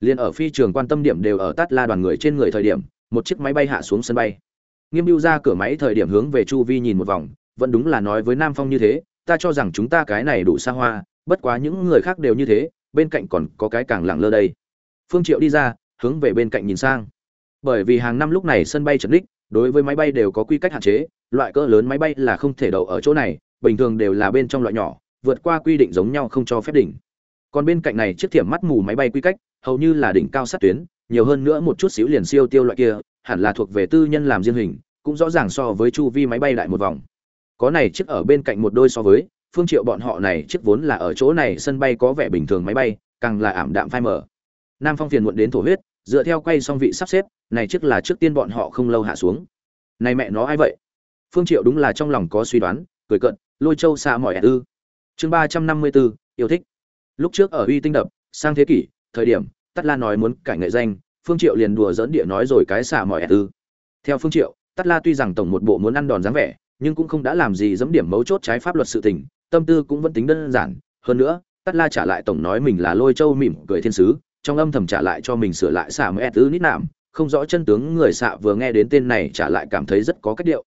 Liền ở phi trường quan tâm điểm đều ở tát la đoàn người trên người thời điểm, một chiếc máy bay hạ xuống sân bay. Nghiêm mưu ra cửa máy thời điểm hướng về chu vi nhìn một vòng vẫn đúng là nói với nam phong như thế, ta cho rằng chúng ta cái này đủ xa hoa, bất quá những người khác đều như thế, bên cạnh còn có cái càng lẳng lơ đây. Phương triệu đi ra, hướng về bên cạnh nhìn sang. Bởi vì hàng năm lúc này sân bay trật đích đối với máy bay đều có quy cách hạn chế, loại cỡ lớn máy bay là không thể đậu ở chỗ này, bình thường đều là bên trong loại nhỏ, vượt qua quy định giống nhau không cho phép đỉnh. Còn bên cạnh này chiếc thiểm mắt mù máy bay quy cách, hầu như là đỉnh cao sát tuyến, nhiều hơn nữa một chút xíu liền siêu tiêu loại kia, hẳn là thuộc về tư nhân làm riêng hình, cũng rõ ràng so với chu vi máy bay lại một vòng có này chiếc ở bên cạnh một đôi so với phương triệu bọn họ này chiếc vốn là ở chỗ này sân bay có vẻ bình thường máy bay càng là ảm đạm phai mờ. Nam phong phiền muộn đến thổ huyết dựa theo quay xong vị sắp xếp này chiếc là trước tiên bọn họ không lâu hạ xuống. Này mẹ nó ai vậy? Phương triệu đúng là trong lòng có suy đoán cười cận lôi châu xa mỏi ư. Chương ba trăm năm mươi 354, yêu thích. Lúc trước ở uy tinh đập sang thế kỷ thời điểm tắt la nói muốn cải nghệ danh phương triệu liền đùa dỡn địa nói rồi cái xả mỏi ư. Theo phương triệu tắt la tuy rằng tổng một bộ muốn ăn đòn dáng vẻ nhưng cũng không đã làm gì dẫm điểm mấu chốt trái pháp luật sự tình, tâm tư cũng vẫn tính đơn giản. Hơn nữa, Tát la trả lại tổng nói mình là lôi châu mỉm cười thiên sứ, trong âm thầm trả lại cho mình sửa lại xạ mẹ tứ nít nạm, không rõ chân tướng người xạ vừa nghe đến tên này trả lại cảm thấy rất có cách điệu.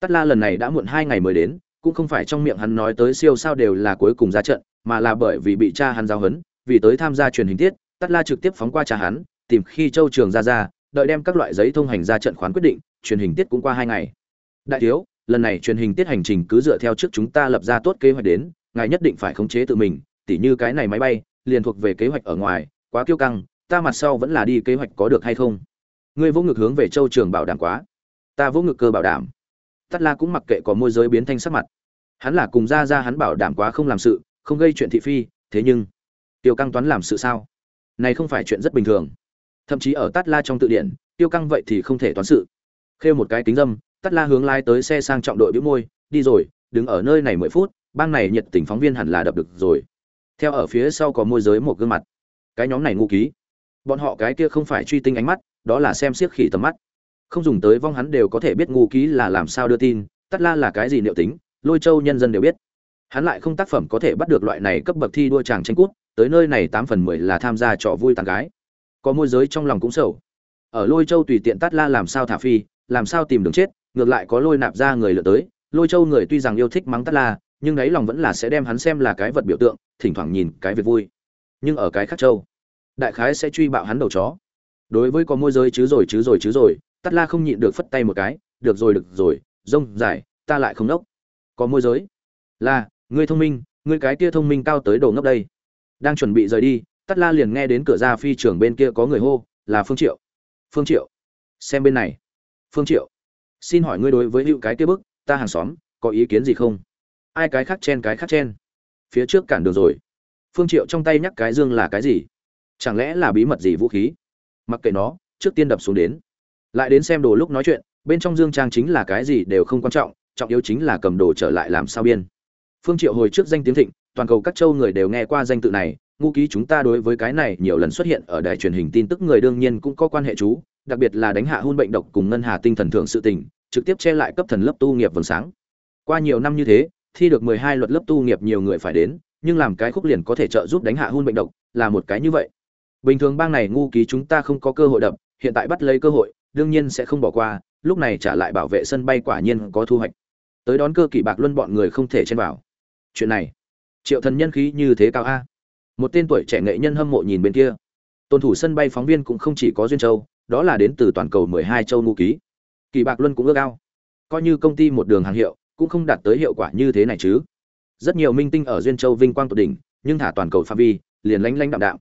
Tát la lần này đã muộn hai ngày mới đến, cũng không phải trong miệng hắn nói tới siêu sao đều là cuối cùng ra trận, mà là bởi vì bị cha hắn giao hấn vì tới tham gia truyền hình tiết, Tát la trực tiếp phóng qua cha hắn, tìm khi châu trường ra ra, đợi đem các loại giấy thông hành ra trận khoán quyết định, truyền hình tiết cũng qua hai ngày. Đại thiếu lần này truyền hình tiết hành trình cứ dựa theo trước chúng ta lập ra tốt kế hoạch đến, ngài nhất định phải khống chế tự mình, tỉ như cái này máy bay, liền thuộc về kế hoạch ở ngoài, quá kiêu căng, ta mặt sau vẫn là đi kế hoạch có được hay không. Ngươi vô ngực hướng về châu trường bảo đảm quá. Ta vô ngực cơ bảo đảm. Tắt la cũng mặc kệ có môi giới biến thanh sắc mặt. Hắn là cùng ra ra hắn bảo đảm quá không làm sự, không gây chuyện thị phi, thế nhưng, tiêu căng toán làm sự sao? Này không phải chuyện rất bình thường. Thậm chí ở tắt la trong tự điển tiêu căng vậy thì không thể toán sự. Khêu một cái kính dâm Tất la hướng lái tới xe sang trọng đội bĩu môi, đi rồi, đứng ở nơi này mười phút, bang này nhiệt tình phóng viên hẳn là đập được rồi. Theo ở phía sau có môi giới một gương mặt. Cái nhóm này ngu ký. Bọn họ cái kia không phải truy tinh ánh mắt, đó là xem xiếc khỉ tầm mắt. Không dùng tới vong hắn đều có thể biết ngu ký là làm sao đưa tin Tất la là cái gì liệu tính, lôi châu nhân dân đều biết. Hắn lại không tác phẩm có thể bắt được loại này cấp bậc thi đua chàng tranh cút, tới nơi này tám phần mười là tham gia trò vui tàn gái. Có môi giới trong lòng cũng sầu. Ở lôi châu tùy tiện Tất la làm sao thả phi, làm sao tìm đường chết ngược lại có lôi nạp ra người lựa tới. Lôi châu người tuy rằng yêu thích mắng tắt la, nhưng đáy lòng vẫn là sẽ đem hắn xem là cái vật biểu tượng, thỉnh thoảng nhìn cái việc vui. Nhưng ở cái khác châu, đại khái sẽ truy bạo hắn đầu chó. Đối với có môi giới chứ rồi chứ rồi chứ rồi tắt la không nhịn được phất tay một cái, được rồi được rồi, rông dài, ta lại không nốc. Có môi giới là ngươi thông minh, ngươi cái kia thông minh cao tới đồ ngốc đây. Đang chuẩn bị rời đi tắt la liền nghe đến cửa ra phi trường bên kia có người hô, là phương triệu. Phương triệu, xem bên này. Phương triệu xin hỏi ngươi đối với hữu cái kia bức, ta hàng xóm, có ý kiến gì không? Ai cái khác chen cái khác chen. Phía trước cản đường rồi. Phương triệu trong tay nhắc cái dương là cái gì? Chẳng lẽ là bí mật gì vũ khí? Mặc kệ nó, trước tiên đập xuống đến. Lại đến xem đồ lúc nói chuyện, bên trong dương trang chính là cái gì đều không quan trọng trọng yếu chính là cầm đồ trở lại làm sao biên. Phương triệu hồi trước danh tiếng thịnh, toàn cầu các châu người đều nghe qua danh tự này ngu ký chúng ta đối với cái này nhiều lần xuất hiện ở đài truyền hình tin tức người đương nhiên cũng có quan hệ chú đặc biệt là đánh hạ hôn bệnh độc cùng ngân hà tinh thần thượng sự tình, trực tiếp che lại cấp thần lớp tu nghiệp vầng sáng. Qua nhiều năm như thế, thi được 12 luật lớp tu nghiệp nhiều người phải đến, nhưng làm cái khúc liền có thể trợ giúp đánh hạ hôn bệnh độc, là một cái như vậy. Bình thường bang này ngu ký chúng ta không có cơ hội đập, hiện tại bắt lấy cơ hội, đương nhiên sẽ không bỏ qua, lúc này trả lại bảo vệ sân bay quả nhiên có thu hoạch. Tới đón cơ kỳ bạc luân bọn người không thể chen vào. Chuyện này, triệu thần nhân khí như thế cao a? Một tên tuổi trẻ nghệ nhân hâm mộ nhìn bên kia. Tôn thủ sân bay phóng viên cũng không chỉ có duyên châu đó là đến từ toàn cầu mười hai châu ngũ ký. Kỳ bạc luân cũng ước ao. Coi như công ty một đường hàng hiệu, cũng không đạt tới hiệu quả như thế này chứ. Rất nhiều minh tinh ở duyên châu vinh quang tột đỉnh, nhưng thả toàn cầu phạm vi, liền lánh lánh đạm đạm.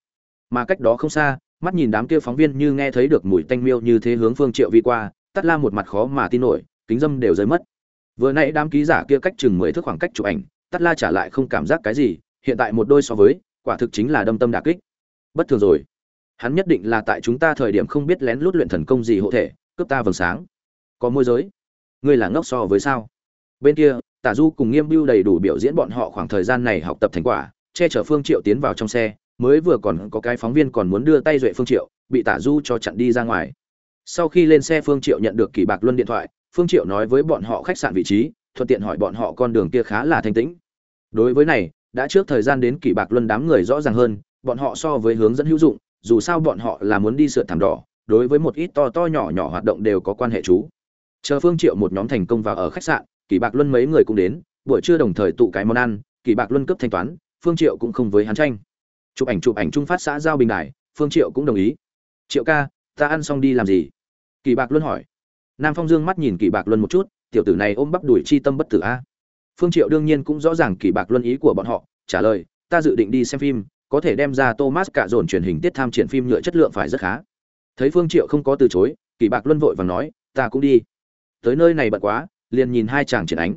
Mà cách đó không xa, mắt nhìn đám kia phóng viên như nghe thấy được mùi tanh miêu như thế hướng phương triệu vi qua, tắt la một mặt khó mà tin nổi, kính dâm đều rơi mất. Vừa nãy đám ký giả kia cách chừng mười thước khoảng cách chụp ảnh, tắt la trả lại không cảm giác cái gì, hiện tại một đôi so với, quả thực chính là đâm tâm đả kích. Bất thường rồi hắn nhất định là tại chúng ta thời điểm không biết lén lút luyện thần công gì hộ thể, cướp ta vầng sáng. Có môi giới. Ngươi là ngốc so với sao? Bên kia, tả du cùng nghiêm bưu đầy đủ biểu diễn bọn họ khoảng thời gian này học tập thành quả, che chở phương triệu tiến vào trong xe, mới vừa còn có cái phóng viên còn muốn đưa tay duệ phương triệu, bị tả du cho chặn đi ra ngoài. Sau khi lên xe phương triệu nhận được kỳ bạc luân điện thoại, phương triệu nói với bọn họ khách sạn vị trí, thuận tiện hỏi bọn họ con đường kia khá là thanh tĩnh. Đối với này, đã trước thời gian đến kỳ bạc luân đám người rõ ràng hơn, bọn họ so với hướng dẫn hữu dụng dù sao bọn họ là muốn đi sửa thảm đỏ, đối với một ít to to nhỏ nhỏ hoạt động đều có quan hệ chú. Chờ phương triệu một nhóm thành công vào ở khách sạn kỳ bạc luân mấy người cũng đến, buổi trưa đồng thời tụ cái món ăn kỳ bạc luân cấp thanh toán, phương triệu cũng không với hắn tranh. Chụp ảnh chụp ảnh trung phát xã giao bình đài, phương triệu cũng đồng ý. Triệu ca, ta ăn xong đi làm gì? Kỳ bạc luân hỏi. Nam phong dương mắt nhìn kỳ bạc luân một chút, tiểu tử này ôm bắp đuổi chi tâm bất tử a? Phương triệu đương nhiên cũng rõ ràng kỳ bạc luân ý của bọn họ, trả lời, ta dự định đi xem phim có thể đem ra thomas cả dồn truyền hình tiết tham triển phim nhựa chất lượng phải rất khá. Thấy phương triệu không có từ chối, kỳ bạc luân vội vàng nói, ta cũng đi. Tới nơi này bận quá, liền nhìn hai chàng triển ánh.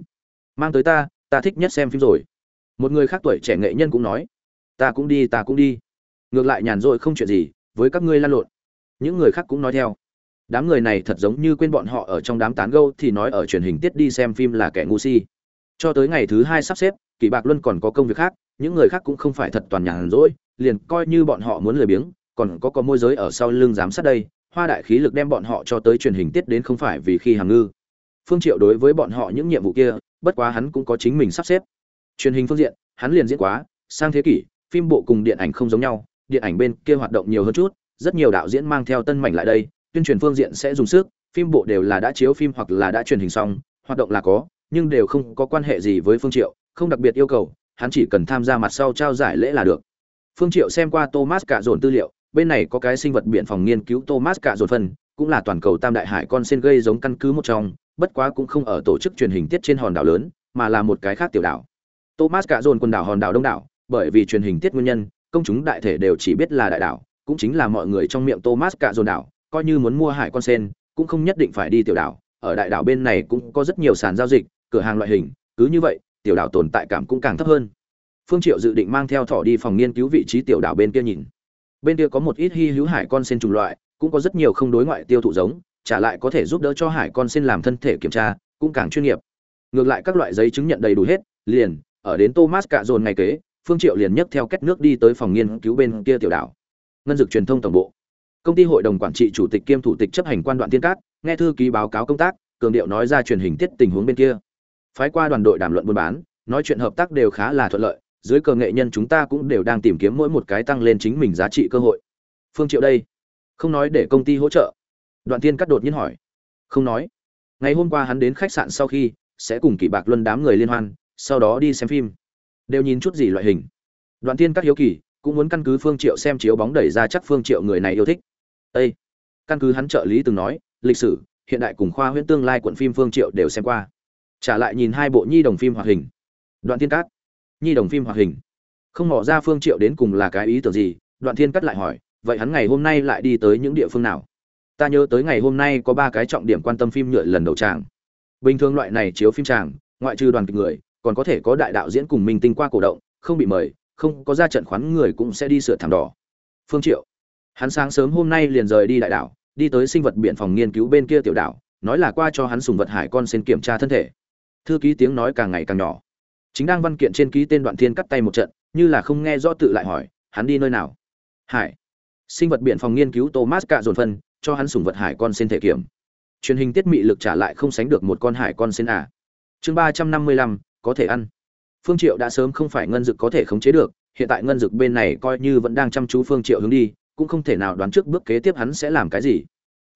Mang tới ta ta thích nhất xem phim rồi. Một người khác tuổi trẻ nghệ nhân cũng nói, ta cũng đi, ta cũng đi. Ngược lại nhàn rỗi không chuyện gì, với các ngươi lan lộn. Những người khác cũng nói theo. Đám người này thật giống như quên bọn họ ở trong đám tán gẫu thì nói ở truyền hình tiết đi xem phim là kẻ ngu si. Cho tới ngày thứ hai sắp xếp, kỳ bạc luân còn có công việc khác những người khác cũng không phải thật toàn nhàn rỗi, liền coi như bọn họ muốn lười biếng, còn có có môi giới ở sau lưng giám sát đây, hoa đại khí lực đem bọn họ cho tới truyền hình tiết đến không phải vì khi hàng ngư. Phương triệu đối với bọn họ những nhiệm vụ kia, bất quá hắn cũng có chính mình sắp xếp. Truyền hình phương diện, hắn liền diễn quá, sang thế kỷ, phim bộ cùng điện ảnh không giống nhau, điện ảnh bên kia hoạt động nhiều hơn chút, rất nhiều đạo diễn mang theo tân mảnh lại đây, tuyên truyền phương diện sẽ dùng sức, phim bộ đều là đã chiếu phim hoặc là đã truyền hình xong, hoạt động là có, nhưng đều không có quan hệ gì với phương triệu, không đặc biệt yêu cầu hắn chỉ cần tham gia mặt sau trao giải lễ là được. Phương triệu xem qua thomas cả dồn tư liệu, bên này có cái sinh vật biển phòng nghiên cứu thomas cả dồn phân, cũng là toàn cầu tam đại hải con sen gây giống căn cứ một trong, bất quá cũng không ở tổ chức truyền hình tiết trên hòn đảo lớn, mà là một cái khác tiểu đảo. Thomas cả dồn quần đảo hòn đảo đông đảo, bởi vì truyền hình tiết nguyên nhân, công chúng đại thể đều chỉ biết là đại đảo, cũng chính là mọi người trong miệng thomas cả dồn đảo, coi như muốn mua hải con sen, cũng không nhất định phải đi tiểu đảo, ở đại đảo bên này cũng có rất nhiều sàn giao dịch, cửa hàng loại hình, cứ như vậy tiểu đảo tồn tại cảm cũng càng thấp hơn. Phương triệu dự định mang theo thỏ đi phòng nghiên cứu vị trí tiểu đảo bên kia nhìn. Bên kia có một ít hy hữu hải con sen trùng loại, cũng có rất nhiều không đối ngoại tiêu thụ giống, trả lại có thể giúp đỡ cho hải con sen làm thân thể kiểm tra, cũng càng chuyên nghiệp. Ngược lại các loại giấy chứng nhận đầy đủ hết, liền, ở đến thomas cạ dồn ngày kế, phương triệu liền nhấc theo két nước đi tới phòng nghiên cứu bên kia tiểu đảo. Ngân dược truyền thông tổng bộ. Công ty hội đồng quản trị chủ tịch kiêm thủ tịch chấp hành quan đoạn tiên cát, nghe thư ký báo cáo công tác, cường điệu nói ra truyền hình tiết tình huống bên kia phái qua đoàn đội đàm luận buôn bán, nói chuyện hợp tác đều khá là thuận lợi, dưới cờ nghệ nhân chúng ta cũng đều đang tìm kiếm mỗi một cái tăng lên chính mình giá trị cơ hội. Phương triệu đây, không nói để công ty hỗ trợ. Đoạn tiên cắt đột nhiên hỏi. Không nói. Ngày hôm qua hắn đến khách sạn sau khi, sẽ cùng kỷ bạc luân đám người liên hoan, sau đó đi xem phim. Đều nhìn chút gì loại hình. Đoạn tiên cắt hiếu kỳ, cũng muốn căn cứ phương triệu xem chiếu bóng đẩy ra chắc phương triệu người này yêu thích. Ê! căn cứ hắn trợ lý từng nói, lịch sử, hiện đại cùng khoa huyễn tương lai quận phim phương triệu đều xem qua trả lại nhìn hai bộ nhi đồng phim hoạt hình. Đoạn thiên cát. Nhi đồng phim hoạt hình. Không mỏ ra phương triệu đến cùng là cái ý tưởng gì? Đoạn thiên cát lại hỏi, vậy hắn ngày hôm nay lại đi tới những địa phương nào? Ta nhớ tới ngày hôm nay có ba cái trọng điểm quan tâm phim nhựa lần đầu tràng. Bình thường loại này chiếu phim tràng, ngoại trừ đoàn kịch người, còn có thể có đại đạo diễn cùng minh tinh qua cổ động, không bị mời, không có ra trận khoán người cũng sẽ đi sửa thảm đỏ. Phương triệu. Hắn sáng sớm hôm nay liền rời đi đại đảo, đi tới sinh vật biển phòng nghiên cứu bên kia tiểu đảo, nói là qua cho hắn sùng vật hải con xin kiểm tra thân thể thư ký tiếng nói càng ngày càng nhỏ. Chính đang văn kiện trên ký tên đoạn thiên cắt tay một trận, như là không nghe rõ tự lại hỏi, hắn đi nơi nào? Hải. Sinh vật biển phòng nghiên cứu thomas cạ dồn phân, cho hắn sùng vật hải con xin thể kiểm. Truyền hình tiết mị lực trả lại không sánh được một con hải con xin à. Chương ba trăm năm mươi lăm, có thể ăn. Phương triệu đã sớm không phải ngân dực có thể khống chế được, hiện tại ngân dực bên này coi như vẫn đang chăm chú phương triệu hướng đi, cũng không thể nào đoán trước bước kế tiếp hắn sẽ làm cái gì.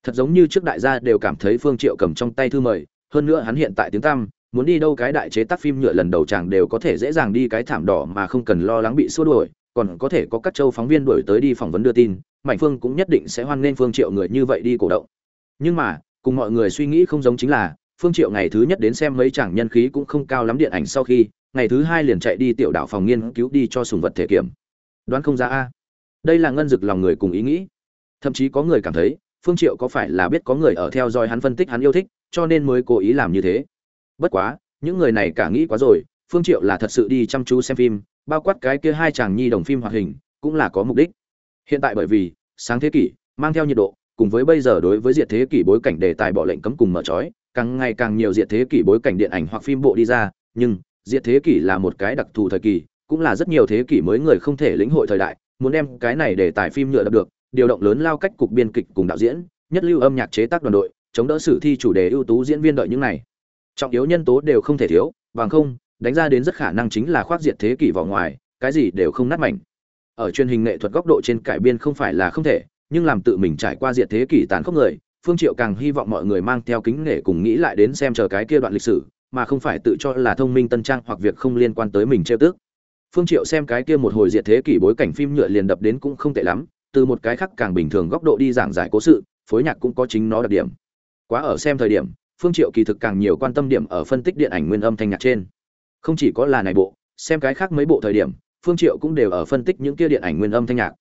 Thật giống như trước đại gia đều cảm thấy phương triệu cầm trong tay thư mời, hơn nữa hắn hiện tại tiếng tăm muốn đi đâu cái đại chế tác phim nhựa lần đầu chàng đều có thể dễ dàng đi cái thảm đỏ mà không cần lo lắng bị xua đuổi, còn có thể có các châu phóng viên đuổi tới đi phỏng vấn đưa tin, mạnh phương cũng nhất định sẽ hoan nghênh phương triệu người như vậy đi cổ động. Nhưng mà, cùng mọi người suy nghĩ không giống chính là, phương triệu ngày thứ nhất đến xem mấy chàng nhân khí cũng không cao lắm điện ảnh sau khi, ngày thứ hai liền chạy đi tiểu đảo phòng nghiên cứu đi cho sùng vật thể kiểm. Đoán không ra a? Đây là ngân dực lòng người cùng ý nghĩ. Thậm chí có người cảm thấy, phương triệu có phải là biết có người ở theo dõi hắn phân tích hắn yêu thích, cho nên mới cố ý làm như thế bất quá, những người này cả nghĩ quá rồi, phương triệu là thật sự đi chăm chú xem phim, bao quát cái kia hai chàng nhi đồng phim hoạt hình, cũng là có mục đích. Hiện tại bởi vì, sáng thế kỷ, mang theo nhiệt độ, cùng với bây giờ đối với diệt thế kỷ bối cảnh đề tài bỏ lệnh cấm cùng mở trói, càng ngày càng nhiều diệt thế kỷ bối cảnh điện ảnh hoặc phim bộ đi ra, nhưng, diệt thế kỷ là một cái đặc thù thời kỳ, cũng là rất nhiều thế kỷ mới người không thể lĩnh hội thời đại, muốn đem cái này để tải phim nhựa đập được, điều động lớn lao cách cục biên kịch cùng đạo diễn, nhất lưu âm nhạc chế tác đoàn đội, chống đỡ sử thi chủ đề ưu tú diễn viên đợi những này trọng yếu nhân tố đều không thể thiếu, bằng không, đánh ra đến rất khả năng chính là khoác diệt thế kỷ vào ngoài, cái gì đều không nát mảnh. Ở truyền hình nghệ thuật góc độ trên cải biên không phải là không thể, nhưng làm tự mình trải qua diệt thế kỷ tàn khốc người, phương triệu càng hy vọng mọi người mang theo kính nể cùng nghĩ lại đến xem chờ cái kia đoạn lịch sử, mà không phải tự cho là thông minh tân trang hoặc việc không liên quan tới mình trêu tức. Phương triệu xem cái kia một hồi diệt thế kỷ bối cảnh phim nhựa liền đập đến cũng không tệ lắm, từ một cái khác càng bình thường góc độ đi giảng giải cố sự, phối nhạc cũng có chính nó đặc điểm. Quá ở xem thời điểm phương triệu kỳ thực càng nhiều quan tâm điểm ở phân tích điện ảnh nguyên âm thanh nhạc trên. Không chỉ có là này bộ, xem cái khác mấy bộ thời điểm, phương triệu cũng đều ở phân tích những kia điện ảnh nguyên âm thanh nhạc.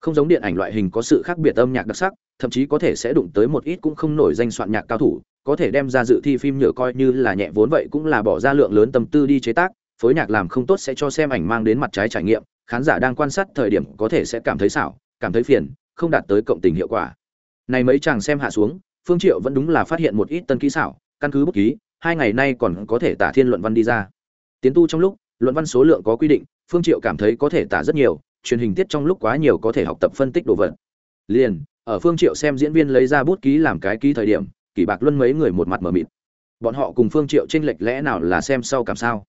Không giống điện ảnh loại hình có sự khác biệt âm nhạc đặc sắc, thậm chí có thể sẽ đụng tới một ít cũng không nổi danh soạn nhạc cao thủ, có thể đem ra dự thi phim nhựa coi như là nhẹ vốn vậy cũng là bỏ ra lượng lớn tâm tư đi chế tác, phối nhạc làm không tốt sẽ cho xem ảnh mang đến mặt trái trải nghiệm, khán giả đang quan sát thời điểm có thể sẽ cảm thấy xảo, cảm thấy phiền, không đạt tới cộng tình hiệu quả. Này mấy chàng xem hạ xuống phương triệu vẫn đúng là phát hiện một ít tân kỹ xảo, căn cứ bút ký, hai ngày nay còn có thể tả thiên luận văn đi ra. Tiến tu trong lúc, luận văn số lượng có quy định, phương triệu cảm thấy có thể tả rất nhiều, truyền hình tiết trong lúc quá nhiều có thể học tập phân tích đồ vật. Liền, ở phương triệu xem diễn viên lấy ra bút ký làm cái ký thời điểm, kỷ bạc luân mấy người một mặt mở mịt. Bọn họ cùng phương triệu tranh lệch lẽ nào là xem sau cảm sao?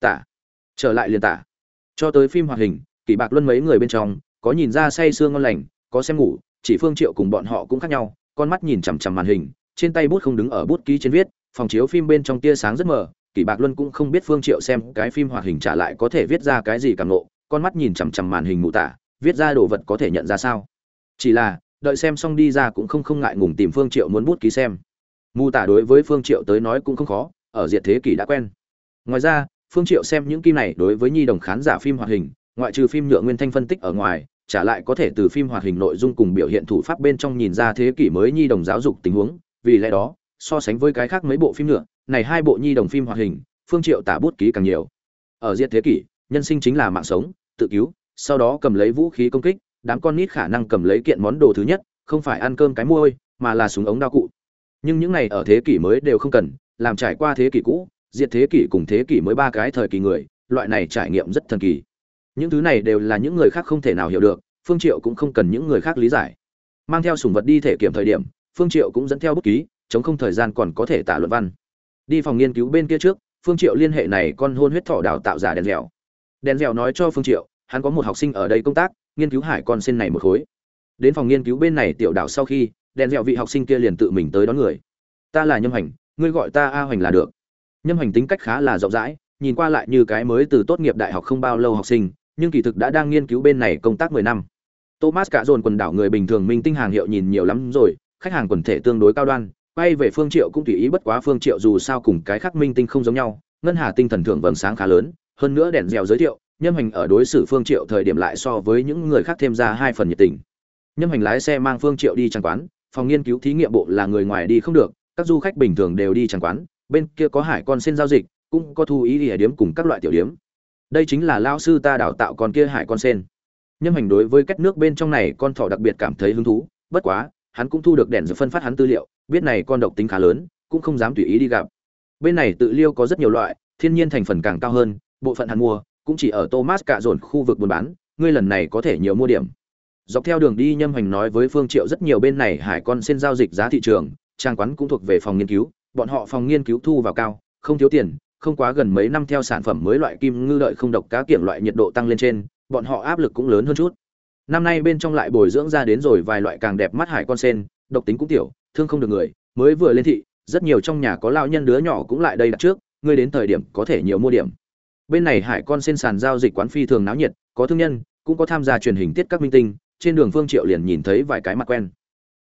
Tả. Trở lại liền tả. Cho tới phim hoạt hình, kỷ bạc luân mấy người bên trong, có nhìn ra say sương ngon lành, có xem ngủ, chỉ phương triệu cùng bọn họ cũng khác nhau con mắt nhìn chằm chằm màn hình, trên tay bút không đứng ở bút ký trên viết, phòng chiếu phim bên trong tia sáng rất mờ, kỷ bạc luân cũng không biết phương triệu xem cái phim hoạt hình trả lại có thể viết ra cái gì cảm nộ con mắt nhìn chằm chằm màn hình mụ tả, viết ra đồ vật có thể nhận ra sao. Chỉ là, đợi xem xong đi ra cũng không không ngại ngùng tìm phương triệu muốn bút ký xem. Mù tả đối với phương triệu tới nói cũng không khó, ở diệt thế kỷ đã quen. Ngoài ra, phương triệu xem những kim này đối với nhi đồng khán giả phim hoạt hình, ngoại trừ phim nhựa nguyên thanh phân tích ở ngoài trả lại có thể từ phim hoạt hình nội dung cùng biểu hiện thủ pháp bên trong nhìn ra thế kỷ mới nhi đồng giáo dục tình huống, vì lẽ đó, so sánh với cái khác mấy bộ phim nữa, này hai bộ nhi đồng phim hoạt hình, phương triệu tả bút ký càng nhiều. Ở diệt thế kỷ, nhân sinh chính là mạng sống, tự cứu, sau đó cầm lấy vũ khí công kích, đám con nít khả năng cầm lấy kiện món đồ thứ nhất, không phải ăn cơm cái môi mà là súng ống đao cụ. Nhưng những này ở thế kỷ mới đều không cần, làm trải qua thế kỷ cũ, diệt thế kỷ cùng thế kỷ mới ba cái thời kỳ người, loại này trải nghiệm rất thần kỳ những thứ này đều là những người khác không thể nào hiểu được, phương triệu cũng không cần những người khác lý giải. Mang theo sùng vật đi thể kiểm thời điểm, phương triệu cũng dẫn theo bút ký, chống không thời gian còn có thể tả luận văn. Đi phòng nghiên cứu bên kia trước, phương triệu liên hệ này con hôn huyết thỏ đào tạo giả đèn dẻo. Đèn dẻo nói cho phương triệu, hắn có một học sinh ở đây công tác, nghiên cứu hải con xin này một khối. Đến phòng nghiên cứu bên này tiểu đảo sau khi, đèn dẻo vị học sinh kia liền tự mình tới đón người. Ta là nhâm hành, ngươi gọi ta a hoành là được. Nhâm hành tính cách khá là rộng rãi, nhìn qua lại như cái mới từ tốt nghiệp đại học không bao lâu học sinh nhưng kỳ thực đã đang nghiên cứu bên này công tác mười năm. Thomas cả dồn quần đảo người bình thường minh tinh hàng hiệu nhìn nhiều lắm rồi, khách hàng quần thể tương đối cao đoan, quay về phương triệu cũng tùy ý bất quá phương triệu dù sao cùng cái khác minh tinh không giống nhau, ngân hà tinh thần thưởng vầng sáng khá lớn, hơn nữa đèn dẻo giới thiệu, nhâm hành ở đối xử phương triệu thời điểm lại so với những người khác thêm ra hai phần nhiệt tình. Nhâm hành lái xe mang phương triệu đi trang quán, phòng nghiên cứu thí nghiệm bộ là người ngoài đi không được, các du khách bình thường đều đi trang quán, bên kia có hải con xin giao dịch, cũng có thu ý địa điếm cùng các loại tiểu điếm đây chính là lao sư ta đào tạo con kia hải con sen. Nhâm hành đối với cách nước bên trong này con thỏ đặc biệt cảm thấy hứng thú, bất quá, hắn cũng thu được đèn phân phát hắn tư liệu, biết này con độc tính khá lớn, cũng không dám tùy ý đi gặp. Bên này tự liêu có rất nhiều loại, thiên nhiên thành phần càng cao hơn, bộ phận hắn mua, cũng chỉ ở thomas cạ dồn khu vực buôn bán, ngươi lần này có thể nhiều mua điểm. Dọc theo đường đi, nhâm hành nói với phương triệu rất nhiều bên này hải con sen giao dịch giá thị trường, trang quán cũng thuộc về phòng nghiên cứu, bọn họ phòng nghiên cứu thu vào cao, không thiếu tiền không quá gần mấy năm theo sản phẩm mới loại kim ngư đợi không độc cá kiểng loại nhiệt độ tăng lên trên, bọn họ áp lực cũng lớn hơn chút. Năm nay bên trong lại bồi dưỡng ra đến rồi vài loại càng đẹp mắt hải con sen, độc tính cũng tiểu, thương không được người, mới vừa lên thị, rất nhiều trong nhà có lao nhân đứa nhỏ cũng lại đây đặt trước ngươi đến thời điểm có thể nhiều mua điểm. Bên này hải con sen sàn giao dịch quán phi thường náo nhiệt, có thương nhân, cũng có tham gia truyền hình tiết các minh tinh, trên đường phương triệu liền nhìn thấy vài cái mặt quen.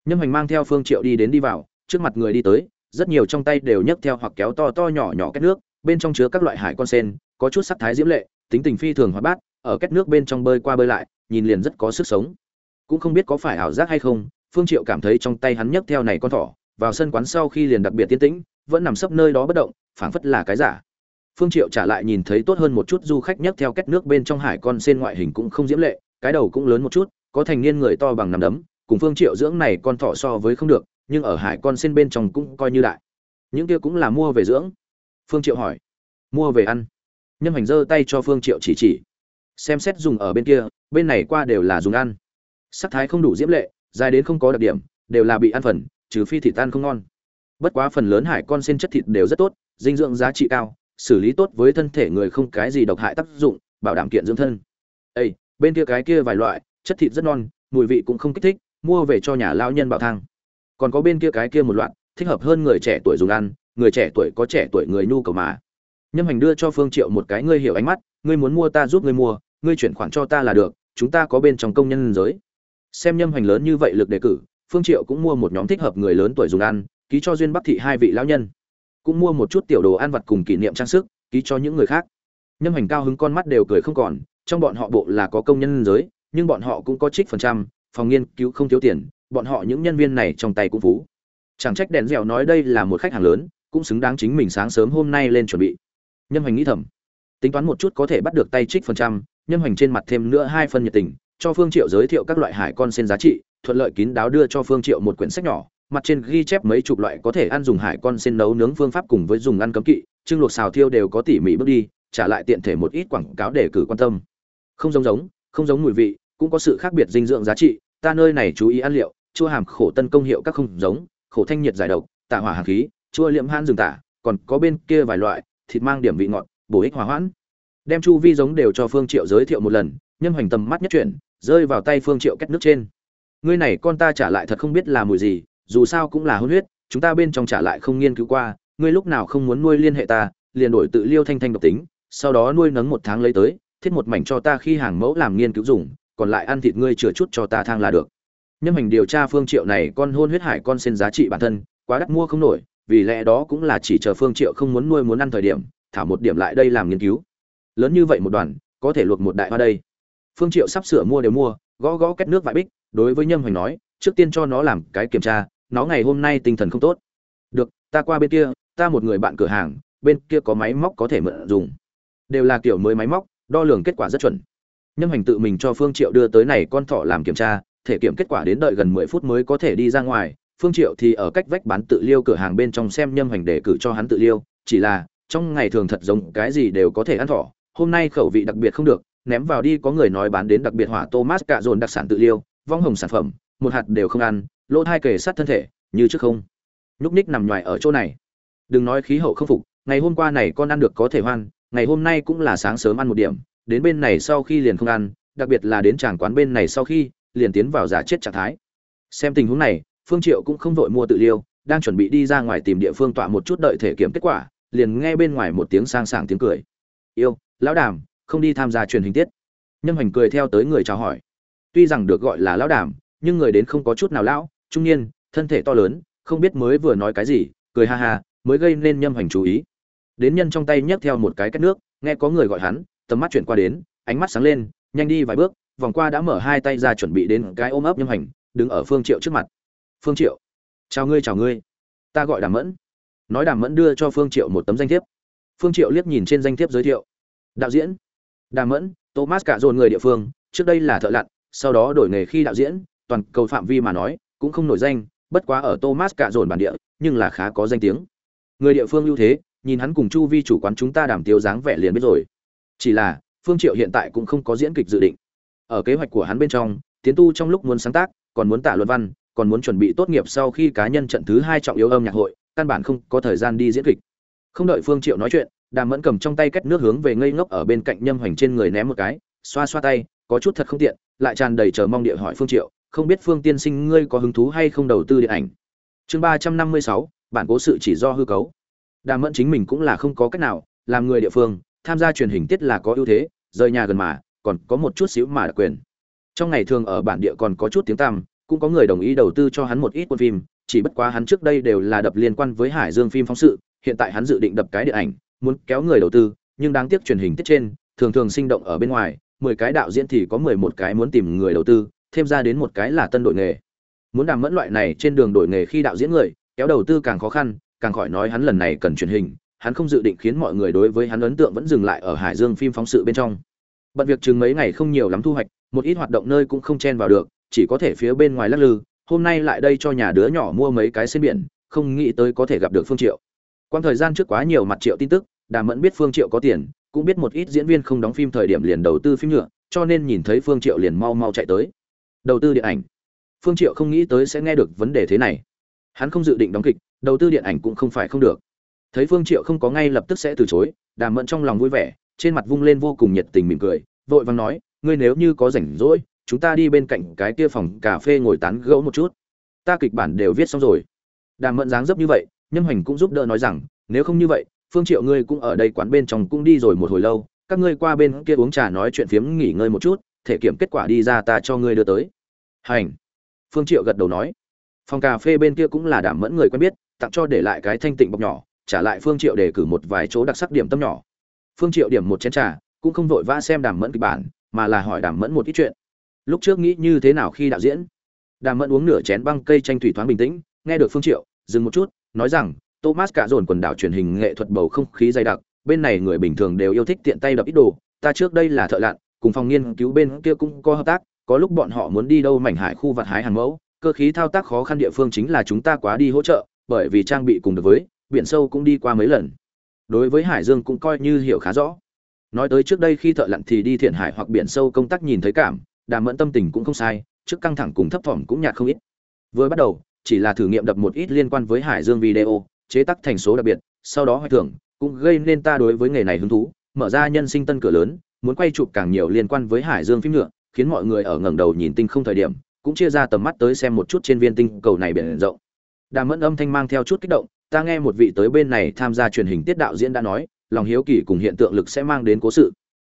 Nhâm hành mang theo phương triệu đi đến đi vào, trước mặt người đi tới, rất nhiều trong tay đều nhấc theo hoặc kéo to to nhỏ nhỏ cái nước bên trong chứa các loại hải con sen, có chút sắc thái diễm lệ, tính tình phi thường hoạt bát, ở két nước bên trong bơi qua bơi lại, nhìn liền rất có sức sống. Cũng không biết có phải ảo giác hay không, phương triệu cảm thấy trong tay hắn nhấc theo này con thỏ, vào sân quán sau khi liền đặc biệt tiến tĩnh, vẫn nằm sấp nơi đó bất động, phảng phất là cái giả. Phương triệu trả lại nhìn thấy tốt hơn một chút du khách nhấc theo két nước bên trong hải con sen ngoại hình cũng không diễm lệ, cái đầu cũng lớn một chút, có thành niên người to bằng nắm đấm, cùng phương triệu dưỡng này con thỏ so với không được, nhưng ở hải con sen bên trong cũng coi như đại. Những kia cũng là mua về dưỡng phương triệu hỏi. Mua về ăn. Nhân hành giơ tay cho phương triệu chỉ chỉ. Xem xét dùng ở bên kia, bên này qua đều là dùng ăn. Sắc thái không đủ diễm lệ, dài đến không có đặc điểm, đều là bị ăn phần, trừ phi thịt tan không ngon. Bất quá phần lớn hải con sen chất thịt đều rất tốt, dinh dưỡng giá trị cao, xử lý tốt với thân thể người không cái gì độc hại tác dụng, bảo đảm kiện dưỡng thân. Ây bên kia cái kia vài loại, chất thịt rất non, mùi vị cũng không kích thích, mua về cho nhà lao nhân bảo thang. Còn có bên kia cái kia một loạt, thích hợp hơn người trẻ tuổi dùng ăn người trẻ tuổi có trẻ tuổi người nhu cầu mà. Nhâm hành đưa cho phương triệu một cái ngươi hiểu ánh mắt, ngươi muốn mua ta giúp ngươi mua, ngươi chuyển khoản cho ta là được, chúng ta có bên trong công nhân giới. Xem nhâm hoành lớn như vậy lực đề cử, phương triệu cũng mua một nhóm thích hợp người lớn tuổi dùng ăn, ký cho duyên bắc thị hai vị lão nhân. Cũng mua một chút tiểu đồ ăn vặt cùng kỷ niệm trang sức, ký cho những người khác. Nhâm hoành cao hứng con mắt đều cười không còn, trong bọn họ bộ là có công nhân giới, nhưng bọn họ cũng có trích phần trăm, phòng nghiên cứu không thiếu tiền, bọn họ những nhân viên này trong tay cũng phú. Chẳng trách đèn dẻo nói đây là một khách hàng lớn cũng xứng đáng chính mình sáng sớm hôm nay lên chuẩn bị. Nhâm hoành nghĩ thầm. Tính toán một chút có thể bắt được tay trích phần trăm, nhâm hoành trên mặt thêm nữa hai phần nhiệt tình, cho phương triệu giới thiệu các loại hải con sen giá trị, thuận lợi kín đáo đưa cho phương triệu một quyển sách nhỏ, mặt trên ghi chép mấy chục loại có thể ăn dùng hải con sen nấu nướng phương pháp cùng với dùng ăn cấm kỵ trưng luộc xào thiêu đều có tỉ mỉ bước đi, trả lại tiện thể một ít quảng cáo để cử quan tâm. Không giống giống, không giống mùi vị, cũng có sự khác biệt dinh dưỡng giá trị, ta nơi này chú ý ăn liệu, chua hàm khổ tân công hiệu các không giống, khổ thanh nhiệt giải độc, tạ hỏa hàn khí chua liệm han rừng tả, còn có bên kia vài loại, thịt mang điểm vị ngọt, bổ ích hòa hoãn. Đem chu vi giống đều cho phương triệu giới thiệu một lần, nhân hoành tầm mắt nhất chuyển, rơi vào tay phương triệu cách nước trên. Ngươi này con ta trả lại thật không biết là mùi gì, dù sao cũng là hôn huyết, chúng ta bên trong trả lại không nghiên cứu qua, ngươi lúc nào không muốn nuôi liên hệ ta, liền đổi tự liêu thanh thanh độc tính, sau đó nuôi nấng một tháng lấy tới, thiết một mảnh cho ta khi hàng mẫu làm nghiên cứu dùng, còn lại ăn thịt ngươi chừa chút cho ta thang là được. Nhân hành điều tra phương triệu này con hôn huyết hải con sen giá trị bản thân, quá đắt mua không nổi vì lẽ đó cũng là chỉ chờ phương triệu không muốn nuôi muốn ăn thời điểm, thả một điểm lại đây làm nghiên cứu. Lớn như vậy một đoàn, có thể luộc một đại hoa đây. Phương triệu sắp sửa mua đều mua, gõ gõ két nước vải bích, đối với nhâm hoành nói, trước tiên cho nó làm cái kiểm tra, nó ngày hôm nay tinh thần không tốt. Được, ta qua bên kia, ta một người bạn cửa hàng, bên kia có máy móc có thể mượn dùng. Đều là kiểu mới máy móc, đo lường kết quả rất chuẩn. Nhâm hành tự mình cho phương triệu đưa tới này con thỏ làm kiểm tra, thể kiểm kết quả đến đợi gần 10 phút mới có thể đi ra ngoài phương triệu thì ở cách vách bán tự liêu cửa hàng bên trong xem nhâm hành để cử cho hắn tự liêu, chỉ là, trong ngày thường thật giống cái gì đều có thể ăn thỏ, hôm nay khẩu vị đặc biệt không được, ném vào đi có người nói bán đến đặc biệt hỏa Thomas cạ dồn đặc sản tự liêu, vong hồng sản phẩm, một hạt đều không ăn, lỗ hai kề sát thân thể, như trước không. Nhúc ních nằm ngoài ở chỗ này. Đừng nói khí hậu không phục, ngày hôm qua này con ăn được có thể hoan, ngày hôm nay cũng là sáng sớm ăn một điểm, đến bên này sau khi liền không ăn, đặc biệt là đến tràng quán bên này sau khi, liền tiến vào giả chết trạng thái. Xem tình huống này phương triệu cũng không vội mua tự liêu, đang chuẩn bị đi ra ngoài tìm địa phương tọa một chút đợi thể kiểm kết quả, liền nghe bên ngoài một tiếng sang sảng tiếng cười. Yêu, lão đàm, không đi tham gia truyền hình tiết. Nhâm hành cười theo tới người chào hỏi. Tuy rằng được gọi là lão đàm, nhưng người đến không có chút nào lão, trung niên, thân thể to lớn, không biết mới vừa nói cái gì, cười ha ha, mới gây nên nhâm hành chú ý. Đến nhân trong tay nhấc theo một cái cát nước, nghe có người gọi hắn, tầm mắt chuyển qua đến, ánh mắt sáng lên, nhanh đi vài bước, vòng qua đã mở hai tay ra chuẩn bị đến cái ôm ấp nhâm hành đứng ở phương triệu trước mặt phương triệu. Chào ngươi chào ngươi. Ta gọi đàm mẫn. Nói đàm mẫn đưa cho phương triệu một tấm danh thiếp. Phương triệu liếc nhìn trên danh thiếp giới thiệu. Đạo diễn. Đàm mẫn, thomas cả dồn người địa phương, trước đây là thợ lặn, sau đó đổi nghề khi đạo diễn, toàn cầu phạm vi mà nói, cũng không nổi danh, bất quá ở thomas cả dồn bản địa, nhưng là khá có danh tiếng. Người địa phương ưu thế, nhìn hắn cùng chu vi chủ quán chúng ta đảm tiêu dáng vẻ liền biết rồi. Chỉ là, phương triệu hiện tại cũng không có diễn kịch dự định. Ở kế hoạch của hắn bên trong, tiến tu trong lúc muốn sáng tác, còn muốn tả luận văn còn muốn chuẩn bị tốt nghiệp sau khi cá nhân trận thứ hai trọng yếu âm nhạc hội, căn bản không có thời gian đi diễn kịch. Không đợi phương triệu nói chuyện đàm mẫn cầm trong tay kết nước hướng về ngây ngốc ở bên cạnh nhâm hoành trên người ném một cái, xoa xoa tay, có chút thật không tiện, lại tràn đầy chờ mong địa hỏi phương triệu, không biết phương tiên sinh ngươi có hứng thú hay không đầu tư điện ảnh? Chương ba trăm năm mươi sáu, bản cố sự chỉ do hư cấu. Đàm mẫn chính mình cũng là không có cách nào, làm người địa phương, tham gia truyền hình tiết là có ưu thế, rời nhà gần mà, còn có một chút xíu mà đặc quyền. Trong ngày thường ở bản địa còn có chút tiếng tăm cũng có người đồng ý đầu tư cho hắn một ít quân phim, chỉ bất quá hắn trước đây đều là đập liên quan với hải dương phim phóng sự, hiện tại hắn dự định đập cái điện ảnh, muốn kéo người đầu tư, nhưng đáng tiếc truyền hình tiết trên, thường thường sinh động ở bên ngoài, mười cái đạo diễn thì có mười một cái muốn tìm người đầu tư, thêm ra đến một cái là tân đội nghề. Muốn đàm mẫn loại này trên đường đổi nghề khi đạo diễn người, kéo đầu tư càng khó khăn, càng khỏi nói hắn lần này cần truyền hình, hắn không dự định khiến mọi người đối với hắn ấn tượng vẫn dừng lại ở hải dương phim phóng sự bên trong. Bận việc chừng mấy ngày không nhiều lắm thu hoạch, một ít hoạt động nơi cũng không chen vào được chỉ có thể phía bên ngoài lắc lư, hôm nay lại đây cho nhà đứa nhỏ mua mấy cái trên biển, không nghĩ tới có thể gặp được phương triệu. Quan thời gian trước quá nhiều mặt triệu tin tức đàm mẫn biết phương triệu có tiền, cũng biết một ít diễn viên không đóng phim thời điểm liền đầu tư phim nhựa cho nên nhìn thấy phương triệu liền mau mau chạy tới. Đầu tư điện ảnh. Phương triệu không nghĩ tới sẽ nghe được vấn đề thế này. Hắn không dự định đóng kịch, đầu tư điện ảnh cũng không phải không được. Thấy phương triệu không có ngay lập tức sẽ từ chối đàm mẫn trong lòng vui vẻ, trên mặt vung lên vô cùng nhiệt tình mỉm cười, vội vàng nói, ngươi nếu như có rảnh rỗi chúng ta đi bên cạnh cái kia phòng cà phê ngồi tán gẫu một chút. Ta kịch bản đều viết xong rồi. Đàm mẫn dáng dấp như vậy, nhâm hoành cũng giúp đỡ nói rằng, nếu không như vậy, phương triệu ngươi cũng ở đây quán bên trong cũng đi rồi một hồi lâu, các ngươi qua bên kia uống trà nói chuyện phiếm nghỉ ngơi một chút, thể kiểm kết quả đi ra ta cho ngươi đưa tới. Hành. Phương triệu gật đầu nói. Phòng cà phê bên kia cũng là đảm mẫn người quen biết, tặng cho để lại cái thanh tịnh bọc nhỏ, trả lại phương triệu để cử một vài chỗ đặc sắc điểm tâm nhỏ. Phương triệu điểm một chén trà, cũng không vội vã xem đàm mẫn kịch bản, mà là hỏi đàm mẫn một ít chuyện lúc trước nghĩ như thế nào khi đạo diễn? Đàm mẫn uống nửa chén băng cây tranh thủy thoáng bình tĩnh, nghe được phương triệu, dừng một chút, nói rằng, thomas cả dồn quần đảo truyền hình nghệ thuật bầu không khí dày đặc, bên này người bình thường đều yêu thích tiện tay đập ít đồ, ta trước đây là thợ lặn, cùng phòng nghiên cứu bên kia cũng có hợp tác, có lúc bọn họ muốn đi đâu mảnh hải khu vật hái hàng mẫu, cơ khí thao tác khó khăn địa phương chính là chúng ta quá đi hỗ trợ, bởi vì trang bị cùng được với, biển sâu cũng đi qua mấy lần. Đối với hải dương cũng coi như hiểu khá rõ. Nói tới trước đây khi thợ lặn thì đi thiện hải hoặc biển sâu công tác nhìn thấy cảm đàm mẫn tâm tình cũng không sai, trước căng thẳng cùng thấp thỏm cũng nhạt không ít. Vừa bắt đầu, chỉ là thử nghiệm đập một ít liên quan với hải dương video, chế tác thành số đặc biệt, sau đó hoài thưởng, cũng gây nên ta đối với nghề này hứng thú, mở ra nhân sinh tân cửa lớn, muốn quay chụp càng nhiều liên quan với hải dương phim nữa, khiến mọi người ở ngẩng đầu nhìn tinh không thời điểm, cũng chia ra tầm mắt tới xem một chút trên viên tinh cầu này biển rộng. Đàm mẫn âm thanh mang theo chút kích động, ta nghe một vị tới bên này tham gia truyền hình tiết đạo diễn đã nói, lòng hiếu kỳ cùng hiện tượng lực sẽ mang đến cố sự.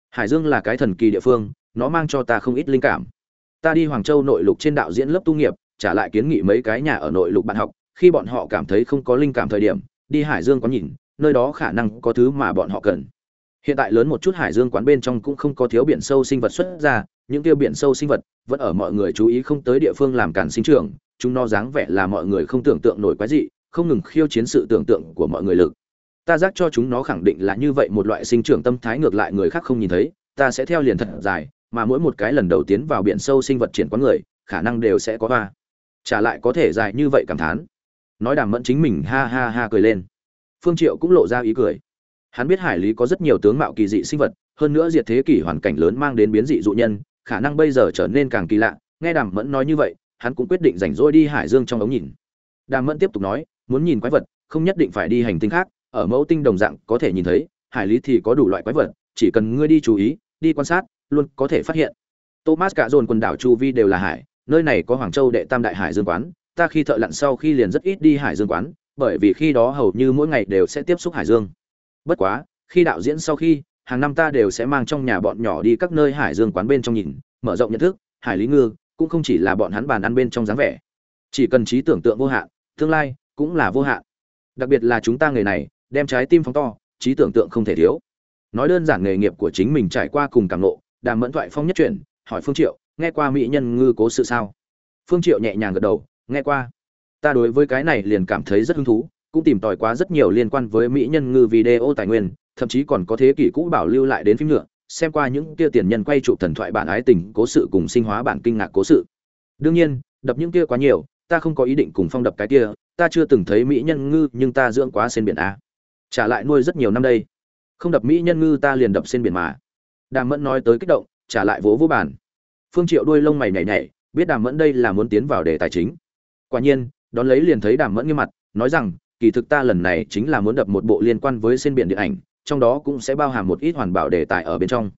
Hải dương là cái thần kỳ địa phương nó mang cho ta không ít linh cảm. Ta đi hoàng châu nội lục trên đạo diễn lớp tu nghiệp, trả lại kiến nghị mấy cái nhà ở nội lục bạn học, khi bọn họ cảm thấy không có linh cảm thời điểm, đi hải dương có nhìn, nơi đó khả năng có thứ mà bọn họ cần. Hiện tại lớn một chút hải dương quán bên trong cũng không có thiếu biển sâu sinh vật xuất ra, những tiêu biển sâu sinh vật vẫn ở mọi người chú ý không tới địa phương làm cản sinh trưởng, chúng nó dáng vẻ là mọi người không tưởng tượng nổi quái dị, không ngừng khiêu chiến sự tưởng tượng của mọi người lực. Ta giác cho chúng nó khẳng định là như vậy một loại sinh trưởng tâm thái ngược lại người khác không nhìn thấy, ta sẽ theo liền thật dài mà mỗi một cái lần đầu tiến vào biển sâu sinh vật triển quán người, khả năng đều sẽ có hoa. Trả lại có thể dài như vậy cảm thán. Nói đàm mẫn chính mình ha ha ha cười lên. Phương triệu cũng lộ ra ý cười. Hắn biết hải lý có rất nhiều tướng mạo kỳ dị sinh vật, hơn nữa diệt thế kỷ hoàn cảnh lớn mang đến biến dị dụ nhân, khả năng bây giờ trở nên càng kỳ lạ. Nghe đàm mẫn nói như vậy, hắn cũng quyết định rảnh rỗi đi hải dương trong ống nhìn. Đàm mẫn tiếp tục nói, muốn nhìn quái vật, không nhất định phải đi hành tinh khác, ở mẫu tinh đồng dạng có thể nhìn thấy, hải lý thì có đủ loại quái vật, chỉ cần ngươi đi chú ý đi quan sát, luôn có thể phát hiện. Thomas cả dồn quần đảo chu vi đều là hải, nơi này có hoàng châu đệ tam đại hải dương quán, ta khi thợ lặn sau khi liền rất ít đi hải dương quán, bởi vì khi đó hầu như mỗi ngày đều sẽ tiếp xúc hải dương. Bất quá, khi đạo diễn sau khi, hàng năm ta đều sẽ mang trong nhà bọn nhỏ đi các nơi hải dương quán bên trong nhìn, mở rộng nhận thức, hải lý ngư cũng không chỉ là bọn hắn bàn ăn bên trong dáng vẻ. Chỉ cần trí tưởng tượng vô hạn, tương lai cũng là vô hạn. Đặc biệt là chúng ta người này, đem trái tim phóng to, trí tưởng tượng không thể thiếu nói đơn giản nghề nghiệp của chính mình trải qua cùng cảm nộ đàm mẫn thoại phong nhất chuyển, hỏi phương triệu, nghe qua mỹ nhân ngư cố sự sao? Phương triệu nhẹ nhàng gật đầu, nghe qua. Ta đối với cái này liền cảm thấy rất hứng thú, cũng tìm tòi quá rất nhiều liên quan với mỹ nhân ngư video tài nguyên, thậm chí còn có thế kỷ cũ bảo lưu lại đến phim nữa, xem qua những kia tiền nhân quay trụ thần thoại bản ái tình cố sự cùng sinh hóa bản kinh ngạc cố sự. Đương nhiên, đập những kia quá nhiều, ta không có ý định cùng phong đập cái kia, ta chưa từng thấy mỹ nhân ngư, nhưng ta dưỡng quá sen biển a. Trả lại nuôi rất nhiều năm đây không đập mỹ nhân ngư ta liền đập sen biển mà. Đàm mẫn nói tới kích động, trả lại vỗ vỗ bàn. phương triệu đuôi lông mày nhảy nhảy, biết đàm mẫn đây là muốn tiến vào đề tài chính. Quả nhiên, đón lấy liền thấy đàm mẫn nghiêm mặt, nói rằng, kỳ thực ta lần này chính là muốn đập một bộ liên quan với sen biển điện ảnh, trong đó cũng sẽ bao hàm một ít hoàn bảo đề tài ở bên trong.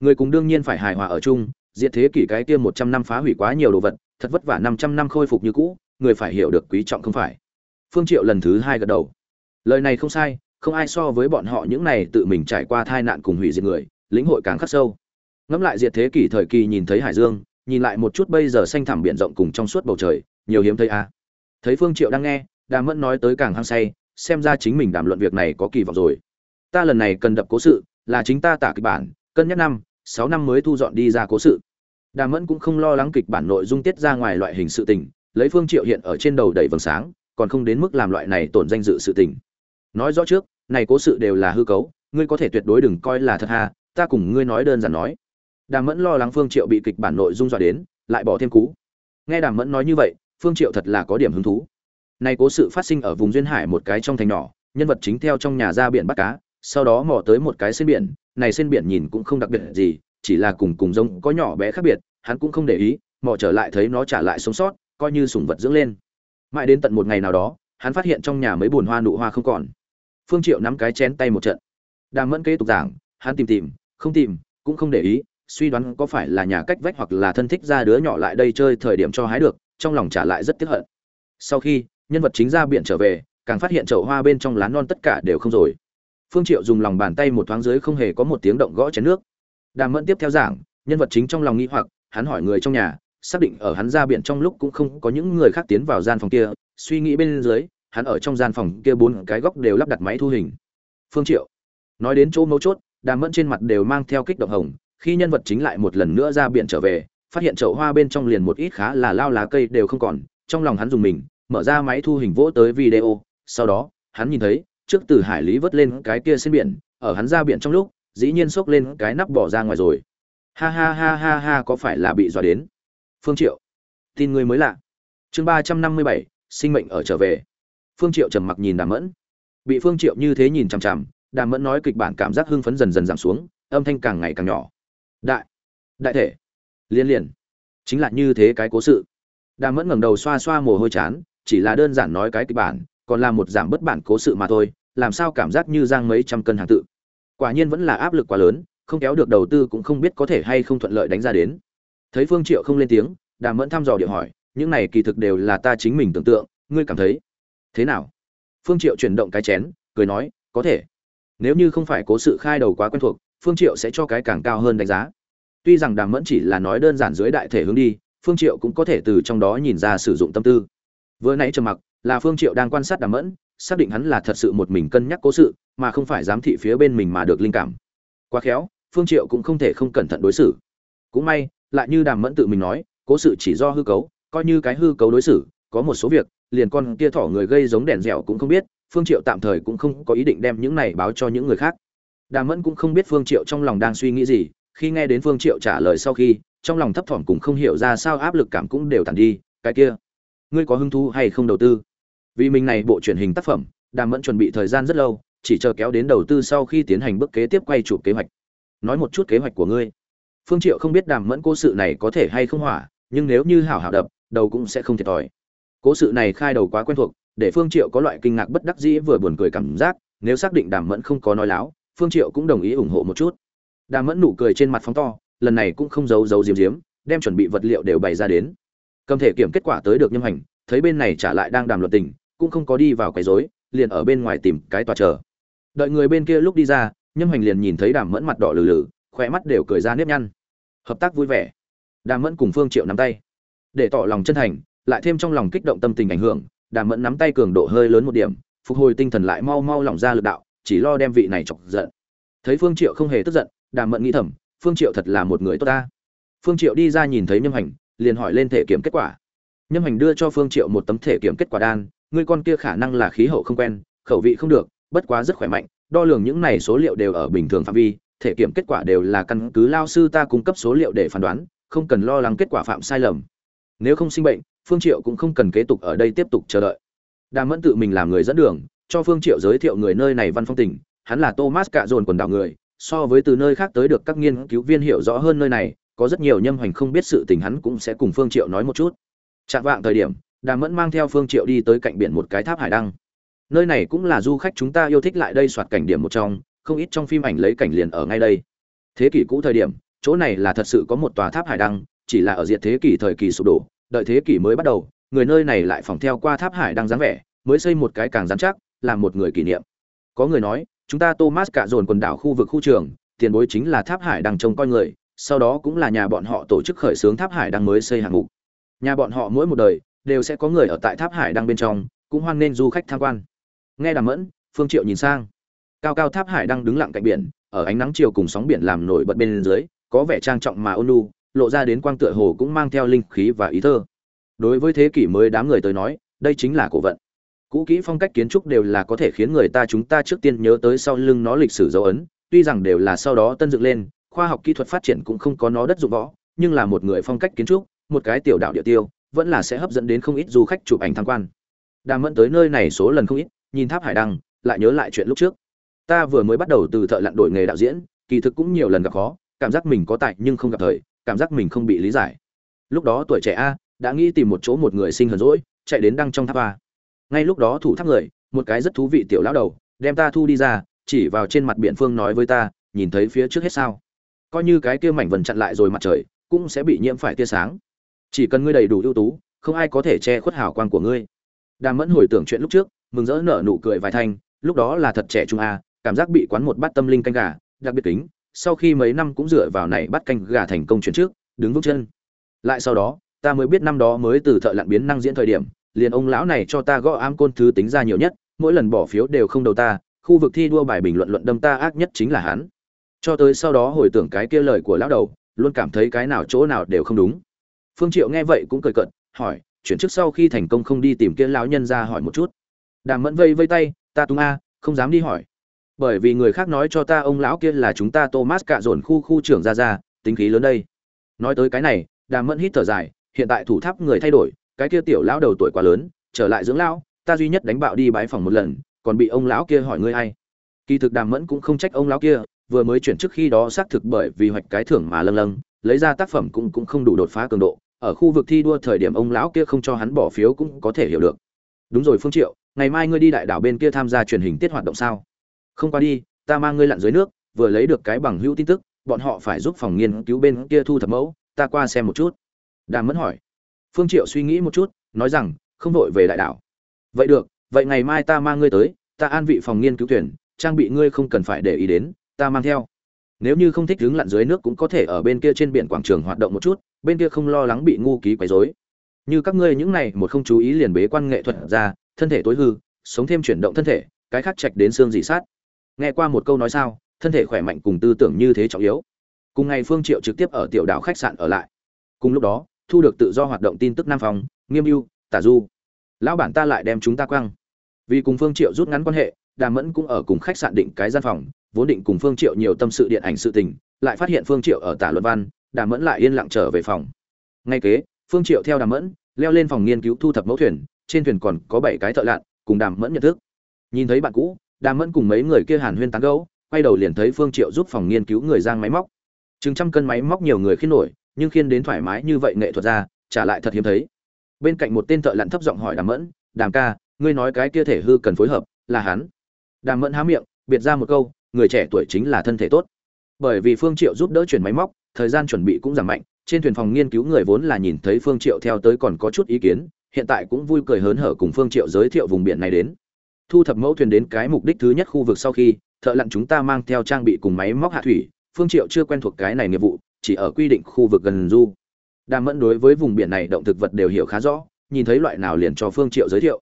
Người cùng đương nhiên phải hài hòa ở chung, diệt thế kỷ cái kia một trăm năm phá hủy quá nhiều đồ vật, thật vất vả năm trăm năm khôi phục như cũ, người phải hiểu được quý trọng không phải. Phương triệu lần thứ hai gật đầu. Lời này không sai không ai so với bọn họ những này tự mình trải qua tai nạn cùng hủy diệt người, lĩnh hội càng khắc sâu. Ngẫm lại diệt thế kỷ thời kỳ nhìn thấy hải dương, nhìn lại một chút bây giờ xanh thẳm biển rộng cùng trong suốt bầu trời, nhiều hiếm thấy a. À. thấy phương triệu đang nghe, đàm mẫn nói tới càng hăng say, xem ra chính mình đàm luận việc này có kỳ vọng rồi. Ta lần này cần đập cố sự, là chính ta tả kịch bản, cân nhắc năm, sáu năm mới thu dọn đi ra cố sự. Đàm mẫn cũng không lo lắng kịch bản nội dung tiết ra ngoài loại hình sự tình, lấy phương triệu hiện ở trên đầu đầy vầng sáng, còn không đến mức làm loại này tổn danh dự sự tình. Nói rõ trước này cố sự đều là hư cấu, ngươi có thể tuyệt đối đừng coi là thật ha, ta cùng ngươi nói đơn giản nói. Đàm mẫn lo lắng phương triệu bị kịch bản nội dung dọa đến, lại bỏ thêm cú. Nghe đàm mẫn nói như vậy, phương triệu thật là có điểm hứng thú. Này cố sự phát sinh ở vùng duyên hải một cái trong thành nhỏ, nhân vật chính theo trong nhà ra biển bắt cá, sau đó mò tới một cái xên biển, này xên biển nhìn cũng không đặc biệt gì, chỉ là cùng cùng giống có nhỏ bé khác biệt, hắn cũng không để ý, mò trở lại thấy nó trả lại sống sót, coi như sủng vật dưỡng lên. Mãi đến tận một ngày nào đó, hắn phát hiện trong nhà mấy bùn hoa nụ hoa không còn phương triệu nắm cái chén tay một trận. Đàm mẫn kế tục giảng, hắn tìm tìm, không tìm, cũng không để ý, suy đoán có phải là nhà cách vách hoặc là thân thích ra đứa nhỏ lại đây chơi thời điểm cho hái được, trong lòng trả lại rất tiếc hận. Sau khi, nhân vật chính ra biển trở về, càng phát hiện chậu hoa bên trong lá non tất cả đều không rồi. Phương triệu dùng lòng bàn tay một thoáng dưới không hề có một tiếng động gõ chén nước. Đàm mẫn tiếp theo giảng, nhân vật chính trong lòng nghi hoặc, hắn hỏi người trong nhà, xác định ở hắn ra biển trong lúc cũng không có những người khác tiến vào gian phòng kia, suy nghĩ bên dưới hắn ở trong gian phòng kia bốn cái góc đều lắp đặt máy thu hình. Phương triệu, nói đến chỗ mấu chốt đàm mẫn trên mặt đều mang theo kích động hồng, khi nhân vật chính lại một lần nữa ra biển trở về, phát hiện chậu hoa bên trong liền một ít khá là lao lá cây đều không còn, trong lòng hắn dùng mình, mở ra máy thu hình vỗ tới video, sau đó, hắn nhìn thấy, trước từ hải lý vớt lên cái kia trên biển, ở hắn ra biển trong lúc, dĩ nhiên xốc lên cái nắp bỏ ra ngoài rồi. Ha ha ha ha ha, có phải là bị dọa đến? Phương triệu, tin người mới lạ. Chương ba trăm năm mươi bảy, sinh mệnh ở trở về phương triệu trầm mặc nhìn đàm mẫn. Bị phương triệu như thế nhìn chằm chằm, đàm mẫn nói kịch bản cảm giác hưng phấn dần dần giảm xuống, âm thanh càng ngày càng nhỏ. Đại đại thể, liên liền, chính là như thế cái cố sự. Đàm mẫn ngẩng đầu xoa xoa mồ hôi chán, chỉ là đơn giản nói cái kịch bản, còn là một giảm bất bản cố sự mà thôi, làm sao cảm giác như giang mấy trăm cân hàng tự. Quả nhiên vẫn là áp lực quá lớn, không kéo được đầu tư cũng không biết có thể hay không thuận lợi đánh ra đến. Thấy phương triệu không lên tiếng, đàm mẫn thăm dò điệu hỏi, những này kỳ thực đều là ta chính mình tưởng tượng, ngươi cảm thấy? Thế nào? Phương triệu chuyển động cái chén, cười nói, có thể. Nếu như không phải cố sự khai đầu quá quen thuộc, phương triệu sẽ cho cái càng cao hơn đánh giá. Tuy rằng đàm mẫn chỉ là nói đơn giản dưới đại thể hướng đi, phương triệu cũng có thể từ trong đó nhìn ra sử dụng tâm tư. Vừa nãy trầm mặc, là phương triệu đang quan sát đàm mẫn, xác định hắn là thật sự một mình cân nhắc cố sự, mà không phải giám thị phía bên mình mà được linh cảm. Quá khéo, phương triệu cũng không thể không cẩn thận đối xử. Cũng may, lại như đàm mẫn tự mình nói, cố sự chỉ do hư cấu, coi như cái hư cấu đối xử, có một số việc liền con kia thỏ người gây giống đèn dẻo cũng không biết, phương triệu tạm thời cũng không có ý định đem những này báo cho những người khác. Đàm mẫn cũng không biết phương triệu trong lòng đang suy nghĩ gì, khi nghe đến phương triệu trả lời sau khi, trong lòng thấp thỏm cũng không hiểu ra sao áp lực cảm cũng đều tàn đi, cái kia, ngươi có hứng thú hay không đầu tư? Vì mình này bộ truyền hình tác phẩm đàm mẫn chuẩn bị thời gian rất lâu, chỉ chờ kéo đến đầu tư sau khi tiến hành bước kế tiếp quay chụp kế hoạch. Nói một chút kế hoạch của ngươi. Phương triệu không biết đàm mẫn cố sự này có thể hay không hỏa, nhưng nếu như hảo hảo đập, đầu cũng sẽ không thiệt thòi cố sự này khai đầu quá quen thuộc, để phương triệu có loại kinh ngạc bất đắc dĩ vừa buồn cười cảm giác, nếu xác định đàm mẫn không có nói láo, phương triệu cũng đồng ý ủng hộ một chút. Đàm mẫn nụ cười trên mặt phóng to, lần này cũng không giấu giấu diếm diếm đem chuẩn bị vật liệu đều bày ra đến. Cầm thể kiểm kết quả tới được nhâm hành, thấy bên này trả lại đang đàm luật tình, cũng không có đi vào quấy rối, liền ở bên ngoài tìm cái tòa chờ. Đợi người bên kia lúc đi ra, nhâm hành liền nhìn thấy đàm mẫn mặt đỏ lử lử khỏe mắt đều cười ra nếp nhăn. Hợp tác vui vẻ. Đàm mẫn cùng phương triệu nắm tay. Để tỏ lòng chân thành lại thêm trong lòng kích động tâm tình ảnh hưởng đàm mẫn nắm tay cường độ hơi lớn một điểm, phục hồi tinh thần lại mau mau lỏng ra lực đạo, chỉ lo đem vị này chọc giận. Thấy phương triệu không hề tức giận đàm mẫn nghĩ thầm, phương triệu thật là một người tốt ta. Phương triệu đi ra nhìn thấy nhâm hành, liền hỏi lên thể kiểm kết quả. Nhâm hành đưa cho phương triệu một tấm thể kiểm kết quả đan, người con kia khả năng là khí hậu không quen, khẩu vị không được, bất quá rất khỏe mạnh, đo lường những này số liệu đều ở bình thường phạm vi, thể kiểm kết quả đều là căn cứ lao sư ta cung cấp số liệu để phán đoán, không cần lo lắng kết quả phạm sai lầm. Nếu không sinh bệnh phương triệu cũng không cần kế tục ở đây tiếp tục chờ đợi. Đàm mẫn tự mình làm người dẫn đường, cho phương triệu giới thiệu người nơi này văn phong tỉnh hắn là thomas cạ dồn quần đảo người, so với từ nơi khác tới được các nghiên cứu viên hiểu rõ hơn nơi này, có rất nhiều nhâm hoành không biết sự tình hắn cũng sẽ cùng phương triệu nói một chút. Chạm vạng thời điểm đàm mẫn mang theo phương triệu đi tới cạnh biển một cái tháp hải đăng. Nơi này cũng là du khách chúng ta yêu thích lại đây soạt cảnh điểm một trong, không ít trong phim ảnh lấy cảnh liền ở ngay đây. Thế kỷ cũ thời điểm, chỗ này là thật sự có một tòa tháp hải đăng, chỉ là ở diệt thế kỷ thời kỳ sụp đổ đợi thế kỷ mới bắt đầu, người nơi này lại phòng theo qua tháp hải đang dáng vẻ, mới xây một cái càng dán chắc, làm một người kỷ niệm. Có người nói, chúng ta thomas cả dồn quần đảo khu vực khu trường, tiền bối chính là tháp hải đang trông coi người, sau đó cũng là nhà bọn họ tổ chức khởi xướng tháp hải đang mới xây hạng mục. Nhà bọn họ mỗi một đời, đều sẽ có người ở tại tháp hải đang bên trong, cũng hoan nghênh du khách tham quan. Nghe đàm mẫn, phương triệu nhìn sang. Cao cao tháp hải đang đứng lặng cạnh biển, ở ánh nắng chiều cùng sóng biển làm nổi bật bên dưới, có vẻ trang trọng mà ôn nhu lộ ra đến quang tựa hồ cũng mang theo linh khí và ý thơ. Đối với thế kỷ mới đám người tới nói, đây chính là cổ vận. Cũ kỹ phong cách kiến trúc đều là có thể khiến người ta chúng ta trước tiên nhớ tới sau lưng nó lịch sử dấu ấn, tuy rằng đều là sau đó tân dựng lên, khoa học kỹ thuật phát triển cũng không có nó đất dụng võ, nhưng là một người phong cách kiến trúc, một cái tiểu đạo địa tiêu, vẫn là sẽ hấp dẫn đến không ít du khách chụp ảnh tham quan. Đàm mẫn tới nơi này số lần không ít, nhìn tháp hải đăng, lại nhớ lại chuyện lúc trước. Ta vừa mới bắt đầu từ thợ lặn đổi nghề đạo diễn, kỳ thực cũng nhiều lần gặp khó, cảm giác mình có tài nhưng không gặp thời cảm giác mình không bị lý giải. Lúc đó tuổi trẻ a đã nghĩ tìm một chỗ một người sinh hờn rỗi chạy đến đăng trong tháp a. Ngay lúc đó thủ tháp người, một cái rất thú vị tiểu lão đầu, đem ta thu đi ra, chỉ vào trên mặt biển phương nói với ta, nhìn thấy phía trước hết sao? Coi như cái kia mảnh vần chặn lại rồi mặt trời, cũng sẽ bị nhiễm phải tia sáng. Chỉ cần ngươi đầy đủ ưu tú, không ai có thể che khuất hào quang của ngươi. Đàm mẫn hồi tưởng chuyện lúc trước, mừng rỡ nở nụ cười vài thanh, lúc đó là thật trẻ trung a, cảm giác bị quán một bát tâm linh canh gà, đặc biệt kính sau khi mấy năm cũng dựa vào này bắt canh gà thành công chuyển trước đứng vững chân. Lại sau đó ta mới biết năm đó mới từ thợ lặn biến năng diễn thời điểm liền ông lão này cho ta gõ ám côn thứ tính ra nhiều nhất mỗi lần bỏ phiếu đều không đầu ta khu vực thi đua bài bình luận luận đâm ta ác nhất chính là hắn. Cho tới sau đó hồi tưởng cái kia lời của lão đầu luôn cảm thấy cái nào chỗ nào đều không đúng. Phương triệu nghe vậy cũng cười cợt, hỏi chuyển trước sau khi thành công không đi tìm kia lão nhân ra hỏi một chút? Đàm mẫn vây vây tay ta tung a không dám đi hỏi bởi vì người khác nói cho ta ông lão kia là chúng ta thomas cạ dồn khu khu trưởng ra ra tính khí lớn đây. Nói tới cái này đàm mẫn hít thở dài, hiện tại thủ tháp người thay đổi, cái kia tiểu lão đầu tuổi quá lớn, trở lại dưỡng lão, ta duy nhất đánh bạo đi bái phòng một lần, còn bị ông lão kia hỏi ngươi ai. Kỳ thực đàm mẫn cũng không trách ông lão kia, vừa mới chuyển trước khi đó xác thực bởi vì hoạch cái thưởng mà lâng lâng, lấy ra tác phẩm cũng cũng không đủ đột phá cường độ, ở khu vực thi đua thời điểm ông lão kia không cho hắn bỏ phiếu cũng có thể hiểu được. Đúng rồi phương triệu, ngày mai ngươi đi đại đảo bên kia tham gia truyền hình tiết hoạt động sao? Không qua đi, ta mang ngươi lặn dưới nước, vừa lấy được cái bằng hữu tin tức, bọn họ phải giúp phòng nghiên cứu bên kia thu thập mẫu, ta qua xem một chút. Đàm mẫn hỏi. Phương triệu suy nghĩ một chút, nói rằng, không đội về đại đảo. Vậy được, vậy ngày mai ta mang ngươi tới, ta an vị phòng nghiên cứu thuyền, trang bị ngươi không cần phải để ý đến, ta mang theo. Nếu như không thích đứng lặn dưới nước cũng có thể ở bên kia trên biển quảng trường hoạt động một chút, bên kia không lo lắng bị ngu ký quấy rối. Như các ngươi những này, một không chú ý liền bế quan nghệ thuật ra, thân thể tối hư, sống thêm chuyển động thân thể, cái khác chạch đến xương dị sát nghe qua một câu nói sao, thân thể khỏe mạnh cùng tư tưởng như thế trọng yếu. Cùng ngày phương triệu trực tiếp ở tiểu đảo khách sạn ở lại. Cùng lúc đó, thu được tự do hoạt động tin tức nam phòng nghiêm ưu, tả du. Lão bản ta lại đem chúng ta quăng. Vì cùng phương triệu rút ngắn quan hệ, đàm mẫn cũng ở cùng khách sạn định cái gian phòng, vốn định cùng phương triệu nhiều tâm sự điện ảnh sự tình, lại phát hiện phương triệu ở tả luận văn, đàm mẫn lại yên lặng trở về phòng. Ngay kế, phương triệu theo đàm mẫn, leo lên phòng nghiên cứu thu thập mẫu thuyền, trên thuyền còn có bảy cái thợ lặn, cùng đàm mẫn nhận thức. Nhìn thấy bạn cũ đàm mẫn cùng mấy người kia hàn huyên tán gẫu, quay đầu liền thấy phương triệu giúp phòng nghiên cứu người giang máy móc. Chừng trăm cân máy móc nhiều người khiên nổi, nhưng khiên đến thoải mái như vậy nghệ thuật ra, trả lại thật hiếm thấy. Bên cạnh một tên thợ lặn thấp giọng hỏi đàm mẫn, đàm ca, ngươi nói cái kia thể hư cần phối hợp, là hắn? Đàm mẫn há miệng, biệt ra một câu, người trẻ tuổi chính là thân thể tốt. Bởi vì phương triệu giúp đỡ chuyển máy móc, thời gian chuẩn bị cũng giảm mạnh, trên thuyền phòng nghiên cứu người vốn là nhìn thấy phương triệu theo tới còn có chút ý kiến, hiện tại cũng vui cười hớn hở cùng phương triệu giới thiệu vùng biển này đến thu thập mẫu thuyền đến cái mục đích thứ nhất khu vực sau khi, thợ lặn chúng ta mang theo trang bị cùng máy móc hạ thủy, phương triệu chưa quen thuộc cái này nghiệp vụ, chỉ ở quy định khu vực gần du. Đàm mẫn đối với vùng biển này động thực vật đều hiểu khá rõ, nhìn thấy loại nào liền cho phương triệu giới thiệu.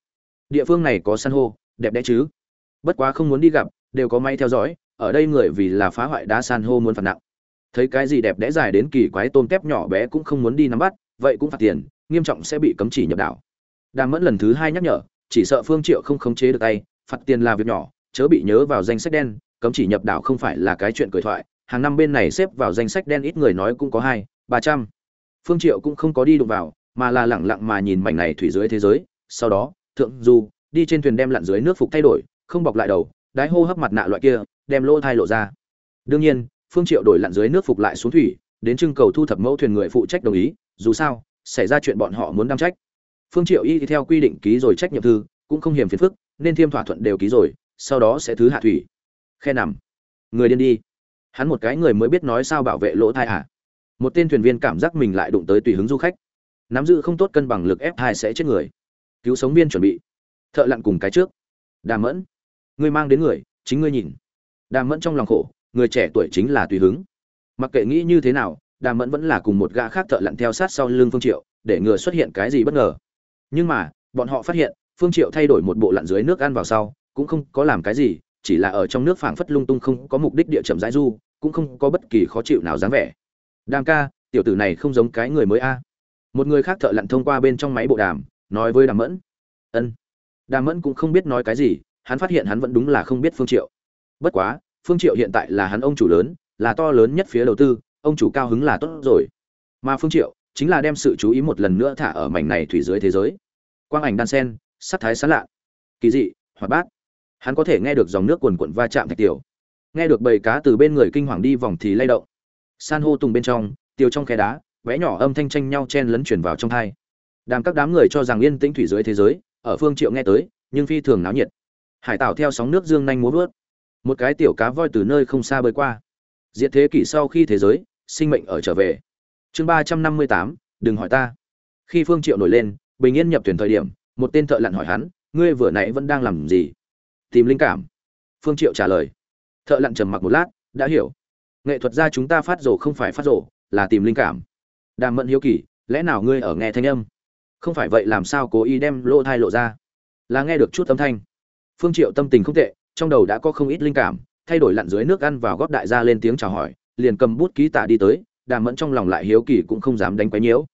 Địa phương này có san hô, đẹp đẽ chứ? Bất quá không muốn đi gặp, đều có máy theo dõi, ở đây người vì là phá hoại đá san hô muốn phạt nặng. Thấy cái gì đẹp đẽ dài đến kỳ quái tôm tép nhỏ bé cũng không muốn đi nắm bắt, vậy cũng phạt tiền, nghiêm trọng sẽ bị cấm chỉ nhập đảo. Đàm mẫn lần thứ hai nhắc nhở chỉ sợ phương triệu không khống chế được tay, phạt tiền là việc nhỏ, chớ bị nhớ vào danh sách đen, cấm chỉ nhập đảo không phải là cái chuyện cười thoại, hàng năm bên này xếp vào danh sách đen ít người nói cũng có hai, ba trăm. Phương triệu cũng không có đi đụng vào, mà là lặng lặng mà nhìn mảnh này thủy dưới thế giới, sau đó, thượng du, đi trên thuyền đem lặn dưới nước phục thay đổi, không bọc lại đầu, đái hô hấp mặt nạ loại kia, đem lỗ thai lộ ra. Đương nhiên, phương triệu đổi lặn dưới nước phục lại xuống thủy, đến trưng cầu thu thập mẫu thuyền người phụ trách đồng ý, dù sao, xảy ra chuyện bọn họ muốn đăm trách phương triệu y thì theo quy định ký rồi trách nhiệm thư, cũng không hiểm phiền phức, nên thiêm thỏa thuận đều ký rồi, sau đó sẽ thứ hạ thủy. Khe nằm. Người điên đi. Hắn một cái người mới biết nói sao bảo vệ lỗ thai à? Một tên thuyền viên cảm giác mình lại đụng tới tùy hứng du khách. Nắm giữ không tốt cân bằng lực ép thai sẽ chết người. Cứu sống viên chuẩn bị. Thợ lặn cùng cái trước. Đàm mẫn. Ngươi mang đến người, chính ngươi nhìn. Đàm mẫn trong lòng khổ, người trẻ tuổi chính là tùy hứng. Mặc kệ nghĩ như thế nào, đàm mẫn vẫn là cùng một gã khác thợ lặn theo sát sau lưng phương triệu, để ngừa xuất hiện cái gì bất ngờ nhưng mà, bọn họ phát hiện, phương triệu thay đổi một bộ lặn dưới nước ăn vào sau, cũng không có làm cái gì, chỉ là ở trong nước phảng phất lung tung không có mục đích địa chậm rãi du, cũng không có bất kỳ khó chịu nào dáng vẻ. Đàm ca, tiểu tử này không giống cái người mới a. Một người khác thợ lặn thông qua bên trong máy bộ đàm, nói với đàm mẫn. Ân. Đàm mẫn cũng không biết nói cái gì, hắn phát hiện hắn vẫn đúng là không biết phương triệu. Bất quá, phương triệu hiện tại là hắn ông chủ lớn, là to lớn nhất phía đầu tư, ông chủ cao hứng là tốt rồi. Mà phương triệu chính là đem sự chú ý một lần nữa thả ở mảnh này thủy dưới thế giới quang ảnh đan sen, sắc thái sán lạ. Kỳ dị, hoạt bát. Hắn có thể nghe được dòng nước cuồn cuộn va chạm thạch tiểu. Nghe được bầy cá từ bên người kinh hoàng đi vòng thì lay động. San hô tùng bên trong tiêu trong khe đá, vẽ nhỏ âm thanh tranh nhau chen lấn chuyển vào trong thai. Đàm các đám người cho rằng yên tĩnh thủy dưới thế giới, ở phương triệu nghe tới, nhưng phi thường náo nhiệt. Hải tảo theo sóng nước dương nhanh múa vớt. Một cái tiểu cá voi từ nơi không xa bơi qua. Diệt thế kỷ sau khi thế giới, sinh mệnh ở trở về. Chương ba trăm năm mươi tám, đừng hỏi ta. Khi phương triệu nổi lên bình yên nhập thuyền thời điểm, một tên thợ lặn hỏi hắn, ngươi vừa nãy vẫn đang làm gì? Tìm linh cảm. Phương triệu trả lời. Thợ lặn trầm mặc một lát, đã hiểu. Nghệ thuật gia chúng ta phát rổ không phải phát rổ là tìm linh cảm. Đàm mẫn hiếu kỳ, lẽ nào ngươi ở nghe thanh âm? Không phải vậy làm sao cố ý đem lỗ thai lộ ra? Là nghe được chút âm thanh. Phương triệu tâm tình không tệ, trong đầu đã có không ít linh cảm, thay đổi lặn dưới nước ăn vào góp đại gia lên tiếng chào hỏi, liền cầm bút ký tạ đi tới, đàm mẫn trong lòng lại hiếu kỳ cũng không dám đánh quấy nhiễu.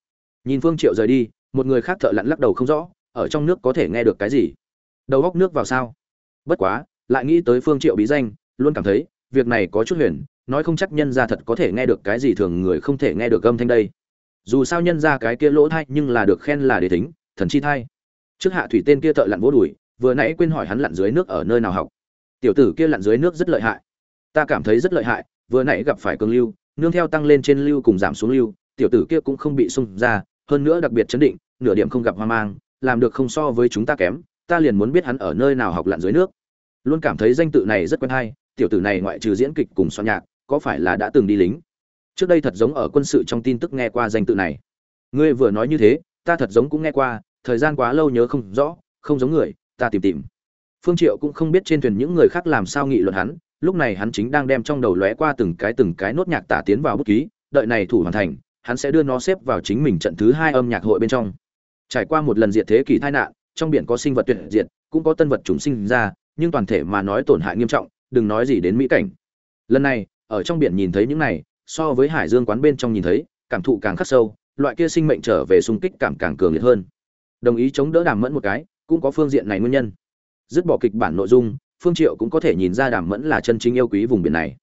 Nhìn phương triệu rời đi một người khác thợ lặn lắc đầu không rõ, ở trong nước có thể nghe được cái gì? Đầu góc nước vào sao? Bất quá, lại nghĩ tới phương triệu bí danh, luôn cảm thấy, việc này có chút huyền, nói không chắc nhân ra thật có thể nghe được cái gì thường người không thể nghe được âm thanh đây. Dù sao nhân ra cái kia lỗ thai nhưng là được khen là để tính thần chi thai. Trước hạ thủy tên kia thợ lặn vỗ đùi, vừa nãy quên hỏi hắn lặn dưới nước ở nơi nào học. Tiểu tử kia lặn dưới nước rất lợi hại. Ta cảm thấy rất lợi hại, vừa nãy gặp phải cường lưu, nương theo tăng lên trên lưu cùng giảm xuống lưu, tiểu tử kia cũng không bị xung ra hơn nữa đặc biệt chấn định, nửa điểm không gặp hoang mang, làm được không so với chúng ta kém, ta liền muốn biết hắn ở nơi nào học lặn dưới nước. Luôn cảm thấy danh tự này rất quen hay, tiểu tử này ngoại trừ diễn kịch cùng soạn nhạc, có phải là đã từng đi lính? Trước đây thật giống ở quân sự trong tin tức nghe qua danh tự này. Ngươi vừa nói như thế, ta thật giống cũng nghe qua, thời gian quá lâu nhớ không rõ, không giống người, ta tìm tìm. Phương triệu cũng không biết trên thuyền những người khác làm sao nghị luận hắn, lúc này hắn chính đang đem trong đầu lóe qua từng cái từng cái nốt nhạc tả tiến vào bút ký, đợi này thủ hoàn thành hắn sẽ đưa nó xếp vào chính mình trận thứ hai âm nhạc hội bên trong. Trải qua một lần diệt thế kỷ tai nạn, trong biển có sinh vật tuyệt diệt, cũng có tân vật chúng sinh ra, nhưng toàn thể mà nói tổn hại nghiêm trọng, đừng nói gì đến mỹ cảnh. Lần này, ở trong biển nhìn thấy những này, so với hải dương quán bên trong nhìn thấy, cảm thụ càng khắc sâu, loại kia sinh mệnh trở về xung kích cảm càng cường liệt hơn. Đồng ý chống đỡ đàm mẫn một cái, cũng có phương diện này nguyên nhân. Dứt bỏ kịch bản nội dung, phương triệu cũng có thể nhìn ra đàm mẫn là chân chính yêu quý vùng biển này.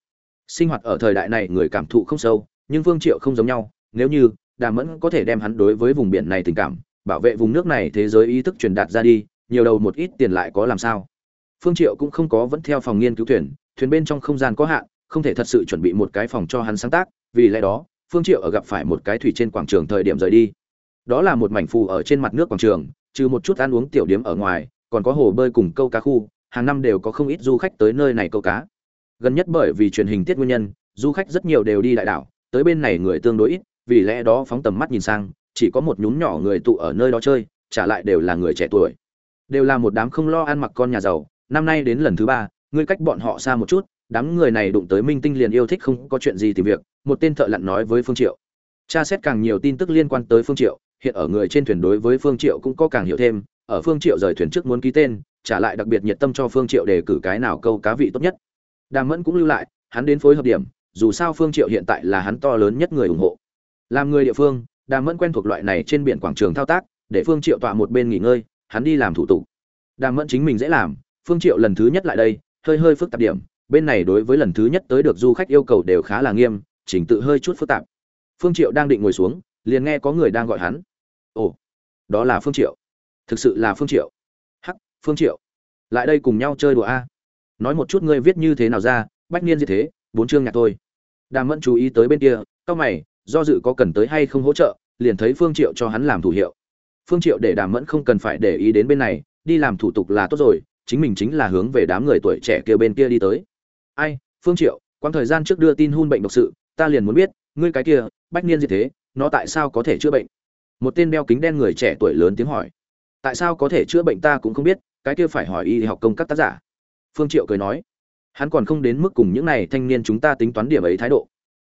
Sinh hoạt ở thời đại này người cảm thụ không sâu, nhưng phương triệu không giống nhau nếu như đàm mẫn có thể đem hắn đối với vùng biển này tình cảm, bảo vệ vùng nước này thế giới ý thức truyền đạt ra đi, nhiều đầu một ít tiền lại có làm sao? Phương triệu cũng không có vẫn theo phòng nghiên cứu thuyền thuyền bên trong không gian có hạn, không thể thật sự chuẩn bị một cái phòng cho hắn sáng tác, vì lẽ đó, phương triệu ở gặp phải một cái thủy trên quảng trường thời điểm rời đi. Đó là một mảnh phù ở trên mặt nước quảng trường, trừ một chút ăn uống tiểu điểm ở ngoài, còn có hồ bơi cùng câu cá khu, hàng năm đều có không ít du khách tới nơi này câu cá. Gần nhất bởi vì truyền hình tiết nguyên nhân, du khách rất nhiều đều đi đại đảo, tới bên này người tương đối ít vì lẽ đó phóng tầm mắt nhìn sang, chỉ có một nhún nhỏ người tụ ở nơi đó chơi, trả lại đều là người trẻ tuổi. Đều là một đám không lo ăn mặc con nhà giàu, năm nay đến lần thứ ba, ngươi cách bọn họ xa một chút, đám người này đụng tới minh tinh liền yêu thích không có chuyện gì tìm việc, một tên thợ lặn nói với phương triệu. Tra xét càng nhiều tin tức liên quan tới phương triệu, hiện ở người trên thuyền đối với phương triệu cũng có càng hiểu thêm, ở phương triệu rời thuyền trước muốn ký tên, trả lại đặc biệt nhiệt tâm cho phương triệu đề cử cái nào câu cá vị tốt nhất. Đàm mẫn cũng lưu lại, hắn đến phối hợp điểm, dù sao phương triệu hiện tại là hắn to lớn nhất người ủng hộ làm người địa phương, đàm mẫn quen thuộc loại này trên biển quảng trường thao tác, để phương triệu tọa một bên nghỉ ngơi, hắn đi làm thủ tục. Đàm mẫn chính mình dễ làm, phương triệu lần thứ nhất lại đây, hơi hơi phức tạp điểm, bên này đối với lần thứ nhất tới được du khách yêu cầu đều khá là nghiêm chỉnh tự hơi chút phức tạp. Phương triệu đang định ngồi xuống, liền nghe có người đang gọi hắn. Ồ, đó là phương triệu. Thực sự là phương triệu. Hắc, phương triệu. Lại đây cùng nhau chơi đùa a. Nói một chút ngươi viết như thế nào ra, bách niên gì thế, bốn chương nhạc thôi. Đàm mẫn chú ý tới bên kia cao mày do dự có cần tới hay không hỗ trợ, liền thấy phương triệu cho hắn làm thủ hiệu. Phương triệu để đàm mẫn không cần phải để ý đến bên này, đi làm thủ tục là tốt rồi, chính mình chính là hướng về đám người tuổi trẻ kia bên kia đi tới. Ai, phương triệu, quãng thời gian trước đưa tin hun bệnh độc sự, ta liền muốn biết, ngươi cái kia, bách niên gì thế, nó tại sao có thể chữa bệnh? Một tên đeo kính đen người trẻ tuổi lớn tiếng hỏi. Tại sao có thể chữa bệnh ta cũng không biết, cái kia phải hỏi y học công các tác giả. Phương triệu cười nói. Hắn còn không đến mức cùng những này thanh niên chúng ta tính toán điểm ấy thái độ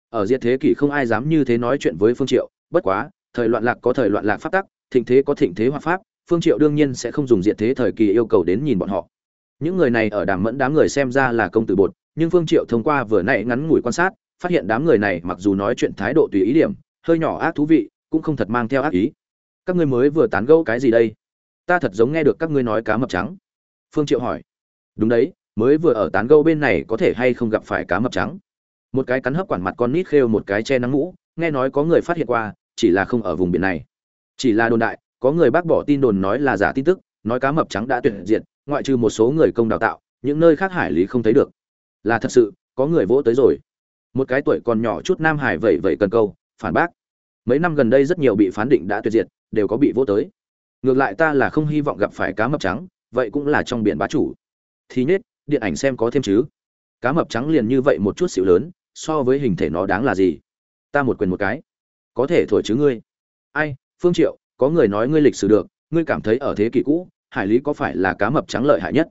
ở diệt thế kỷ không ai dám như thế nói chuyện với phương triệu, bất quá, thời loạn lạc có thời loạn lạc pháp tắc, thịnh thế có thịnh thế hoặc pháp, phương triệu đương nhiên sẽ không dùng diệt thế thời kỳ yêu cầu đến nhìn bọn họ. Những người này ở đàm mẫn đám người xem ra là công tử bột, nhưng phương triệu thông qua vừa nãy ngắn ngủi quan sát, phát hiện đám người này mặc dù nói chuyện thái độ tùy ý điểm, hơi nhỏ ác thú vị, cũng không thật mang theo ác ý. Các ngươi mới vừa tán gẫu cái gì đây? Ta thật giống nghe được các ngươi nói cá mập trắng. Phương triệu hỏi. Đúng đấy, mới vừa ở tán gẫu bên này có thể hay không gặp phải cá mập trắng? Một cái cắn hấp quản mặt con nít khêu một cái che nắng mũ, nghe nói có người phát hiện qua, chỉ là không ở vùng biển này. Chỉ là đồn đại, có người bác bỏ tin đồn nói là giả tin tức, nói cá mập trắng đã tuyệt diệt, ngoại trừ một số người công đào tạo, những nơi khác hải lý không thấy được. Là thật sự, có người vỗ tới rồi. Một cái tuổi còn nhỏ chút nam hải vậy vậy cần câu, phản bác. Mấy năm gần đây rất nhiều bị phán định đã tuyệt diệt, đều có bị vỗ tới. Ngược lại ta là không hy vọng gặp phải cá mập trắng, vậy cũng là trong biển bá chủ. Thì nhất điện ảnh xem có thêm chứ. Cá mập trắng liền như vậy một chút xíu lớn so với hình thể nó đáng là gì? Ta một quyền một cái. Có thể thổi chứ ngươi. Ai, phương triệu, có người nói ngươi lịch sử được, ngươi cảm thấy ở thế kỷ cũ, hải lý có phải là cá mập trắng lợi hại nhất?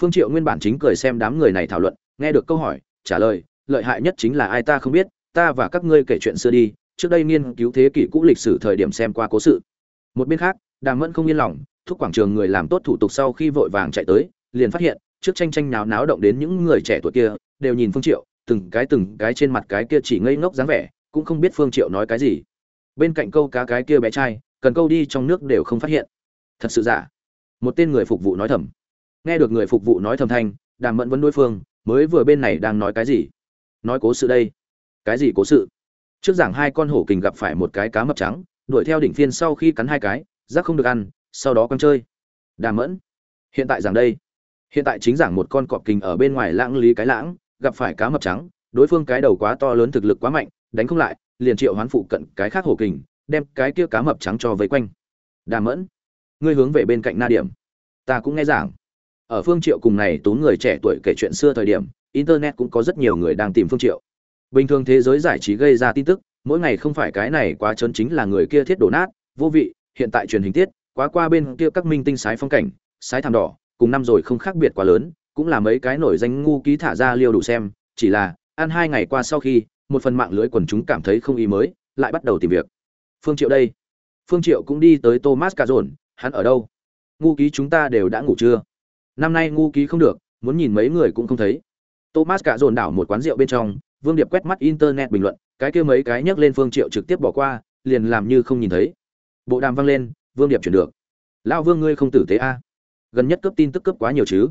Phương triệu nguyên bản chính cười xem đám người này thảo luận, nghe được câu hỏi, trả lời, lợi hại nhất chính là ai ta không biết, ta và các ngươi kể chuyện xưa đi, trước đây nghiên cứu thế kỷ cũ lịch sử thời điểm xem qua cố sự. Một bên khác, đàm mẫn không yên lòng, thúc quảng trường người làm tốt thủ tục sau khi vội vàng chạy tới, liền phát hiện, trước tranh tranh náo náo động đến những người trẻ tuổi kia, đều nhìn phương triệu từng cái từng cái trên mặt cái kia chỉ ngây ngốc dáng vẻ, cũng không biết phương triệu nói cái gì. Bên cạnh câu cá cái kia bé trai, cần câu đi trong nước đều không phát hiện. Thật sự giả. Một tên người phục vụ nói thầm. Nghe được người phục vụ nói thầm thanh, đàm mẫn vẫn đối phương, mới vừa bên này đang nói cái gì? Nói cố sự đây. Cái gì cố sự? Trước giảng hai con hổ kình gặp phải một cái cá mập trắng, đuổi theo đỉnh phiên sau khi cắn hai cái rác không được ăn, sau đó con chơi. Đàm mẫn. Hiện tại giảng đây. Hiện tại chính giảng một con cọp kình ở bên ngoài lãng lý cái lãng gặp phải cá mập trắng, đối phương cái đầu quá to lớn thực lực quá mạnh, đánh không lại, liền triệu hoán phụ cận cái khác hổ kình, đem cái kia cá mập trắng cho vây quanh. Đàm mẫn, ngươi hướng về bên cạnh na điểm. Ta cũng nghe giảng. Ở phương triệu cùng này tốn người trẻ tuổi kể chuyện xưa thời điểm, internet cũng có rất nhiều người đang tìm phương triệu. Bình thường thế giới giải trí gây ra tin tức, mỗi ngày không phải cái này quá trớn chính là người kia thiết đổ nát, vô vị, hiện tại truyền hình tiết, quá qua bên kia các minh tinh sái phong cảnh, sái thảm đỏ, cùng năm rồi không khác biệt quá lớn cũng là mấy cái nổi danh ngu ký thả ra liêu đủ xem, chỉ là, ăn hai ngày qua sau khi, một phần mạng lưới quần chúng cảm thấy không ý mới, lại bắt đầu tìm việc. Phương triệu đây. Phương triệu cũng đi tới thomas cà dồn hắn ở đâu? Ngu ký chúng ta đều đã ngủ chưa? Năm nay ngu ký không được, muốn nhìn mấy người cũng không thấy. Thomas cà dồn đảo một quán rượu bên trong, vương điệp quét mắt internet bình luận, cái kia mấy cái nhấc lên phương triệu trực tiếp bỏ qua, liền làm như không nhìn thấy. Bộ đàm vang lên, vương điệp chuyển được. Lão vương ngươi không tử tế a? Gần nhất cấp tin tức cấp quá nhiều chứ?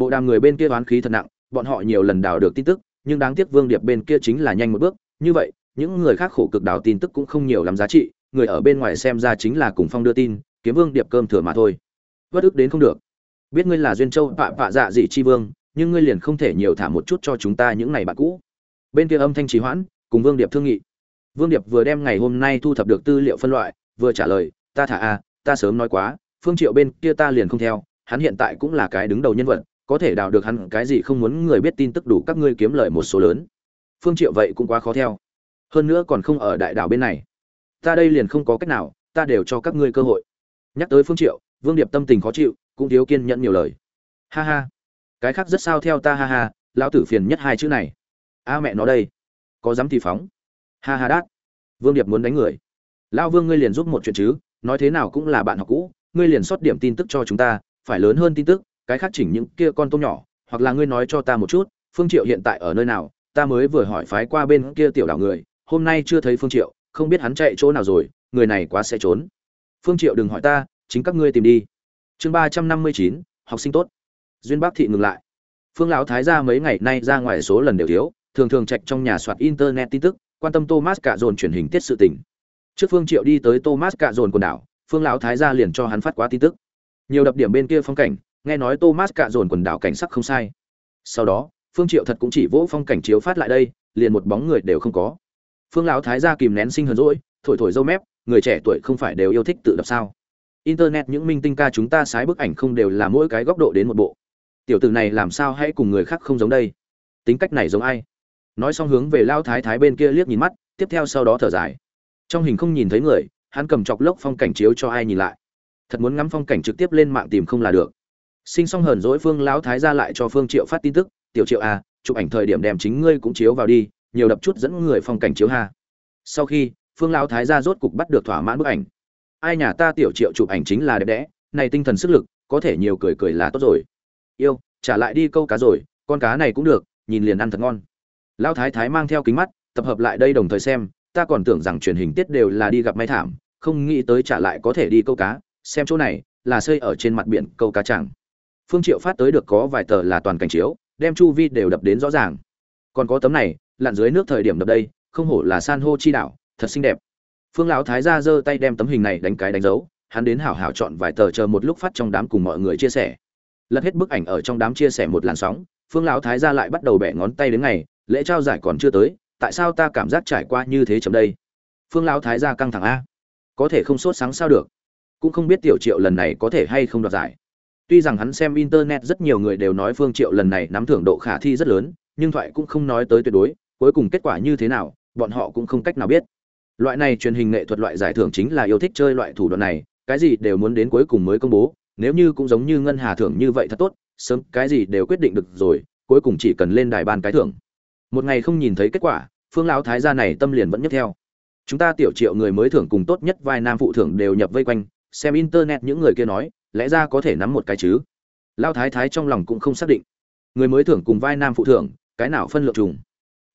Bộ đàm người bên kia đoán khí thật nặng, bọn họ nhiều lần đào được tin tức, nhưng đáng tiếc vương điệp bên kia chính là nhanh một bước. Như vậy, những người khác khổ cực đào tin tức cũng không nhiều lắm giá trị, người ở bên ngoài xem ra chính là cùng phong đưa tin, kiếm vương điệp cơm thừa mà thôi. Bất ức đến không được. Biết ngươi là duyên châu vạ vạ dạ dị chi vương, nhưng ngươi liền không thể nhiều thả một chút cho chúng ta những ngày bạn cũ. Bên kia âm thanh trì hoãn, cùng vương điệp thương nghị. Vương điệp vừa đem ngày hôm nay thu thập được tư liệu phân loại, vừa trả lời, ta thả a ta sớm nói quá, phương triệu bên kia ta liền không theo, hắn hiện tại cũng là cái đứng đầu nhân vật có thể đào được hắn cái gì không muốn người biết tin tức đủ các ngươi kiếm lợi một số lớn. Phương triệu vậy cũng quá khó theo. Hơn nữa còn không ở đại đảo bên này. Ta đây liền không có cách nào, ta đều cho các ngươi cơ hội. Nhắc tới phương triệu, vương điệp tâm tình khó chịu, cũng thiếu kiên nhẫn nhiều lời. Ha ha. Cái khác rất sao theo ta ha ha, lão tử phiền nhất hai chữ này. A mẹ nó đây. Có dám thì phóng. Ha ha đát. Vương điệp muốn đánh người. Lão vương ngươi liền giúp một chuyện chứ, nói thế nào cũng là bạn học cũ, ngươi liền sót điểm tin tức cho chúng ta, phải lớn hơn tin tức cái khác chỉnh những kia con tôm nhỏ, hoặc là ngươi nói cho ta một chút, phương triệu hiện tại ở nơi nào? Ta mới vừa hỏi phái qua bên kia tiểu đảo người, hôm nay chưa thấy phương triệu, không biết hắn chạy chỗ nào rồi, người này quá sẽ trốn. Phương triệu đừng hỏi ta, chính các ngươi tìm đi. Chương ba trăm năm mươi chín, học sinh tốt. Duyên bác thị ngừng lại. Phương lão thái gia mấy ngày nay ra ngoài số lần đều thiếu, thường thường trạch trong nhà soạt internet tin tức, quan tâm thomas cả dồn truyền hình tiết sự tình. Trước phương triệu đi tới thomas cả dồn quần đảo, phương lão thái gia liền cho hắn phát quá tin tức. Nhiều đập điểm bên kia phong cảnh nghe nói thomas cạ dồn quần đảo cảnh sắc không sai. Sau đó, phương triệu thật cũng chỉ vỗ phong cảnh chiếu phát lại đây, liền một bóng người đều không có. Phương lão thái gia kìm nén sinh hờn rỗi thổi thổi dâu mép, người trẻ tuổi không phải đều yêu thích tự đập sao? Internet những minh tinh ca chúng ta sái bức ảnh không đều là mỗi cái góc độ đến một bộ. Tiểu tử này làm sao hãy cùng người khác không giống đây? Tính cách này giống ai? Nói xong hướng về lao thái thái bên kia liếc nhìn mắt, tiếp theo sau đó thở dài. Trong hình không nhìn thấy người, hắn cầm chọc lốc phong cảnh chiếu cho ai nhìn lại. Thật muốn ngắm phong cảnh trực tiếp lên mạng tìm không là được sinh xong hờn dỗi phương lão thái ra lại cho phương triệu phát tin tức, tiểu triệu à chụp ảnh thời điểm đem chính ngươi cũng chiếu vào đi, nhiều đập chút dẫn người phong cảnh chiếu ha. Sau khi, phương lão thái gia rốt cục bắt được thỏa mãn bức ảnh. Ai nhà ta tiểu triệu chụp ảnh chính là đẹp đẽ, này tinh thần sức lực, có thể nhiều cười cười là tốt rồi. Yêu, trả lại đi câu cá rồi, con cá này cũng được, nhìn liền ăn thật ngon. Lão thái thái mang theo kính mắt, tập hợp lại đây đồng thời xem, ta còn tưởng rằng truyền hình tiết đều là đi gặp may thảm, không nghĩ tới trả lại có thể đi câu cá, xem chỗ này, là xây ở trên mặt biển câu cá chẳng phương triệu phát tới được có vài tờ là toàn cảnh chiếu, đem chu vi đều đập đến rõ ràng. Còn có tấm này, lặn dưới nước thời điểm đập đây, không hổ là san hô chi đảo thật xinh đẹp. Phương lão thái gia giơ tay đem tấm hình này đánh cái đánh dấu, hắn đến hảo hảo chọn vài tờ chờ một lúc phát trong đám cùng mọi người chia sẻ. Lật hết bức ảnh ở trong đám chia sẻ một làn sóng, phương lão thái gia lại bắt đầu bẻ ngón tay đến ngày, lễ trao giải còn chưa tới, tại sao ta cảm giác trải qua như thế chấm đây? Phương lão thái gia căng thẳng a. Có thể không sốt sáng sao được. Cũng không biết tiểu triệu lần này có thể hay không đoạt giải tuy rằng hắn xem internet rất nhiều người đều nói phương triệu lần này nắm thưởng độ khả thi rất lớn, nhưng thoại cũng không nói tới tuyệt đối, cuối cùng kết quả như thế nào, bọn họ cũng không cách nào biết. Loại này truyền hình nghệ thuật loại giải thưởng chính là yêu thích chơi loại thủ đoạn này, cái gì đều muốn đến cuối cùng mới công bố, nếu như cũng giống như ngân hà thưởng như vậy thật tốt, sớm cái gì đều quyết định được rồi, cuối cùng chỉ cần lên đài ban cái thưởng. Một ngày không nhìn thấy kết quả, phương lão thái gia này tâm liền vẫn nhất theo. Chúng ta tiểu triệu người mới thưởng cùng tốt nhất vai nam phụ thưởng đều nhập vây quanh, xem internet những người kia nói lẽ ra có thể nắm một cái chứ? Lao thái thái trong lòng cũng không xác định. Người mới thưởng cùng vai nam phụ thưởng, cái nào phân lượng trùng?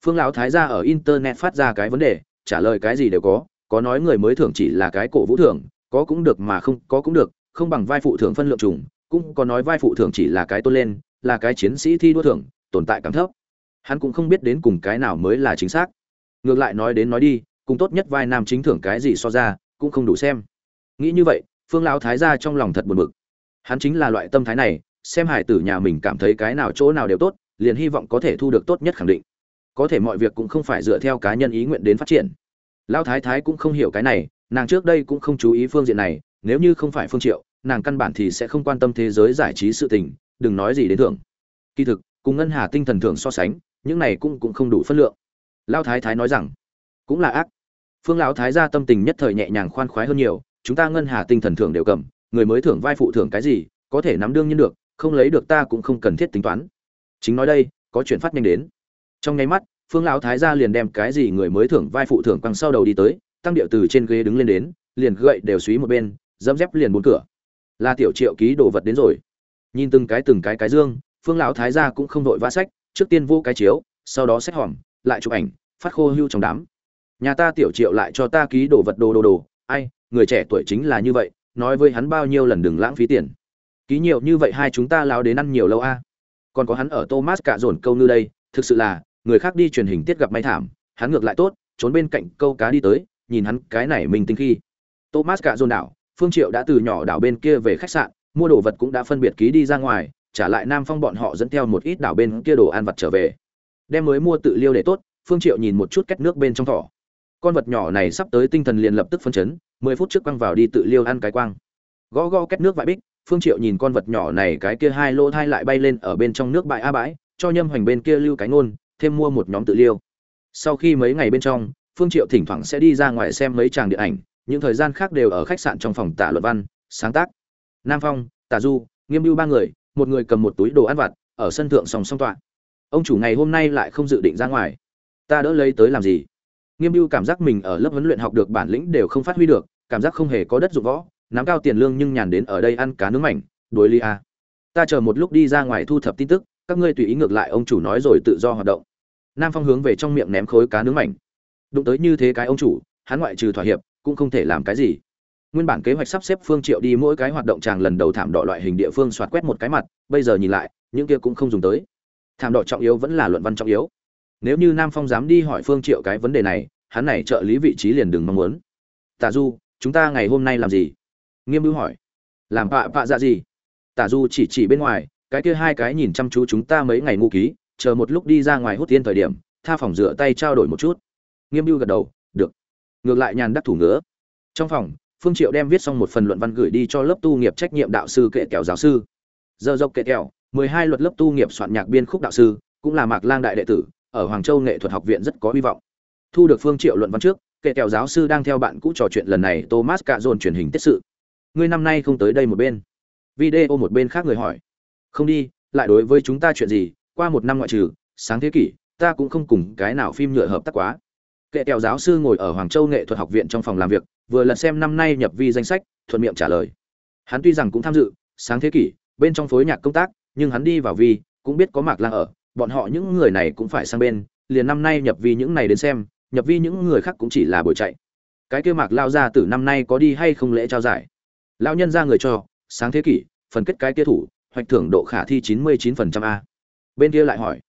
Phương lão thái ra ở internet phát ra cái vấn đề, trả lời cái gì đều có có nói người mới thưởng chỉ là cái cổ vũ thưởng, có cũng được mà không, có cũng được, không bằng vai phụ thưởng phân lượng trùng, cũng có nói vai phụ thưởng chỉ là cái tôn lên, là cái chiến sĩ thi đua thưởng, tồn tại cảm thấp. Hắn cũng không biết đến cùng cái nào mới là chính xác. Ngược lại nói đến nói đi, cùng tốt nhất vai nam chính thưởng cái gì so ra, cũng không đủ xem. Nghĩ như vậy phương lão thái gia trong lòng thật buồn bực. Hắn chính là loại tâm thái này, xem hải tử nhà mình cảm thấy cái nào chỗ nào đều tốt, liền hy vọng có thể thu được tốt nhất khẳng định. Có thể mọi việc cũng không phải dựa theo cá nhân ý nguyện đến phát triển. Lão thái thái cũng không hiểu cái này, nàng trước đây cũng không chú ý phương diện này, nếu như không phải phương triệu, nàng căn bản thì sẽ không quan tâm thế giới giải trí sự tình, đừng nói gì đến thưởng. Kỳ thực, cùng ngân hà tinh thần thưởng so sánh, những này cũng cũng không đủ phân lượng. Lão thái thái nói rằng, cũng là ác. Phương lão thái gia tâm tình nhất thời nhẹ nhàng khoan khoái hơn nhiều chúng ta ngân hà tinh thần thưởng đều cầm, người mới thưởng vai phụ thưởng cái gì, có thể nắm đương nhiên được, không lấy được ta cũng không cần thiết tính toán. Chính nói đây, có chuyện phát nhanh đến. Trong nháy mắt, phương lão thái gia liền đem cái gì người mới thưởng vai phụ thưởng quăng sau đầu đi tới, tăng điệu từ trên ghế đứng lên đến, liền gậy đều xúy một bên, dẫm dép liền bốn cửa. Là tiểu triệu ký đồ vật đến rồi. Nhìn từng cái từng cái cái dương, phương lão thái gia cũng không đội vã sách, trước tiên vô cái chiếu, sau đó xách hòm, lại chụp ảnh, phát khô hưu trong đám. Nhà ta tiểu triệu lại cho ta ký đồ vật đồ đồ đồ, ai người trẻ tuổi chính là như vậy, nói với hắn bao nhiêu lần đừng lãng phí tiền. Ký nhiều như vậy hai chúng ta lao đến ăn nhiều lâu a. Còn có hắn ở thomas cả dồn câu như đây, thực sự là, người khác đi truyền hình tiết gặp may thảm, hắn ngược lại tốt, trốn bên cạnh câu cá đi tới, nhìn hắn cái này mình tinh khi. Thomas cả dồn đảo, phương triệu đã từ nhỏ đảo bên kia về khách sạn, mua đồ vật cũng đã phân biệt ký đi ra ngoài, trả lại nam phong bọn họ dẫn theo một ít đảo bên kia đồ ăn vặt trở về. Đem mới mua tự liêu để tốt, phương triệu nhìn một chút cách nước bên trong thỏ con vật nhỏ này sắp tới tinh thần liền lập tức phân chấn, mười phút trước quăng vào đi tự liêu ăn cái quang. Gõ gõ két nước vại bích, phương triệu nhìn con vật nhỏ này cái kia hai lô thai lại bay lên ở bên trong nước bãi a bãi, cho nhâm hoành bên kia lưu cái ngôn, thêm mua một nhóm tự liêu. Sau khi mấy ngày bên trong, phương triệu thỉnh thoảng sẽ đi ra ngoài xem mấy tràng điện ảnh, những thời gian khác đều ở khách sạn trong phòng tả luận văn, sáng tác. Nam phong, tả du, nghiêm lưu ba người, một người cầm một túi đồ ăn vặt, ở sân thượng sòng song tọa. Ông chủ ngày hôm nay lại không dự định ra ngoài. Ta đỡ lấy tới làm gì? Nghiêm Bưu cảm giác mình ở lớp huấn luyện học được bản lĩnh đều không phát huy được, cảm giác không hề có đất dụng võ, nắm cao tiền lương nhưng nhàn đến ở đây ăn cá nướng mảnh đối ly a. Ta chờ một lúc đi ra ngoài thu thập tin tức, các ngươi tùy ý ngược lại, ông chủ nói rồi tự do hoạt động. Nam phong hướng về trong miệng ném khối cá nướng mảnh. Đụng tới như thế cái ông chủ, hắn ngoại trừ thỏa hiệp, cũng không thể làm cái gì. Nguyên bản kế hoạch sắp xếp phương triệu đi mỗi cái hoạt động chàng lần đầu thảm đỏ loại hình địa phương soạt quét một cái mặt, bây giờ nhìn lại, những kia cũng không dùng tới. Thảm đỏ trọng yếu vẫn là luận văn trọng yếu nếu như nam phong dám đi hỏi phương triệu cái vấn đề này, hắn này trợ lý vị trí liền đừng mong muốn. Tả du, chúng ta ngày hôm nay làm gì? Nghiêm bưu hỏi. Làm pạ pạ dạ gì? Tả du chỉ chỉ bên ngoài, cái kia hai cái nhìn chăm chú chúng ta mấy ngày ngu ký, chờ một lúc đi ra ngoài hút tiên thời điểm, tha phòng rửa tay trao đổi một chút. Nghiêm bưu gật đầu, được. Ngược lại nhàn đắc thủ nữa. trong phòng, phương triệu đem viết xong một phần luận văn gửi đi cho lớp tu nghiệp trách nhiệm đạo sư kệ kẹo giáo sư. Giờ dọc kệ kẹo, mười hai luật lớp tu nghiệp soạn nhạc biên khúc đạo sư, cũng là mạc lang đại đệ tử ở Hoàng Châu nghệ thuật học viện rất có hy vọng. Thu được Phương Triệu luận văn trước, kệ kèo giáo sư đang theo bạn cũ trò chuyện lần này Thomas Cạ Dồn truyền hình tiết sự. Ngươi năm nay không tới đây một bên. Video một bên khác người hỏi. Không đi, lại đối với chúng ta chuyện gì, qua một năm ngoại trừ, sáng thế kỷ, ta cũng không cùng cái nào phim nhựa hợp tác quá. Kệ kèo giáo sư ngồi ở Hoàng Châu nghệ thuật học viện trong phòng làm việc, vừa lật xem năm nay nhập vi danh sách, thuận miệng trả lời. Hắn tuy rằng cũng tham dự, sáng thế kỷ, bên trong phối nhạc công tác, nhưng hắn đi vào vi, cũng biết có Mạc Lang ở, bọn họ những người này cũng phải sang bên, liền năm nay nhập vi những này đến xem nhập vi những người khác cũng chỉ là buổi chạy. Cái kia mạc lao ra từ năm nay có đi hay không lễ trao giải? Lao nhân ra người cho, sáng thế kỷ, phần kết cái kia thủ, hoạch thưởng độ khả thi chín mươi chín phần trăm a. Bên kia lại hỏi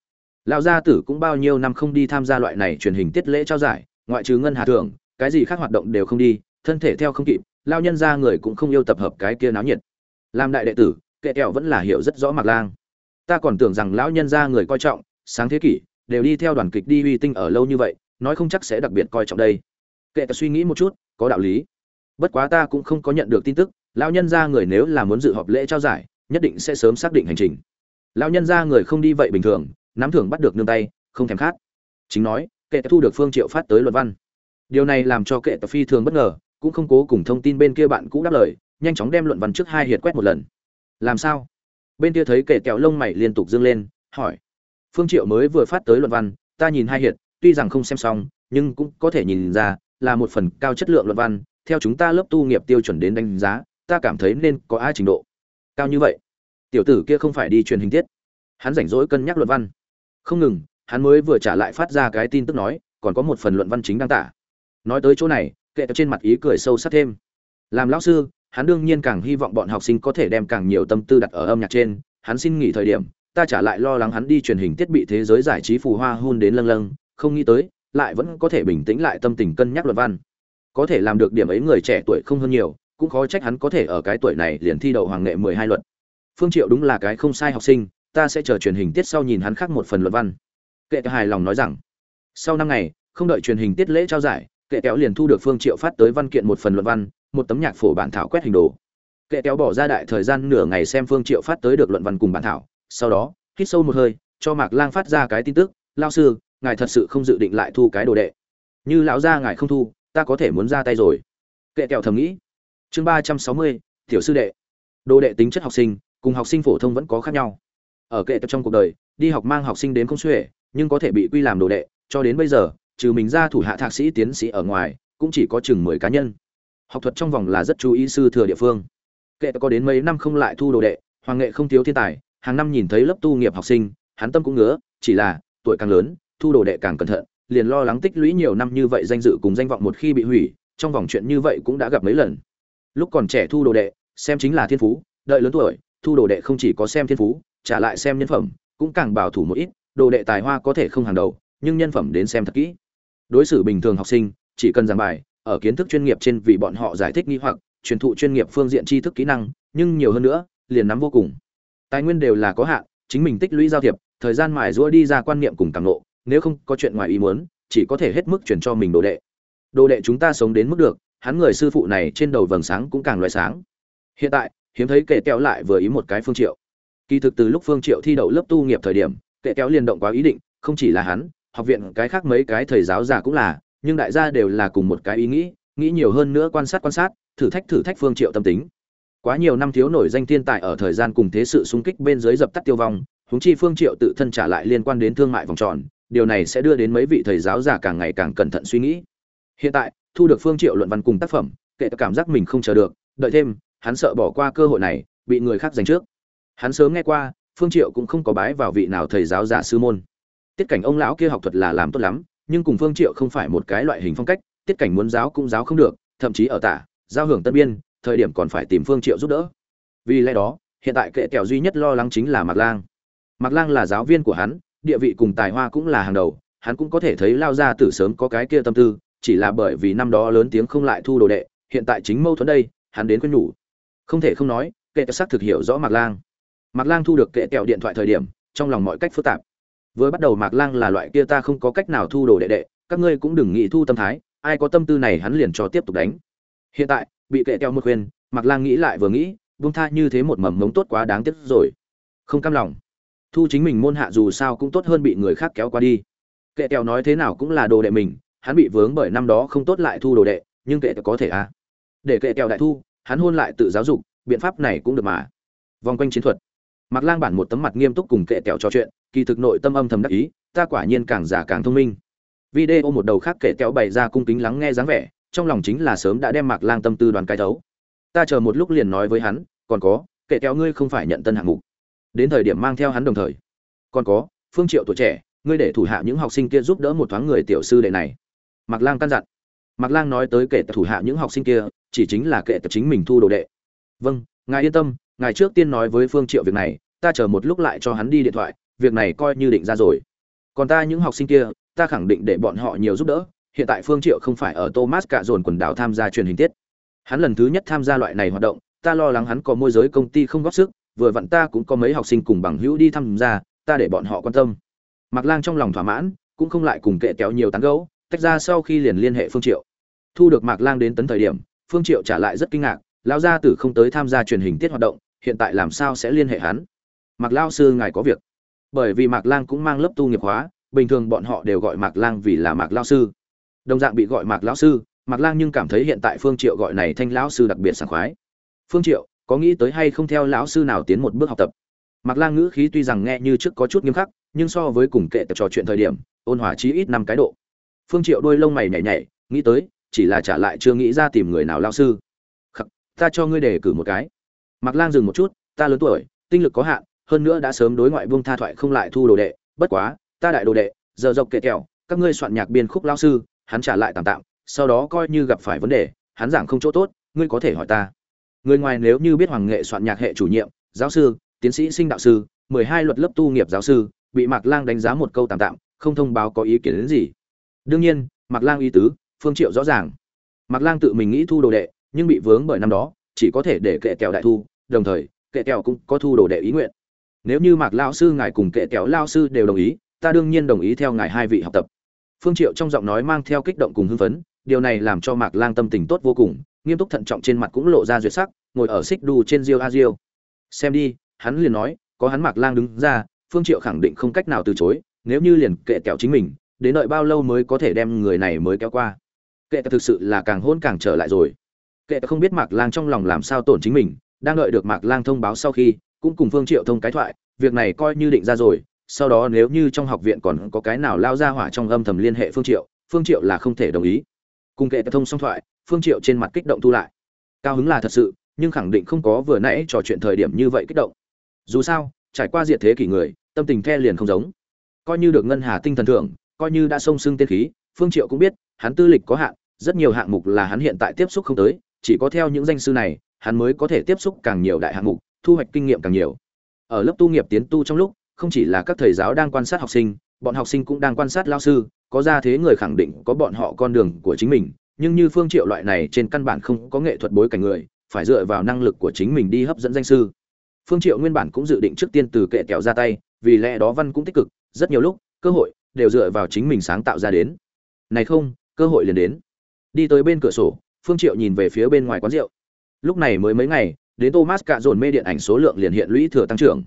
lao gia tử cũng bao nhiêu năm không đi tham gia loại này truyền hình tiết lễ trao giải, ngoại trừ ngân hà thưởng, cái gì khác hoạt động đều không đi, thân thể theo không kịp lao nhân ra người cũng không yêu tập hợp cái kia náo nhiệt. Làm đại đệ tử kệ kẹo vẫn là hiểu rất rõ mạc lang ta còn tưởng rằng lão nhân gia người coi trọng, sáng thế kỷ, đều đi theo đoàn kịch đi uy tinh ở lâu như vậy, nói không chắc sẽ đặc biệt coi trọng đây. Kệ ta suy nghĩ một chút, có đạo lý. Bất quá ta cũng không có nhận được tin tức, lão nhân gia người nếu là muốn dự họp lễ trao giải, nhất định sẽ sớm xác định hành trình. Lão nhân gia người không đi vậy bình thường, nắm thưởng bắt được nương tay, không thèm khát. Chính nói, kệ thu được phương triệu phát tới luật văn. Điều này làm cho kệ phi thường bất ngờ, cũng không cố cùng thông tin bên kia bạn cũ đáp lời, nhanh chóng đem luận văn trước hai hiệt quét một lần. Làm sao? Bên kia thấy kệ kẹo lông mày liên tục dương lên, hỏi. Phương triệu mới vừa phát tới luận văn, ta nhìn hai hiện tuy rằng không xem xong, nhưng cũng có thể nhìn ra, là một phần cao chất lượng luận văn, theo chúng ta lớp tu nghiệp tiêu chuẩn đến đánh giá, ta cảm thấy nên có ai trình độ. Cao như vậy? Tiểu tử kia không phải đi truyền hình tiết. Hắn rảnh rỗi cân nhắc luận văn. Không ngừng, hắn mới vừa trả lại phát ra cái tin tức nói, còn có một phần luận văn chính đăng tả. Nói tới chỗ này kệ trên mặt ý cười sâu sắc thêm. Làm lão sư hắn đương nhiên càng hy vọng bọn học sinh có thể đem càng nhiều tâm tư đặt ở âm nhạc trên. Hắn xin nghỉ thời điểm, ta trả lại lo lắng hắn đi truyền hình thiết bị thế giới giải trí phù hoa hôn đến lâng lâng. Không nghĩ tới, lại vẫn có thể bình tĩnh lại tâm tình cân nhắc luận văn. Có thể làm được điểm ấy người trẻ tuổi không hơn nhiều, cũng khó trách hắn có thể ở cái tuổi này liền thi đậu hoàng nghệ mười hai luận. Phương triệu đúng là cái không sai học sinh, ta sẽ chờ truyền hình tiết sau nhìn hắn khác một phần luận văn. Kệ hài lòng nói rằng, sau năm ngày, không đợi truyền hình tiết lễ trao giải, kệ kéo liền thu được phương triệu phát tới văn kiện một phần luận văn một tấm nhạc phổ bản thảo quét hình đồ. Kệ kéo bỏ ra đại thời gian nửa ngày xem phương triệu phát tới được luận văn cùng bản thảo, sau đó, hít sâu một hơi, cho mạc lang phát ra cái tin tức lao sư, ngài thật sự không dự định lại thu cái đồ đệ. Như lão gia ngài không thu, ta có thể muốn ra tay rồi. Kệ kẹo thầm nghĩ. Chương ba trăm sáu mươi, tiểu sư đệ. Đồ đệ tính chất học sinh, cùng học sinh phổ thông vẫn có khác nhau. Ở kệ trong cuộc đời, đi học mang học sinh đến không xuể, nhưng có thể bị quy làm đồ đệ, cho đến bây giờ, trừ mình ra thủ hạ thạc sĩ tiến sĩ ở ngoài, cũng chỉ có chừng mười cá nhân học thuật trong vòng là rất chú ý sư thừa địa phương. Kệ có đến mấy năm không lại thu đồ đệ, hoàng nghệ không thiếu thiên tài, hàng năm nhìn thấy lớp tu nghiệp học sinh, hắn tâm cũng ngứa, chỉ là, tuổi càng lớn, thu đồ đệ càng cẩn thận, liền lo lắng tích lũy nhiều năm như vậy danh dự cùng danh vọng một khi bị hủy, trong vòng chuyện như vậy cũng đã gặp mấy lần. Lúc còn trẻ thu đồ đệ, xem chính là thiên phú, đợi lớn tuổi, thu đồ đệ không chỉ có xem thiên phú, trả lại xem nhân phẩm, cũng càng bảo thủ một ít, đồ đệ tài hoa có thể không hàng đầu, nhưng nhân phẩm đến xem thật kỹ. Đối xử bình thường học sinh, chỉ cần giảng bài ở kiến thức chuyên nghiệp trên vì bọn họ giải thích nghi hoặc truyền thụ chuyên nghiệp phương diện tri thức kỹ năng nhưng nhiều hơn nữa liền nắm vô cùng. Tài nguyên đều là có hạn chính mình tích lũy giao thiệp thời gian mài giũa đi ra quan niệm cùng cảm ngộ, nếu không có chuyện ngoài ý muốn chỉ có thể hết mức chuyển cho mình đồ đệ. Đồ đệ chúng ta sống đến mức được hắn người sư phụ này trên đầu vầng sáng cũng càng loại sáng. Hiện tại hiếm thấy kệ kéo lại vừa ý một cái phương triệu. Kỳ thực từ lúc phương triệu thi đậu lớp tu nghiệp thời điểm kệ kéo liền động quá ý định không chỉ là hắn học viện cái khác mấy cái thầy giáo già cũng là nhưng đại gia đều là cùng một cái ý nghĩ nghĩ nhiều hơn nữa quan sát quan sát, thử thách thử thách phương triệu tâm tính. Quá nhiều năm thiếu nổi danh thiên tài ở thời gian cùng thế sự xung kích bên dưới dập tắt tiêu vong, huống chi phương triệu tự thân trả lại liên quan đến thương mại vòng tròn, điều này sẽ đưa đến mấy vị thầy giáo già càng ngày càng cẩn thận suy nghĩ. Hiện tại, thu được phương triệu luận văn cùng tác phẩm, kệ cảm giác mình không chờ được, đợi thêm, hắn sợ bỏ qua cơ hội này, bị người khác giành trước. Hắn sớm nghe qua, phương triệu cũng không có bái vào vị nào thầy giáo giả sư môn. Tiết cảnh ông lão kia học thuật là làm tốt lắm nhưng cùng phương triệu không phải một cái loại hình phong cách, tiết cảnh muốn giáo cũng giáo không được, thậm chí ở tả, giao hưởng tân biên, thời điểm còn phải tìm phương triệu giúp đỡ. Vì lẽ đó, hiện tại kệ kẹo duy nhất lo lắng chính là mạc lang. Mạc lang là giáo viên của hắn, địa vị cùng tài hoa cũng là hàng đầu, hắn cũng có thể thấy lao ra từ sớm có cái kia tâm tư, chỉ là bởi vì năm đó lớn tiếng không lại thu đồ đệ, hiện tại chính mâu thuẫn đây, hắn đến quên nhủ. Không thể không nói, kệ kẹo xác thực hiểu rõ mạc lang. Mạc lang thu được kệ kẹo điện thoại thời điểm, trong lòng mọi cách phức tạp vừa bắt đầu mạc lang là loại kia ta không có cách nào thu đồ đệ đệ các ngươi cũng đừng nghĩ thu tâm thái ai có tâm tư này hắn liền cho tiếp tục đánh. Hiện tại bị kệ kẹo một khuyên mạc lang nghĩ lại vừa nghĩ buông tha như thế một mầm mống tốt quá đáng tiếc rồi. Không cam lòng. Thu chính mình môn hạ dù sao cũng tốt hơn bị người khác kéo qua đi. Kệ kẹo nói thế nào cũng là đồ đệ mình hắn bị vướng bởi năm đó không tốt lại thu đồ đệ nhưng kệ có thể à? Để kệ kẹo đại thu hắn hôn lại tự giáo dục biện pháp này cũng được mà. Vòng quanh chiến thuật. Mạc Lang bản một tấm mặt nghiêm túc cùng kệ kẹo trò chuyện, kỳ thực nội tâm âm thầm đắc ý, ta quả nhiên càng già càng thông minh. Video một đầu khác kệ kẹo bày ra cung kính lắng nghe dáng vẻ, trong lòng chính là sớm đã đem Mạc Lang tâm tư đoàn cái thấu. Ta chờ một lúc liền nói với hắn, còn có, kệ kẹo ngươi không phải nhận tân hạng mục. Đến thời điểm mang theo hắn đồng thời. Còn có, Phương Triệu tuổi trẻ, ngươi để thủ hạ những học sinh kia giúp đỡ một thoáng người tiểu sư đệ này. Mạc Lang căn dặn. Mạc Lang nói tới kệ thủ hạ những học sinh kia, chỉ chính là kệ chính mình thu đồ đệ. Vâng, ngài yên tâm, ngài trước tiên nói với phương triệu việc này ta chờ một lúc lại cho hắn đi điện thoại việc này coi như định ra rồi. Còn ta những học sinh kia, ta khẳng định để bọn họ nhiều giúp đỡ. Hiện tại phương triệu không phải ở thomas cả dồn quần đảo tham gia truyền hình tiết. Hắn lần thứ nhất tham gia loại này hoạt động, ta lo lắng hắn có môi giới công ty không góp sức, vừa vặn ta cũng có mấy học sinh cùng bằng hữu đi tham gia, ta để bọn họ quan tâm. Mặc lang trong lòng thỏa mãn, cũng không lại cùng kệ kéo nhiều tán gẫu, tách ra sau khi liền liên hệ phương triệu. Thu được mạc lang đến tấn thời điểm, phương triệu trả lại rất kinh ngạc, lão gia tử không tới tham gia truyền hình tiết hoạt động, hiện tại làm sao sẽ liên hệ hắn? Mạc lao sư, ngài có việc bởi vì mạc lang cũng mang lớp tu nghiệp hóa bình thường bọn họ đều gọi mạc lang vì là mạc lao sư. Đồng dạng bị gọi mạc lão sư mạc lang nhưng cảm thấy hiện tại phương triệu gọi này thanh lão sư đặc biệt sảng khoái. Phương triệu có nghĩ tới hay không theo lão sư nào tiến một bước học tập? Mạc lang ngữ khí tuy rằng nghe như trước có chút nghiêm khắc nhưng so với cùng kệ tập trò chuyện thời điểm ôn hòa chí ít năm cái độ. Phương triệu đôi lông mày nhảy nhảy nghĩ tới chỉ là trả lại chưa nghĩ ra tìm người nào lao sư. Khắc, ta cho ngươi đề cử một cái. Mạc Lang dừng một chút, ta lớn tuổi, tinh lực có hạn, hơn nữa đã sớm đối ngoại vương tha thoại không lại thu đồ đệ, bất quá, ta đại đồ đệ, giờ dọc kệ kẹo, các ngươi soạn nhạc biên khúc lao sư, hắn trả lại tạm tạm, sau đó coi như gặp phải vấn đề, hắn giảng không chỗ tốt, ngươi có thể hỏi ta. Người ngoài nếu như biết hoàng nghệ soạn nhạc hệ chủ nhiệm, giáo sư, tiến sĩ sinh đạo sư, 12 luật lớp tu nghiệp giáo sư, bị Mạc Lang đánh giá một câu tạm tạm, không thông báo có ý kiến đến gì. Đương nhiên, Mạc Lang ý tứ, Phương Triệu rõ ràng. Mạc Lang tự mình nghĩ thu đồ đệ, nhưng bị vướng bởi năm đó, chỉ có thể để kệ kẹo đại thu, đồng thời, kệ kẹo cũng có thu đồ đệ ý nguyện. Nếu như Mạc lão sư ngài cùng kệ kẹo lão sư đều đồng ý, ta đương nhiên đồng ý theo ngài hai vị học tập. Phương Triệu trong giọng nói mang theo kích động cùng hưng phấn, điều này làm cho Mạc Lang tâm tình tốt vô cùng, nghiêm túc thận trọng trên mặt cũng lộ ra duyệt sắc, ngồi ở xích đu trên Diêu A Diêu. Xem đi, hắn liền nói, có hắn Mạc Lang đứng ra, Phương Triệu khẳng định không cách nào từ chối, nếu như liền kệ kẹo chính mình, đến đợi bao lâu mới có thể đem người này mới kéo qua. Kệ thực sự là càng hôn càng trở lại rồi. Kệ không biết Mạc Lang trong lòng làm sao tổn chính mình, đang đợi được Mạc Lang thông báo sau khi, cũng cùng Phương Triệu thông cái thoại, việc này coi như định ra rồi, sau đó nếu như trong học viện còn có cái nào lao ra hỏa trong âm thầm liên hệ Phương Triệu, Phương Triệu là không thể đồng ý. Cùng kệ thông xong thoại, Phương Triệu trên mặt kích động thu lại. Cao hứng là thật sự, nhưng khẳng định không có vừa nãy trò chuyện thời điểm như vậy kích động. Dù sao, trải qua diệt thế kỷ người, tâm tình the liền không giống. Coi như được ngân hà tinh thần thưởng, coi như đã sông sưng tiên khí, Phương Triệu cũng biết, hắn tư lịch có hạn, rất nhiều hạng mục là hắn hiện tại tiếp xúc không tới, chỉ có theo những danh sư này, hắn mới có thể tiếp xúc càng nhiều đại hạng mục, thu hoạch kinh nghiệm càng nhiều. Ở lớp tu nghiệp tiến tu trong lúc, không chỉ là các thầy giáo đang quan sát học sinh, bọn học sinh cũng đang quan sát lao sư, có ra thế người khẳng định có bọn họ con đường của chính mình, nhưng như Phương Triệu loại này trên căn bản không có nghệ thuật bối cảnh người, phải dựa vào năng lực của chính mình đi hấp dẫn danh sư. Phương Triệu nguyên bản cũng dự định trước tiên từ kệ kẹo ra tay, vì lẽ đó văn cũng tích cực, rất nhiều lúc, cơ hội đều dựa vào chính mình sáng tạo ra đến. Này không, cơ hội liền đến. Đi tới bên cửa sổ, Phương Triệu nhìn về phía bên ngoài quán rượu. Lúc này mới mấy ngày, đến Thomas cạ dồn mê điện ảnh số lượng liền hiện lũy thừa tăng trưởng.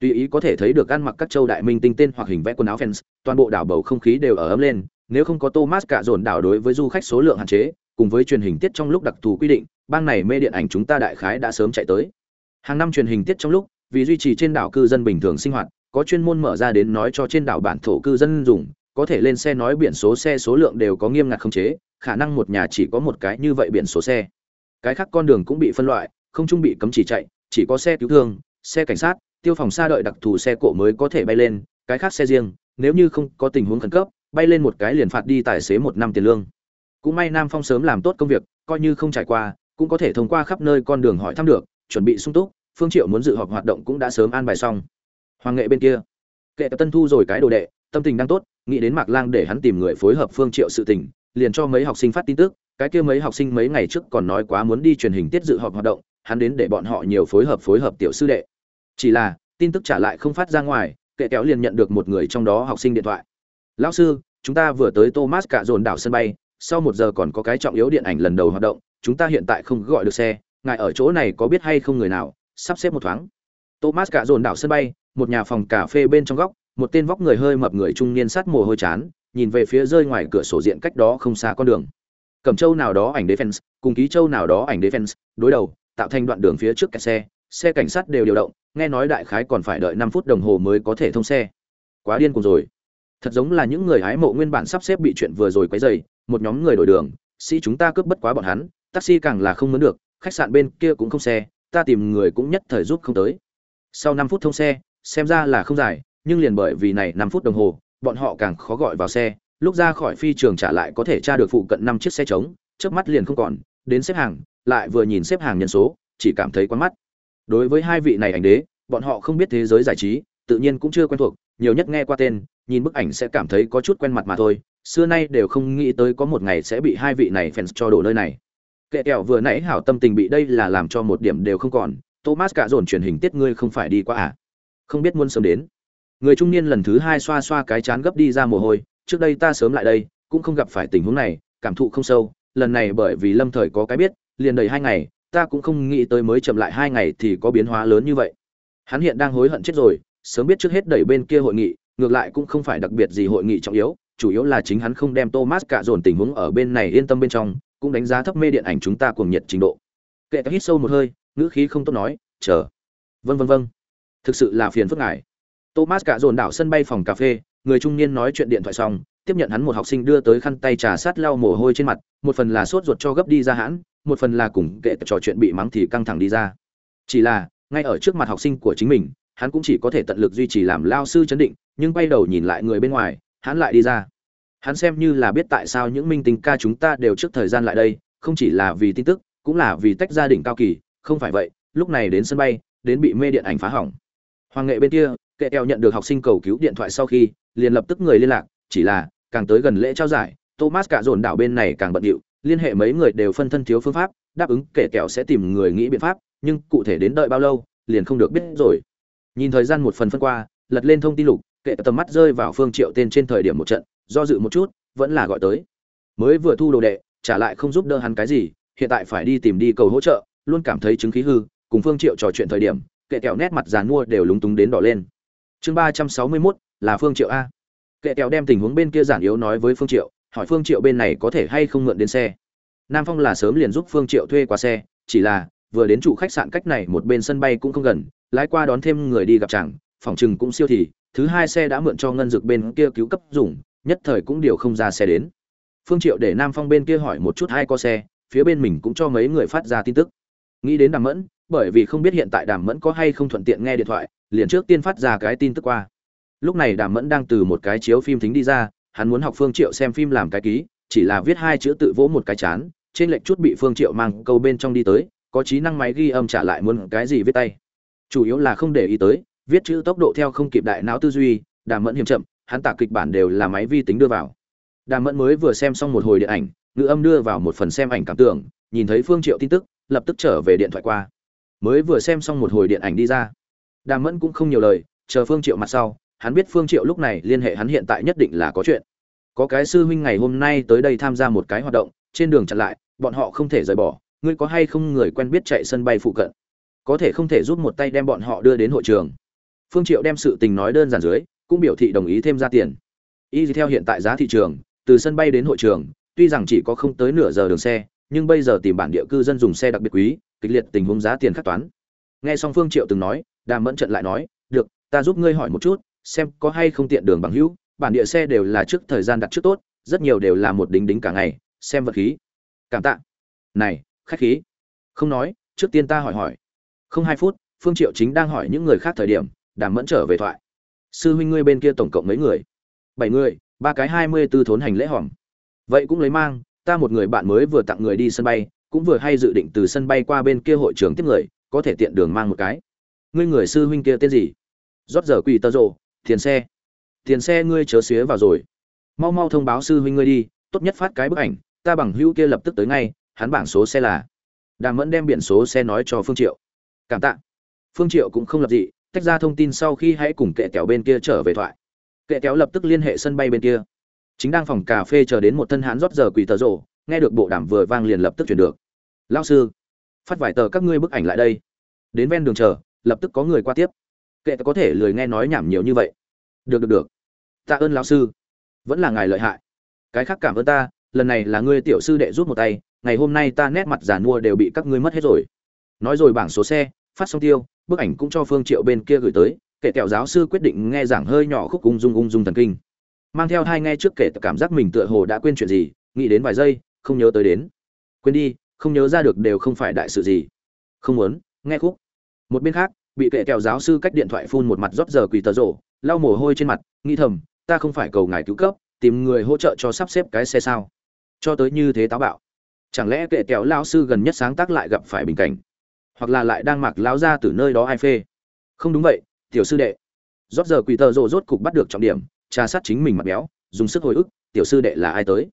Tùy ý có thể thấy được ăn mặc các châu đại minh tinh tên hoặc hình vẽ quần áo fans, toàn bộ đảo bầu không khí đều ở ấm lên, nếu không có Thomas cạ dồn đảo đối với du khách số lượng hạn chế, cùng với truyền hình tiết trong lúc đặc thù quy định, bang này mê điện ảnh chúng ta đại khái đã sớm chạy tới. Hàng năm truyền hình tiết trong lúc, vì duy trì trên đảo cư dân bình thường sinh hoạt, có chuyên môn mở ra đến nói cho trên đảo bản thổ cư dân dùng, có thể lên xe nói biển số xe số lượng đều có nghiêm ngặt khống chế, khả năng một nhà chỉ có một cái như vậy biển số xe. Cái khác con đường cũng bị phân loại, không trung bị cấm chỉ chạy, chỉ có xe cứu thương, xe cảnh sát, tiêu phòng xa đợi đặc thù xe cộ mới có thể bay lên, cái khác xe riêng, nếu như không có tình huống khẩn cấp, bay lên một cái liền phạt đi tài xế một năm tiền lương. Cũng may Nam Phong sớm làm tốt công việc, coi như không trải qua, cũng có thể thông qua khắp nơi con đường hỏi thăm được, chuẩn bị sung túc, Phương Triệu muốn dự họp hoạt động cũng đã sớm an bài xong. Hoàng nghệ bên kia, kệ Tân Thu rồi cái đồ đệ, tâm tình đang tốt, nghĩ đến Mạc Lang để hắn tìm người phối hợp Phương Triệu sự tình, liền cho mấy học sinh phát tin tức, cái kia mấy học sinh mấy ngày trước còn nói quá muốn đi truyền hình tiết dự họp hoạt động, hắn đến để bọn họ nhiều phối hợp phối hợp tiểu sư đệ. Chỉ là, tin tức trả lại không phát ra ngoài, kệ kéo liền nhận được một người trong đó học sinh điện thoại. "Lão sư, chúng ta vừa tới Thomas cả dồn đảo sân bay, sau một giờ còn có cái trọng yếu điện ảnh lần đầu hoạt động, chúng ta hiện tại không gọi được xe, ngài ở chỗ này có biết hay không người nào, sắp xếp một thoáng." Thomas cả dồn đảo sân bay, một nhà phòng cà phê bên trong góc, một tên vóc người hơi mập người trung niên sát mồ hôi chán, nhìn về phía rơi ngoài cửa sổ diện cách đó không xa con đường. Cẩm Châu nào đó ảnh defense, cùng ký Châu nào đó ảnh defense, đối đầu, tạo thành đoạn đường phía trước kẹt xe, xe cảnh sát đều điều động, nghe nói đại khái còn phải đợi năm phút đồng hồ mới có thể thông xe. Quá điên cuồng rồi. Thật giống là những người hái mộ nguyên bản sắp xếp bị chuyện vừa rồi quấy rầy, một nhóm người đổi đường, sĩ chúng ta cướp bất quá bọn hắn, taxi càng là không muốn được, khách sạn bên kia cũng không xe, ta tìm người cũng nhất thời rút không tới. Sau năm phút thông xe, xem ra là không dài, nhưng liền bởi vì này năm phút đồng hồ, bọn họ càng khó gọi vào xe, lúc ra khỏi phi trường trả lại có thể tra được phụ cận năm chiếc xe trống, trước mắt liền không còn, đến xếp hàng, lại vừa nhìn xếp hàng nhân số, chỉ cảm thấy quá mắt. Đối với hai vị này ảnh đế, bọn họ không biết thế giới giải trí, tự nhiên cũng chưa quen thuộc, nhiều nhất nghe qua tên, nhìn bức ảnh sẽ cảm thấy có chút quen mặt mà thôi, xưa nay đều không nghĩ tới có một ngày sẽ bị hai vị này fans cho đổ nơi này. Kệ kẹo vừa nãy hảo tâm tình bị đây là làm cho một điểm đều không còn, Thomas cả dồn truyền hình tiết ngươi không phải đi qua à? Không biết muốn sớm đến. Người trung niên lần thứ hai xoa xoa cái chán gấp đi ra mồ hôi, trước đây ta sớm lại đây, cũng không gặp phải tình huống này, cảm thụ không sâu, lần này bởi vì Lâm Thời có cái biết, liền đầy hai ngày, ta cũng không nghĩ tới mới chậm lại hai ngày thì có biến hóa lớn như vậy. Hắn hiện đang hối hận chết rồi, sớm biết trước hết đẩy bên kia hội nghị, ngược lại cũng không phải đặc biệt gì hội nghị trọng yếu, chủ yếu là chính hắn không đem Thomas cả dồn tình huống ở bên này yên tâm bên trong, cũng đánh giá thấp mê điện ảnh chúng ta cuồng nhiệt trình độ. Kệ ta hít sâu một hơi, ngữ khí không tốt nói, chờ. Vâng vâng vâng. Thực sự là phiền phức ngài. Thomas cả dồn đảo sân bay phòng cà phê, người trung niên nói chuyện điện thoại xong, tiếp nhận hắn một học sinh đưa tới khăn tay trà sát lau mồ hôi trên mặt, một phần là sốt ruột cho gấp đi ra hãn, một phần là cùng kệ trò chuyện bị mắng thì căng thẳng đi ra. Chỉ là, ngay ở trước mặt học sinh của chính mình, hắn cũng chỉ có thể tận lực duy trì làm lao sư chấn định, nhưng quay đầu nhìn lại người bên ngoài, hắn lại đi ra. Hắn xem như là biết tại sao những minh tinh ca chúng ta đều trước thời gian lại đây, không chỉ là vì tin tức, cũng là vì tách gia đình cao kỳ, không phải vậy, lúc này đến sân bay, đến bị mê điện ảnh phá hỏng. Hoàng nghệ bên kia, kệ eo nhận được học sinh cầu cứu điện thoại sau khi, liền lập tức người liên lạc, chỉ là càng tới gần lễ trao giải thomas cả dồn đảo bên này càng bận điệu liên hệ mấy người đều phân thân thiếu phương pháp đáp ứng kể kẹo sẽ tìm người nghĩ biện pháp nhưng cụ thể đến đợi bao lâu liền không được biết rồi. Nhìn thời gian một phần phân qua lật lên thông tin lục kệ tầm mắt rơi vào phương triệu tên trên thời điểm một trận do dự một chút vẫn là gọi tới. Mới vừa thu đồ đệ trả lại không giúp đỡ hắn cái gì hiện tại phải đi tìm đi cầu hỗ trợ luôn cảm thấy chứng khí hư cùng phương triệu trò chuyện thời điểm kệ kẹo nét mặt giàn mua đều lúng túng đến đỏ lên. Chương ba trăm sáu mươi 361, là phương triệu a kệ kẹo đem tình huống bên kia giản yếu nói với phương triệu, hỏi phương triệu bên này có thể hay không mượn đến xe. Nam phong là sớm liền giúp phương triệu thuê qua xe, chỉ là vừa đến trụ khách sạn cách này một bên sân bay cũng không gần, lái qua đón thêm người đi gặp chàng phòng trừng cũng siêu thì, thứ hai xe đã mượn cho ngân dược bên kia cứu cấp dùng, nhất thời cũng điều không ra xe đến. Phương triệu để nam phong bên kia hỏi một chút hai có xe, phía bên mình cũng cho mấy người phát ra tin tức. Nghĩ đến đàm mẫn, bởi vì không biết hiện tại đàm mẫn có hay không thuận tiện nghe điện thoại, liền trước tiên phát ra cái tin tức qua lúc này đàm mẫn đang từ một cái chiếu phim thính đi ra, hắn muốn học phương triệu xem phim làm cái ký, chỉ là viết hai chữ tự vỗ một cái chán, trên lệnh chút bị phương triệu mang câu bên trong đi tới, có trí năng máy ghi âm trả lại muốn cái gì viết tay. Chủ yếu là không để ý tới, viết chữ tốc độ theo không kịp đại não tư duy, đàm mẫn hiểm chậm, hắn tạc kịch bản đều là máy vi tính đưa vào. Đàm mẫn mới vừa xem xong một hồi điện ảnh, ngữ âm đưa vào một phần xem ảnh cảm tưởng, nhìn thấy phương triệu tin tức, lập tức trở về điện thoại qua. Mới vừa xem xong một hồi điện ảnh đi ra. Đàm mẫn cũng không nhiều lời, chờ phương triệu mặt sau hắn biết phương triệu lúc này liên hệ hắn hiện tại nhất định là có chuyện. Có cái sư huynh ngày hôm nay tới đây tham gia một cái hoạt động, trên đường chặn lại, bọn họ không thể rời bỏ. Ngươi có hay không người quen biết chạy sân bay phụ cận? Có thể không thể giúp một tay đem bọn họ đưa đến hội trường. Phương triệu đem sự tình nói đơn giản dưới, cũng biểu thị đồng ý thêm ra tiền. Y theo hiện tại giá thị trường, từ sân bay đến hội trường, tuy rằng chỉ có không tới nửa giờ đường xe, nhưng bây giờ tìm bản địa cư dân dùng xe đặc biệt quý, kịch liệt tình huống giá tiền khắc toán. Nghe xong phương triệu từng nói, đàm mẫn trận lại nói, được, ta giúp ngươi hỏi một chút xem có hay không tiện đường bằng hữu, bản địa xe đều là trước thời gian đặt trước tốt, rất nhiều đều là một đính đính cả ngày, xem vật khí. Cảm tạ. Này, khách khí. Không nói, trước tiên ta hỏi hỏi. Không hai phút, phương triệu chính đang hỏi những người khác thời điểm, đàm mẫn trở về thoại. Sư huynh ngươi bên kia tổng cộng mấy người? Bảy người, ba cái hai mươi tư thốn hành lễ hòm. Vậy cũng lấy mang, ta một người bạn mới vừa tặng người đi sân bay, cũng vừa hay dự định từ sân bay qua bên kia hội trường tiếp người, có thể tiện đường mang một cái. Ngươi người sư huynh kia tên gì? Rót giờ quỳ tơ rộ tiền xe. Tiền xe ngươi chớ xía vào rồi. Mau mau thông báo sư huynh ngươi đi tốt nhất phát cái bức ảnh ta bằng hữu kia lập tức tới ngay hắn bảng số xe là. Đàm mẫn đem biển số xe nói cho phương triệu. Cảm tạ. Phương triệu cũng không lập dị tách ra thông tin sau khi hãy cùng kệ kéo bên kia trở về thoại. Kệ kéo lập tức liên hệ sân bay bên kia. Chính đang phòng cà phê chờ đến một thân hán rót giờ quỳ tờ rổ, nghe được bộ đàm vừa vang liền lập tức chuyển được. Lão sư phát vài tờ các ngươi bức ảnh lại đây. Đến ven đường chờ lập tức có người qua tiếp kệ có thể lười nghe nói nhảm nhiều như vậy. Được được được. Tạ ơn lão sư. Vẫn là ngài lợi hại. Cái khác cảm ơn ta, lần này là ngươi tiểu sư đệ rút một tay, ngày hôm nay ta nét mặt giả mua đều bị các ngươi mất hết rồi. Nói rồi bảng số xe, phát xong tiêu, bức ảnh cũng cho phương triệu bên kia gửi tới, kệ kẹo giáo sư quyết định nghe giảng hơi nhỏ khúc ung dung ung dung thần kinh. Mang theo hai nghe trước kể cảm giác mình tựa hồ đã quên chuyện gì, nghĩ đến vài giây, không nhớ tới đến. Quên đi, không nhớ ra được đều không phải đại sự gì. Không muốn, nghe khúc. Một bên khác bị kệ kẹo giáo sư cách điện thoại phun một mặt rót giờ quỳ tờ rổ, lau mồ hôi trên mặt, nghĩ thầm, ta không phải cầu ngài cứu cấp, tìm người hỗ trợ cho sắp xếp cái xe sao. Cho tới như thế táo bạo. Chẳng lẽ kệ kẹo lao sư gần nhất sáng tác lại gặp phải bình cảnh? Hoặc là lại đang mặc lão ra từ nơi đó ai phê? Không đúng vậy, tiểu sư đệ. Rót giờ quỳ tờ rổ rốt cục bắt được trọng điểm, trà sát chính mình mặt béo, dùng sức hồi ức, tiểu sư đệ là ai tới?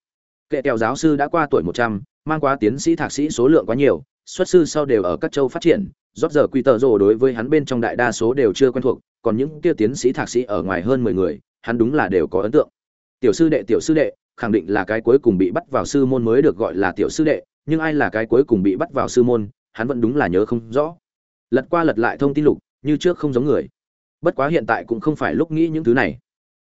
Kệ kẹo giáo sư đã qua tuổi một trăm, mang quá tiến sĩ thạc sĩ số lượng quá nhiều, xuất sư sau đều ở các châu phát triển rót giờ quy tờ rồ đối với hắn bên trong đại đa số đều chưa quen thuộc, còn những kia tiến sĩ thạc sĩ ở ngoài hơn mười người, hắn đúng là đều có ấn tượng. Tiểu sư đệ, tiểu sư đệ, khẳng định là cái cuối cùng bị bắt vào sư môn mới được gọi là tiểu sư đệ, nhưng ai là cái cuối cùng bị bắt vào sư môn, hắn vẫn đúng là nhớ không rõ. Lật qua lật lại thông tin lục, như trước không giống người. Bất quá hiện tại cũng không phải lúc nghĩ những thứ này.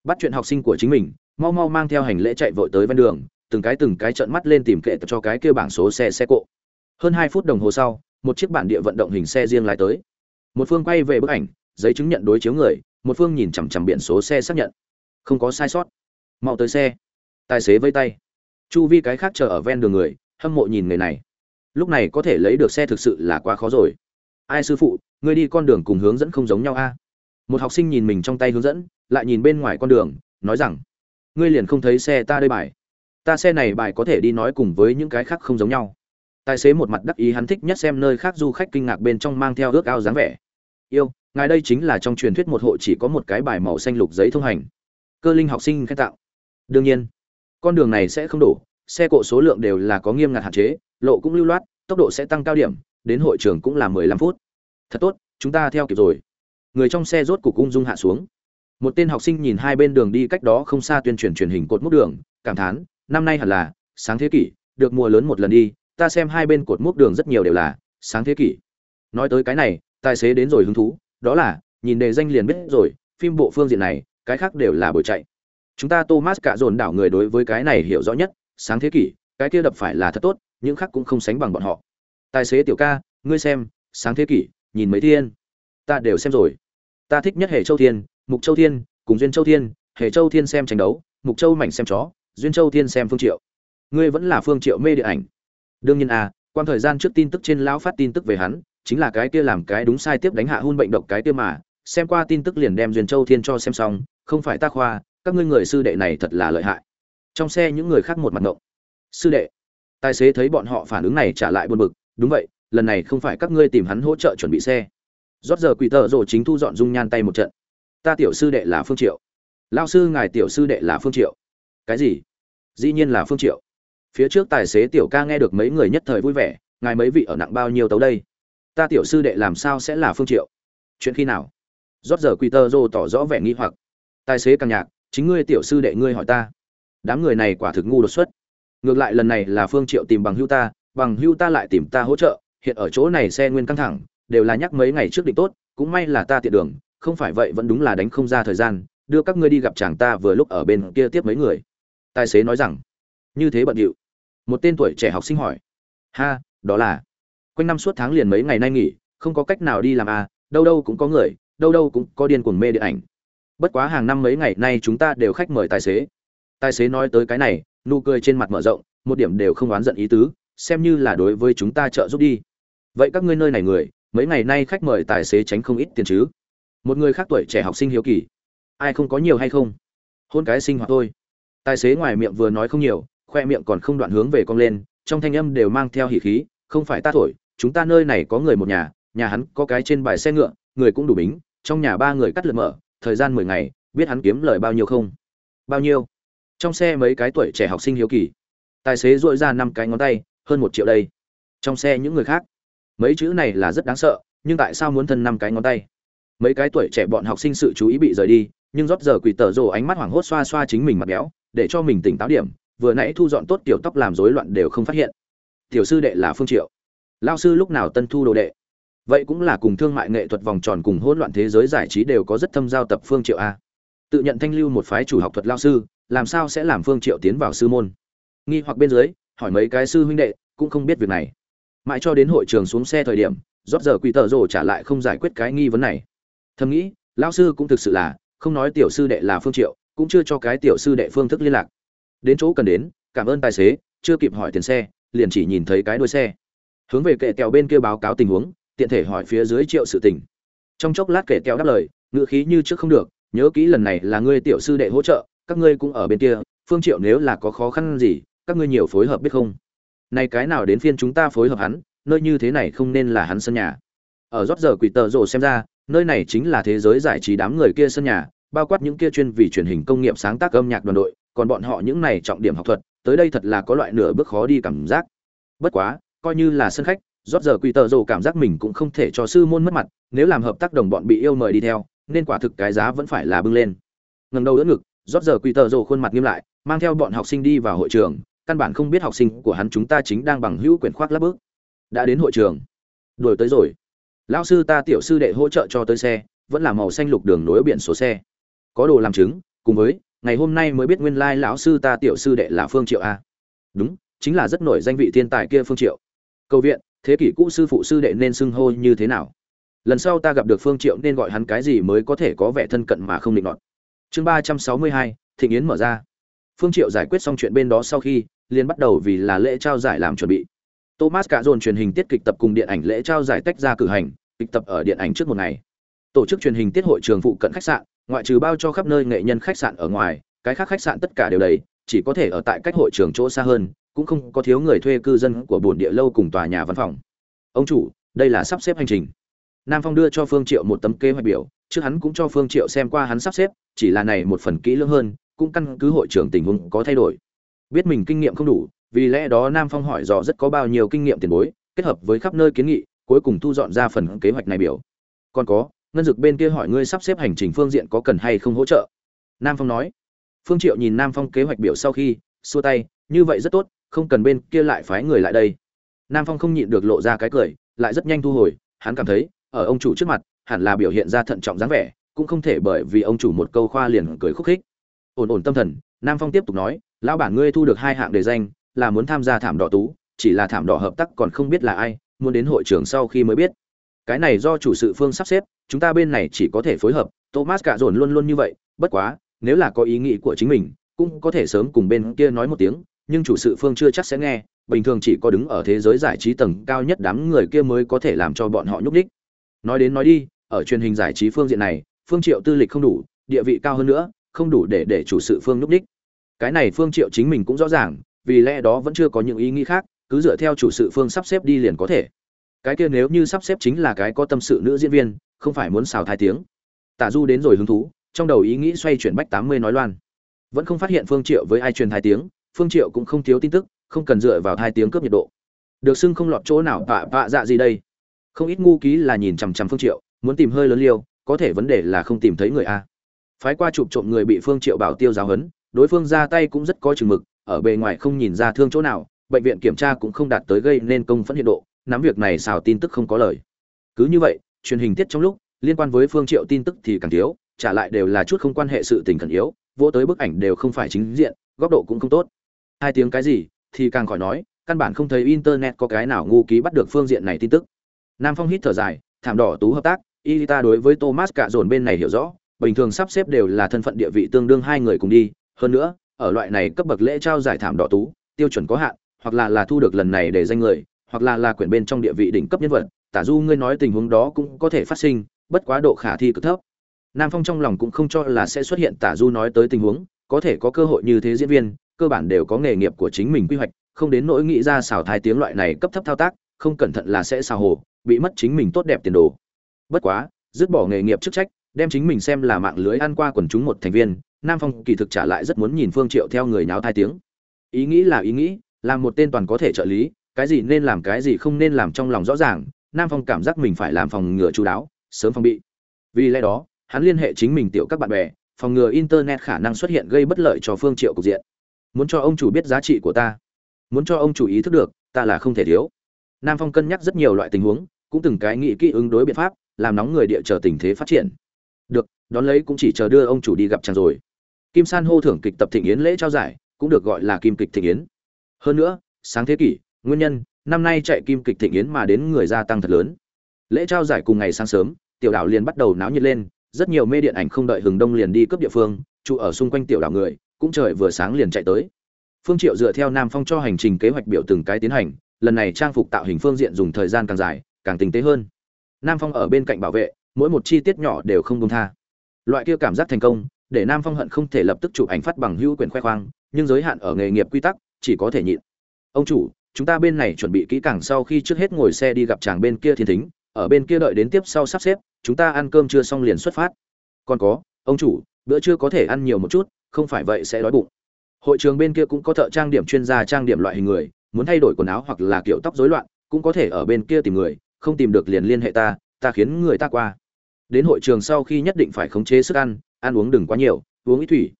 Bắt chuyện học sinh của chính mình, mau mau mang theo hành lễ chạy vội tới ven đường, từng cái từng cái trợn mắt lên tìm kệ cho cái kia bảng số xe xe cộ hơn hai phút đồng hồ sau, một chiếc bản địa vận động hình xe riêng lái tới. Một phương quay về bức ảnh, giấy chứng nhận đối chiếu người, một phương nhìn chằm chằm biển số xe xác nhận. Không có sai sót. Mau tới xe. Tài xế vây tay. Chu vi cái khác chờ ở ven đường người, hâm mộ nhìn người này. Lúc này có thể lấy được xe thực sự là quá khó rồi. Ai sư phụ, ngươi đi con đường cùng hướng dẫn không giống nhau a? Một học sinh nhìn mình trong tay hướng dẫn, lại nhìn bên ngoài con đường, nói rằng, ngươi liền không thấy xe ta đây bài. Ta xe này bài có thể đi nói cùng với những cái khác không giống nhau tài xế một mặt đắc ý hắn thích nhất xem nơi khác du khách kinh ngạc bên trong mang theo ước ao dáng vẻ. Yêu, ngài đây chính là trong truyền thuyết một hộ chỉ có một cái bài màu xanh lục giấy thông hành. Cơ linh học sinh khen tạo. Đương nhiên, con đường này sẽ không đủ xe cộ số lượng đều là có nghiêm ngặt hạn chế, lộ cũng lưu loát, tốc độ sẽ tăng cao điểm, đến hội trường cũng là mười lăm phút. Thật tốt, chúng ta theo kịp rồi. Người trong xe rốt cục ung dung hạ xuống. Một tên học sinh nhìn hai bên đường đi cách đó không xa tuyên truyền truyền hình cột mốc đường, cảm thán, năm nay hẳn là sáng thế kỷ, được mùa lớn một lần đi ta xem hai bên cột mốc đường rất nhiều đều là sáng thế kỷ. Nói tới cái này, tài xế đến rồi hứng thú, đó là, nhìn đề danh liền biết rồi, phim bộ phương diện này, cái khác đều là buổi chạy. Chúng ta thomas cả dồn đảo người đối với cái này hiểu rõ nhất, sáng thế kỷ, cái kia đập phải là thật tốt, những khác cũng không sánh bằng bọn họ. Tài xế tiểu ca, ngươi xem, sáng thế kỷ, nhìn mấy thiên? Ta đều xem rồi. Ta thích nhất hệ châu thiên, mục châu thiên, cùng duyên châu thiên hệ châu thiên xem tranh đấu, mục châu mảnh xem chó, duyên châu thiên xem phương triệu. Ngươi vẫn là phương triệu mê điện ảnh đương nhiên à quan thời gian trước tin tức trên lão phát tin tức về hắn, chính là cái kia làm cái đúng sai tiếp đánh hạ hôn bệnh độc cái kia mà. Xem qua tin tức liền đem duyên châu thiên cho xem xong, không phải ta khoa, các ngươi người sư đệ này thật là lợi hại. Trong xe những người khác một mặt ngộng. Sư đệ, tài xế thấy bọn họ phản ứng này trả lại buồn bực, đúng vậy, lần này không phải các ngươi tìm hắn hỗ trợ chuẩn bị xe. Rót giờ quỷ tợ rồ chính thu dọn dung nhan tay một trận. Ta tiểu sư đệ là phương triệu. Lao sư ngài tiểu sư đệ là phương triệu. Cái gì? Dĩ nhiên là phương triệu phía trước tài xế tiểu ca nghe được mấy người nhất thời vui vẻ, ngài mấy vị ở nặng bao nhiêu tấu đây? Ta tiểu sư đệ làm sao sẽ là phương triệu? Chuyện khi nào? Rót giờ quy tơ rô tỏ rõ vẻ nghi hoặc. Tài xế càng nhạc, chính ngươi tiểu sư đệ ngươi hỏi ta. Đám người này quả thực ngu đột xuất. Ngược lại lần này là phương triệu tìm bằng hưu ta, bằng hưu ta lại tìm ta hỗ trợ, hiện ở chỗ này xe nguyên căng thẳng, đều là nhắc mấy ngày trước định tốt, cũng may là ta tiện đường, không phải vậy vẫn đúng là đánh không ra thời gian, đưa các ngươi đi gặp chàng ta vừa lúc ở bên kia tiếp mấy người. Tài xế nói rằng, như thế bận điệu một tên tuổi trẻ học sinh hỏi. Ha, đó là, quanh năm suốt tháng liền mấy ngày nay nghỉ, không có cách nào đi làm à đâu đâu cũng có người, đâu đâu cũng có điên cuồng mê điện ảnh. Bất quá hàng năm mấy ngày nay chúng ta đều khách mời tài xế. Tài xế nói tới cái này, nụ cười trên mặt mở rộng, một điểm đều không oán giận ý tứ, xem như là đối với chúng ta trợ giúp đi. Vậy các ngươi nơi này người, mấy ngày nay khách mời tài xế tránh không ít tiền chứ? Một người khác tuổi trẻ học sinh hiếu kỳ. Ai không có nhiều hay không? Hôn cái sinh hoạt thôi. Tài xế ngoài miệng vừa nói không nhiều khoe miệng còn không đoạn hướng về cong lên, trong thanh âm đều mang theo hỉ khí, không phải ta thổi, chúng ta nơi này có người một nhà nhà hắn có cái trên bài xe ngựa, người cũng đủ bính, trong nhà ba người cắt lượt mở, thời gian mười ngày, biết hắn kiếm lời bao nhiêu không? Bao nhiêu? Trong xe mấy cái tuổi trẻ học sinh hiếu kỳ. Tài xế dội ra năm cái ngón tay, hơn một triệu đây. Trong xe những người khác? Mấy chữ này là rất đáng sợ, nhưng tại sao muốn thân năm cái ngón tay? Mấy cái tuổi trẻ bọn học sinh sự chú ý bị rời đi, nhưng rót giờ quỳ tờ rồ ánh mắt hoảng hốt xoa xoa chính mình mặt béo, để cho mình tỉnh táo điểm vừa nãy thu dọn tốt tiểu tóc làm rối loạn đều không phát hiện. Tiểu sư đệ là phương triệu. Lao sư lúc nào tân thu đồ đệ? Vậy cũng là cùng thương mại nghệ thuật vòng tròn cùng hỗn loạn thế giới giải trí đều có rất thâm giao tập phương triệu a. Tự nhận thanh lưu một phái chủ học thuật lao sư, làm sao sẽ làm phương triệu tiến vào sư môn? Nghi hoặc bên dưới, hỏi mấy cái sư huynh đệ, cũng không biết việc này. Mãi cho đến hội trường xuống xe thời điểm, rót giờ quỷ tờ rồ trả lại không giải quyết cái nghi vấn này. Thầm nghĩ lão sư cũng thực sự là, không nói tiểu sư đệ là phương triệu, cũng chưa cho cái tiểu sư đệ phương thức liên lạc đến chỗ cần đến, cảm ơn tài xế, chưa kịp hỏi tiền xe, liền chỉ nhìn thấy cái đuôi xe. Hướng về kệ kèo bên kia báo cáo tình huống, tiện thể hỏi phía dưới triệu sự tình. Trong chốc lát kệ kèo đáp lời, ngữ khí như trước không được, nhớ kỹ lần này là ngươi tiểu sư đệ hỗ trợ, các ngươi cũng ở bên kia, phương triệu nếu là có khó khăn gì, các ngươi nhiều phối hợp biết không? Này cái nào đến phiên chúng ta phối hợp hắn, nơi như thế này không nên là hắn sân nhà. Ở rót giờ quỷ tờ rồ xem ra, nơi này chính là thế giới giải trí đám người kia sân nhà, bao quát những kia chuyên vì truyền hình công nghiệp sáng tác âm nhạc đoàn đội còn bọn họ những này trọng điểm học thuật, tới đây thật là có loại nửa bước khó đi cảm giác. Bất quá, coi như là sân khách, rót giờ quỷ tờ rồ cảm giác mình cũng không thể cho sư môn mất mặt, nếu làm hợp tác đồng bọn bị yêu mời đi theo, nên quả thực cái giá vẫn phải là bưng lên. Ngần đầu đỡ ngực, rót giờ quỷ tờ rồ khuôn mặt nghiêm lại, mang theo bọn học sinh đi vào hội trường, căn bản không biết học sinh của hắn chúng ta chính đang bằng hữu quyển khoác lắp bước. Đã đến hội trường. Đuổi tới rồi. Lão sư ta tiểu sư đệ hỗ trợ cho tới xe, vẫn là màu xanh lục đường nối biển số xe. Có đồ làm chứng, cùng với ngày hôm nay mới biết nguyên lai lão sư ta tiểu sư đệ là phương triệu a đúng, chính là rất nổi danh vị thiên tài kia phương triệu. Cầu viện, thế kỷ cũ sư phụ sư đệ nên xưng hô như thế nào? Lần sau ta gặp được phương triệu nên gọi hắn cái gì mới có thể có vẻ thân cận mà không định nọt chương ba trăm sáu mươi hai, thịnh yến mở ra. Phương triệu giải quyết xong chuyện bên đó sau khi, liền bắt đầu vì là lễ trao giải làm chuẩn bị. Thomas cả dồn truyền hình tiết kịch tập cùng điện ảnh lễ trao giải tách ra cử hành, kịch tập ở điện ảnh trước một ngày. Tổ chức truyền hình tiết hội trường phụ cận khách sạn ngoại trừ bao cho khắp nơi nghệ nhân khách sạn ở ngoài, cái khác khách sạn tất cả đều đầy, chỉ có thể ở tại cách hội trường chỗ xa hơn, cũng không có thiếu người thuê cư dân của bồn địa lâu cùng tòa nhà văn phòng. Ông chủ, đây là sắp xếp hành trình. Nam phong đưa cho phương triệu một tấm kế hoạch biểu, trước hắn cũng cho phương triệu xem qua hắn sắp xếp, chỉ là này một phần kỹ lưỡng hơn, cũng căn cứ hội trưởng tình huống có thay đổi. Biết mình kinh nghiệm không đủ, vì lẽ đó nam phong hỏi dò rất có bao nhiêu kinh nghiệm tiền bối, kết hợp với khắp nơi kiến nghị, cuối cùng thu dọn ra phần kế hoạch này biểu. Còn có ngân dực bên kia hỏi ngươi sắp xếp hành trình phương diện có cần hay không hỗ trợ? Nam phong nói. Phương triệu nhìn nam phong kế hoạch biểu sau khi, xua tay, như vậy rất tốt, không cần bên kia lại phái người lại đây. Nam phong không nhịn được lộ ra cái cười, lại rất nhanh thu hồi, hắn cảm thấy, ở ông chủ trước mặt, hẳn là biểu hiện ra thận trọng dáng vẻ, cũng không thể bởi vì ông chủ một câu khoa liền cười khúc khích. Ổn ổn tâm thần, nam phong tiếp tục nói, lão bản ngươi thu được hai hạng đề danh, là muốn tham gia thảm đỏ tú, chỉ là thảm đỏ hợp tác còn không biết là ai, muốn đến hội trưởng sau khi mới biết cái này do chủ sự phương sắp xếp, chúng ta bên này chỉ có thể phối hợp, thomas cả dồn luôn luôn như vậy, bất quá, nếu là có ý nghĩ của chính mình, cũng có thể sớm cùng bên kia nói một tiếng, nhưng chủ sự phương chưa chắc sẽ nghe, bình thường chỉ có đứng ở thế giới giải trí tầng cao nhất đám người kia mới có thể làm cho bọn họ nhúc nhích. nói đến nói đi, ở truyền hình giải trí phương diện này, phương triệu tư lịch không đủ, địa vị cao hơn nữa, không đủ để để chủ sự phương nhúc nhích. cái này phương triệu chính mình cũng rõ ràng, vì lẽ đó vẫn chưa có những ý nghĩ khác, cứ dựa theo chủ sự phương sắp xếp đi liền có thể cái kia nếu như sắp xếp chính là cái có tâm sự nữ diễn viên, không phải muốn xào thai tiếng. Tả du đến rồi hứng thú, trong đầu ý nghĩ xoay chuyển bách tám mươi nói loan. Vẫn không phát hiện phương triệu với ai truyền thai tiếng, phương triệu cũng không thiếu tin tức, không cần dựa vào thai tiếng cướp nhiệt độ. Được xưng không lọt chỗ nào, vạ vạ dạ gì đây? Không ít ngu ký là nhìn chằm chằm phương triệu, muốn tìm hơi lớn liêu, có thể vấn đề là không tìm thấy người a. Phái qua chụp trộm người bị phương triệu bảo tiêu giáo hấn đối phương ra tay cũng rất có chừng mực, ở bề ngoài không nhìn ra thương chỗ nào, bệnh viện kiểm tra cũng không đạt tới gây nên công phẫn hiện độ nắm việc này xào tin tức không có lời. Cứ như vậy truyền hình tiết trong lúc liên quan với phương triệu tin tức thì càng thiếu trả lại đều là chút không quan hệ sự tình cần yếu vô tới bức ảnh đều không phải chính diện góc độ cũng không tốt. Hai tiếng cái gì thì càng khỏi nói căn bản không thấy internet có cái nào ngu ký bắt được phương diện này tin tức. Nam phong hít thở dài thảm đỏ tú hợp tác Ilita đối với Thomas cả dồn bên này hiểu rõ, bình thường sắp xếp đều là thân phận địa vị tương đương hai người cùng đi, hơn nữa, ở loại này cấp bậc lễ trao giải thảm đỏ tú, tiêu chuẩn có hạn, hoặc là là thu được lần này để danh người, hoặc là là quyển bên trong địa vị đỉnh cấp nhân vật, tả du ngươi nói tình huống đó cũng có thể phát sinh, bất quá độ khả thi cực thấp. Nam Phong trong lòng cũng không cho là sẽ xuất hiện tả du nói tới tình huống, có thể có cơ hội như thế diễn viên, cơ bản đều có nghề nghiệp của chính mình quy hoạch, không đến nỗi nghĩ ra xào thai tiếng loại này cấp thấp thao tác, không cẩn thận là sẽ xào hồ, bị mất chính mình tốt đẹp tiền đồ bất quá dứt bỏ nghề nghiệp chức trách đem chính mình xem là mạng lưới ăn qua quần chúng một thành viên nam phong kỳ thực trả lại rất muốn nhìn phương triệu theo người nháo thai tiếng ý nghĩ là ý nghĩ làm một tên toàn có thể trợ lý cái gì nên làm cái gì không nên làm trong lòng rõ ràng, nam phong cảm giác mình phải làm phòng ngừa chú đáo, sớm phòng bị. Vì lẽ đó, hắn liên hệ chính mình tiểu các bạn bè, phòng ngừa internet khả năng xuất hiện gây bất lợi cho phương triệu cục diện. Muốn cho ông chủ biết giá trị của ta, muốn cho ông chủ ý thức được, ta là không thể thiếu. Nam phong cân nhắc rất nhiều loại tình huống, cũng từng cái nghĩ kỹ ứng đối biện pháp, làm nóng người địa chờ tình thế phát triển. Được, đón lấy cũng chỉ chờ đưa ông chủ đi gặp chàng rồi. Kim san hô thưởng kịch tập thịnh yến lễ trao giải, cũng được gọi là kim kịch thịnh yến. Hơn nữa, sáng thế kỷ nguyên nhân, năm nay chạy kim kịch thịnh yến mà đến người gia tăng thật lớn. Lễ trao giải cùng ngày sáng sớm, tiểu đảo liền bắt đầu náo nhiệt lên, rất nhiều mê điện ảnh không đợi hừng đông liền đi cướp địa phương, trụ ở xung quanh tiểu đảo người, cũng trời vừa sáng liền chạy tới. Phương triệu dựa theo nam phong cho hành trình kế hoạch biểu từng cái tiến hành, lần này trang phục tạo hình phương diện dùng thời gian càng dài, càng tinh tế hơn. Nam phong ở bên cạnh bảo vệ, mỗi một chi tiết nhỏ đều không công tha. Loại kia cảm giác thành công, để nam phong hận không thể lập tức chụp ảnh phát bằng hữu quyền khoe khoang, nhưng giới hạn ở nghề nghiệp quy tắc, chỉ có thể nhịn. Ông chủ chúng ta bên này chuẩn bị kỹ càng sau khi trước hết ngồi xe đi gặp chàng bên kia thiên thính, ở bên kia đợi đến tiếp sau sắp xếp, chúng ta ăn cơm chưa xong liền xuất phát. Còn có, ông chủ, bữa trưa có thể ăn nhiều một chút, không phải vậy sẽ đói bụng. Hội trường bên kia cũng có thợ trang điểm chuyên gia trang điểm loại hình người, muốn thay đổi quần áo hoặc là kiểu tóc rối loạn, cũng có thể ở bên kia tìm người, không tìm được liền liên hệ ta ta khiến người ta qua. Đến hội trường sau khi nhất định phải khống chế sức ăn ăn uống đừng quá nhiều, uống ít thủy.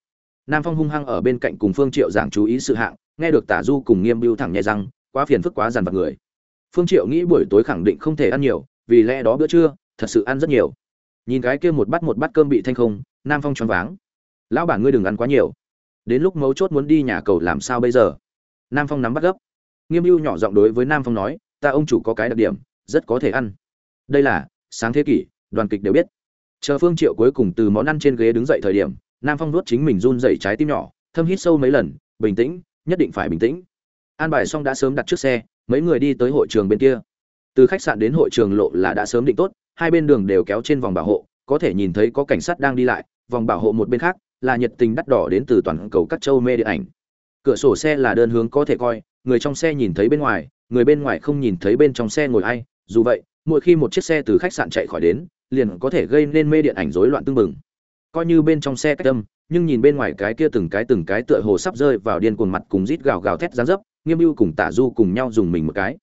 Nam phong hung hăng ở bên cạnh cùng phương triệu giảng chú ý sự hạng, nghe được tả du cùng nghiêm bưu thẳng nhẹ răng quá phiền phức quá dằn vặt người. Phương triệu nghĩ buổi tối khẳng định không thể ăn nhiều, vì lẽ đó bữa trưa, thật sự ăn rất nhiều. Nhìn cái kia một bát một bát cơm bị thanh không, nam phong choáng váng. Lão bản ngươi đừng ăn quá nhiều. Đến lúc mấu chốt muốn đi nhà cầu làm sao bây giờ? Nam phong nắm bắt gấp. Nghiêm ưu nhỏ giọng đối với nam phong nói, ta ông chủ có cái đặc điểm, rất có thể ăn. Đây là, sáng thế kỷ, đoàn kịch đều biết. Chờ phương triệu cuối cùng từ món ăn trên ghế đứng dậy thời điểm, nam phong nuốt chính mình run dậy trái tim nhỏ, thâm hít sâu mấy lần, bình tĩnh, nhất định phải bình tĩnh an bài xong đã sớm đặt trước xe, mấy người đi tới hội trường bên kia từ khách sạn đến hội trường lộ là đã sớm định tốt, hai bên đường đều kéo trên vòng bảo hộ, có thể nhìn thấy có cảnh sát đang đi lại, vòng bảo hộ một bên khác là nhiệt tình đắt đỏ đến từ toàn cầu các châu mê điện ảnh cửa sổ xe là đơn hướng có thể coi, người trong xe nhìn thấy bên ngoài, người bên ngoài không nhìn thấy bên trong xe ngồi ai, dù vậy, mỗi khi một chiếc xe từ khách sạn chạy khỏi đến, liền có thể gây nên mê điện ảnh rối loạn tương bừng. coi như bên trong xe cách âm, nhưng nhìn bên ngoài cái kia từng cái từng cái tựa hồ sắp rơi vào điên cuồng mặt cùng rít gào gào thét gián dấp nghiêm mưu cùng tả du cùng nhau dùng mình một cái.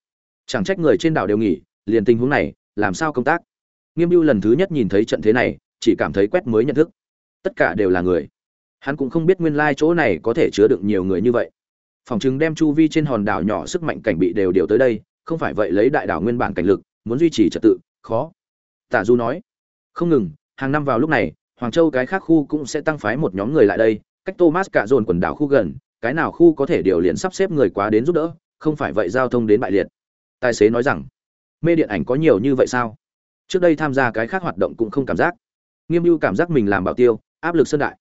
Chẳng trách người trên đảo đều nghỉ, liền tình huống này, làm sao công tác? Nghiêm mưu lần thứ nhất nhìn thấy trận thế này, chỉ cảm thấy quét mới nhận thức. Tất cả đều là người. Hắn cũng không biết nguyên lai chỗ này có thể chứa đựng nhiều người như vậy. Phòng chứng đem chu vi trên hòn đảo nhỏ sức mạnh cảnh bị đều điều tới đây, không phải vậy lấy đại đảo nguyên bản cảnh lực, muốn duy trì trật tự, khó. Tả du nói, không ngừng, hàng năm vào lúc này, hoàng châu cái khác khu cũng sẽ tăng phái một nhóm người lại đây, cách thomas cả dồn quần đảo khu gần cái nào khu có thể điều liền sắp xếp người quá đến giúp đỡ, không phải vậy giao thông đến bại liệt. Tài xế nói rằng, mê điện ảnh có nhiều như vậy sao? Trước đây tham gia cái khác hoạt động cũng không cảm giác. Nghiêm mưu cảm giác mình làm bảo tiêu, áp lực sơn đại.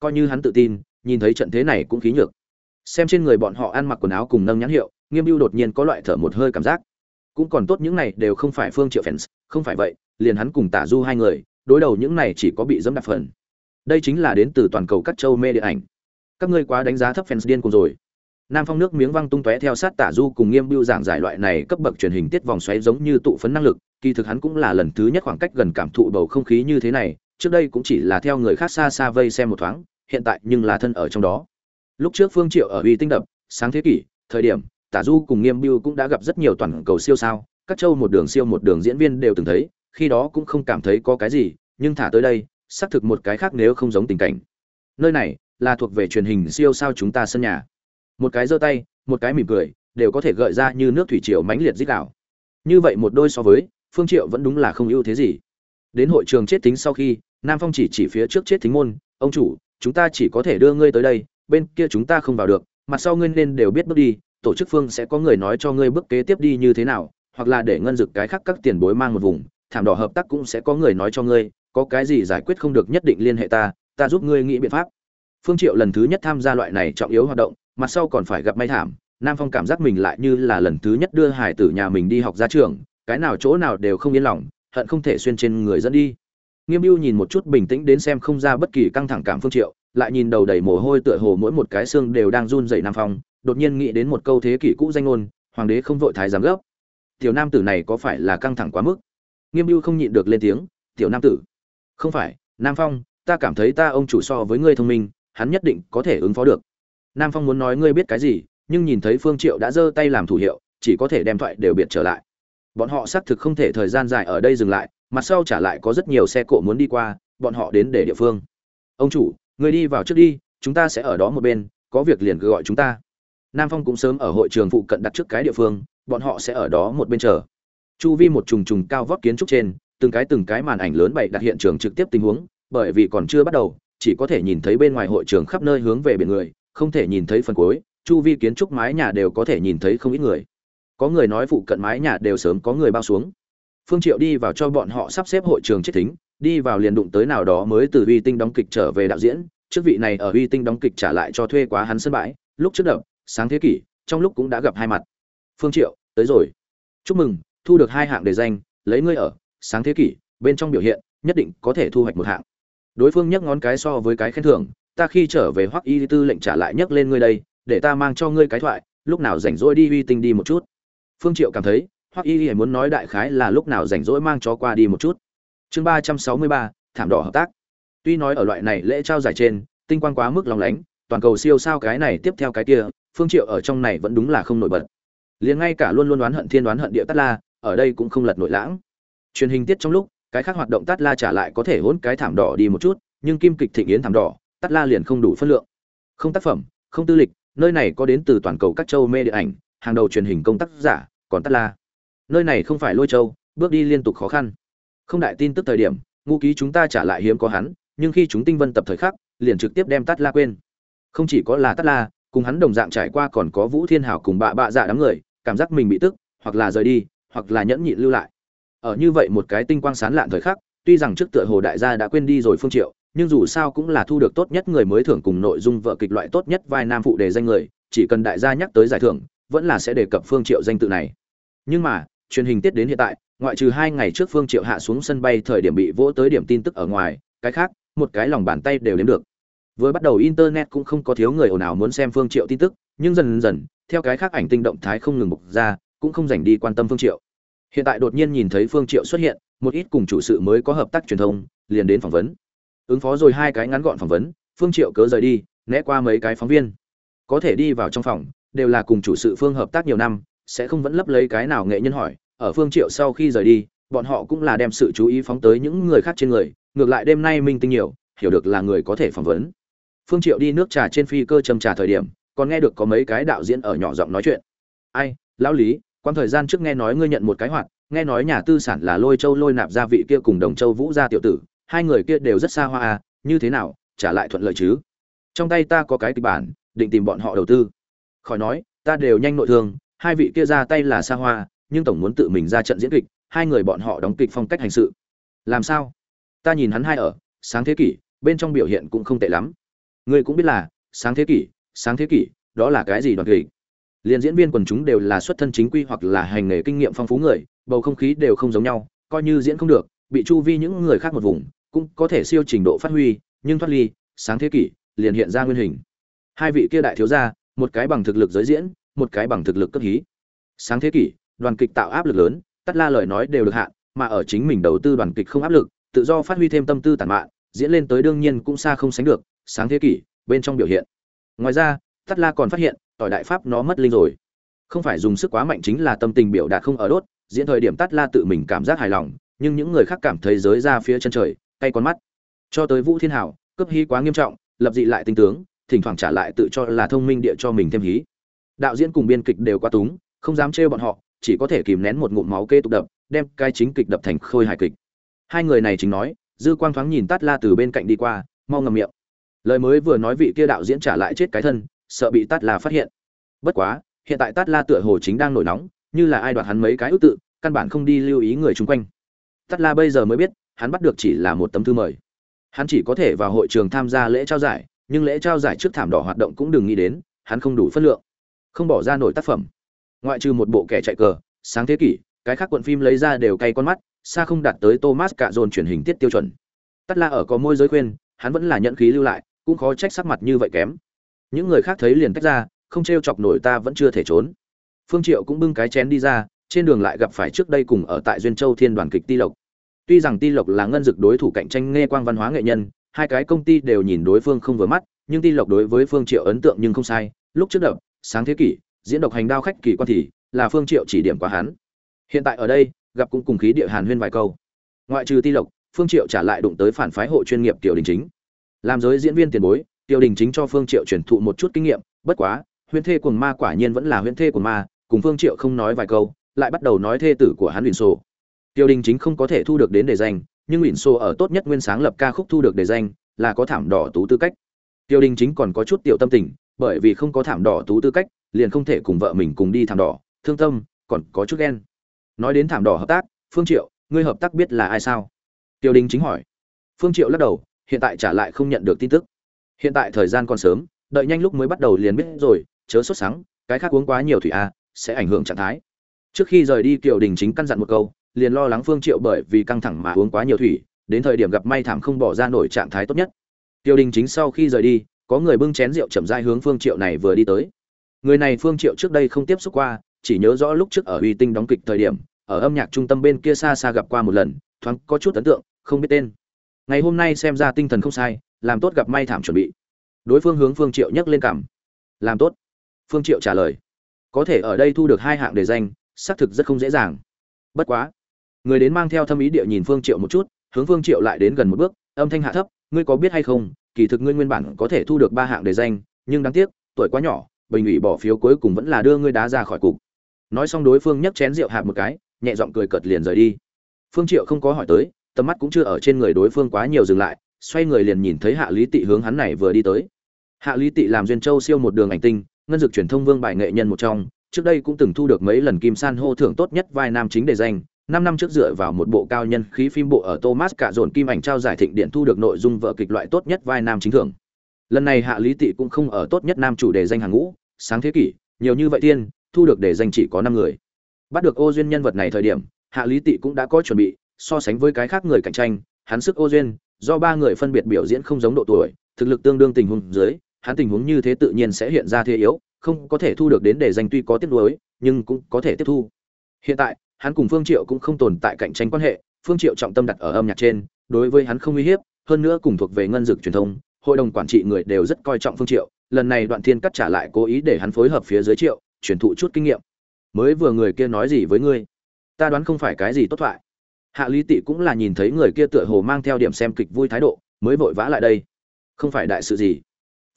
Coi như hắn tự tin, nhìn thấy trận thế này cũng khí nhược. Xem trên người bọn họ ăn mặc quần áo cùng nâng nhãn hiệu, nghiêm mưu đột nhiên có loại thở một hơi cảm giác. Cũng còn tốt những này đều không phải phương triệu fans, không phải vậy, liền hắn cùng tả du hai người, đối đầu những này chỉ có bị dẫm đạp phần. Đây chính là đến từ toàn cầu các châu mê điện ảnh các ngươi quá đánh giá thấp fans điên cùng rồi. Nam phong nước miếng văng tung tóe theo sát tả du cùng nghiêm biêu giảng giải loại này cấp bậc truyền hình tiết vòng xoáy giống như tụ phấn năng lực, kỳ thực hắn cũng là lần thứ nhất khoảng cách gần cảm thụ bầu không khí như thế này, trước đây cũng chỉ là theo người khác xa xa vây xem một thoáng, hiện tại nhưng là thân ở trong đó. Lúc trước phương triệu ở uy tinh đập, sáng thế kỷ, thời điểm, tả du cùng nghiêm biêu cũng đã gặp rất nhiều toàn cầu siêu sao, các châu một đường siêu một đường diễn viên đều từng thấy, khi đó cũng không cảm thấy có cái gì, nhưng thả tới đây, xác thực một cái khác nếu không giống tình cảnh. Nơi này là thuộc về truyền hình siêu sao chúng ta sân nhà. Một cái giơ tay, một cái mỉm cười, đều có thể gợi ra như nước thủy triều mãnh liệt dích đạo. Như vậy một đôi so với, phương triệu vẫn đúng là không ưu thế gì. Đến hội trường chết tính sau khi, nam phong chỉ chỉ phía trước chết thính môn, ông chủ, chúng ta chỉ có thể đưa ngươi tới đây, bên kia chúng ta không vào được, mặt sau ngươi nên đều biết bước đi, tổ chức phương sẽ có người nói cho ngươi bước kế tiếp đi như thế nào, hoặc là để ngân dực cái khác các tiền bối mang một vùng, thảm đỏ hợp tác cũng sẽ có người nói cho ngươi, có cái gì giải quyết không được nhất định liên hệ ta ta giúp ngươi nghĩ biện pháp phương triệu lần thứ nhất tham gia loại này trọng yếu hoạt động, mặt sau còn phải gặp may thảm, nam phong cảm giác mình lại như là lần thứ nhất đưa hải tử nhà mình đi học ra trường, cái nào chỗ nào đều không yên lòng, hận không thể xuyên trên người dẫn đi. Nghiêm ưu nhìn một chút bình tĩnh đến xem không ra bất kỳ căng thẳng cảm phương triệu, lại nhìn đầu đầy mồ hôi tựa hồ mỗi một cái xương đều đang run rẩy nam phong, đột nhiên nghĩ đến một câu thế kỷ cũ danh ngôn, hoàng đế không vội thái giám gấp. Tiểu nam tử này có phải là căng thẳng quá mức? Nghiêm ưu không nhịn được lên tiếng, tiểu nam tử. Không phải, nam phong, ta cảm thấy ta ông chủ so với ngươi thông minh hắn nhất định có thể ứng phó được. Nam phong muốn nói ngươi biết cái gì, nhưng nhìn thấy phương triệu đã giơ tay làm thủ hiệu, chỉ có thể đem thoại đều biệt trở lại. Bọn họ xác thực không thể thời gian dài ở đây dừng lại, mặt sau trả lại có rất nhiều xe cộ muốn đi qua, bọn họ đến để địa phương. Ông chủ người đi vào trước đi, chúng ta sẽ ở đó một bên, có việc liền cứ gọi chúng ta. Nam phong cũng sớm ở hội trường phụ cận đặt trước cái địa phương, bọn họ sẽ ở đó một bên chờ. Chu vi một trùng trùng cao vóc kiến trúc trên, từng cái từng cái màn ảnh lớn bày đặt hiện trường trực tiếp tình huống, bởi vì còn chưa bắt đầu chỉ có thể nhìn thấy bên ngoài hội trường khắp nơi hướng về biển người, không thể nhìn thấy phần cuối, chu vi kiến trúc mái nhà đều có thể nhìn thấy không ít người. Có người nói phụ cận mái nhà đều sớm có người bao xuống. Phương triệu đi vào cho bọn họ sắp xếp hội trường chết thính, đi vào liền đụng tới nào đó mới từ uy tinh đóng kịch trở về đạo diễn. Trước vị này ở uy tinh đóng kịch trả lại cho thuê quá hắn sân bãi, lúc trước đậm sáng thế kỷ, trong lúc cũng đã gặp hai mặt. Phương triệu, tới rồi. Chúc mừng, thu được hai hạng đề danh, lấy ngươi ở, sáng thế kỷ, bên trong biểu hiện, nhất định có thể thu hoạch một hạng đối phương nhấc ngón cái so với cái khen thưởng, ta khi trở về hoắc y tư lệnh trả lại nhấc lên ngươi đây, để ta mang cho ngươi cái thoại, lúc nào rảnh rỗi đi uy tinh đi một chút. Phương triệu cảm thấy, hoắc y hãy muốn nói đại khái là lúc nào rảnh rỗi mang cho qua đi một chút. Chương ba trăm sáu mươi ba, thảm đỏ hợp tác. Tuy nói ở loại này lễ trao giải trên, tinh quang quá mức lòng lánh, toàn cầu siêu sao cái này tiếp theo cái kia, phương triệu ở trong này vẫn đúng là không nổi bật. Liền ngay cả luôn luôn đoán hận thiên đoán hận địa tát la, ở đây cũng không lật nội lãng. Truyền hình tiết trong lúc cái khác hoạt động tát la trả lại có thể hỗn cái thảm đỏ đi một chút, nhưng kim kịch thịnh yến thảm đỏ, tát la liền không đủ phân lượng. Không tác phẩm, không tư lịch, nơi này có đến từ toàn cầu các châu mê điện ảnh, hàng đầu truyền hình công tác giả, còn tát la. Nơi này không phải lôi châu, bước đi liên tục khó khăn. Không đại tin tức thời điểm, ngũ ký chúng ta trả lại hiếm có hắn, nhưng khi chúng tinh vân tập thời khắc, liền trực tiếp đem tát la quên. Không chỉ có là tát la, cùng hắn đồng dạng trải qua còn có vũ thiên hảo cùng bạ bạ dạ đám người, cảm giác mình bị tức, hoặc là rời đi, hoặc là nhẫn nhịn lưu lại ở như vậy một cái tinh quang sán lạn thời khắc, tuy rằng trước tựa hồ đại gia đã quên đi rồi phương triệu, nhưng dù sao cũng là thu được tốt nhất người mới thưởng cùng nội dung vợ kịch loại tốt nhất vai nam phụ đề danh người, chỉ cần đại gia nhắc tới giải thưởng, vẫn là sẽ đề cập phương triệu danh tự này. Nhưng mà, truyền hình tiết đến hiện tại, ngoại trừ hai ngày trước phương triệu hạ xuống sân bay thời điểm bị vỗ tới điểm tin tức ở ngoài, cái khác, một cái lòng bàn tay đều đếm được. Vừa bắt đầu internet cũng không có thiếu người ồn ào muốn xem phương triệu tin tức, nhưng dần dần, theo cái khác ảnh tinh động thái không ngừng bộc ra, cũng không dành đi quan tâm phương triệu hiện tại đột nhiên nhìn thấy phương triệu xuất hiện, một ít cùng chủ sự mới có hợp tác truyền thông, liền đến phỏng vấn. Ứng phó rồi hai cái ngắn gọn phỏng vấn, phương triệu cớ rời đi, né qua mấy cái phóng viên. Có thể đi vào trong phòng, đều là cùng chủ sự phương hợp tác nhiều năm, sẽ không vẫn lấp lấy cái nào nghệ nhân hỏi. Ở phương triệu sau khi rời đi, bọn họ cũng là đem sự chú ý phóng tới những người khác trên người, ngược lại đêm nay minh tinh nhiều, hiểu được là người có thể phỏng vấn. Phương triệu đi nước trà trên phi cơ châm trà thời điểm, còn nghe được có mấy cái đạo diễn ở nhỏ giọng nói chuyện. Ai, lão lý quan thời gian trước nghe nói ngươi nhận một cái hoạt, nghe nói nhà tư sản là lôi châu lôi nạp gia vị kia cùng đồng châu vũ gia tiểu tử, hai người kia đều rất xa hoa à như thế nào, trả lại thuận lợi chứ? Trong tay ta có cái kịch bản, định tìm bọn họ đầu tư. Khỏi nói, ta đều nhanh nội thương, hai vị kia ra tay là xa hoa, nhưng tổng muốn tự mình ra trận diễn kịch, hai người bọn họ đóng kịch phong cách hành sự. Làm sao? Ta nhìn hắn hai ở, sáng thế kỷ, bên trong biểu hiện cũng không tệ lắm. Ngươi cũng biết là, sáng thế kỷ, sáng thế kỷ, đó là cái gì đoàn kịch? Liền diễn viên quần chúng đều là xuất thân chính quy hoặc là hành nghề kinh nghiệm phong phú người, bầu không khí đều không giống nhau, coi như diễn không được, bị chu vi những người khác một vùng, cũng có thể siêu trình độ phát huy, nhưng thoát ly, sáng thế kỷ, liền hiện ra nguyên hình. Hai vị kia đại thiếu gia, một cái bằng thực lực giới diễn, một cái bằng thực lực cấp hí. Sáng thế kỷ, đoàn kịch tạo áp lực lớn tất la lời nói đều được hạn mà ở chính mình đầu tư đoàn kịch không áp lực, tự do phát huy thêm tâm tư tản mạn, diễn lên tới đương nhiên cũng xa không sánh được, sáng thế kỷ, bên trong biểu hiện. Ngoài ra tất la còn phát hiện tỏi đại pháp nó mất linh rồi. Không phải dùng sức quá mạnh chính là tâm tình biểu đạt không ở đốt, diễn thời điểm tắt la tự mình cảm giác hài lòng, nhưng những người khác cảm thấy giới ra phía chân trời tay con mắt. Cho tới vũ thiên hảo cấp hí quá nghiêm trọng, lập dị lại tinh tướng, thỉnh thoảng trả lại tự cho là thông minh địa cho mình thêm hí. Đạo diễn cùng biên kịch đều quá túng, không dám trêu bọn họ, chỉ có thể kìm nén một ngụm máu kê tục đập, đem cái chính kịch đập thành khôi hài kịch. Hai người này chính nói, dư quang thoáng nhìn tát la từ bên cạnh đi qua, mau ngầm miệng. Lời mới vừa nói vị kia đạo diễn trả lại chết cái thân sợ bị tát la phát hiện. Bất quá, hiện tại tát la tựa hồ chính đang nổi nóng, như là ai đoạt hắn mấy cái ước tự, căn bản không đi lưu ý người chung quanh. Tát la bây giờ mới biết, hắn bắt được chỉ là một tấm thư mời. Hắn chỉ có thể vào hội trường tham gia lễ trao giải, nhưng lễ trao giải trước thảm đỏ hoạt động cũng đừng nghĩ đến, hắn không đủ phân lượng, không bỏ ra nổi tác phẩm. Ngoại trừ một bộ kẻ chạy cờ, sáng thế kỷ, cái khác cuộn phim lấy ra đều cay con mắt, xa không đạt tới thomas cạ dồn truyền hình tiết tiêu chuẩn. Tắt la ở có môi giới khuyên, hắn vẫn là nhận khí lưu lại, cũng khó trách sắc mặt như vậy kém những người khác thấy liền tách ra, không t r e o chọc nổi ta vẫn chưa thể trốn. Phương triệu cũng bưng cái chén đi ra, trên đường lại gặp phải trước đây cùng ở tại duyên châu thiên đoàn kịch ti lộc. Tuy rằng ti lộc là ngân dực đối thủ cạnh tranh nghe quang văn hóa nghệ nhân, hai cái công ty đều nhìn đối phương không vừa mắt, nhưng ti lộc đối với phương triệu ấn tượng nhưng không sai. Lúc trước đập, sáng thế kỷ, diễn độc hành đao khách kỳ quan thì, là phương triệu chỉ điểm quá hắn. Hiện tại ở đây, gặp cũng cùng khí địa hàn huyên vài câu. Ngoại trừ ti lộc, phương triệu trả lại đụng tới phản phái hộ chuyên nghiệp tiểu đình chính. Làm giới diễn viên tiền bối Tiêu đình chính cho phương triệu truyền thụ một chút kinh nghiệm, bất quá, huyễn thê cuồng ma quả nhiên vẫn là huyễn thê cuồng ma, cùng phương triệu không nói vài câu, lại bắt đầu nói thê tử của hắn ủy sô. Tiêu đình chính không có thể thu được đến đề danh, nhưng ủy sô ở tốt nhất nguyên sáng lập ca khúc thu được đề danh, là có thảm đỏ tú tư cách. Tiêu đình chính còn có chút tiểu tâm tình, bởi vì không có thảm đỏ tú tư cách, liền không thể cùng vợ mình cùng đi thảm đỏ, thương tâm, còn có chút ghen. Nói đến thảm đỏ hợp tác, phương triệu, ngươi hợp tác biết là ai sao? Tiêu đình chính hỏi. Phương triệu lắc đầu, hiện tại trả lại không nhận được tin tức hiện tại thời gian còn sớm, đợi nhanh lúc mới bắt đầu liền biết rồi, chớ sốt sáng cái khác uống quá nhiều thủy a, sẽ ảnh hưởng trạng thái. Trước khi rời đi, kiều đình chính căn dặn một câu, liền lo lắng phương triệu bởi vì căng thẳng mà uống quá nhiều thủy, đến thời điểm gặp may thảm không bỏ ra nổi trạng thái tốt nhất. Tiêu đình chính sau khi rời đi, có người bưng chén rượu chậm rãi hướng phương triệu này vừa đi tới. Người này phương triệu trước đây không tiếp xúc qua, chỉ nhớ rõ lúc trước ở uy tinh đóng kịch thời điểm, ở âm nhạc trung tâm bên kia xa xa gặp qua một lần, thoáng có chút ấn tượng, không biết tên. Ngày hôm nay xem ra tinh thần không sai làm tốt gặp may thảm chuẩn bị. Đối phương hướng phương triệu nhấc lên cảm. Làm tốt. Phương triệu trả lời. Có thể ở đây thu được hai hạng đề danh, xác thực rất không dễ dàng. Bất quá. Người đến mang theo thâm ý địa nhìn phương triệu một chút, hướng phương triệu lại đến gần một bước, âm thanh hạ thấp, ngươi có biết hay không, kỳ thực ngươi nguyên bản có thể thu được ba hạng đề danh, nhưng đáng tiếc, tuổi quá nhỏ, bình ủy bỏ phiếu cuối cùng vẫn là đưa ngươi đá ra khỏi cục. Nói xong đối phương nhấc chén rượu hạ một cái, nhẹ giọng cười cợt liền rời đi. Phương triệu không có hỏi tới, tầm mắt cũng chưa ở trên người đối phương quá nhiều dừng lại xoay người liền nhìn thấy hạ lý tị hướng hắn này vừa đi tới. Hạ lý tị làm duyên châu siêu một đường ảnh tinh, ngân dược truyền thông vương bài nghệ nhân một trong, trước đây cũng từng thu được mấy lần kim san hô thưởng tốt nhất vai nam chính đề danh, năm năm trước dựa vào một bộ cao nhân khí phim bộ ở thomas cả dồn kim ảnh trao giải thịnh điện thu được nội dung vợ kịch loại tốt nhất vai nam chính thưởng. Lần này hạ lý tị cũng không ở tốt nhất nam chủ đề danh hàng ngũ, sáng thế kỷ, nhiều như vậy tiên, thu được đề danh chỉ có năm người. Bắt được ô duyên nhân vật này thời điểm, hạ lý tị cũng đã có chuẩn bị, so sánh với cái khác người cạnh tranh, hắn sức ô duyên do ba người phân biệt biểu diễn không giống độ tuổi, thực lực tương đương tình huống dưới, hắn tình huống như thế tự nhiên sẽ hiện ra thế yếu, không có thể thu được đến để danh tuy có tiếp nối nhưng cũng có thể tiếp thu. Hiện tại, hắn cùng phương triệu cũng không tồn tại cạnh tranh quan hệ, phương triệu trọng tâm đặt ở âm nhạc trên, đối với hắn không uy hiếp, hơn nữa cùng thuộc về ngân dược truyền thông, hội đồng quản trị người đều rất coi trọng phương triệu, lần này đoạn thiên cắt trả lại cố ý để hắn phối hợp phía dưới triệu, truyền thụ chút kinh nghiệm. Mới vừa người kia nói gì với ngươi? Ta đoán không phải cái gì tốt thoại hạ lý tị cũng là nhìn thấy người kia tựa hồ mang theo điểm xem kịch vui thái độ, mới vội vã lại đây. Không phải đại sự gì?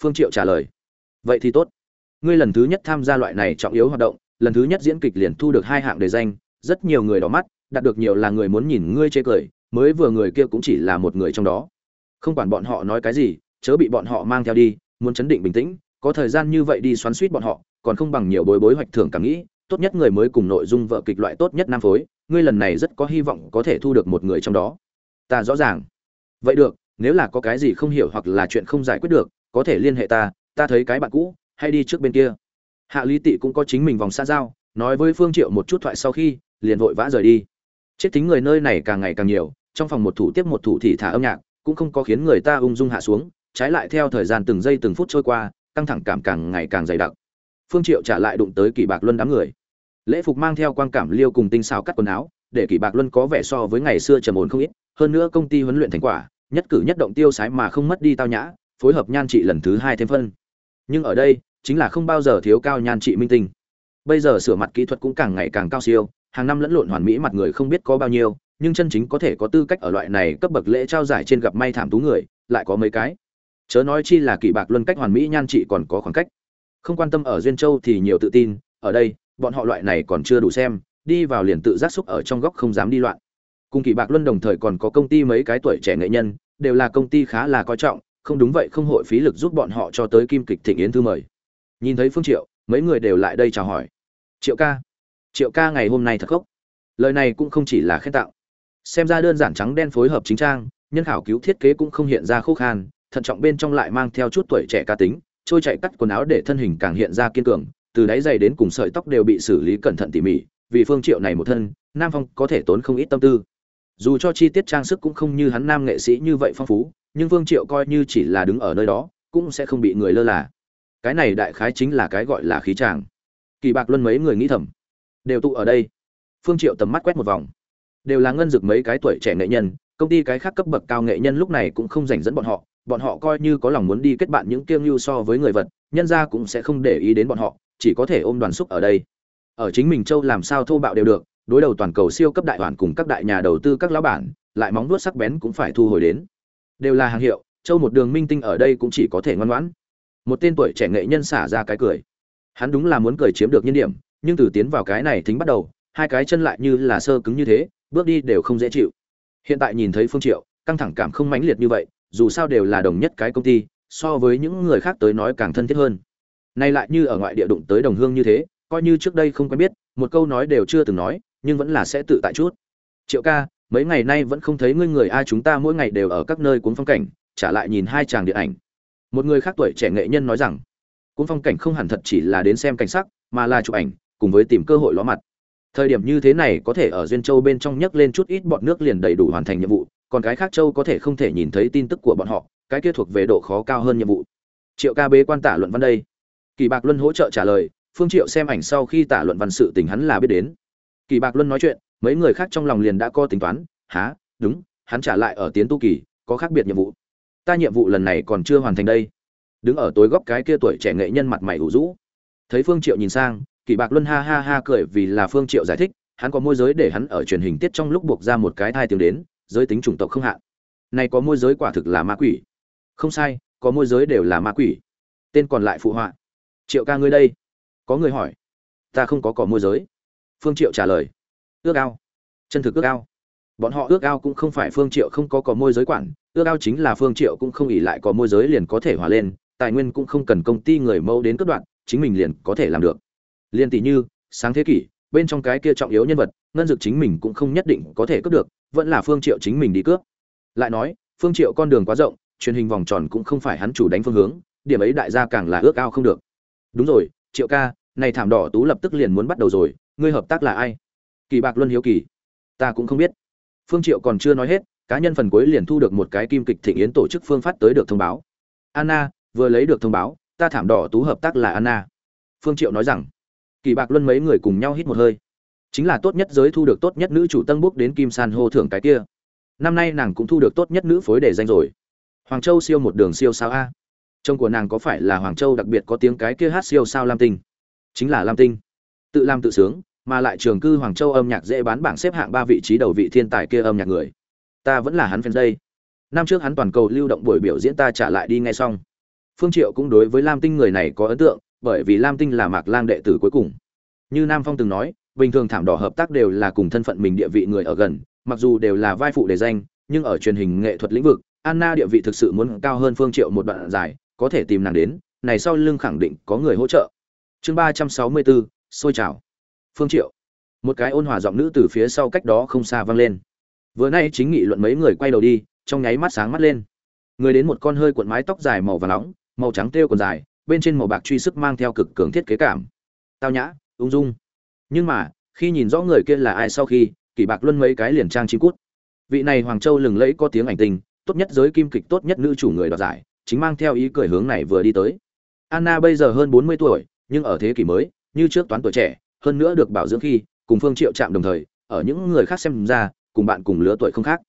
Phương triệu trả lời. Vậy thì tốt. Ngươi lần thứ nhất tham gia loại này trọng yếu hoạt động, lần thứ nhất diễn kịch liền thu được hai hạng đề danh, rất nhiều người đỏ mắt, đạt được nhiều là người muốn nhìn ngươi chê cười, mới vừa người kia cũng chỉ là một người trong đó. Không quản bọn họ nói cái gì, chớ bị bọn họ mang theo đi, muốn chấn định bình tĩnh, có thời gian như vậy đi xoắn suýt bọn họ, còn không bằng nhiều bối bối hoạch thưởng cảm nghĩ, tốt nhất người mới cùng nội dung vợ kịch loại tốt nhất nam phối ngươi lần này rất có hy vọng có thể thu được một người trong đó. Ta rõ ràng. Vậy được, nếu là có cái gì không hiểu hoặc là chuyện không giải quyết được, có thể liên hệ ta ta thấy cái bạn cũ, hay đi trước bên kia. Hạ lý tị cũng có chính mình vòng xa giao, nói với phương triệu một chút thoại sau khi, liền vội vã rời đi. Chết tính người nơi này càng ngày càng nhiều, trong phòng một thủ tiếp một thủ thị thả âm nhạc, cũng không có khiến người ta ung dung hạ xuống, trái lại theo thời gian từng giây từng phút trôi qua, căng thẳng cảm càng ngày càng dày đặc. Phương triệu trả lại đụng tới kỳ bạc luân đám người lễ phục mang theo quang cảm liêu cùng tinh xào cắt quần áo, để kỳ bạc luân có vẻ so với ngày xưa trầm ổn không ít. Hơn nữa công ty huấn luyện thành quả, nhất cử nhất động tiêu sái mà không mất đi tao nhã, phối hợp nhan trị lần thứ hai thêm phân. Nhưng ở đây, chính là không bao giờ thiếu cao nhan trị minh tinh. Bây giờ sửa mặt kỹ thuật cũng càng ngày càng cao siêu, hàng năm lẫn lộn hoàn mỹ mặt người không biết có bao nhiêu, nhưng chân chính có thể có tư cách ở loại này cấp bậc lễ trao giải trên gặp may thảm tú người, lại có mấy cái. Chớ nói chi là kỳ bạc luân cách hoàn mỹ nhan trị còn có khoảng cách. Không quan tâm ở duyên châu thì nhiều tự tin, ở đây bọn họ loại này còn chưa đủ xem, đi vào liền tự giác xúc ở trong góc không dám đi loạn. Cùng kỳ bạc luân đồng thời còn có công ty mấy cái tuổi trẻ nghệ nhân, đều là công ty khá là coi trọng, không đúng vậy không hội phí lực giúp bọn họ cho tới kim kịch thịnh yến thư mời. Nhìn thấy phương triệu, mấy người đều lại đây chào hỏi. Triệu ca triệu ca ngày hôm nay thật gốc. lời này cũng không chỉ là khen tạo xem ra đơn giản trắng đen phối hợp chính trang, nhân khảo cứu thiết kế cũng không hiện ra khô khan, thận trọng bên trong lại mang theo chút tuổi trẻ ca tính, trôi chạy cắt quần áo để thân hình càng hiện ra kiên cường từ đáy giày đến cùng sợi tóc đều bị xử lý cẩn thận tỉ mỉ, vì phương triệu này một thân, nam phong có thể tốn không ít tâm tư. Dù cho chi tiết trang sức cũng không như hắn nam nghệ sĩ như vậy phong phú, nhưng phương triệu coi như chỉ là đứng ở nơi đó, cũng sẽ không bị người lơ là. Cái này đại khái chính là cái gọi là khí tràng. Kỳ bạc luân mấy người nghĩ thầm. Đều tụ ở đây. Phương triệu tầm mắt quét một vòng. Đều là ngân dực mấy cái tuổi trẻ nghệ nhân, công ty cái khác cấp bậc cao nghệ nhân lúc này cũng không dành dẫn bọn họ bọn họ coi như có lòng muốn đi kết bạn những kiêng lưu so với người vật, nhân ra cũng sẽ không để ý đến bọn họ, chỉ có thể ôm đoàn xúc ở đây. Ở chính mình châu làm sao thô bạo đều được, đối đầu toàn cầu siêu cấp đại hoàn cùng các đại nhà đầu tư các lão bản, lại móng vuốt sắc bén cũng phải thu hồi đến. Đều là hàng hiệu, châu một đường minh tinh ở đây cũng chỉ có thể ngoan ngoãn. Một tên tuổi trẻ nghệ nhân xả ra cái cười. Hắn đúng là muốn cười chiếm được nhân điểm, nhưng từ tiến vào cái này thính bắt đầu, hai cái chân lại như là sơ cứng như thế, bước đi đều không dễ chịu. Hiện tại nhìn thấy phương triệu, căng thẳng cảm không mãnh liệt như vậy dù sao đều là đồng nhất cái công ty, so với những người khác tới nói càng thân thiết hơn. Nay lại như ở ngoại địa đụng tới đồng hương như thế, coi như trước đây không quen biết, một câu nói đều chưa từng nói, nhưng vẫn là sẽ tự tại chút. Triệu ca, mấy ngày nay vẫn không thấy ngươi người a, chúng ta mỗi ngày đều ở các nơi cuốn phong cảnh, trả lại nhìn hai chàng điện ảnh. Một người khác tuổi trẻ nghệ nhân nói rằng, cuốn phong cảnh không hẳn thật chỉ là đến xem cảnh sắc, mà là chụp ảnh, cùng với tìm cơ hội ló mặt. Thời điểm như thế này có thể ở duyên châu bên trong nhấc lên chút ít bọn nước liền đầy đủ hoàn thành nhiệm vụ còn cái khác châu có thể không thể nhìn thấy tin tức của bọn họ, cái kia thuộc về độ khó cao hơn nhiệm vụ. Triệu ca bế quan tả luận văn đây. Kỳ bạc luân hỗ trợ trả lời, phương triệu xem ảnh sau khi tả luận văn sự tình hắn là biết đến. Kỳ bạc luân nói chuyện, mấy người khác trong lòng liền đã có tính toán há đúng, hắn trả lại ở tiến tu kỳ, có khác biệt nhiệm vụ. Ta nhiệm vụ lần này còn chưa hoàn thành đây. Đứng ở tối góc cái kia tuổi trẻ nghệ nhân mặt mày ủ rũ. Thấy phương triệu nhìn sang, kỳ bạc luân ha ha ha cười vì là phương triệu giải thích, hắn có môi giới để hắn ở truyền hình tiết trong lúc buộc ra một cái thai tiếng đến giới tính chủng tộc không hạn. Này có môi giới quả thực là ma quỷ. Không sai, có môi giới đều là ma quỷ. Tên còn lại phụ họa. Triệu ca ngươi đây. Có người hỏi. Ta không có cỏ môi giới. Phương triệu trả lời. Ước ao. Chân thực ước ao. Bọn họ ước ao cũng không phải phương triệu không có cỏ môi giới quản. Ước ao chính là phương triệu cũng không ỉ lại có môi giới liền có thể hòa lên. Tài nguyên cũng không cần công ty người mẫu đến cất đoạn, chính mình liền có thể làm được. Liên tỷ như, sáng thế kỷ, bên trong cái kia trọng yếu nhân vật, ngân dược chính mình cũng không nhất định có thể cướp được vẫn là phương triệu chính mình đi cướp. Lại nói, phương triệu con đường quá rộng, truyền hình vòng tròn cũng không phải hắn chủ đánh phương hướng, điểm ấy đại gia càng là ước ao không được. Đúng rồi, triệu ca, này thảm đỏ tú lập tức liền muốn bắt đầu rồi, ngươi hợp tác là ai? Kỳ bạc luân hiếu kỳ. Ta cũng không biết. Phương triệu còn chưa nói hết, cá nhân phần cuối liền thu được một cái kim kịch thịnh yến tổ chức phương phát tới được thông báo. Anna, vừa lấy được thông báo, ta thảm đỏ tú hợp tác là anna. Phương triệu nói rằng, kỳ bạc luân mấy người cùng nhau hít một hơi chính là tốt nhất giới thu được tốt nhất nữ chủ tân búc đến kim san hô thưởng cái kia. Năm nay nàng cũng thu được tốt nhất nữ phối để danh rồi. Hoàng châu siêu một đường siêu sao a. Chồng của nàng có phải là hoàng châu đặc biệt có tiếng cái kia hát siêu sao lam tinh? Chính là lam tinh. Tự làm tự sướng, mà lại trường cư hoàng châu âm nhạc dễ bán bảng xếp hạng ba vị trí đầu vị thiên tài kia âm nhạc người. Ta vẫn là hắn fan đây. Năm trước hắn toàn cầu lưu động buổi biểu diễn ta trả lại đi ngay xong. Phương triệu cũng đối với lam tinh người này có ấn tượng, bởi vì lam tinh là mạc lang đệ tử cuối cùng. Như nam phong từng nói bình thường thảm đỏ hợp tác đều là cùng thân phận mình địa vị người ở gần, mặc dù đều là vai phụ đề danh, nhưng ở truyền hình nghệ thuật lĩnh vực, anna địa vị thực sự muốn cao hơn phương triệu một đoạn dài, có thể tìm nàng đến, này sau lưng khẳng định có người hỗ trợ. Chương ba trăm sáu mươi bốn xôi chào phương triệu. Một cái ôn hòa giọng nữ từ phía sau cách đó không xa vang lên. Vừa nay chính nghị luận mấy người quay đầu đi, trong nháy mắt sáng mắt lên. Người đến một con hơi cuộn mái tóc dài màu vàng nóng, màu trắng tiêu còn dài, bên trên màu bạc truy sức mang theo cực cường thiết kế cảm. Tao nhã, ung dung nhưng mà, khi nhìn rõ người kia là ai sau khi, kỷ bạc luân mấy cái liền trang chim cút. Vị này hoàng châu lừng lẫy có tiếng ảnh tình, tốt nhất giới kim kịch tốt nhất nữ chủ người đoạt giải, chính mang theo ý cười hướng này vừa đi tới. Anna bây giờ hơn bốn mươi tuổi, nhưng ở thế kỷ mới, như trước toán tuổi trẻ, hơn nữa được bảo dưỡng khi, cùng phương triệu chạm đồng thời, ở những người khác xem ra, cùng bạn cùng lứa tuổi không khác.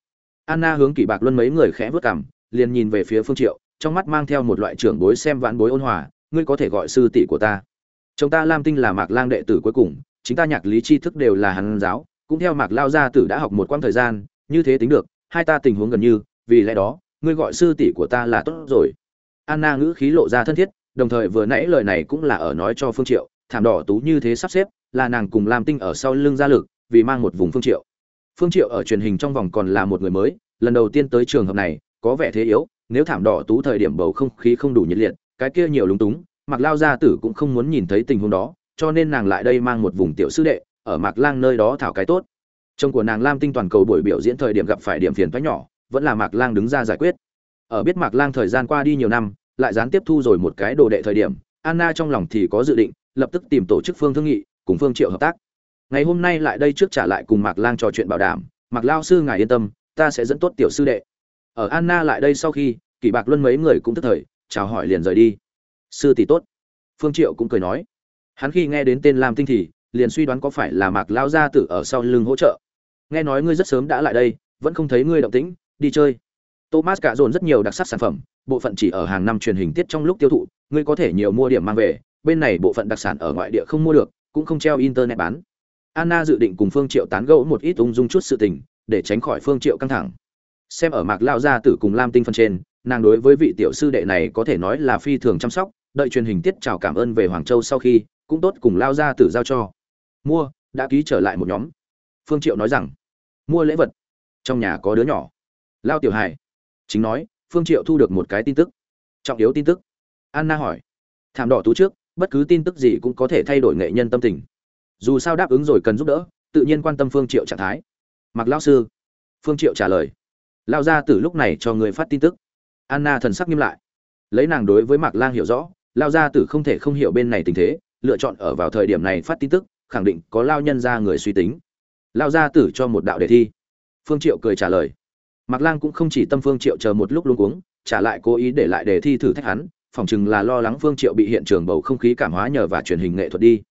Anna hướng kỷ bạc luân mấy người khẽ vớt cảm liền nhìn về phía phương triệu, trong mắt mang theo một loại trưởng bối xem vãn bối ôn hòa, ngươi có thể gọi sư tỷ của ta. Chồng ta lam tinh là mạc lang đệ tử cuối cùng chính ta nhạc lý tri thức đều là hắn giáo, cũng theo mạc lao gia tử đã học một quãng thời gian, như thế tính được, hai ta tình huống gần như, vì lẽ đó, ngươi gọi sư tỷ của ta là tốt rồi. Anna ngữ khí lộ ra thân thiết, đồng thời vừa nãy lời này cũng là ở nói cho phương triệu, thảm đỏ tú như thế sắp xếp, là nàng cùng lam tinh ở sau lưng gia lực, vì mang một vùng phương triệu. Phương triệu ở truyền hình trong vòng còn là một người mới, lần đầu tiên tới trường hợp này, có vẻ thế yếu, nếu thảm đỏ tú thời điểm bầu không khí không đủ nhiệt liệt, cái kia nhiều lúng túng mặc lao gia tử cũng không muốn nhìn thấy tình huống đó cho nên nàng lại đây mang một vùng tiểu sư đệ, ở mạc lang nơi đó thảo cái tốt. Chồng của nàng lam tinh toàn cầu buổi biểu diễn thời điểm gặp phải điểm phiền thoái nhỏ, vẫn là mạc lang đứng ra giải quyết. Ở biết mạc lang thời gian qua đi nhiều năm, lại gián tiếp thu rồi một cái đồ đệ thời điểm, anna trong lòng thì có dự định, lập tức tìm tổ chức phương thương nghị, cùng phương triệu hợp tác. Ngày hôm nay lại đây trước trả lại cùng mạc lang trò chuyện bảo đảm, mạc lao sư ngài yên tâm, ta sẽ dẫn tốt tiểu sư đệ. Ở anna lại đây sau khi, kỷ bạc luân mấy người cũng tức thời, chào hỏi liền rời đi. Sư tỷ tốt. Phương triệu cũng cười nói hắn khi nghe đến tên lam tinh thì, liền suy đoán có phải là mạc lao gia tử ở sau lưng hỗ trợ. Nghe nói ngươi rất sớm đã lại đây, vẫn không thấy ngươi động tĩnh, đi chơi. Thomas cả dồn rất nhiều đặc sắc sản phẩm, bộ phận chỉ ở hàng năm truyền hình tiết trong lúc tiêu thụ, ngươi có thể nhiều mua điểm mang về, bên này bộ phận đặc sản ở ngoại địa không mua được, cũng không treo internet bán. Anna dự định cùng phương triệu tán gẫu một ít ung dung chút sự tình, để tránh khỏi phương triệu căng thẳng. Xem ở mạc lao gia tử cùng lam tinh phân trên, nàng đối với vị tiểu sư đệ này có thể nói là phi thường chăm sóc, đợi truyền hình tiết chào cảm ơn về hoàng châu sau khi cũng tốt cùng lao gia tử giao cho. Mua, đã ký trở lại một nhóm. Phương triệu nói rằng, mua lễ vật. Trong nhà có đứa nhỏ. Lao tiểu hài chính nói, phương triệu thu được một cái tin tức. Trọng yếu tin tức. Anna hỏi, thảm đỏ tú trước, bất cứ tin tức gì cũng có thể thay đổi nghệ nhân tâm tình. Dù sao đáp ứng rồi cần giúp đỡ, tự nhiên quan tâm phương triệu trạng thái. Mặc lão sư, phương triệu trả lời, lao ra từ lúc này cho người phát tin tức. Anna thần sắc nghiêm lại, lấy nàng đối với mạc lang hiểu rõ, lao ra từ không thể không hiểu bên này tình thế lựa chọn ở vào thời điểm này phát tin tức, khẳng định có lao nhân ra người suy tính. Lao ra tử cho một đạo đề thi. Phương triệu cười trả lời. Mạc lang cũng không chỉ tâm phương triệu chờ một lúc luống cuống, trả lại cố ý để lại đề thi thử thách hắn, phỏng chừng là lo lắng phương triệu bị hiện trường bầu không khí cảm hóa nhờ và truyền hình nghệ thuật đi.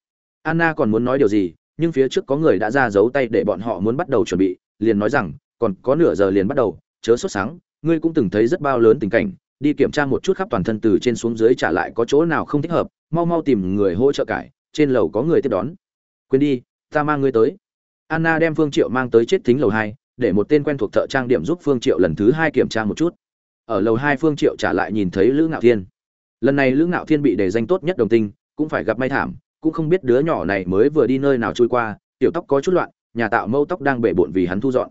Anna còn muốn nói điều gì, nhưng phía trước có người đã ra giấu tay để bọn họ muốn bắt đầu chuẩn bị, liền nói rằng, còn có nửa giờ liền bắt đầu, chớ sốt sáng, ngươi cũng từng thấy rất bao lớn tình cảnh đi kiểm tra một chút khắp toàn thân từ trên xuống dưới trả lại có chỗ nào không thích hợp, mau mau tìm người hỗ trợ cải, trên lầu có người tiếp đón. Quên đi, ta mang ngươi tới. Anna đem phương triệu mang tới chết thính lầu hai, để một tên quen thuộc thợ trang điểm giúp phương triệu lần thứ hai kiểm tra một chút. Ở lầu hai phương triệu trả lại nhìn thấy lữ ngạo thiên. Lần này lữ ngạo thiên bị đề danh tốt nhất đồng tinh, cũng phải gặp may thảm, cũng không biết đứa nhỏ này mới vừa đi nơi nào trôi qua, tiểu tóc có chút loạn, nhà tạo mâu tóc đang bể bộn vì hắn thu dọn.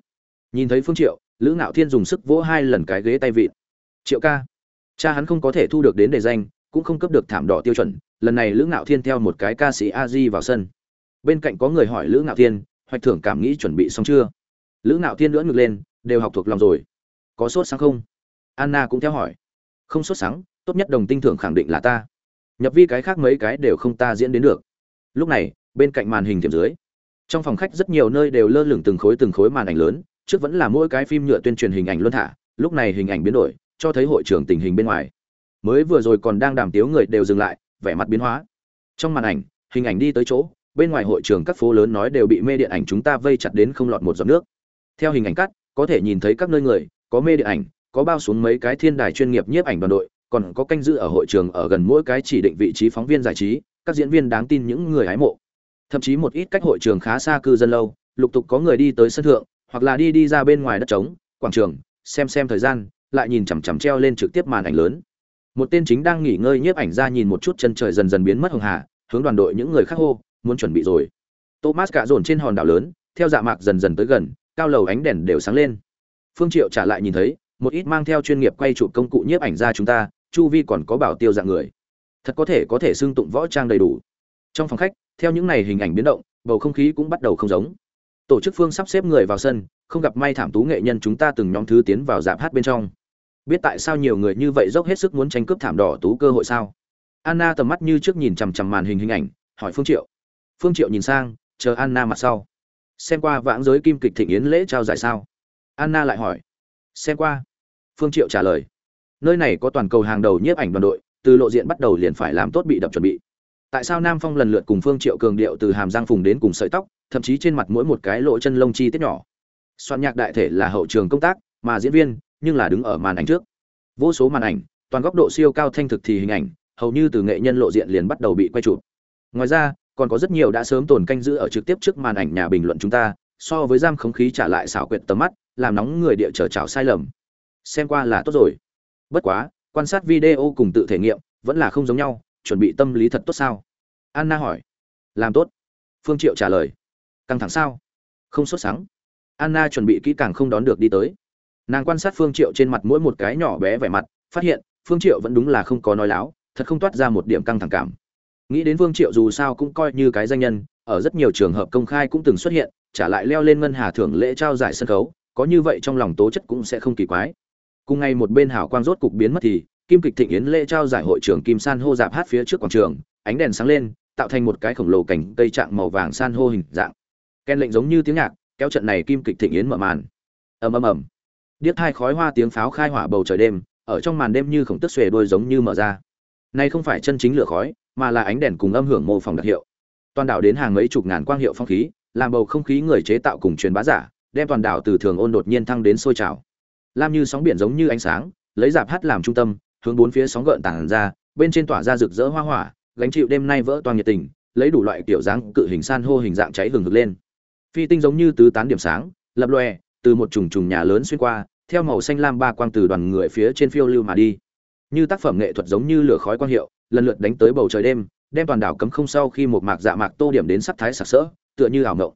Nhìn thấy phương triệu, lữ ngạo thiên dùng sức vỗ hai lần cái ghế tay vịn. Triệu ca cha hắn không có thể thu được đến đề danh, cũng không cấp được thảm đỏ tiêu chuẩn, lần này lữ ngạo thiên theo một cái ca sĩ a di vào sân. Bên cạnh có người hỏi lữ ngạo thiên, hoạch thưởng cảm nghĩ chuẩn bị xong chưa? Lữ ngạo thiên lưỡn ngực lên, đều học thuộc lòng rồi. Có sốt sáng không? Anna cũng theo hỏi. Không sốt sáng, tốt nhất đồng tinh thưởng khẳng định là ta. Nhập vi cái khác mấy cái đều không ta diễn đến được. Lúc này, bên cạnh màn hình thiệp dưới, trong phòng khách rất nhiều nơi đều lơ lửng từng khối từng khối màn ảnh lớn, trước vẫn là mỗi cái phim nhựa tuyên truyền hình ảnh luân thả, lúc này hình ảnh biến đổi cho thấy hội trưởng tình hình bên ngoài. Mới vừa rồi còn đang đàm tiếu người đều dừng lại, vẻ mặt biến hóa. Trong màn ảnh, hình ảnh đi tới chỗ, bên ngoài hội trường các phố lớn nói đều bị mê điện ảnh chúng ta vây chặt đến không lọt một giọt nước. Theo hình ảnh cắt, có thể nhìn thấy các nơi người, có mê điện ảnh, có bao xuống mấy cái thiên đài chuyên nghiệp nhiếp ảnh đoàn đội, còn có canh giữ ở hội trường ở gần mỗi cái chỉ định vị trí phóng viên giải trí, các diễn viên đáng tin những người hái mộ. Thậm chí một ít cách hội trường khá xa cư dân lâu, lục tục có người đi tới sân thượng, hoặc là đi đi ra bên ngoài đất trống, quảng trường, xem xem thời gian lại nhìn chằm chằm treo lên trực tiếp màn ảnh lớn. Một tên chính đang nghỉ ngơi nhiếp ảnh ra nhìn một chút chân trời dần dần biến mất hồng hà, hướng đoàn đội những người khác hô, muốn chuẩn bị rồi. Thomas cạ dồn trên hòn đảo lớn, theo dạ mạc dần dần tới gần, cao lầu ánh đèn đều sáng lên. Phương triệu trả lại nhìn thấy, một ít mang theo chuyên nghiệp quay chụp công cụ nhiếp ảnh ra chúng ta, chu vi còn có bảo tiêu dạng người. Thật có thể có thể xưng tụng võ trang đầy đủ. Trong phòng khách, theo những này hình ảnh biến động, bầu không khí cũng bắt đầu không giống. Tổ chức phương sắp xếp người vào sân, không gặp may thảm tú nghệ nhân chúng ta từng nhóm thứ tiến vào dạp hát bên trong biết tại sao nhiều người như vậy dốc hết sức muốn tranh cướp thảm đỏ tú cơ hội sao? Anna tầm mắt như trước nhìn chằm chằm màn hình hình ảnh, hỏi phương triệu. Phương triệu nhìn sang, chờ anna mặt sau. Xem qua vãng giới kim kịch thịnh yến lễ trao giải sao? Anna lại hỏi. Xem qua. Phương triệu trả lời. Nơi này có toàn cầu hàng đầu nhiếp ảnh đoàn đội, từ lộ diện bắt đầu liền phải làm tốt bị đập chuẩn bị. Tại sao nam phong lần lượt cùng phương triệu cường điệu từ hàm răng phùng đến cùng sợi tóc, thậm chí trên mặt mỗi một cái lỗ chân lông chi tiết nhỏ? Soạn nhạc đại thể là hậu trường công tác, mà diễn viên nhưng là đứng ở màn ảnh trước. Vô số màn ảnh, toàn góc độ siêu cao thanh thực thì hình ảnh, hầu như từ nghệ nhân lộ diện liền bắt đầu bị quay chụp. Ngoài ra, còn có rất nhiều đã sớm tồn canh giữ ở trực tiếp trước màn ảnh nhà bình luận chúng ta, so với giam không khí trả lại xảo quyệt tầm mắt, làm nóng người địa trở trào sai lầm. Xem qua là tốt rồi. Bất quá, quan sát video cùng tự thể nghiệm, vẫn là không giống nhau, chuẩn bị tâm lý thật tốt sao? Anna hỏi. Làm tốt. Phương triệu trả lời. Căng thẳng sao? Không sốt sắng. Anna chuẩn bị kỹ càng không đón được đi tới nàng quan sát phương triệu trên mặt mỗi một cái nhỏ bé vẻ mặt, phát hiện, phương triệu vẫn đúng là không có nói láo, thật không toát ra một điểm căng thẳng cảm. Nghĩ đến phương triệu dù sao cũng coi như cái danh nhân, ở rất nhiều trường hợp công khai cũng từng xuất hiện, trả lại leo lên ngân hà thưởng lễ trao giải sân khấu, có như vậy trong lòng tố chất cũng sẽ không kỳ quái. Cùng ngày một bên hảo quang rốt cục biến mất thì, kim kịch thịnh yến lễ trao giải hội trưởng kim san hô dạp hát phía trước quảng trường, ánh đèn sáng lên, tạo thành một cái khổng lồ cảnh cây trạng màu vàng san hô hình dạng. Ken lệnh giống như tiếng nhạc, kéo trận này kim kịch thịnh yến mở màn. Ầm ầm ầm điếc hai khói hoa tiếng pháo khai hỏa bầu trời đêm, ở trong màn đêm như khổng tức xuề đôi giống như mở ra. Nay không phải chân chính lửa khói, mà là ánh đèn cùng âm hưởng mô phỏng đặc hiệu. Toàn đảo đến hàng mấy chục ngàn quang hiệu phong khí, làm bầu không khí người chế tạo cùng truyền bá giả, đem toàn đảo từ thường ôn đột nhiên thăng đến sôi trào. Lam như sóng biển giống như ánh sáng, lấy dạp hát làm trung tâm, hướng bốn phía sóng gợn tản ra, bên trên tỏa ra rực rỡ hoa hỏa, gánh chịu đêm nay vỡ toàn nhiệt tình, lấy đủ loại kiểu dáng cự hình san hô hình dạng cháy hừng hực lên. Phi tinh giống như tứ tán điểm sáng, lập lòe, từ một trùng trùng nhà lớn xuyên qua theo màu xanh lam ba quang từ đoàn người phía trên phiêu lưu mà đi. Như tác phẩm nghệ thuật giống như lửa khói quang hiệu, lần lượt đánh tới bầu trời đêm, đem toàn đảo cấm không sau khi một mạc dạ mạc tô điểm đến sắc thái sặc sỡ, tựa như ảo mộng.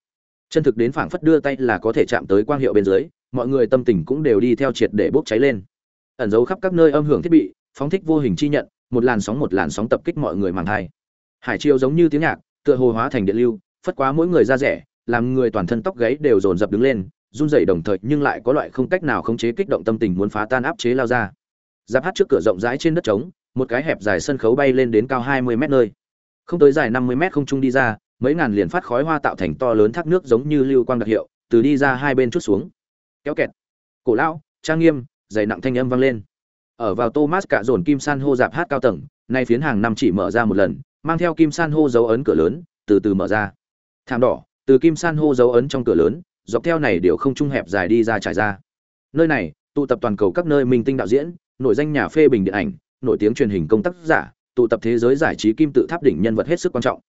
Chân thực đến phảng phất đưa tay là có thể chạm tới quang hiệu bên dưới, mọi người tâm tình cũng đều đi theo triệt để bốc cháy lên. Ẩn giấu khắp các nơi âm hưởng thiết bị, phóng thích vô hình chi nhận, một làn sóng một làn sóng tập kích mọi người màng thai. Hải chiều giống như tiếng nhạc, tựa hồ hóa thành điện lưu, phất quá mỗi người ra rẻ, làm người toàn thân tóc gáy đều dồn dập đứng lên run rẩy đồng thời nhưng lại có loại không cách nào khống chế kích động tâm tình muốn phá tan áp chế lao ra. Giáp hát trước cửa rộng rãi trên đất trống, một cái hẹp dài sân khấu bay lên đến cao 20 mét nơi. Không tới dài 50 mét không trung đi ra, mấy ngàn liền phát khói hoa tạo thành to lớn thác nước giống như lưu quang đặc hiệu, từ đi ra hai bên chút xuống. Kéo kẹt. Cổ lão, trang nghiêm dày nặng thanh âm vang lên. Ở vào thomas cả dồn kim san hô dạp hát cao tầng, nay phiến hàng năm chỉ mở ra một lần, mang theo kim san hô dấu ấn cửa lớn, từ từ mở ra. Thảm đỏ, từ kim san hô dấu ấn trong cửa lớn dọc theo này đều không trung hẹp dài đi ra trải ra. Nơi này, tụ tập toàn cầu các nơi minh tinh đạo diễn, nổi danh nhà phê bình điện ảnh, nổi tiếng truyền hình công tác giả, tụ tập thế giới giải trí kim tự tháp đỉnh nhân vật hết sức quan trọng.